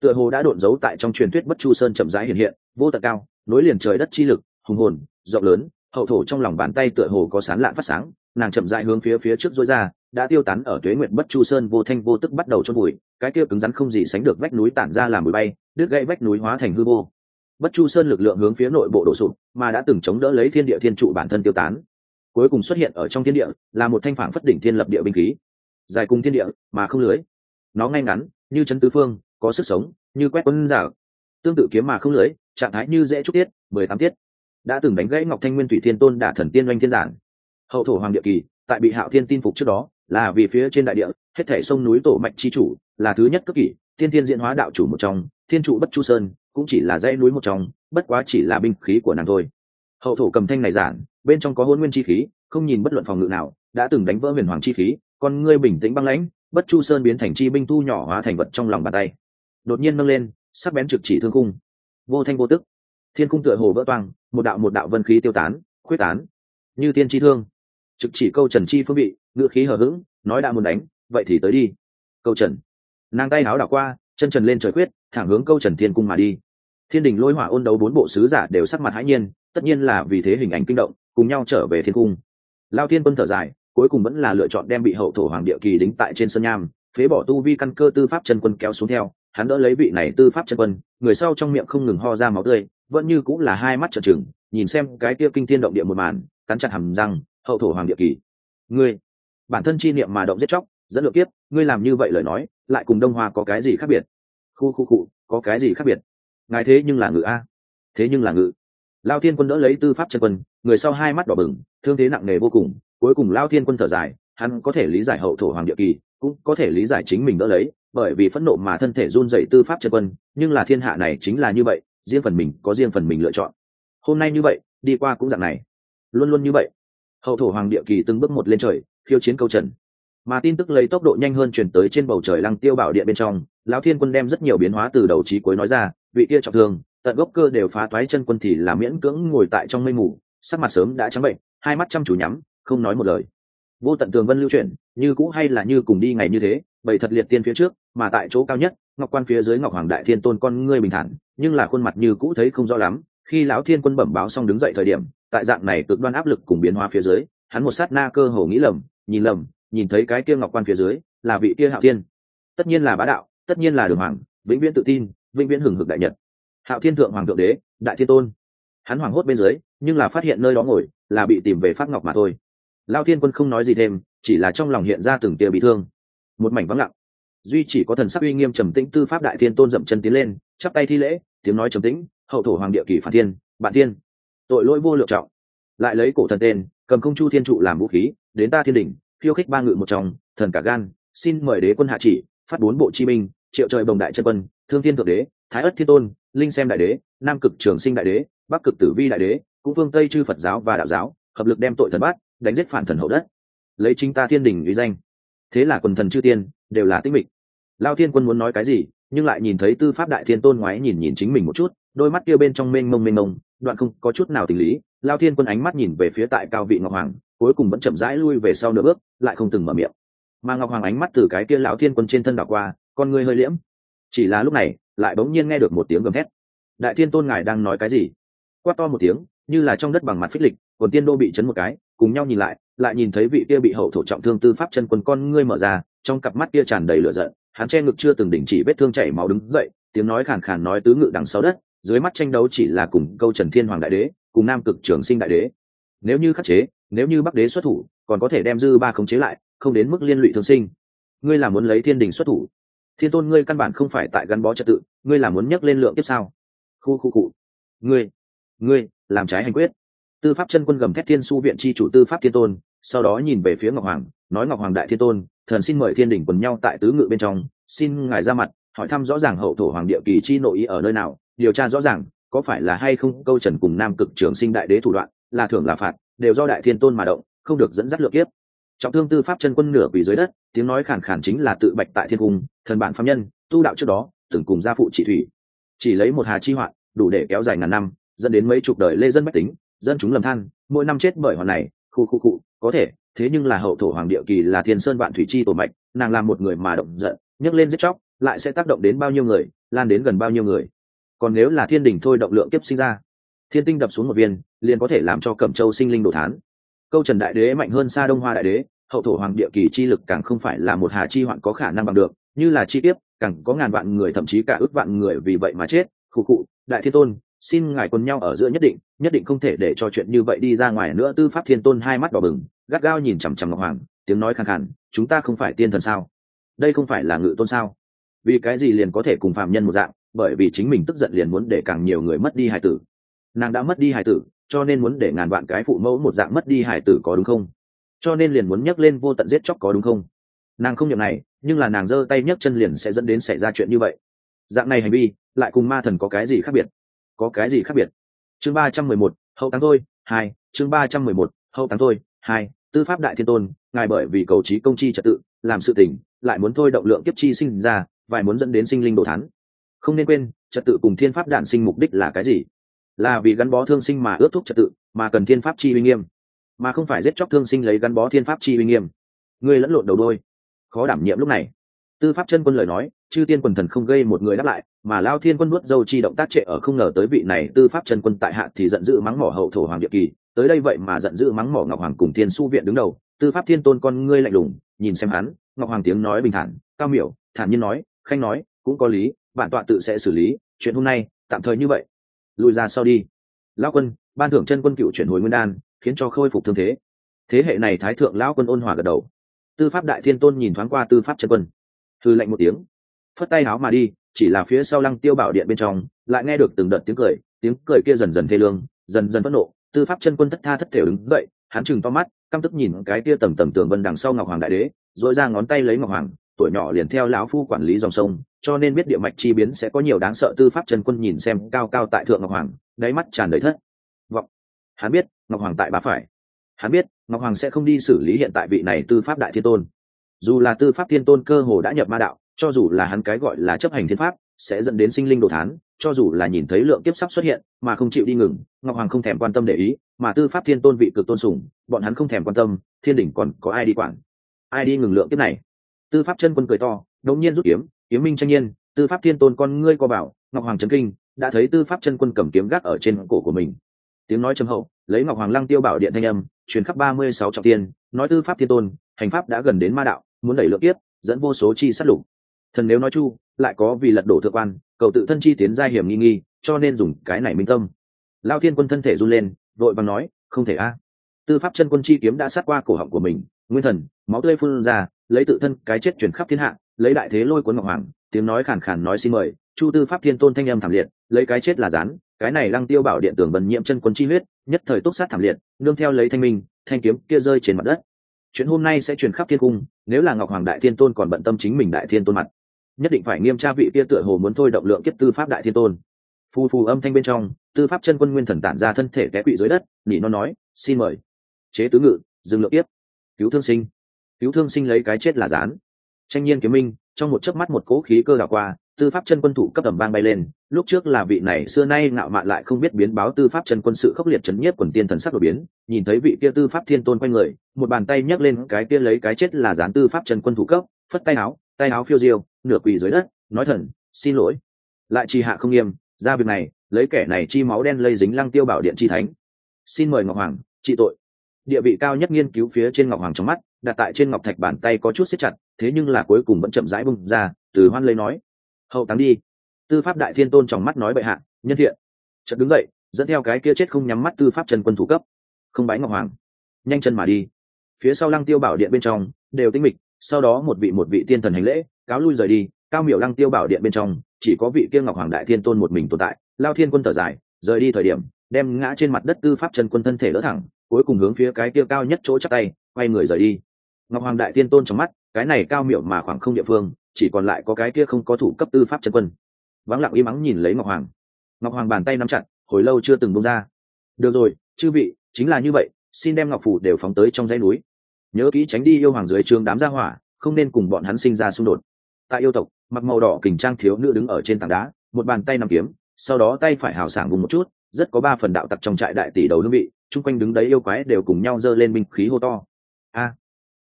Tựa hồ đã độn giấu tại trong truyền thuyết bất chu sơn chậm rãi hiện hiện, vô tận cao, nối liền trời đất chi lực, hùng hồn, rộng lớn, hậu thổ trong lòng bàn tay tựa hồ có sán lạn phát sáng, nàng chậm rãi hướng phía phía trước dối ra đã tiêu tán ở tuế nguyệt bất chu sơn vô thanh vô tức bắt đầu cho bụi, cái kia cứng rắn không gì sánh được vách núi tản ra làm bụi bay, đứt gãy vách núi hóa thành hư vô. Bất chu sơn lực lượng hướng phía nội bộ đổ sụp, mà đã từng chống đỡ lấy thiên địa thiên trụ bản thân tiêu tán. Cuối cùng xuất hiện ở trong thiên địa, là một thanh phản phất đỉnh thiên lập địa binh khí. Dài cùng thiên địa, mà không lưới. Nó ngay ngắn, như chấn tứ phương, có sức sống, như quét quân giả. Tương tự kiếm mà không lưới, trạng thái như dễ trúc tiết, mười tám tiết. Đã từng đánh gãy ngọc thanh nguyên thủy thiên tôn đả thần tiên oanh thiên giản. Hậu thổ hoàng địa kỳ, tại bị hạo thiên tin phục trước đó là vì phía trên đại địa, hết thể sông núi tổ mạch chi chủ, là thứ nhất cấp kỷ thiên thiên diễn hóa đạo chủ một trong, thiên trụ bất chu sơn, cũng chỉ là dãy núi một trong, bất quá chỉ là binh khí của nàng thôi. Hậu thổ cầm thanh này giản, bên trong có hôn nguyên chi khí, không nhìn bất luận phòng ngự nào, đã từng đánh vỡ huyền hoàng chi khí còn ngươi bình tĩnh băng lãnh, bất chu sơn biến thành chi binh thu nhỏ hóa thành vật trong lòng bàn tay. Đột nhiên nâng lên, sắc bén trực chỉ thương cung vô thanh vô tức. Thiên cung tựa hồ vỡ toang, một đạo một đạo vân khí tiêu tán, khuyết tán. Như thiên chi thương trực chỉ câu trần chi phương vị ngựa khí hờ hững, nói đã muốn đánh, vậy thì tới đi. Câu trần. Nàng tay áo đảo qua, chân trần lên trời quyết thẳng hướng câu trần thiên cung mà đi. Thiên đình lôi hỏa ôn đấu bốn bộ sứ giả đều sắc mặt hãi nhiên, tất nhiên là vì thế hình ảnh kinh động, cùng nhau trở về thiên cung. Lao thiên quân thở dài, cuối cùng vẫn là lựa chọn đem bị hậu thổ hoàng địa kỳ đính tại trên sân nham, phế bỏ tu vi căn cơ tư pháp chân quân kéo xuống theo, hắn đỡ lấy vị này tư pháp chân quân, người sau trong miệng không ngừng ho ra máu tươi, vẫn như cũng là hai mắt trợn trừng, nhìn xem cái kia kinh thiên động địa một màn, cắn chặt hầm răng hậu thổ hoàng địa kỳ. Ngươi, bản thân chi niệm mà động giết chóc, dẫn lượng kiếp, ngươi làm như vậy lời nói, lại cùng đông hoa có cái gì khác biệt? Khu khu cụ có cái gì khác biệt? Ngài thế nhưng là ngự a. Thế nhưng là ngự. Lao thiên quân đỡ lấy tư pháp chân quân, người sau hai mắt đỏ bừng, thương thế nặng nề vô cùng, cuối cùng lao thiên quân thở dài, hắn có thể lý giải hậu thổ hoàng địa kỳ, cũng có thể lý giải chính mình đỡ lấy, bởi vì phẫn nộ mà thân thể run dậy tư pháp chân quân, nhưng là thiên hạ này chính là như vậy, riêng phần mình, có riêng phần mình lựa chọn. Hôm nay như vậy, đi qua cũng dạng này. Luôn luôn như vậy hậu thổ hoàng địa kỳ từng bước một lên trời, khiêu chiến câu trần. Mà tin tức lấy tốc độ nhanh hơn chuyển tới trên bầu trời lăng tiêu bảo điện bên trong, lão thiên quân đem rất nhiều biến hóa từ đầu trí cuối nói ra, vị kia trọng thương, tận gốc cơ đều phá toái chân quân thì là miễn cưỡng ngồi tại trong mây mù, sắc mặt sớm đã trắng bệnh, hai mắt chăm chú nhắm, không nói một lời. Vô tận tường vân lưu chuyển, như cũ hay là như cùng đi ngày như thế bảy thật liệt tiên phía trước, mà tại chỗ cao nhất, ngọc quan phía dưới ngọc hoàng đại thiên tôn con ngươi bình thản, nhưng là khuôn mặt như cũ thấy không rõ lắm, khi lão thiên quân bẩm báo xong đứng dậy thời điểm tại dạng này cực đoan áp lực cùng biến hóa phía dưới, hắn một sát na cơ hồ nghĩ lầm, nhìn lầm, nhìn thấy cái kia ngọc quan phía dưới là vị kia hạo thiên. Tất nhiên là bá đạo, tất nhiên là đường hoàng, vĩnh viễn tự tin, vĩnh viễn hừng hực đại nhật. Hạo thiên thượng hoàng thượng đế, đại thiên tôn. Hắn hoảng hốt bên dưới, nhưng là phát hiện nơi đó ngồi, là bị tìm về phát ngọc mà thôi. Lao thiên quân không nói gì thêm, chỉ là trong lòng hiện ra từng tia bị thương. Một mảnh vắng lặng. Duy chỉ có thần sắc uy nghiêm trầm tĩnh tư pháp đại thiên tôn dậm chân tiến lên, chắp tay thi lễ, tiếng nói trầm tĩnh, hậu thổ hoàng địa kỳ phản thiên, bạn thiên tội lỗi vô lựa trọng. Lại lấy cổ thần tên, cầm công chu thiên trụ làm vũ khí, đến ta thiên đình khiêu khích ba ngự một trong, thần cả gan, xin mời đế quân hạ chỉ, phát bốn bộ chi minh triệu trời bồng đại chân quân, thương thiên thượng đế, thái ất thiên tôn, linh xem đại đế, nam cực trường sinh đại đế, bắc cực tử vi đại đế, cũng phương tây chư phật giáo và đạo giáo, hợp lực đem tội thần bát đánh giết phản thần hậu đất. Lấy chính ta thiên đình uy danh. Thế là quần thần chư tiên, đều là tích mịch. Lao thiên quân muốn nói cái gì, nhưng lại nhìn thấy tư pháp đại thiên tôn ngoái nhìn nhìn chính mình một chút đôi mắt kia bên trong mênh mông mênh mông, đoạn không có chút nào tình lý, lao thiên quân ánh mắt nhìn về phía tại cao vị ngọc hoàng, cuối cùng vẫn chậm rãi lui về sau nửa bước, lại không từng mở miệng. Mà ngọc hoàng ánh mắt từ cái kia lão thiên quân trên thân đảo qua, con người hơi liễm. Chỉ là lúc này, lại bỗng nhiên nghe được một tiếng gầm thét. Đại thiên tôn ngài đang nói cái gì? Quát to một tiếng, như là trong đất bằng mặt phích lịch còn tiên đô bị chấn một cái, cùng nhau nhìn lại lại nhìn thấy vị kia bị hậu thổ trọng thương tư pháp chân quân con ngươi mở ra, trong cặp mắt kia tràn đầy lửa giận, hắn che ngực chưa từng đỉnh chỉ vết thương chảy máu đứng dậy, tiếng nói khàn khàn nói tứ ngự đằng sau đất dưới mắt tranh đấu chỉ là cùng câu trần thiên hoàng đại đế, cùng nam cực trường sinh đại đế. Nếu như khắc chế, nếu như bắc đế xuất thủ, còn có thể đem dư ba khống chế lại, không đến mức liên lụy thương sinh. Ngươi là muốn lấy thiên đình xuất thủ? Thiên tôn ngươi căn bản không phải tại gắn bó trật tự, ngươi là muốn nhấc lên lượng tiếp sao? Khu khu cụ. Ngươi ngươi, làm trái hành quyết. Tư pháp chân quân gầm thét thiên su viện chi chủ tư pháp thiên tôn, sau đó nhìn về phía ngọc hoàng, nói ngọc hoàng đại thiên tôn, thần xin mời thiên đình quần nhau tại tứ ngự bên trong, xin ngài ra mặt, hỏi thăm rõ ràng hậu thổ hoàng địa kỳ chi nội ý ở nơi nào điều tra rõ ràng, có phải là hay không? Câu trần cùng nam cực trường sinh đại đế thủ đoạn, là thưởng là phạt, đều do đại thiên tôn mà động, không được dẫn dắt lược tiếp. trọng thương tư pháp chân quân nửa quỳ dưới đất, tiếng nói khản khản chính là tự bạch tại thiên cung, thần bản phạm nhân, tu đạo trước đó, từng cùng gia phụ trị thủy. Chỉ lấy một hà chi hoạn, đủ để kéo dài ngàn năm, dẫn đến mấy chục đời lê dân bách tính, dân chúng lầm than, mỗi năm chết bởi hoàn này, khu khu cụ có thể, thế nhưng là hậu thổ hoàng địa kỳ là thiên sơn vạn thủy chi tổ mạch, nàng làm một người mà động giận, nhấc lên giết chóc, lại sẽ tác động đến bao nhiêu người, lan đến gần bao nhiêu người còn nếu là thiên đình thôi động lượng kiếp sinh ra, thiên tinh đập xuống một viên, liền có thể làm cho cẩm châu sinh linh đồ thán. Câu trần đại đế mạnh hơn xa đông hoa đại đế, hậu thổ hoàng địa kỳ chi lực càng không phải là một hà chi hoạn có khả năng bằng được, như là chi tiết càng có ngàn vạn người thậm chí cả ước vạn người vì vậy mà chết. Khụ khụ, đại thiên tôn, xin ngài quân nhau ở giữa nhất định nhất định không thể để cho chuyện như vậy đi ra ngoài nữa. Tư pháp thiên tôn hai mắt đỏ bừng, gắt gao nhìn chằm chằm ngọc hoàng, tiếng nói khàn khàn, chúng ta không phải tiên thần sao? Đây không phải là ngự tôn sao? Vì cái gì liền có thể cùng phạm nhân một dạng? Bởi vì chính mình tức giận liền muốn để càng nhiều người mất đi hài tử. Nàng đã mất đi hài tử, cho nên muốn để ngàn vạn cái phụ mẫu một dạng mất đi hài tử có đúng không? Cho nên liền muốn nhấc lên vô tận giết chóc có đúng không? Nàng không nhầm này, nhưng là nàng giơ tay nhấc chân liền sẽ dẫn đến xảy ra chuyện như vậy. Dạng này hành vi, lại cùng ma thần có cái gì khác biệt? Có cái gì khác biệt? Chương ba trăm mười một, hậu tháng thôi, hai, chương ba trăm mười một, hậu tháng thôi, hai, tư pháp đại thiên tôn, ngài bởi vì cầu trí công chi trật tự, làm sự tỉnh lại muốn thôi động lượng kiếp chi sinh ra và muốn dẫn đến sinh linh đồ thán không nên quên, trật tự cùng thiên pháp đạn sinh mục đích là cái gì? Là vì gắn bó thương sinh mà ước thúc trật tự, mà cần thiên pháp chi uy nghiêm. Mà không phải giết chóc thương sinh lấy gắn bó thiên pháp chi uy nghiêm. Ngươi lẫn lộn đầu đôi. Khó đảm nhiệm lúc này. Tư pháp chân quân lời nói, chư tiên quần thần không gây một người đáp lại, mà lao thiên quân nuốt dâu chi động tác trệ ở không ngờ tới vị này tư pháp chân quân tại hạ thì giận dữ mắng mỏ hậu thổ hoàng địa kỳ. Tới đây vậy mà giận dữ mắng mỏ ngọc hoàng cùng thiên su viện đứng đầu. Tư pháp thiên tôn con ngươi lạnh lùng, nhìn xem hắn, ngọc hoàng tiếng nói bình thản, cao miểu, thản nhiên nói, khanh nói, cũng có lý bản tọa tự sẽ xử lý, chuyện hôm nay, tạm thời như vậy. Lùi ra sau đi. Lão quân, ban thưởng chân quân cựu chuyển hồi nguyên đan, khiến cho khôi phục thương thế. Thế hệ này thái thượng lão quân ôn hòa gật đầu. Tư pháp đại thiên tôn nhìn thoáng qua tư pháp chân quân. Thư lệnh một tiếng. Phất tay áo mà đi, chỉ là phía sau lăng tiêu bảo điện bên trong, lại nghe được từng đợt tiếng cười tiếng cười kia dần dần thê lương, dần dần phẫn nộ. Tư pháp chân quân thất tha thất thể đứng dậy, hắn chừng to mắt, căm tức nhìn cái kia tầm tầm tường vân đằng sau ngọc hoàng đại đế dội ra ngón tay lấy ngọc hoàng tuổi nhỏ liền theo lão phu quản lý dòng sông, cho nên biết địa mạch chi biến sẽ có nhiều đáng sợ. Tư pháp chân quân nhìn xem cao cao tại thượng ngọc hoàng, đáy mắt tràn đầy thất vọng. Hắn biết, ngọc hoàng tại bà phải. Hắn biết, ngọc hoàng sẽ không đi xử lý hiện tại vị này tư pháp đại thiên tôn. Dù là tư pháp thiên tôn cơ hồ đã nhập ma đạo, cho dù là hắn cái gọi là chấp hành thiên pháp, sẽ dẫn đến sinh linh đồ thán, cho dù là nhìn thấy lượng kiếp sắp xuất hiện, mà không chịu đi ngừng, ngọc hoàng không thèm quan tâm để ý, mà tư pháp thiên tôn vị cực tôn sùng, bọn hắn không thèm quan tâm, thiên đỉnh còn có ai đi quản? Ai đi ngừng lượng kiếp này? Tư pháp chân quân cười to, đột nhiên rút kiếm kiếm minh tranh nhiên, tư pháp thiên tôn con ngươi co bảo, ngọc hoàng trấn kinh, đã thấy tư pháp chân quân cầm kiếm gác ở trên cổ của mình. Tiếng nói trầm hậu, lấy ngọc hoàng lăng tiêu bảo điện thanh âm, truyền khắp ba mươi sáu trọng tiên nói tư pháp thiên tôn, hành pháp đã gần đến ma đạo, muốn đẩy lượng tiếp dẫn vô số chi sát lục. Thần nếu nói chu, lại có vì lật đổ thượng quan, cầu tự thân chi tiến ra hiểm nghi nghi, cho nên dùng cái này minh tâm. Lao thiên quân thân thể run lên, vội vàng nói, không thể a. Tư pháp chân quân chi kiếm đã sát qua cổ họng của mình, nguyên thần, máu tươi phun ra lấy tự thân cái chết chuyển khắp thiên hạ, lấy đại thế lôi cuốn ngọc hoàng, tiếng nói khàn khàn nói xin mời, chu tư pháp thiên tôn thanh âm thảm liệt, lấy cái chết là rán, cái này lăng tiêu bảo điện tường vần nhiễm chân quân chi huyết, nhất thời túc sát thảm liệt, nương theo lấy thanh minh, thanh kiếm kia rơi trên mặt đất. Chuyện hôm nay sẽ truyền khắp thiên cung, nếu là ngọc hoàng đại thiên tôn còn bận tâm chính mình đại thiên tôn mặt, nhất định phải nghiêm tra vị kia tựa hồ muốn thôi động lượng kiếp tư pháp đại thiên tôn. Phù phù âm thanh bên trong, tư pháp chân quân nguyên thần tản ra thân thể té quỵ dưới đất, nỉ nó nói, xin mời. Chế tứ ngự, dừng lượng tiếp cứu thương sinh cứu thương sinh lấy cái chết là dán, tranh nhiên kiếm minh trong một chớp mắt một cố khí cơ đảo qua tư pháp chân quân thủ cấp tầm bang bay lên lúc trước là vị này xưa nay ngạo mạn lại không biết biến báo tư pháp chân quân sự khốc liệt chấn nhiếp quần tiên thần sắc đột biến nhìn thấy vị kia tư pháp thiên tôn quanh người một bàn tay nhấc lên cái kia lấy cái chết là dán tư pháp chân quân thủ cấp phất tay áo tay áo phiêu diêu nửa quỳ dưới đất nói thần xin lỗi. Lại trì hạ không nghiêm ra việc này lấy kẻ này chi máu đen lây dính lăng tiêu bảo điện chi thánh. Xin mời ngọc hoàng trị tội. Địa vị cao nhất nghiên cứu phía trên ngọc hoàng trong mắt đặt tại trên ngọc thạch bàn tay có chút siết chặt, thế nhưng là cuối cùng vẫn chậm rãi bung ra, từ hoan lấy nói, hậu táng đi. Tư pháp đại thiên tôn trong mắt nói bệ hạ, nhân thiện. Chợt đứng dậy, dẫn theo cái kia chết không nhắm mắt tư pháp trần quân thủ cấp. Không bái ngọc hoàng. Nhanh chân mà đi. Phía sau lăng tiêu bảo điện bên trong, đều tinh mịch, sau đó một vị một vị tiên thần hành lễ, cáo lui rời đi. Cao miểu lăng tiêu bảo điện bên trong, chỉ có vị kia ngọc hoàng đại thiên tôn một mình tồn tại. Lao thiên quân thở dài, rời đi thời điểm, đem ngã trên mặt đất tư pháp trần quân thân thể đỡ thẳng, cuối cùng hướng phía cái kia cao nhất chỗ chắc tay, quay người rời đi ngọc hoàng đại tiên tôn trong mắt, cái này cao miệu mà khoảng không địa phương, chỉ còn lại có cái kia không có thủ cấp tư pháp chân quân. Vắng lặng im mắng nhìn lấy ngọc hoàng. Ngọc hoàng bàn tay nắm chặt, hồi lâu chưa từng bông ra. Được rồi, chư vị, chính là như vậy, xin đem ngọc phủ đều phóng tới trong dãy núi. Nhớ kỹ tránh đi yêu hoàng dưới trường đám gia hỏa, không nên cùng bọn hắn sinh ra xung đột. Tại yêu tộc, mặc màu đỏ kình trang thiếu nữ đứng ở trên tảng đá, một bàn tay nằm kiếm, sau đó tay phải hào sảng vùng một chút, rất có ba phần đạo tặc trong trại đại tỷ đầu hương vị, chung quanh đứng đấy yêu quái đều cùng nhau giơ lên binh khí hô to. A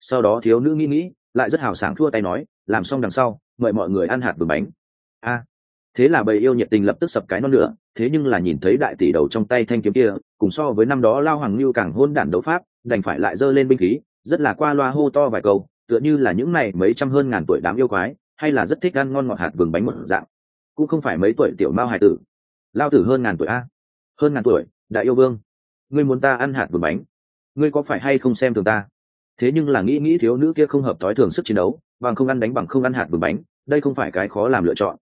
sau đó thiếu nữ nghĩ nghĩ, lại rất hào sảng thua tay nói, làm xong đằng sau, mời mọi người ăn hạt bừng bánh. A, thế là bầy yêu nhiệt tình lập tức sập cái non nữa thế nhưng là nhìn thấy đại tỷ đầu trong tay thanh kiếm kia, cùng so với năm đó lao hoàng lưu càng hôn đản đấu pháp, đành phải lại giơ lên binh khí, rất là qua loa hô to vài câu, tựa như là những này mấy trăm hơn ngàn tuổi đám yêu quái, hay là rất thích ăn ngon ngọt hạt vừng bánh một dạng. Cũng không phải mấy tuổi tiểu mao hải tử. Lao tử hơn ngàn tuổi a, hơn ngàn tuổi, đại yêu vương, ngươi muốn ta ăn hạt vừng bánh, ngươi có phải hay không xem thường ta? Thế nhưng là nghĩ nghĩ thiếu nữ kia không hợp thói thường sức chiến đấu, bằng không ăn đánh bằng không ăn hạt bừng bánh, đây không phải cái khó làm lựa chọn.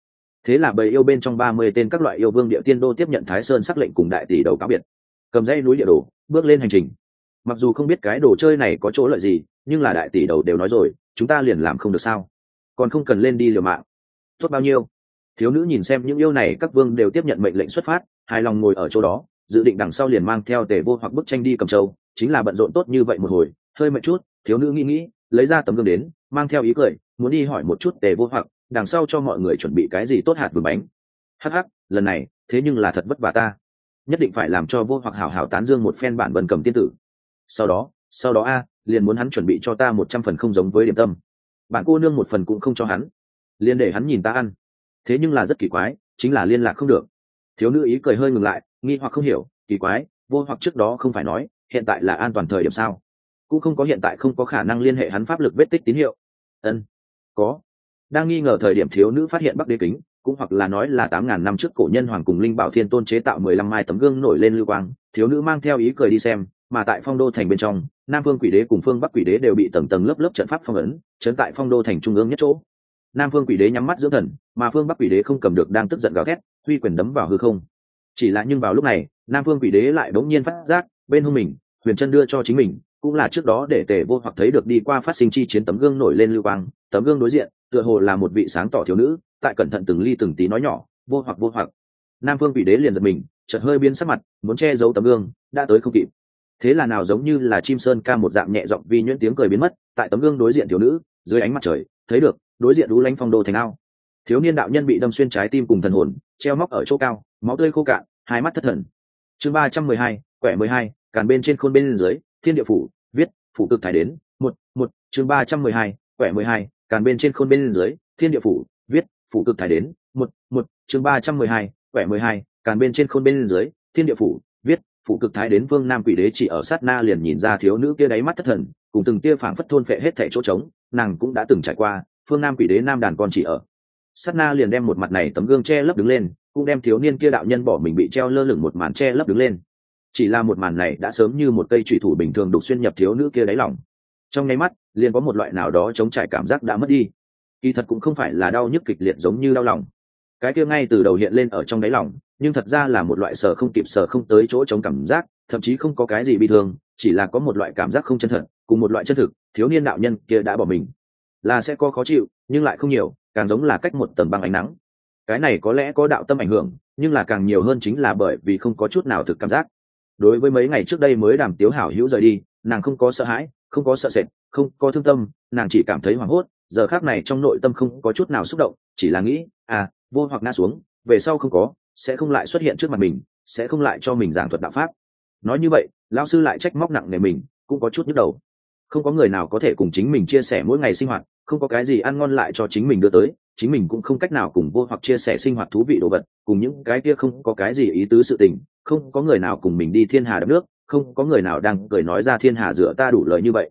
Thế là bầy yêu bên trong ba mươi tên các loại yêu vương địa tiên đô tiếp nhận thái sơn sắc lệnh cùng đại tỷ đầu cáo biệt. Cầm dây núi địa đồ, bước lên hành trình. Mặc dù không biết cái đồ chơi này có chỗ lợi gì, nhưng là đại tỷ đầu đều nói rồi, chúng ta liền làm không được sao? Còn không cần lên đi liều mạng. Tốt bao nhiêu? Thiếu nữ nhìn xem những yêu này, các vương đều tiếp nhận mệnh lệnh xuất phát, hài lòng ngồi ở chỗ đó, dự định đằng sau liền mang theo tề vô hoặc bức tranh đi cầm châu, chính là bận rộn tốt như vậy một hồi hơi mệt chút, thiếu nữ nghĩ nghĩ, lấy ra tấm gương đến, mang theo ý cười, muốn đi hỏi một chút tề vô hoặc, đằng sau cho mọi người chuẩn bị cái gì tốt hạt vừa bánh. Hắc hắc, lần này, thế nhưng là thật vất vả ta. Nhất định phải làm cho vô hoặc hảo hảo tán dương một phen bản vần cầm tiên tử. Sau đó sau đó a, liền muốn hắn chuẩn bị cho ta một trăm phần không giống với điểm tâm. Bạn cô nương một phần cũng không cho hắn. Liền để hắn nhìn ta ăn. Thế nhưng là rất kỳ quái, chính là liên lạc không được. Thiếu nữ ý cười hơi ngừng lại, nghi hoặc không hiểu, kỳ quái, vô hoặc trước đó không phải nói, hiện tại là an toàn thời điểm sao? Cũng không có hiện tại không có khả năng liên hệ hắn pháp lực vết tích tín hiệu. Ân, có. Đang nghi ngờ thời điểm thiếu nữ phát hiện bắc đế kính, cũng hoặc là nói là tám ngàn năm trước cổ nhân hoàng cùng linh bảo thiên tôn chế tạo mười lăm mai tấm gương nổi lên lưu quang, thiếu nữ mang theo ý cười đi xem, mà tại phong đô thành bên trong, nam phương quỷ đế cùng phương bắc quỷ đế đều bị tầng tầng lớp lớp trận pháp phong ấn, chấn tại phong đô thành trung ương nhất chỗ. Nam phương quỷ đế nhắm mắt dưỡng thần, mà phương bắc quỷ đế không cầm được đang tức giận gào thét, huy quyền đấm vào hư không. Chỉ là nhưng vào lúc này, nam phương quỷ đế lại bỗng nhiên phát giác, bên hông mình, huyền chân đưa cho chính mình cũng là trước đó để tề vô hoặc thấy được đi qua phát sinh chi chiến tấm gương nổi lên lưu quang, tấm gương đối diện, tựa hồ là một vị sáng tỏ thiếu nữ, tại cẩn thận từng ly từng tí nói nhỏ, vô hoặc vô hoặc. Nam phương vị đế liền giật mình, chợt hơi biến sắc mặt, muốn che giấu tấm gương, đã tới không kịp. Thế là nào giống như là chim sơn ca một dạng nhẹ giọng vi nhuyễn tiếng cười biến mất, tại tấm gương đối diện thiếu nữ, dưới ánh mặt trời, thấy được, đối diện ú lánh phong đô thành ao. Thiếu niên đạo nhân bị đâm xuyên trái tim cùng thần hồn, treo móc ở chỗ cao, máu tươi khô cạn, hai mắt thất thần. Chương ba trăm mười hai, quẻ mười hai, càn bên trên khôn bên dưới thiên địa phủ, viết, phủ cực thái đến, một một, chương ba trăm mười hai, quẻ mười hai, càn bên trên khôn bên dưới, thiên địa phủ, viết, phủ cực thái đến, một một, chương ba trăm mười hai, quẻ mười hai, càn bên trên khôn bên dưới, thiên địa phủ, viết, phủ cực thái đến vương nam quỷ đế chỉ ở sát na liền nhìn ra thiếu nữ kia đáy mắt thất thần, cùng từng tia phảng phất thôn phệ hết thẻ chỗ trống, nàng cũng đã từng trải qua, phương nam quỷ đế nam đàn con chỉ ở. Sát na liền đem một mặt này tấm gương che lấp đứng lên, cũng đem thiếu niên kia đạo nhân bỏ mình bị treo lơ lửng một màn che lấp đứng lên chỉ là một màn này đã sớm như một cây trụy thủ bình thường đục xuyên nhập thiếu nữ kia đáy lòng. Trong nháy mắt, liền có một loại nào đó chống trải cảm giác đã mất đi. Kỳ thật cũng không phải là đau nhức kịch liệt giống như đau lòng. Cái kia ngay từ đầu hiện lên ở trong đáy lòng, nhưng thật ra là một loại sở không kịp sở không tới chỗ chống cảm giác, thậm chí không có cái gì bị thương, chỉ là có một loại cảm giác không chân thật, cùng một loại chân thực, thiếu niên đạo nhân kia đã bỏ mình. Là sẽ có khó chịu, nhưng lại không nhiều, càng giống là cách một tầng băng ánh nắng. Cái này có lẽ có đạo tâm ảnh hưởng, nhưng là càng nhiều hơn chính là bởi vì không có chút nào thực cảm giác đối với mấy ngày trước đây mới đàm tiếu hảo hữu rời đi, nàng không có sợ hãi, không có sợ sệt, không có thương tâm, nàng chỉ cảm thấy hoảng hốt, giờ khác này trong nội tâm không có chút nào xúc động, chỉ là nghĩ à vô hoặc ngã xuống, về sau không có, sẽ không lại xuất hiện trước mặt mình, sẽ không lại cho mình giảng thuật đạo pháp. Nói như vậy lao sư lại trách móc nặng nề mình, cũng có chút nhức đầu. Không có người nào có thể cùng chính mình chia sẻ mỗi ngày sinh hoạt, không có cái gì ăn ngon lại cho chính mình đưa tới chính mình cũng không cách nào cùng vô hoặc chia sẻ sinh hoạt thú vị đồ vật, cùng những cái kia không có cái gì ý tứ sự tình, không có người nào cùng mình đi thiên hà đất nước, không có người nào đang cười nói ra thiên hà rửa ta đủ lời như vậy.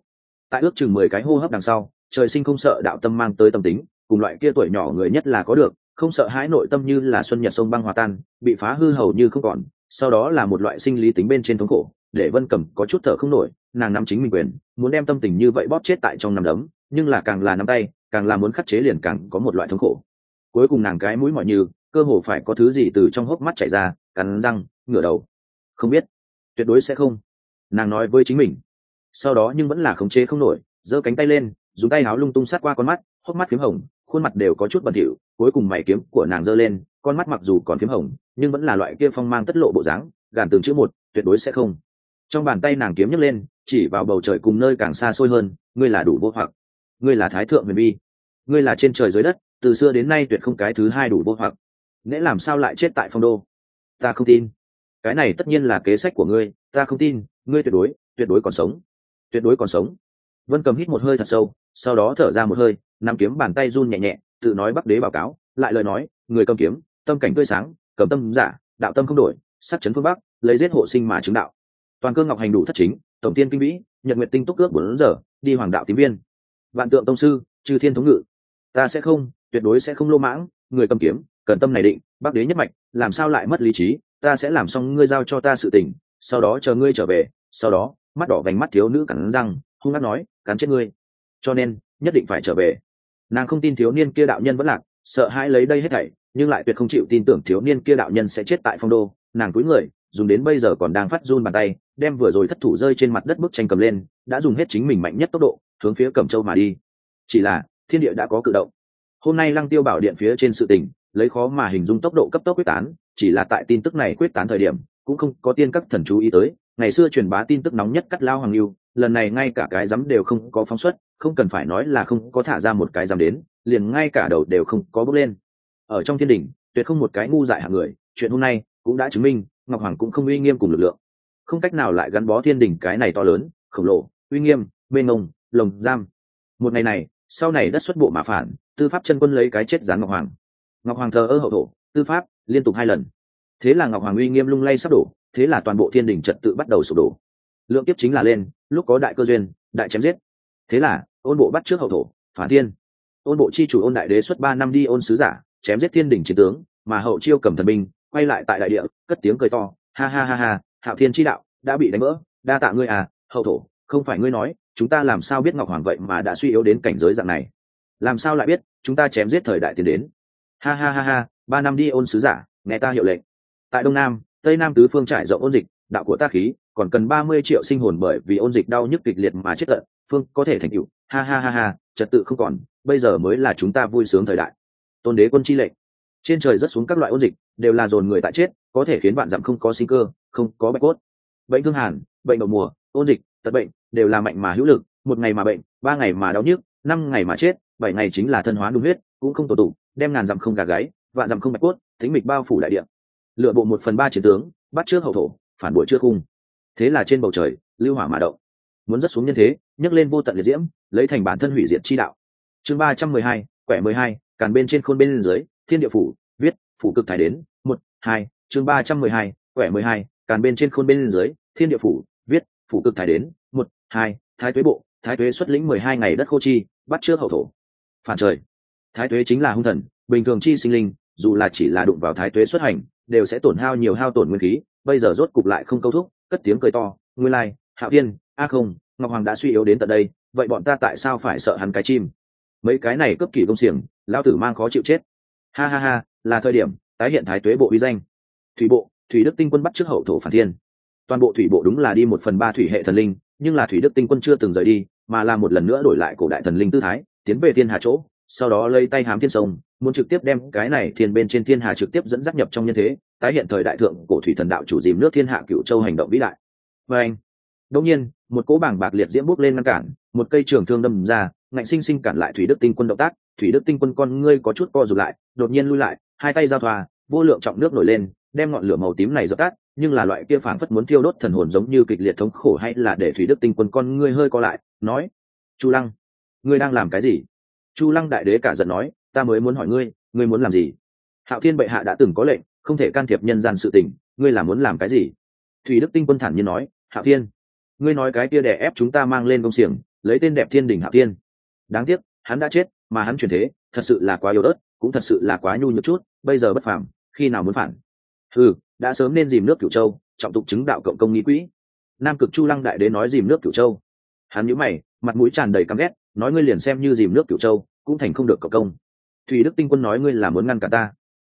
Tại ước chừng mười cái hô hấp đằng sau, trời sinh không sợ đạo tâm mang tới tâm tính, cùng loại kia tuổi nhỏ người nhất là có được, không sợ hãi nội tâm như là xuân nhật sông băng hòa tan, bị phá hư hầu như không còn, sau đó là một loại sinh lý tính bên trên thống khổ, để vân cẩm có chút thở không nổi, nàng nắm chính mình quyền, muốn đem tâm tình như vậy bóp chết tại trong nằm đấm, nhưng là càng là nắm tay càng là muốn khắc chế liền càng có một loại thống khổ. Cuối cùng nàng cái mũi mọi như, cơ hồ phải có thứ gì từ trong hốc mắt chảy ra, cắn răng, ngửa đầu. Không biết, tuyệt đối sẽ không. Nàng nói với chính mình. Sau đó nhưng vẫn là khống chế không nổi, giơ cánh tay lên, dùng tay áo lung tung sát qua con mắt, hốc mắt p h í m hồng, khuôn mặt đều có chút bẩn thỉu, cuối cùng mày kiếm của nàng giơ lên, con mắt mặc dù còn p h í m hồng, nhưng vẫn là loại kia phong mang tất lộ bộ dáng, gàn từng chữ một, tuyệt đối sẽ không. Trong bàn tay nàng kiếm nhấc lên, chỉ vào bầu trời cùng nơi càng xa xôi hơn, ngươi là đủ vô hoặc ngươi là thái thượng huyền vi ngươi là trên trời dưới đất, từ xưa đến nay tuyệt không cái thứ hai đủ vô hoặc. Nễ làm sao lại chết tại phong đô? Ta không tin. Cái này tất nhiên là kế sách của ngươi, ta không tin, ngươi tuyệt đối tuyệt đối còn sống. Tuyệt đối còn sống. Vân cầm hít một hơi thật sâu, sau đó thở ra một hơi nằm kiếm bàn tay run nhẹ nhẹ, tự nói bắc đế báo cáo, lại lời nói, người cầm kiếm, tâm cảnh tươi sáng, cầm tâm giả, đạo tâm không đổi, sát chấn phương bắc, lấy giết hộ sinh mà chứng đạo. Toàn cơ ngọc hành đủ thất chính, tổng tiên kinh vĩ, nhật nguyện tinh túc ước bốn giờ, đi hoàng đạo tím viên vạn tượng tông sư, chư thiên thống ngự. Ta sẽ không, tuyệt đối sẽ không lô mãng, người cầm kiếm, cần tâm này định bắc đế nhất mạch, làm sao lại mất lý trí? Ta sẽ làm xong ngươi giao cho ta sự tình, sau đó chờ ngươi trở về, sau đó, mắt đỏ vành mắt thiếu nữ cắn răng, hung hát nói, cắn chết ngươi. Cho nên, nhất định phải trở về. Nàng không tin thiếu niên kia đạo nhân vẫn lạc, sợ hãi lấy đây hết thảy, nhưng lại tuyệt không chịu tin tưởng thiếu niên kia đạo nhân sẽ chết tại phong đô. Nàng cúi người, dùng đến bây giờ còn đang phát run bàn tay, đem vừa rồi thất thủ rơi trên mặt đất bức tranh cầm lên, đã dùng hết chính mình mạnh nhất tốc độ hướng phía cẩm châu mà đi. Chỉ là, thiên địa đã có cử động. Hôm nay lăng tiêu bảo điện phía trên sự tình, lấy khó mà hình dung tốc độ cấp tốc quyết tán, chỉ là tại tin tức này quyết tán thời điểm, cũng không có tiên các thần chú ý tới. Ngày xưa truyền bá tin tức nóng nhất cắt lao hoàng lưu, lần này ngay cả cái dám đều không có phóng xuất, không cần phải nói là không có thả ra một cái dám đến, liền ngay cả đầu đều không có bước lên. Ở trong thiên đình tuyệt không một cái ngu dại hạng người, chuyện hôm nay cũng đã chứng minh, ngọc hoàng cũng không uy nghiêm cùng lực lượng. Không cách nào lại gắn bó thiên đình cái này to lớn, khổng lồ, uy nghiêm, mênh ngông lồng giam. Một ngày này, sau này đất xuất bộ mà phản, tư pháp chân quân lấy cái chết gián ngọc hoàng. Ngọc hoàng thờ ơ hậu thổ, tư pháp liên tục hai lần. Thế là ngọc hoàng uy nghiêm lung lay sắp đổ, thế là toàn bộ thiên đình trật tự bắt đầu sụp đổ. Lượng kiếp chính là lên, lúc có đại cơ duyên, đại chém giết. Thế là, ôn bộ bắt trước hậu thổ, phản thiên. Ôn bộ chi chủ ôn đại đế xuất ba năm đi ôn sứ giả, chém giết thiên đình chiến tướng, mà hậu chiêu cầm thần binh, quay lại tại đại địa, cất tiếng cười to, ha ha ha ha, hạo thiên chi đạo, đã bị đánh vỡ đa tạ ngươi à hậu thổ, không phải ngươi nói chúng ta làm sao biết ngọc hoàng vậy mà đã suy yếu đến cảnh giới dạng này? Làm sao lại biết? Chúng ta chém giết thời đại tiến đến. Ha ha ha ha, ba năm đi ôn sứ giả, nghe ta hiệu lệnh. Tại đông nam, tây nam tứ phương trải rộng ôn dịch, đạo của ta khí, còn cần ba mươi triệu sinh hồn bởi vì ôn dịch đau nhức kịch liệt mà chết tận, phương có thể thành cựu ha ha ha ha, trật tự không còn, bây giờ mới là chúng ta vui sướng thời đại. Tôn đế quân chi lệnh. Trên trời rất xuống các loại ôn dịch, đều là dồn người tại chết, có thể khiến bạn giảm không có sinh cơ, không có bạch cốt. Bệnh thương hàn, bệnh đậu mùa, ôn dịch, tật bệnh đều là mạnh mà hữu lực, một ngày mà bệnh, ba ngày mà đau nhức, năm ngày mà chết, bảy ngày chính là thân hóa đúng huyết, cũng không tổ tụ, đem ngàn dặm không gà gáy, vạn dặm không bạch cốt, thính mịch bao phủ đại địa. Lựa bộ một phần ba chiến tướng, bắt trước hậu thổ, phản bội trước cung. thế là trên bầu trời, lưu hỏa mà động. Muốn rất xuống nhân thế, nhấc lên vô tận liệt diễm, lấy thành bản thân hủy diệt chi đạo. Chương ba trăm mười hai, quẻ mười hai, càn bên trên khôn bên dưới, thiên địa phủ, viết, phủ cực thải đến, một, hai, chương ba trăm mười hai, quẻ mười hai, càn bên trên khôn bên dưới, thiên địa phủ, viết, phủ cực thải đến hai, thái tuế bộ, thái tuế xuất lĩnh mười hai ngày đất khô chi, bắt trước hậu thổ. Phản trời. Thái tuế chính là hung thần, bình thường chi sinh linh, dù là chỉ là đụng vào thái tuế xuất hành, đều sẽ tổn hao nhiều hao tổn nguyên khí, bây giờ rốt cục lại không câu thúc, cất tiếng cười to, nguyên lai hạ viên a không, ngọc hoàng đã suy yếu đến tận đây, vậy bọn ta tại sao phải sợ hắn cái chim? Mấy cái này cấp kỷ công xiềng, lão tử mang khó chịu chết. Ha ha ha, là thời điểm, tái hiện thái tuế bộ uy danh. Thủy bộ, thủy đức tinh quân bắt trước hậu thổ phản thiên. Toàn bộ thủy bộ đúng là đi một phần ba thủy hệ thần linh nhưng là thủy đức tinh quân chưa từng rời đi, mà là một lần nữa đổi lại cổ đại thần linh tư thái, tiến về thiên hà chỗ, sau đó lấy tay hám thiên sông, muốn trực tiếp đem cái này thiên bên trên thiên hà trực tiếp dẫn dắt nhập trong nhân thế, tái hiện thời đại thượng cổ thủy thần đạo chủ dìm nước thiên hạ cựu châu hành động vĩ đại. Và anh đông nhiên, một cỗ bảng bạc liệt diễm bốc lên ngăn cản, một cây trường thương đâm ra, ngạnh sinh sinh cản lại thủy đức tinh quân động tác, thủy đức tinh quân con ngươi có chút co rụt lại, đột nhiên lui lại, hai tay giao thoa, vô lượng trọng nước nổi lên đem ngọn lửa màu tím này dập tắt, nhưng là loại kia phảng phất muốn thiêu đốt thần hồn giống như kịch liệt thống khổ hay là để thủy đức tinh quân con ngươi hơi co lại, nói, chu lăng, ngươi đang làm cái gì? Chu lăng đại đế cả giận nói, ta mới muốn hỏi ngươi ngươi muốn làm gì? Hạo thiên bệ hạ đã từng có lệnh, không thể can thiệp nhân gian sự tình, ngươi là muốn làm cái gì? Thủy đức tinh quân thản nhiên nói, hạo thiên, ngươi nói cái kia đè ép chúng ta mang lên công xiềng, lấy tên đẹp thiên đỉnh hạo thiên. Đáng tiếc, hắn đã chết, mà hắn chuyển thế, thật sự là quá yếu ớt, cũng thật sự là quá nhu nhược chút, bây giờ bất phàm, khi nào muốn phản? Ừ đã sớm nên dìm nước cửu châu, trọng tục chứng đạo cộng công nghĩ quỹ. Nam cực chu lăng đại đế nói dìm nước cửu châu. Hắn nhíu mày, mặt mũi tràn đầy căm ghét, nói ngươi liền xem như dìm nước cửu châu, cũng thành không được cộng công. Thủy đức tinh quân nói ngươi là muốn ngăn cả ta.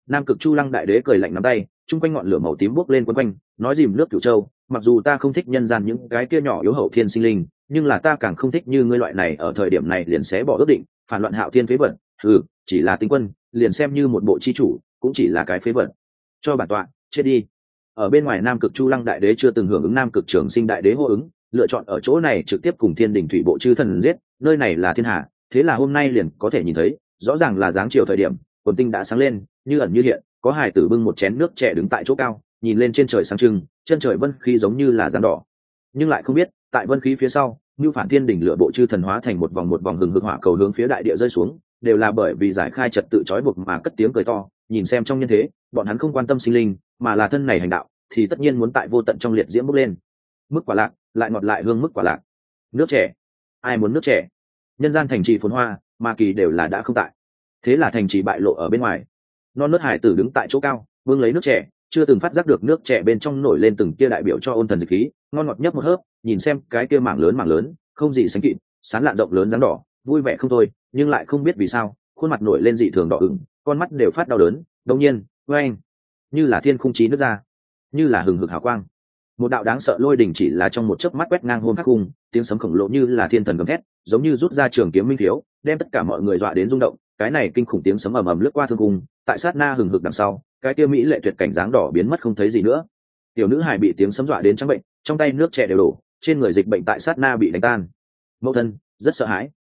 Nam cực chu lăng đại đế cười lạnh nắm tay, chung quanh ngọn lửa màu tím bốc lên quấn quanh, nói dìm nước cửu châu, mặc dù ta không thích nhân gian những cái kia nhỏ yếu hậu thiên sinh linh, nhưng là ta càng không thích như ngươi loại này ở thời điểm này liền xé bỏ ước định, phản loạn hạo thiên phế vật. Ừ chỉ là tinh quân, liền xem như một bộ chi chủ, cũng chỉ là cái phế vật cho bản tọa, chết đi. Ở bên ngoài nam cực chu lăng đại đế chưa từng hưởng ứng nam cực trường sinh đại đế hô ứng, lựa chọn ở chỗ này trực tiếp cùng thiên đình thủy bộ chư thần giết, nơi này là thiên hạ, thế là hôm nay liền có thể nhìn thấy, rõ ràng là dáng chiều thời điểm, quần tinh đã sáng lên, như ẩn như hiện, có hải tử bưng một chén nước trẻ đứng tại chỗ cao, nhìn lên trên trời sáng trưng, chân trời vân khí giống như là dáng đỏ. Nhưng lại không biết, tại vân khí phía sau, như phản thiên đỉnh lửa bộ chư thần hóa thành một vòng một vòng hừng hực hỏa cầu hướng phía đại địa rơi xuống, đều là bởi vì giải khai trật tự trói buộc mà cất tiếng cười to nhìn xem trong nhân thế, bọn hắn không quan tâm sinh linh, mà là thân này hành đạo, thì tất nhiên muốn tại vô tận trong liệt diễm bốc lên. Mức quả lạc, lại ngọt lại hương mức quả lạc. Nước trẻ. Ai muốn nước trẻ? Nhân gian thành trì phồn hoa mà kỳ đều là đã không tại. Thế là thành trì bại lộ ở bên ngoài. Non nớt hải tử đứng tại chỗ cao, vương lấy nước trẻ, chưa từng phát giác được nước trẻ bên trong nổi lên từng kia đại biểu cho ôn thần dịch khí, ngon ngọt nhấp một hớp, nhìn xem cái kia mảng lớn mảng lớn, không gì sánh kịp, sán lạn rộng lớn dáng đỏ, vui vẻ không thôi, nhưng lại không biết vì sao, khuôn mặt nổi lên dị thường đỏ ửng con mắt đều phát đau đớn đông nhiên vê anh như là thiên khung trí nước ra, như là hừng hực hào quang. Một đạo đáng sợ lôi đình chỉ là trong một chớp mắt quét ngang hôn khắc cung tiếng sấm khổng lồ như là thiên thần gầm thét, giống như rút ra trường kiếm minh thiếu, đem tất cả mọi người dọa đến rung động. Cái này kinh khủng tiếng sấm ầm ầm lướt qua thương cung tại sát na hừng hực đằng sau, cái kia mỹ lệ tuyệt cảnh dáng đỏ biến mất không thấy gì nữa. Tiểu nữ hải bị tiếng sấm dọa đến trắng bệnh, trong tay nước trẻ đều đổ, trên người dịch bệnh tại sát na bị đánh tan. Mẫu thân, rất sợ hãi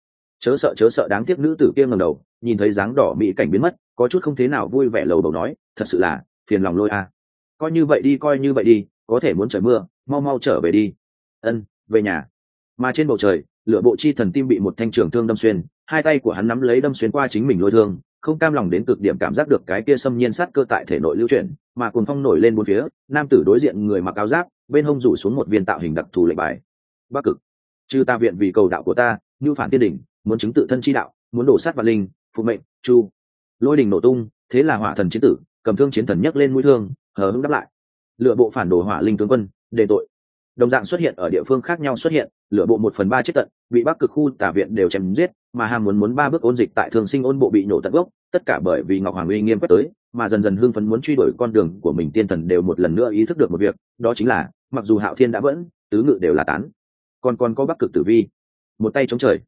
chớ sợ chớ sợ đáng tiếc nữ tử kia ngầm đầu, nhìn thấy dáng đỏ mỹ cảnh biến mất, có chút không thế nào vui vẻ lầu đầu nói, thật sự là phiền lòng lôi a. Coi như vậy đi, coi như vậy đi, có thể muốn trời mưa, mau mau trở về đi. Ân, về nhà. Mà trên bầu trời, lửa bộ chi thần tim bị một thanh trường thương đâm xuyên, hai tay của hắn nắm lấy đâm xuyên qua chính mình lôi thương, không cam lòng đến cực điểm cảm giác được cái kia xâm nhiên sát cơ tại thể nội lưu chuyển, mà cuồng phong nổi lên bốn phía, nam tử đối diện người mặc áo giáp, bên hông rủ xuống một viên tạo hình đặc thù lệnh bài. Bắc cực chư ta viện vì cầu đạo của ta, như phản tiên đỉnh muốn chứng tự thân chi đạo, muốn đổ sát vạn linh, phụ mệnh, chu. Lôi đình nổ tung, thế là hỏa thần chiến tử, cầm thương chiến thần nhấc lên mũi thương, hờ hững đáp lại. Lựa bộ phản đồ hỏa linh tướng quân, đề tội. Đồng dạng xuất hiện ở địa phương khác nhau xuất hiện, lựa bộ một phần ba chết tận, bị bắc cực khu tả viện đều chém giết, mà ham muốn muốn ba bước ôn dịch tại thường sinh ôn bộ bị nổ tận gốc, tất cả bởi vì ngọc hoàng uy nghiêm quét tới, mà dần dần hưng phấn muốn truy đuổi con đường của mình tiên thần đều một lần nữa ý thức được một việc, đó chính là, mặc dù hạo thiên đã vẫn, tứ ngự đều là tán, còn còn có bắc cực tử vi. Một tay chống trời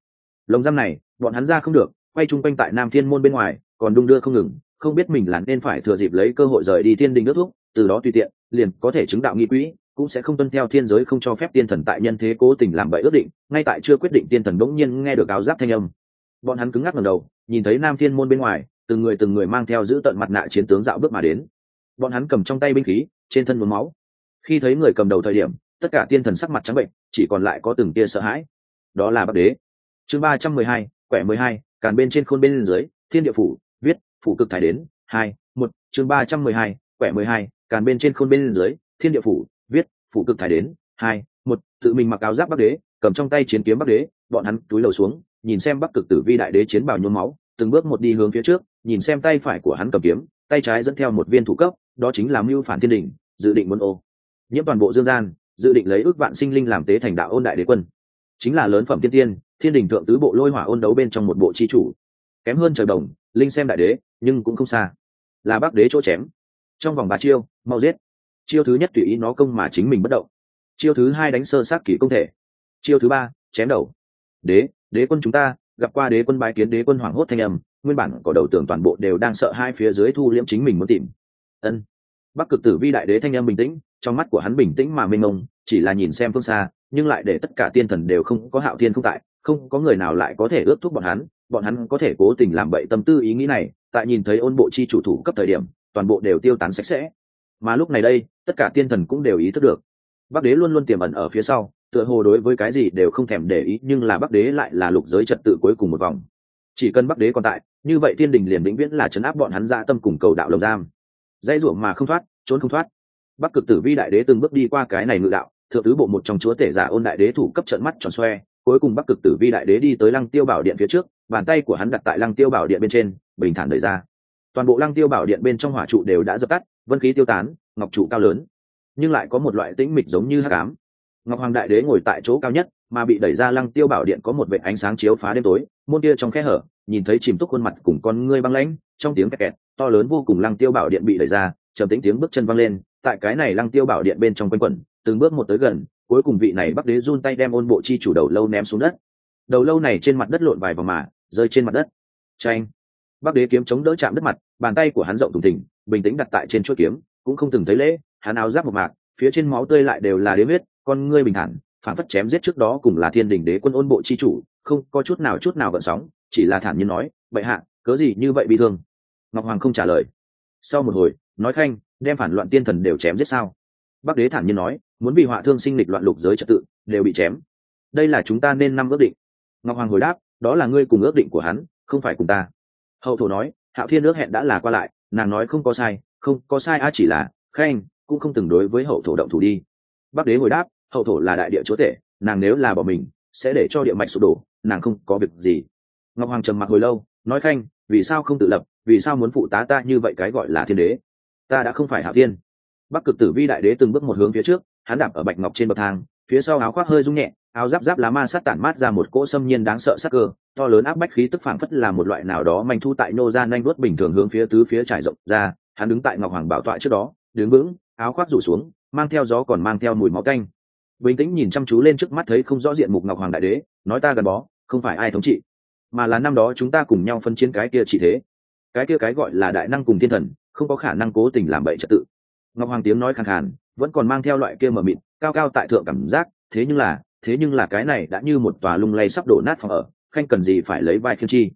lồng giam này bọn hắn ra không được quay chung quanh tại nam thiên môn bên ngoài còn đung đưa không ngừng không biết mình là nên phải thừa dịp lấy cơ hội rời đi thiên đình nước thuốc, từ đó tùy tiện liền có thể chứng đạo nghi quỹ cũng sẽ không tuân theo thiên giới không cho phép tiên thần tại nhân thế cố tình làm bậy ước định ngay tại chưa quyết định tiên thần bỗng nhiên nghe được áo giáp thanh âm. Bọn hắn cứng ngắc ngầm đầu nhìn thấy nam thiên môn bên ngoài từng người từng người mang theo giữ tận mặt nạ chiến tướng dạo bước mà đến. Bọn hắn cầm trong tay binh khí trên thân mướm máu. Khi thấy người cầm đầu thời điểm tất cả tiên thần sắc mặt trắng bệnh chỉ còn lại có từng tia sợ hãi. Đó là bắc đế chương ba trăm mười hai, quẻ mười hai, càn bên trên khôn bên dưới, thiên địa phủ, viết, phủ cực thái đến, hai, một, chương ba trăm mười hai, quẻ mười hai, càn bên trên khôn bên dưới, thiên địa phủ, viết, phủ cực thái đến, hai, một, tự mình mặc áo giáp bắc đế, cầm trong tay chiến kiếm bắc đế, bọn hắn túi lầu xuống, nhìn xem bắc cực tử vi đại đế chiến bào nhuốm máu, từng bước một đi hướng phía trước, nhìn xem tay phải của hắn cầm kiếm, tay trái dẫn theo một viên thủ cấp, đó chính là mưu phản thiên đình, dự định muốn ô. Nhiễm toàn bộ dương gian, dự định lấy ước vạn sinh linh làm tế thành đạo ôn đại đế quân. Chính là lớn phẩm tiên tiên thiên đình thượng tứ bộ lôi hỏa ôn đấu bên trong một bộ chi chủ. Kém hơn trời đồng, linh xem đại đế, nhưng cũng không xa. Là bác đế chỗ chém. Trong vòng ba chiêu, mau giết. Chiêu thứ nhất tùy ý nó công mà chính mình bất động. Chiêu thứ hai đánh sơ sát kỷ công thể. Chiêu thứ ba, chém đầu. Đế đế quân chúng ta, gặp qua đế quân bái kiến đế quân hoảng hốt thanh âm, nguyên bản có đầu tưởng toàn bộ đều đang sợ hai phía dưới thu liễm chính mình muốn tìm. Ân. Bắc cực tử vi đại đế thanh âm bình tĩnh, trong mắt của hắn bình tĩnh mà mênh mông, chỉ là nhìn xem phương xa, nhưng lại để tất cả tiên thần đều không có hạo thiên không tại không có người nào lại có thể ước thúc bọn hắn bọn hắn có thể cố tình làm bậy tâm tư ý nghĩ này, tại nhìn thấy ôn bộ chi chủ thủ cấp thời điểm, toàn bộ đều tiêu tán sạch sẽ. Mà lúc này đây, tất cả tiên thần cũng đều ý thức được. Bắc đế luôn luôn tiềm ẩn ở phía sau, tựa hồ đối với cái gì đều không thèm để ý, nhưng là bắc đế lại là lục giới trật tự cuối cùng một vòng. Chỉ cần bắc đế còn tại, như vậy thiên đình liền vĩnh viễn là chấn áp bọn hắn ra tâm cùng cầu đạo lồng giam. Dãy ruộng mà không thoát, trốn không thoát. Bắc cực tử vi đại đế từng bước đi qua cái này ngự đạo, thượng tứ bộ một trong chúa tể giả ôn đại đế thủ cấp trận mắt tròn xoe cuối cùng bắc cực tử vi đại đế đi tới lăng tiêu bảo điện phía trước, bàn tay của hắn đặt tại lăng tiêu bảo điện bên trên, bình thản đẩy ra. Toàn bộ lăng tiêu bảo điện bên trong hỏa trụ đều đã dập tắt, vân khí tiêu tán, ngọc trụ cao lớn. Nhưng lại có một loại tĩnh mịch giống như hát cám ngọc hoàng đại đế ngồi tại chỗ cao nhất, mà bị đẩy ra lăng tiêu bảo điện có một vệ ánh sáng chiếu phá đêm tối, môn kia trong khe hở, nhìn thấy chìm túc khuôn mặt cùng con ngươi băng lãnh, trong tiếng kẹt kẹt, to lớn vô cùng lăng tiêu bảo điện bị đẩy ra, trầm tĩnh tiếng bước chân văng lên, tại cái này lăng tiêu bảo điện bên trong quanh quẩn, từng bước một tới gần cuối cùng vị này bắc đế run tay đem ôn bộ chi chủ đầu lâu ném xuống đất. Đầu lâu này trên mặt đất lộn vài vòng mà, rơi trên mặt đất. Tranh bắc đế kiếm chống đỡ chạm đất mặt, bàn tay của hắn rộng thùng thỉnh bình tĩnh đặt tại trên chuỗi kiếm, cũng không từng thấy lễ, hắn áo giáp một mạc, phía trên máu tươi lại đều là đế huyết, con ngươi bình thản phản phất chém giết trước đó cùng là thiên đình đế quân ôn bộ chi chủ, không có chút nào chút nào gợn sóng, chỉ là thản nhiên nói, bệ hạ, cớ gì như vậy bị thương? Ngọc hoàng không trả lời. Sau một hồi, nói khanh, đem phản loạn tiên thần đều chém giết sao? Bắc đế thản nhiên nói, muốn bị họa thương sinh lịch loạn lục giới trật tự, đều bị chém. Đây là chúng ta nên năm ước định. Ngọc hoàng hồi đáp, đó là ngươi cùng ước định của hắn, không phải cùng ta. Hậu thổ nói, hạo thiên ước hẹn đã là qua lại, nàng nói không có sai, không, có sai a chỉ là khanh cũng không từng đối với hậu thổ động thủ đi. Bắc đế hồi đáp, hậu thổ là đại địa chúa tể, nàng nếu là bỏ mình, sẽ để cho địa mạch sụp đổ, nàng không có việc gì. Ngọc hoàng trầm mặc hồi lâu, nói khanh vì sao không tự lập, vì sao muốn phụ tá ta như vậy cái gọi là thiên đế? Ta đã không phải hạ thiên bắc cực tử vi đại đế từng bước một hướng phía trước, hắn đạp ở bạch ngọc trên bậc thang, phía sau áo khoác hơi rung nhẹ, áo giáp giáp lá ma sát tản mát ra một cỗ xâm nhiên đáng sợ sắc cơ, to lớn áp bách khí tức phảng phất là một loại nào đó manh thu tại nô ra nhanh đuốt bình thường hướng phía tứ phía trải rộng ra, hắn đứng tại ngọc hoàng bảo tọa trước đó, đứng vững, áo khoác rủ xuống, mang theo gió còn mang theo mùi máu canh. Bình tĩnh nhìn chăm chú lên trước mắt thấy không rõ diện mục ngọc hoàng đại đế, nói ta gần bó, không phải ai thống trị, mà là năm đó chúng ta cùng nhau phân chiến cái kia chỉ thế. Cái kia cái gọi là đại năng cùng thiên thần, không có khả năng cố tình làm bậy trật tự ngọc hoàng tiếng nói khàn khàn, vẫn còn mang theo loại kia mờ mịt, cao cao tại thượng cảm giác, thế nhưng là, thế nhưng là cái này đã như một tòa lung lay sắp đổ nát phòng ở, khanh cần gì phải lấy vai khiêm chi.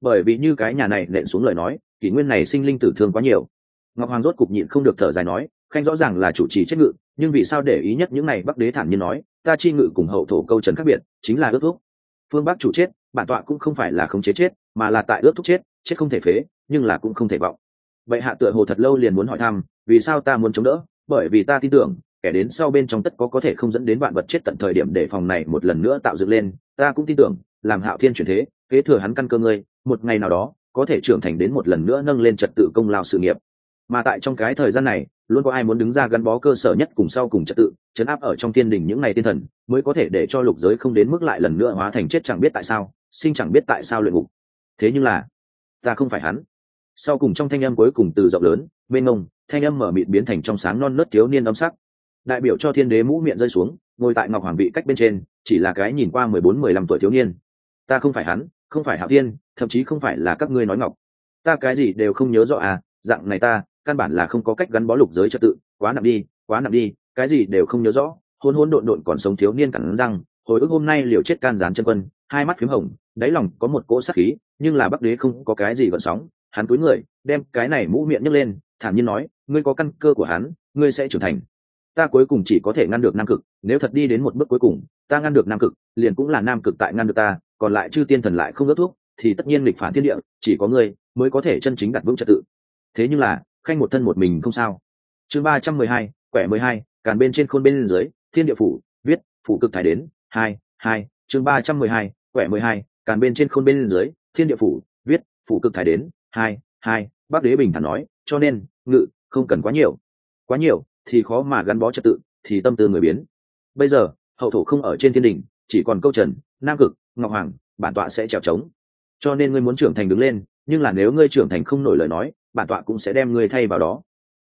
Bởi vì như cái nhà này nện xuống lời nói, kỷ nguyên này sinh linh tử thương quá nhiều. Ngọc hoàng rốt cục nhịn không được thở dài nói, khanh rõ ràng là chủ trì chết ngự, nhưng vì sao để ý nhất những này bắc đế thản nhiên nói, ta chi ngự cùng hậu thổ câu trần khác biệt, chính là ước thúc. Phương bắc chủ chết, bản tọa cũng không phải là khống chế chết, mà là tại ước thúc chết chết không thể phế, nhưng là cũng không thể vọng vậy hạ tựa hồ thật lâu liền muốn hỏi thăm, vì sao ta muốn chống đỡ? Bởi vì ta tin tưởng, kẻ đến sau bên trong tất có có thể không dẫn đến vạn vật chết tận thời điểm để phòng này một lần nữa tạo dựng lên. Ta cũng tin tưởng, làm hạo thiên chuyển thế, kế thừa hắn căn cơ ngươi, một ngày nào đó, có thể trưởng thành đến một lần nữa nâng lên trật tự công lao sự nghiệp. Mà tại trong cái thời gian này, luôn có ai muốn đứng ra gắn bó cơ sở nhất cùng sau cùng trật tự, chấn áp ở trong thiên đình những ngày tiên thần, mới có thể để cho lục giới không đến mức lại lần nữa hóa thành chết chẳng biết tại sao, sinh chẳng biết tại sao luyện ngục. Thế nhưng là, ta không phải hắn sau cùng trong thanh âm cuối cùng từ rộng lớn mênh mông, thanh âm mở mịt biến thành trong sáng non nớt thiếu niên âm sắc. Đại biểu cho thiên đế mũ miệng rơi xuống ngồi tại ngọc hoàng vị cách bên trên chỉ là cái nhìn qua mười bốn mười lăm tuổi thiếu niên. Ta không phải hắn không phải hạo thiên thậm chí không phải là các ngươi nói ngọc. Ta cái gì đều không nhớ rõ à dạng này ta căn bản là không có cách gắn bó lục giới trật tự quá nặng đi quá nặng đi cái gì đều không nhớ rõ. Hôn hôn độn độn còn sống thiếu niên cẳng răng hồi ức hôm nay liều chết can dán chân quân hai mắt p h í m hồng đáy lòng có một cỗ sắc khí nhưng là bắc đế không có cái gì gợn sóng hắn cúi người, đem cái này mũ miệng nhấc lên, thản nhiên nói, ngươi có căn cơ của hắn, ngươi sẽ trưởng thành. Ta cuối cùng chỉ có thể ngăn được nam cực, nếu thật đi đến một bước cuối cùng, ta ngăn được nam cực, liền cũng là nam cực tại ngăn được ta, còn lại chư tiên thần lại không ước thuốc, thì tất nhiên lịch phản thiên địa, chỉ có ngươi mới có thể chân chính đặt vững trật tự. Thế nhưng là, khanh một thân một mình không sao. Chương ba trăm mười hai, quẻ mười hai, càn bên trên khôn bên dưới, thiên địa phủ, viết, phủ cực thái đến, hai hai, chương ba trăm mười hai, quẻ mười hai, càn bên trên khôn bên dưới, thiên địa phủ, viết, phủ cực thái đến hai hai, bác đế bình thản nói, cho nên, ngự, không cần quá nhiều. Quá nhiều, thì khó mà gắn bó trật tự, thì tâm tư người biến. Bây giờ, hậu thổ không ở trên thiên đình, chỉ còn câu trần, nam cực, ngọc hoàng, bản tọa sẽ trèo trống. Cho nên ngươi muốn trưởng thành đứng lên, nhưng là nếu ngươi trưởng thành không nổi lời nói, bản tọa cũng sẽ đem ngươi thay vào đó.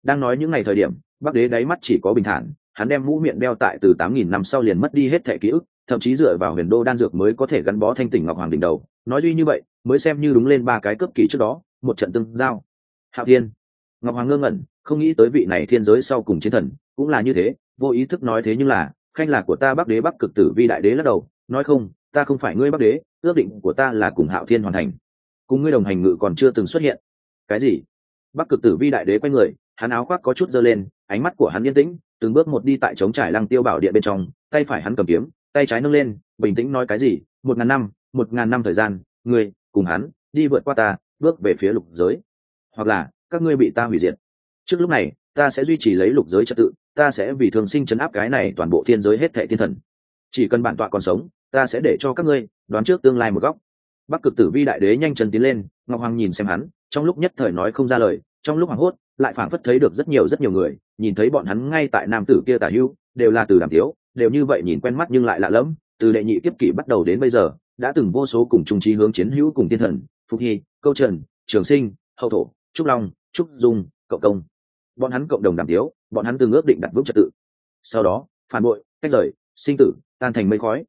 Đang nói những ngày thời điểm bắc đế đáy mắt chỉ có bình thản, hắn đem mũ miệng đeo tại từ tám nghìn năm sau liền mất đi hết thẻ ký ức, thậm chí dựa vào huyền đô đan dược mới có thể gắn bó thanh tỉnh ngọc hoàng đỉnh đầu. Nói duy như vậy, mới xem như đúng lên ba cái cấp kỳ trước đó một trận tương giao. Hạo thiên, ngọc hoàng ngơ ngẩn, không nghĩ tới vị này thiên giới sau cùng chiến thần, cũng là như thế, vô ý thức nói thế nhưng là, khanh là của ta bắc đế bắc cực tử vi đại đế lắc đầu, nói không, ta không phải ngươi bắc đế, ước định của ta là cùng hạo thiên hoàn thành. Cùng ngươi đồng hành ngự còn chưa từng xuất hiện. Cái gì? Bắc cực tử vi đại đế quay người, hắn áo khoác có chút dơ lên, ánh mắt của hắn yên tĩnh, từng bước một đi tại trống trải lăng tiêu bảo điện bên trong, tay phải hắn cầm kiếm, tay trái nâng lên, bình tĩnh nói cái gì, một ngàn năm, một ngàn năm thời gian, ngươi cùng hắn đi vượt qua ta bước về phía lục giới. Hoặc là, các ngươi bị ta hủy diệt. Trước lúc này, ta sẽ duy trì lấy lục giới trật tự, ta sẽ vì thường sinh chấn áp cái này toàn bộ thiên giới hết thệ thiên thần. Chỉ cần bản tọa còn sống, ta sẽ để cho các ngươi đoán trước tương lai một góc. Bắc cực tử vi đại đế nhanh chân tiến lên, ngọc hoàng nhìn xem hắn, trong lúc nhất thời nói không ra lời, trong lúc hoảng hốt, lại phảng phất thấy được rất nhiều rất nhiều người, nhìn thấy bọn hắn ngay tại nam tử kia tả hưu, đều là từ đàm tiếu, đều như vậy nhìn quen mắt nhưng lại lạ lẫm, từ đệ nhị tiếp kỷ bắt đầu đến bây giờ đã từng vô số cùng trung trí hướng chiến hữu cùng thiên thần, phục hy, câu trần, trường sinh, hậu thổ, trúc long, trúc dung, cậu công. Bọn hắn cộng đồng đàm tiếu, bọn hắn từng ước định đặt vững trật tự. Sau đó, phản bội cách rời, sinh tử, tan thành mây khói.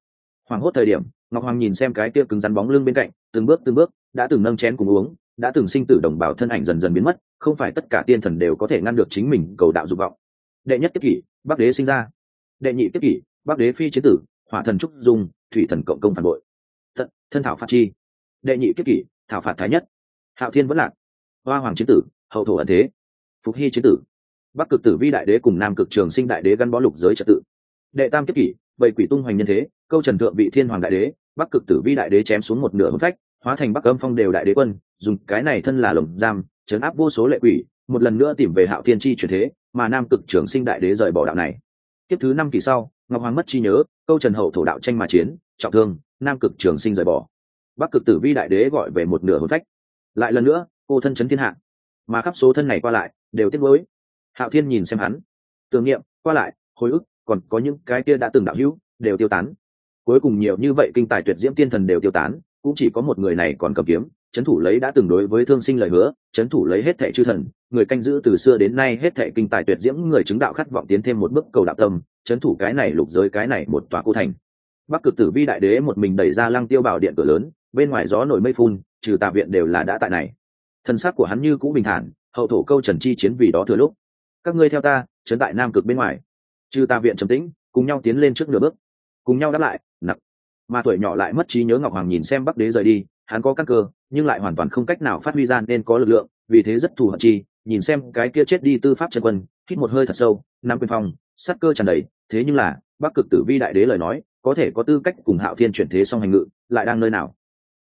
Hoảng hốt thời điểm, ngọc hoàng nhìn xem cái kia cứng rắn bóng lưng bên cạnh, từng bước từng bước, đã từng nâng chén cùng uống, đã từng sinh tử đồng bào thân ảnh dần dần biến mất, không phải tất cả tiên thần đều có thể ngăn được chính mình cầu đạo dục vọng. Đệ nhất tiết kỷ, bắc đế sinh ra. Đệ nhị tiết kỷ, bắc đế phi chế tử, hỏa thần trúc dung, thủy thần cộng công phản bội thân, thảo phạt chi. Đệ nhị kiếp kỷ thảo phạt thái nhất. Hạo thiên vẫn lạc. Hoa hoàng chiến tử hậu thổ ẩn thế. Phục hy chiến tử. Bắc cực tử vi đại đế cùng nam cực trường sinh đại đế gắn bó lục giới trật tự. Đệ tam kiếp kỷ vậy quỷ tung hoành nhân thế câu trần thượng bị thiên hoàng đại đế bắc cực tử vi đại đế chém xuống một nửa hôn phách hóa thành bắc âm phong đều đại đế quân dùng cái này thân là lồng giam chấn áp vô số lệ quỷ một lần nữa tìm về hạo thiên chi chuyển thế mà nam cực trường sinh đại đế rời bỏ đạo này. Tiếp thứ năm kỳ sau ngọc hoàng mất chi nhớ câu trần hậu thổ đạo tranh mà chiến trọng thương nam cực trường sinh rời bỏ. Bắc cực tử vi đại đế gọi về một nửa hồn phách. Lại lần nữa, cô thân chấn thiên hạ. Mà khắp số thân này qua lại, đều tiếc nuối. Hạo thiên nhìn xem hắn. Tưởng niệm, qua lại, hồi ức, còn có những cái kia đã từng đạo hữu, đều tiêu tán. Cuối cùng nhiều như vậy kinh tài tuyệt diễm tiên thần đều tiêu tán, cũng chỉ có một người này còn cầm kiếm, Chấn thủ lấy đã từng đối với thương sinh lời hứa, chấn thủ lấy hết thệ chư thần, người canh giữ từ xưa đến nay hết thệ kinh tài tuyệt diễm người chứng đạo khát vọng tiến thêm một bước cầu đạo tâm, chấn thủ cái này lục giới cái này một tòa cô thành bắc cực tử vi đại đế một mình đẩy ra lăng tiêu bảo điện cửa lớn, bên ngoài gió nổi mây phun, trừ tà viện đều là đã tại này. Thân xác của hắn như cũ bình thản, hậu thổ câu trần chi chiến vì đó thừa lúc. Các ngươi theo ta, trấn tại nam cực bên ngoài. Trừ tà viện trầm tĩnh, cùng nhau tiến lên trước nửa bước. Cùng nhau đáp lại, nặng. Mà tuổi nhỏ lại mất trí nhớ ngọc hoàng nhìn xem bắc đế rời đi, hắn có căn cơ, nhưng lại hoàn toàn không cách nào phát huy ra nên có lực lượng, vì thế rất thù hận chi, nhìn xem cái kia chết đi tư pháp chân quân, hít một hơi thật sâu nam quyền phong, sát cơ tràn đầy, thế nhưng là, bắc cực tử vi đại đế lời nói có thể có tư cách cùng hạo thiên chuyển thế song hành ngự, lại đang nơi nào?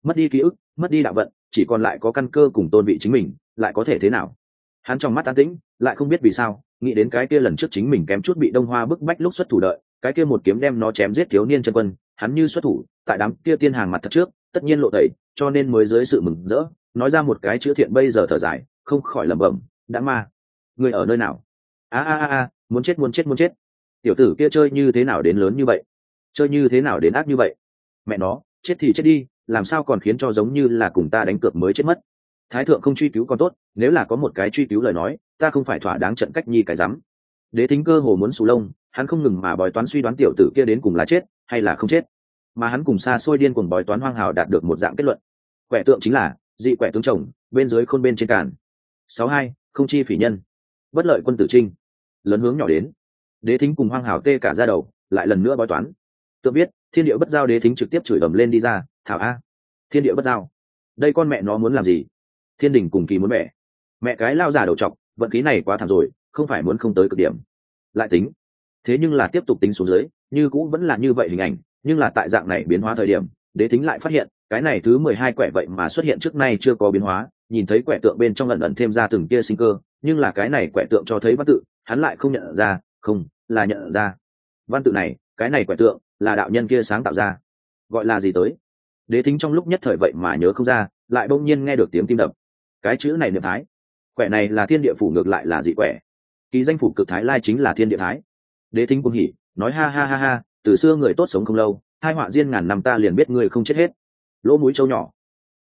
Mất đi ký ức, mất đi đạo vận, chỉ còn lại có căn cơ cùng tôn vị chính mình, lại có thể thế nào? Hắn trong mắt an tĩnh, lại không biết vì sao, nghĩ đến cái kia lần trước chính mình kém chút bị đông hoa bức bách lúc xuất thủ đợi, cái kia một kiếm đem nó chém giết thiếu niên chân quân, hắn như xuất thủ, tại đám kia tiên hàng mặt thật trước, tất nhiên lộ tẩy, cho nên mới dưới sự mừng rỡ, nói ra một cái chữ thiện bây giờ thở dài, không khỏi lẩm bẩm, đã ma, người ở nơi nào? A a a a, muốn chết muốn chết muốn chết. Tiểu tử kia chơi như thế nào đến lớn như vậy? Chơi như thế nào đến ác như vậy? Mẹ nó, chết thì chết đi, làm sao còn khiến cho giống như là cùng ta đánh cược mới chết mất? Thái thượng không truy cứu còn tốt, nếu là có một cái truy cứu lời nói, ta không phải thỏa đáng trận cách nhi cái rắm. Đế thính cơ hồ muốn sù lông, hắn không ngừng mà bói toán suy đoán tiểu tử kia đến cùng là chết hay là không chết. Mà hắn cùng xa xôi điên cuồng bói toán hoang hào đạt được một dạng kết luận. Quẻ tượng chính là, dị quẻ tướng chồng, bên dưới khôn bên trên càn. Sáu hai, không chi phỉ nhân. Bất lợi quân tử trinh. Lớn hướng nhỏ đến. Đế thính cùng hoang hào tê cả ra đầu, lại lần nữa bói toán tự biết, thiên địa bất giao đế thính trực tiếp chửi ầm lên đi ra, thảo a, thiên địa bất giao. Đây con mẹ nó muốn làm gì? Thiên đình cùng kỳ muốn mẹ mẹ cái lao giả đầu trọc, vận khí này quá thảm rồi, không phải muốn không tới cực điểm. Lại tính. Thế nhưng là tiếp tục tính xuống dưới, như cũ vẫn là như vậy hình ảnh, nhưng là tại dạng này biến hóa thời điểm, đế thính lại phát hiện, cái này thứ mười hai quẻ vậy mà xuất hiện trước nay chưa có biến hóa, nhìn thấy quẻ tượng bên trong lần ẩn thêm ra từng kia sinh cơ, nhưng là cái này quẻ tượng cho thấy văn tự, hắn lại không nhận ra, không, là nhận ra. Văn tự này, cái này quẻ tượng là đạo nhân kia sáng tạo ra. Gọi là gì tới? Đế thính trong lúc nhất thời vậy mà nhớ không ra, lại bỗng nhiên nghe được tiếng tim đập. Cái chữ này niệm thái. Quẻ này là thiên địa phủ ngược lại là dị quẻ ký danh phủ cực thái lai chính là thiên địa thái. Đế thính cũng hỉ, nói ha ha ha ha, từ xưa người tốt sống không lâu, hai họa diên ngàn năm ta liền biết người không chết hết. Lỗ mũi trâu nhỏ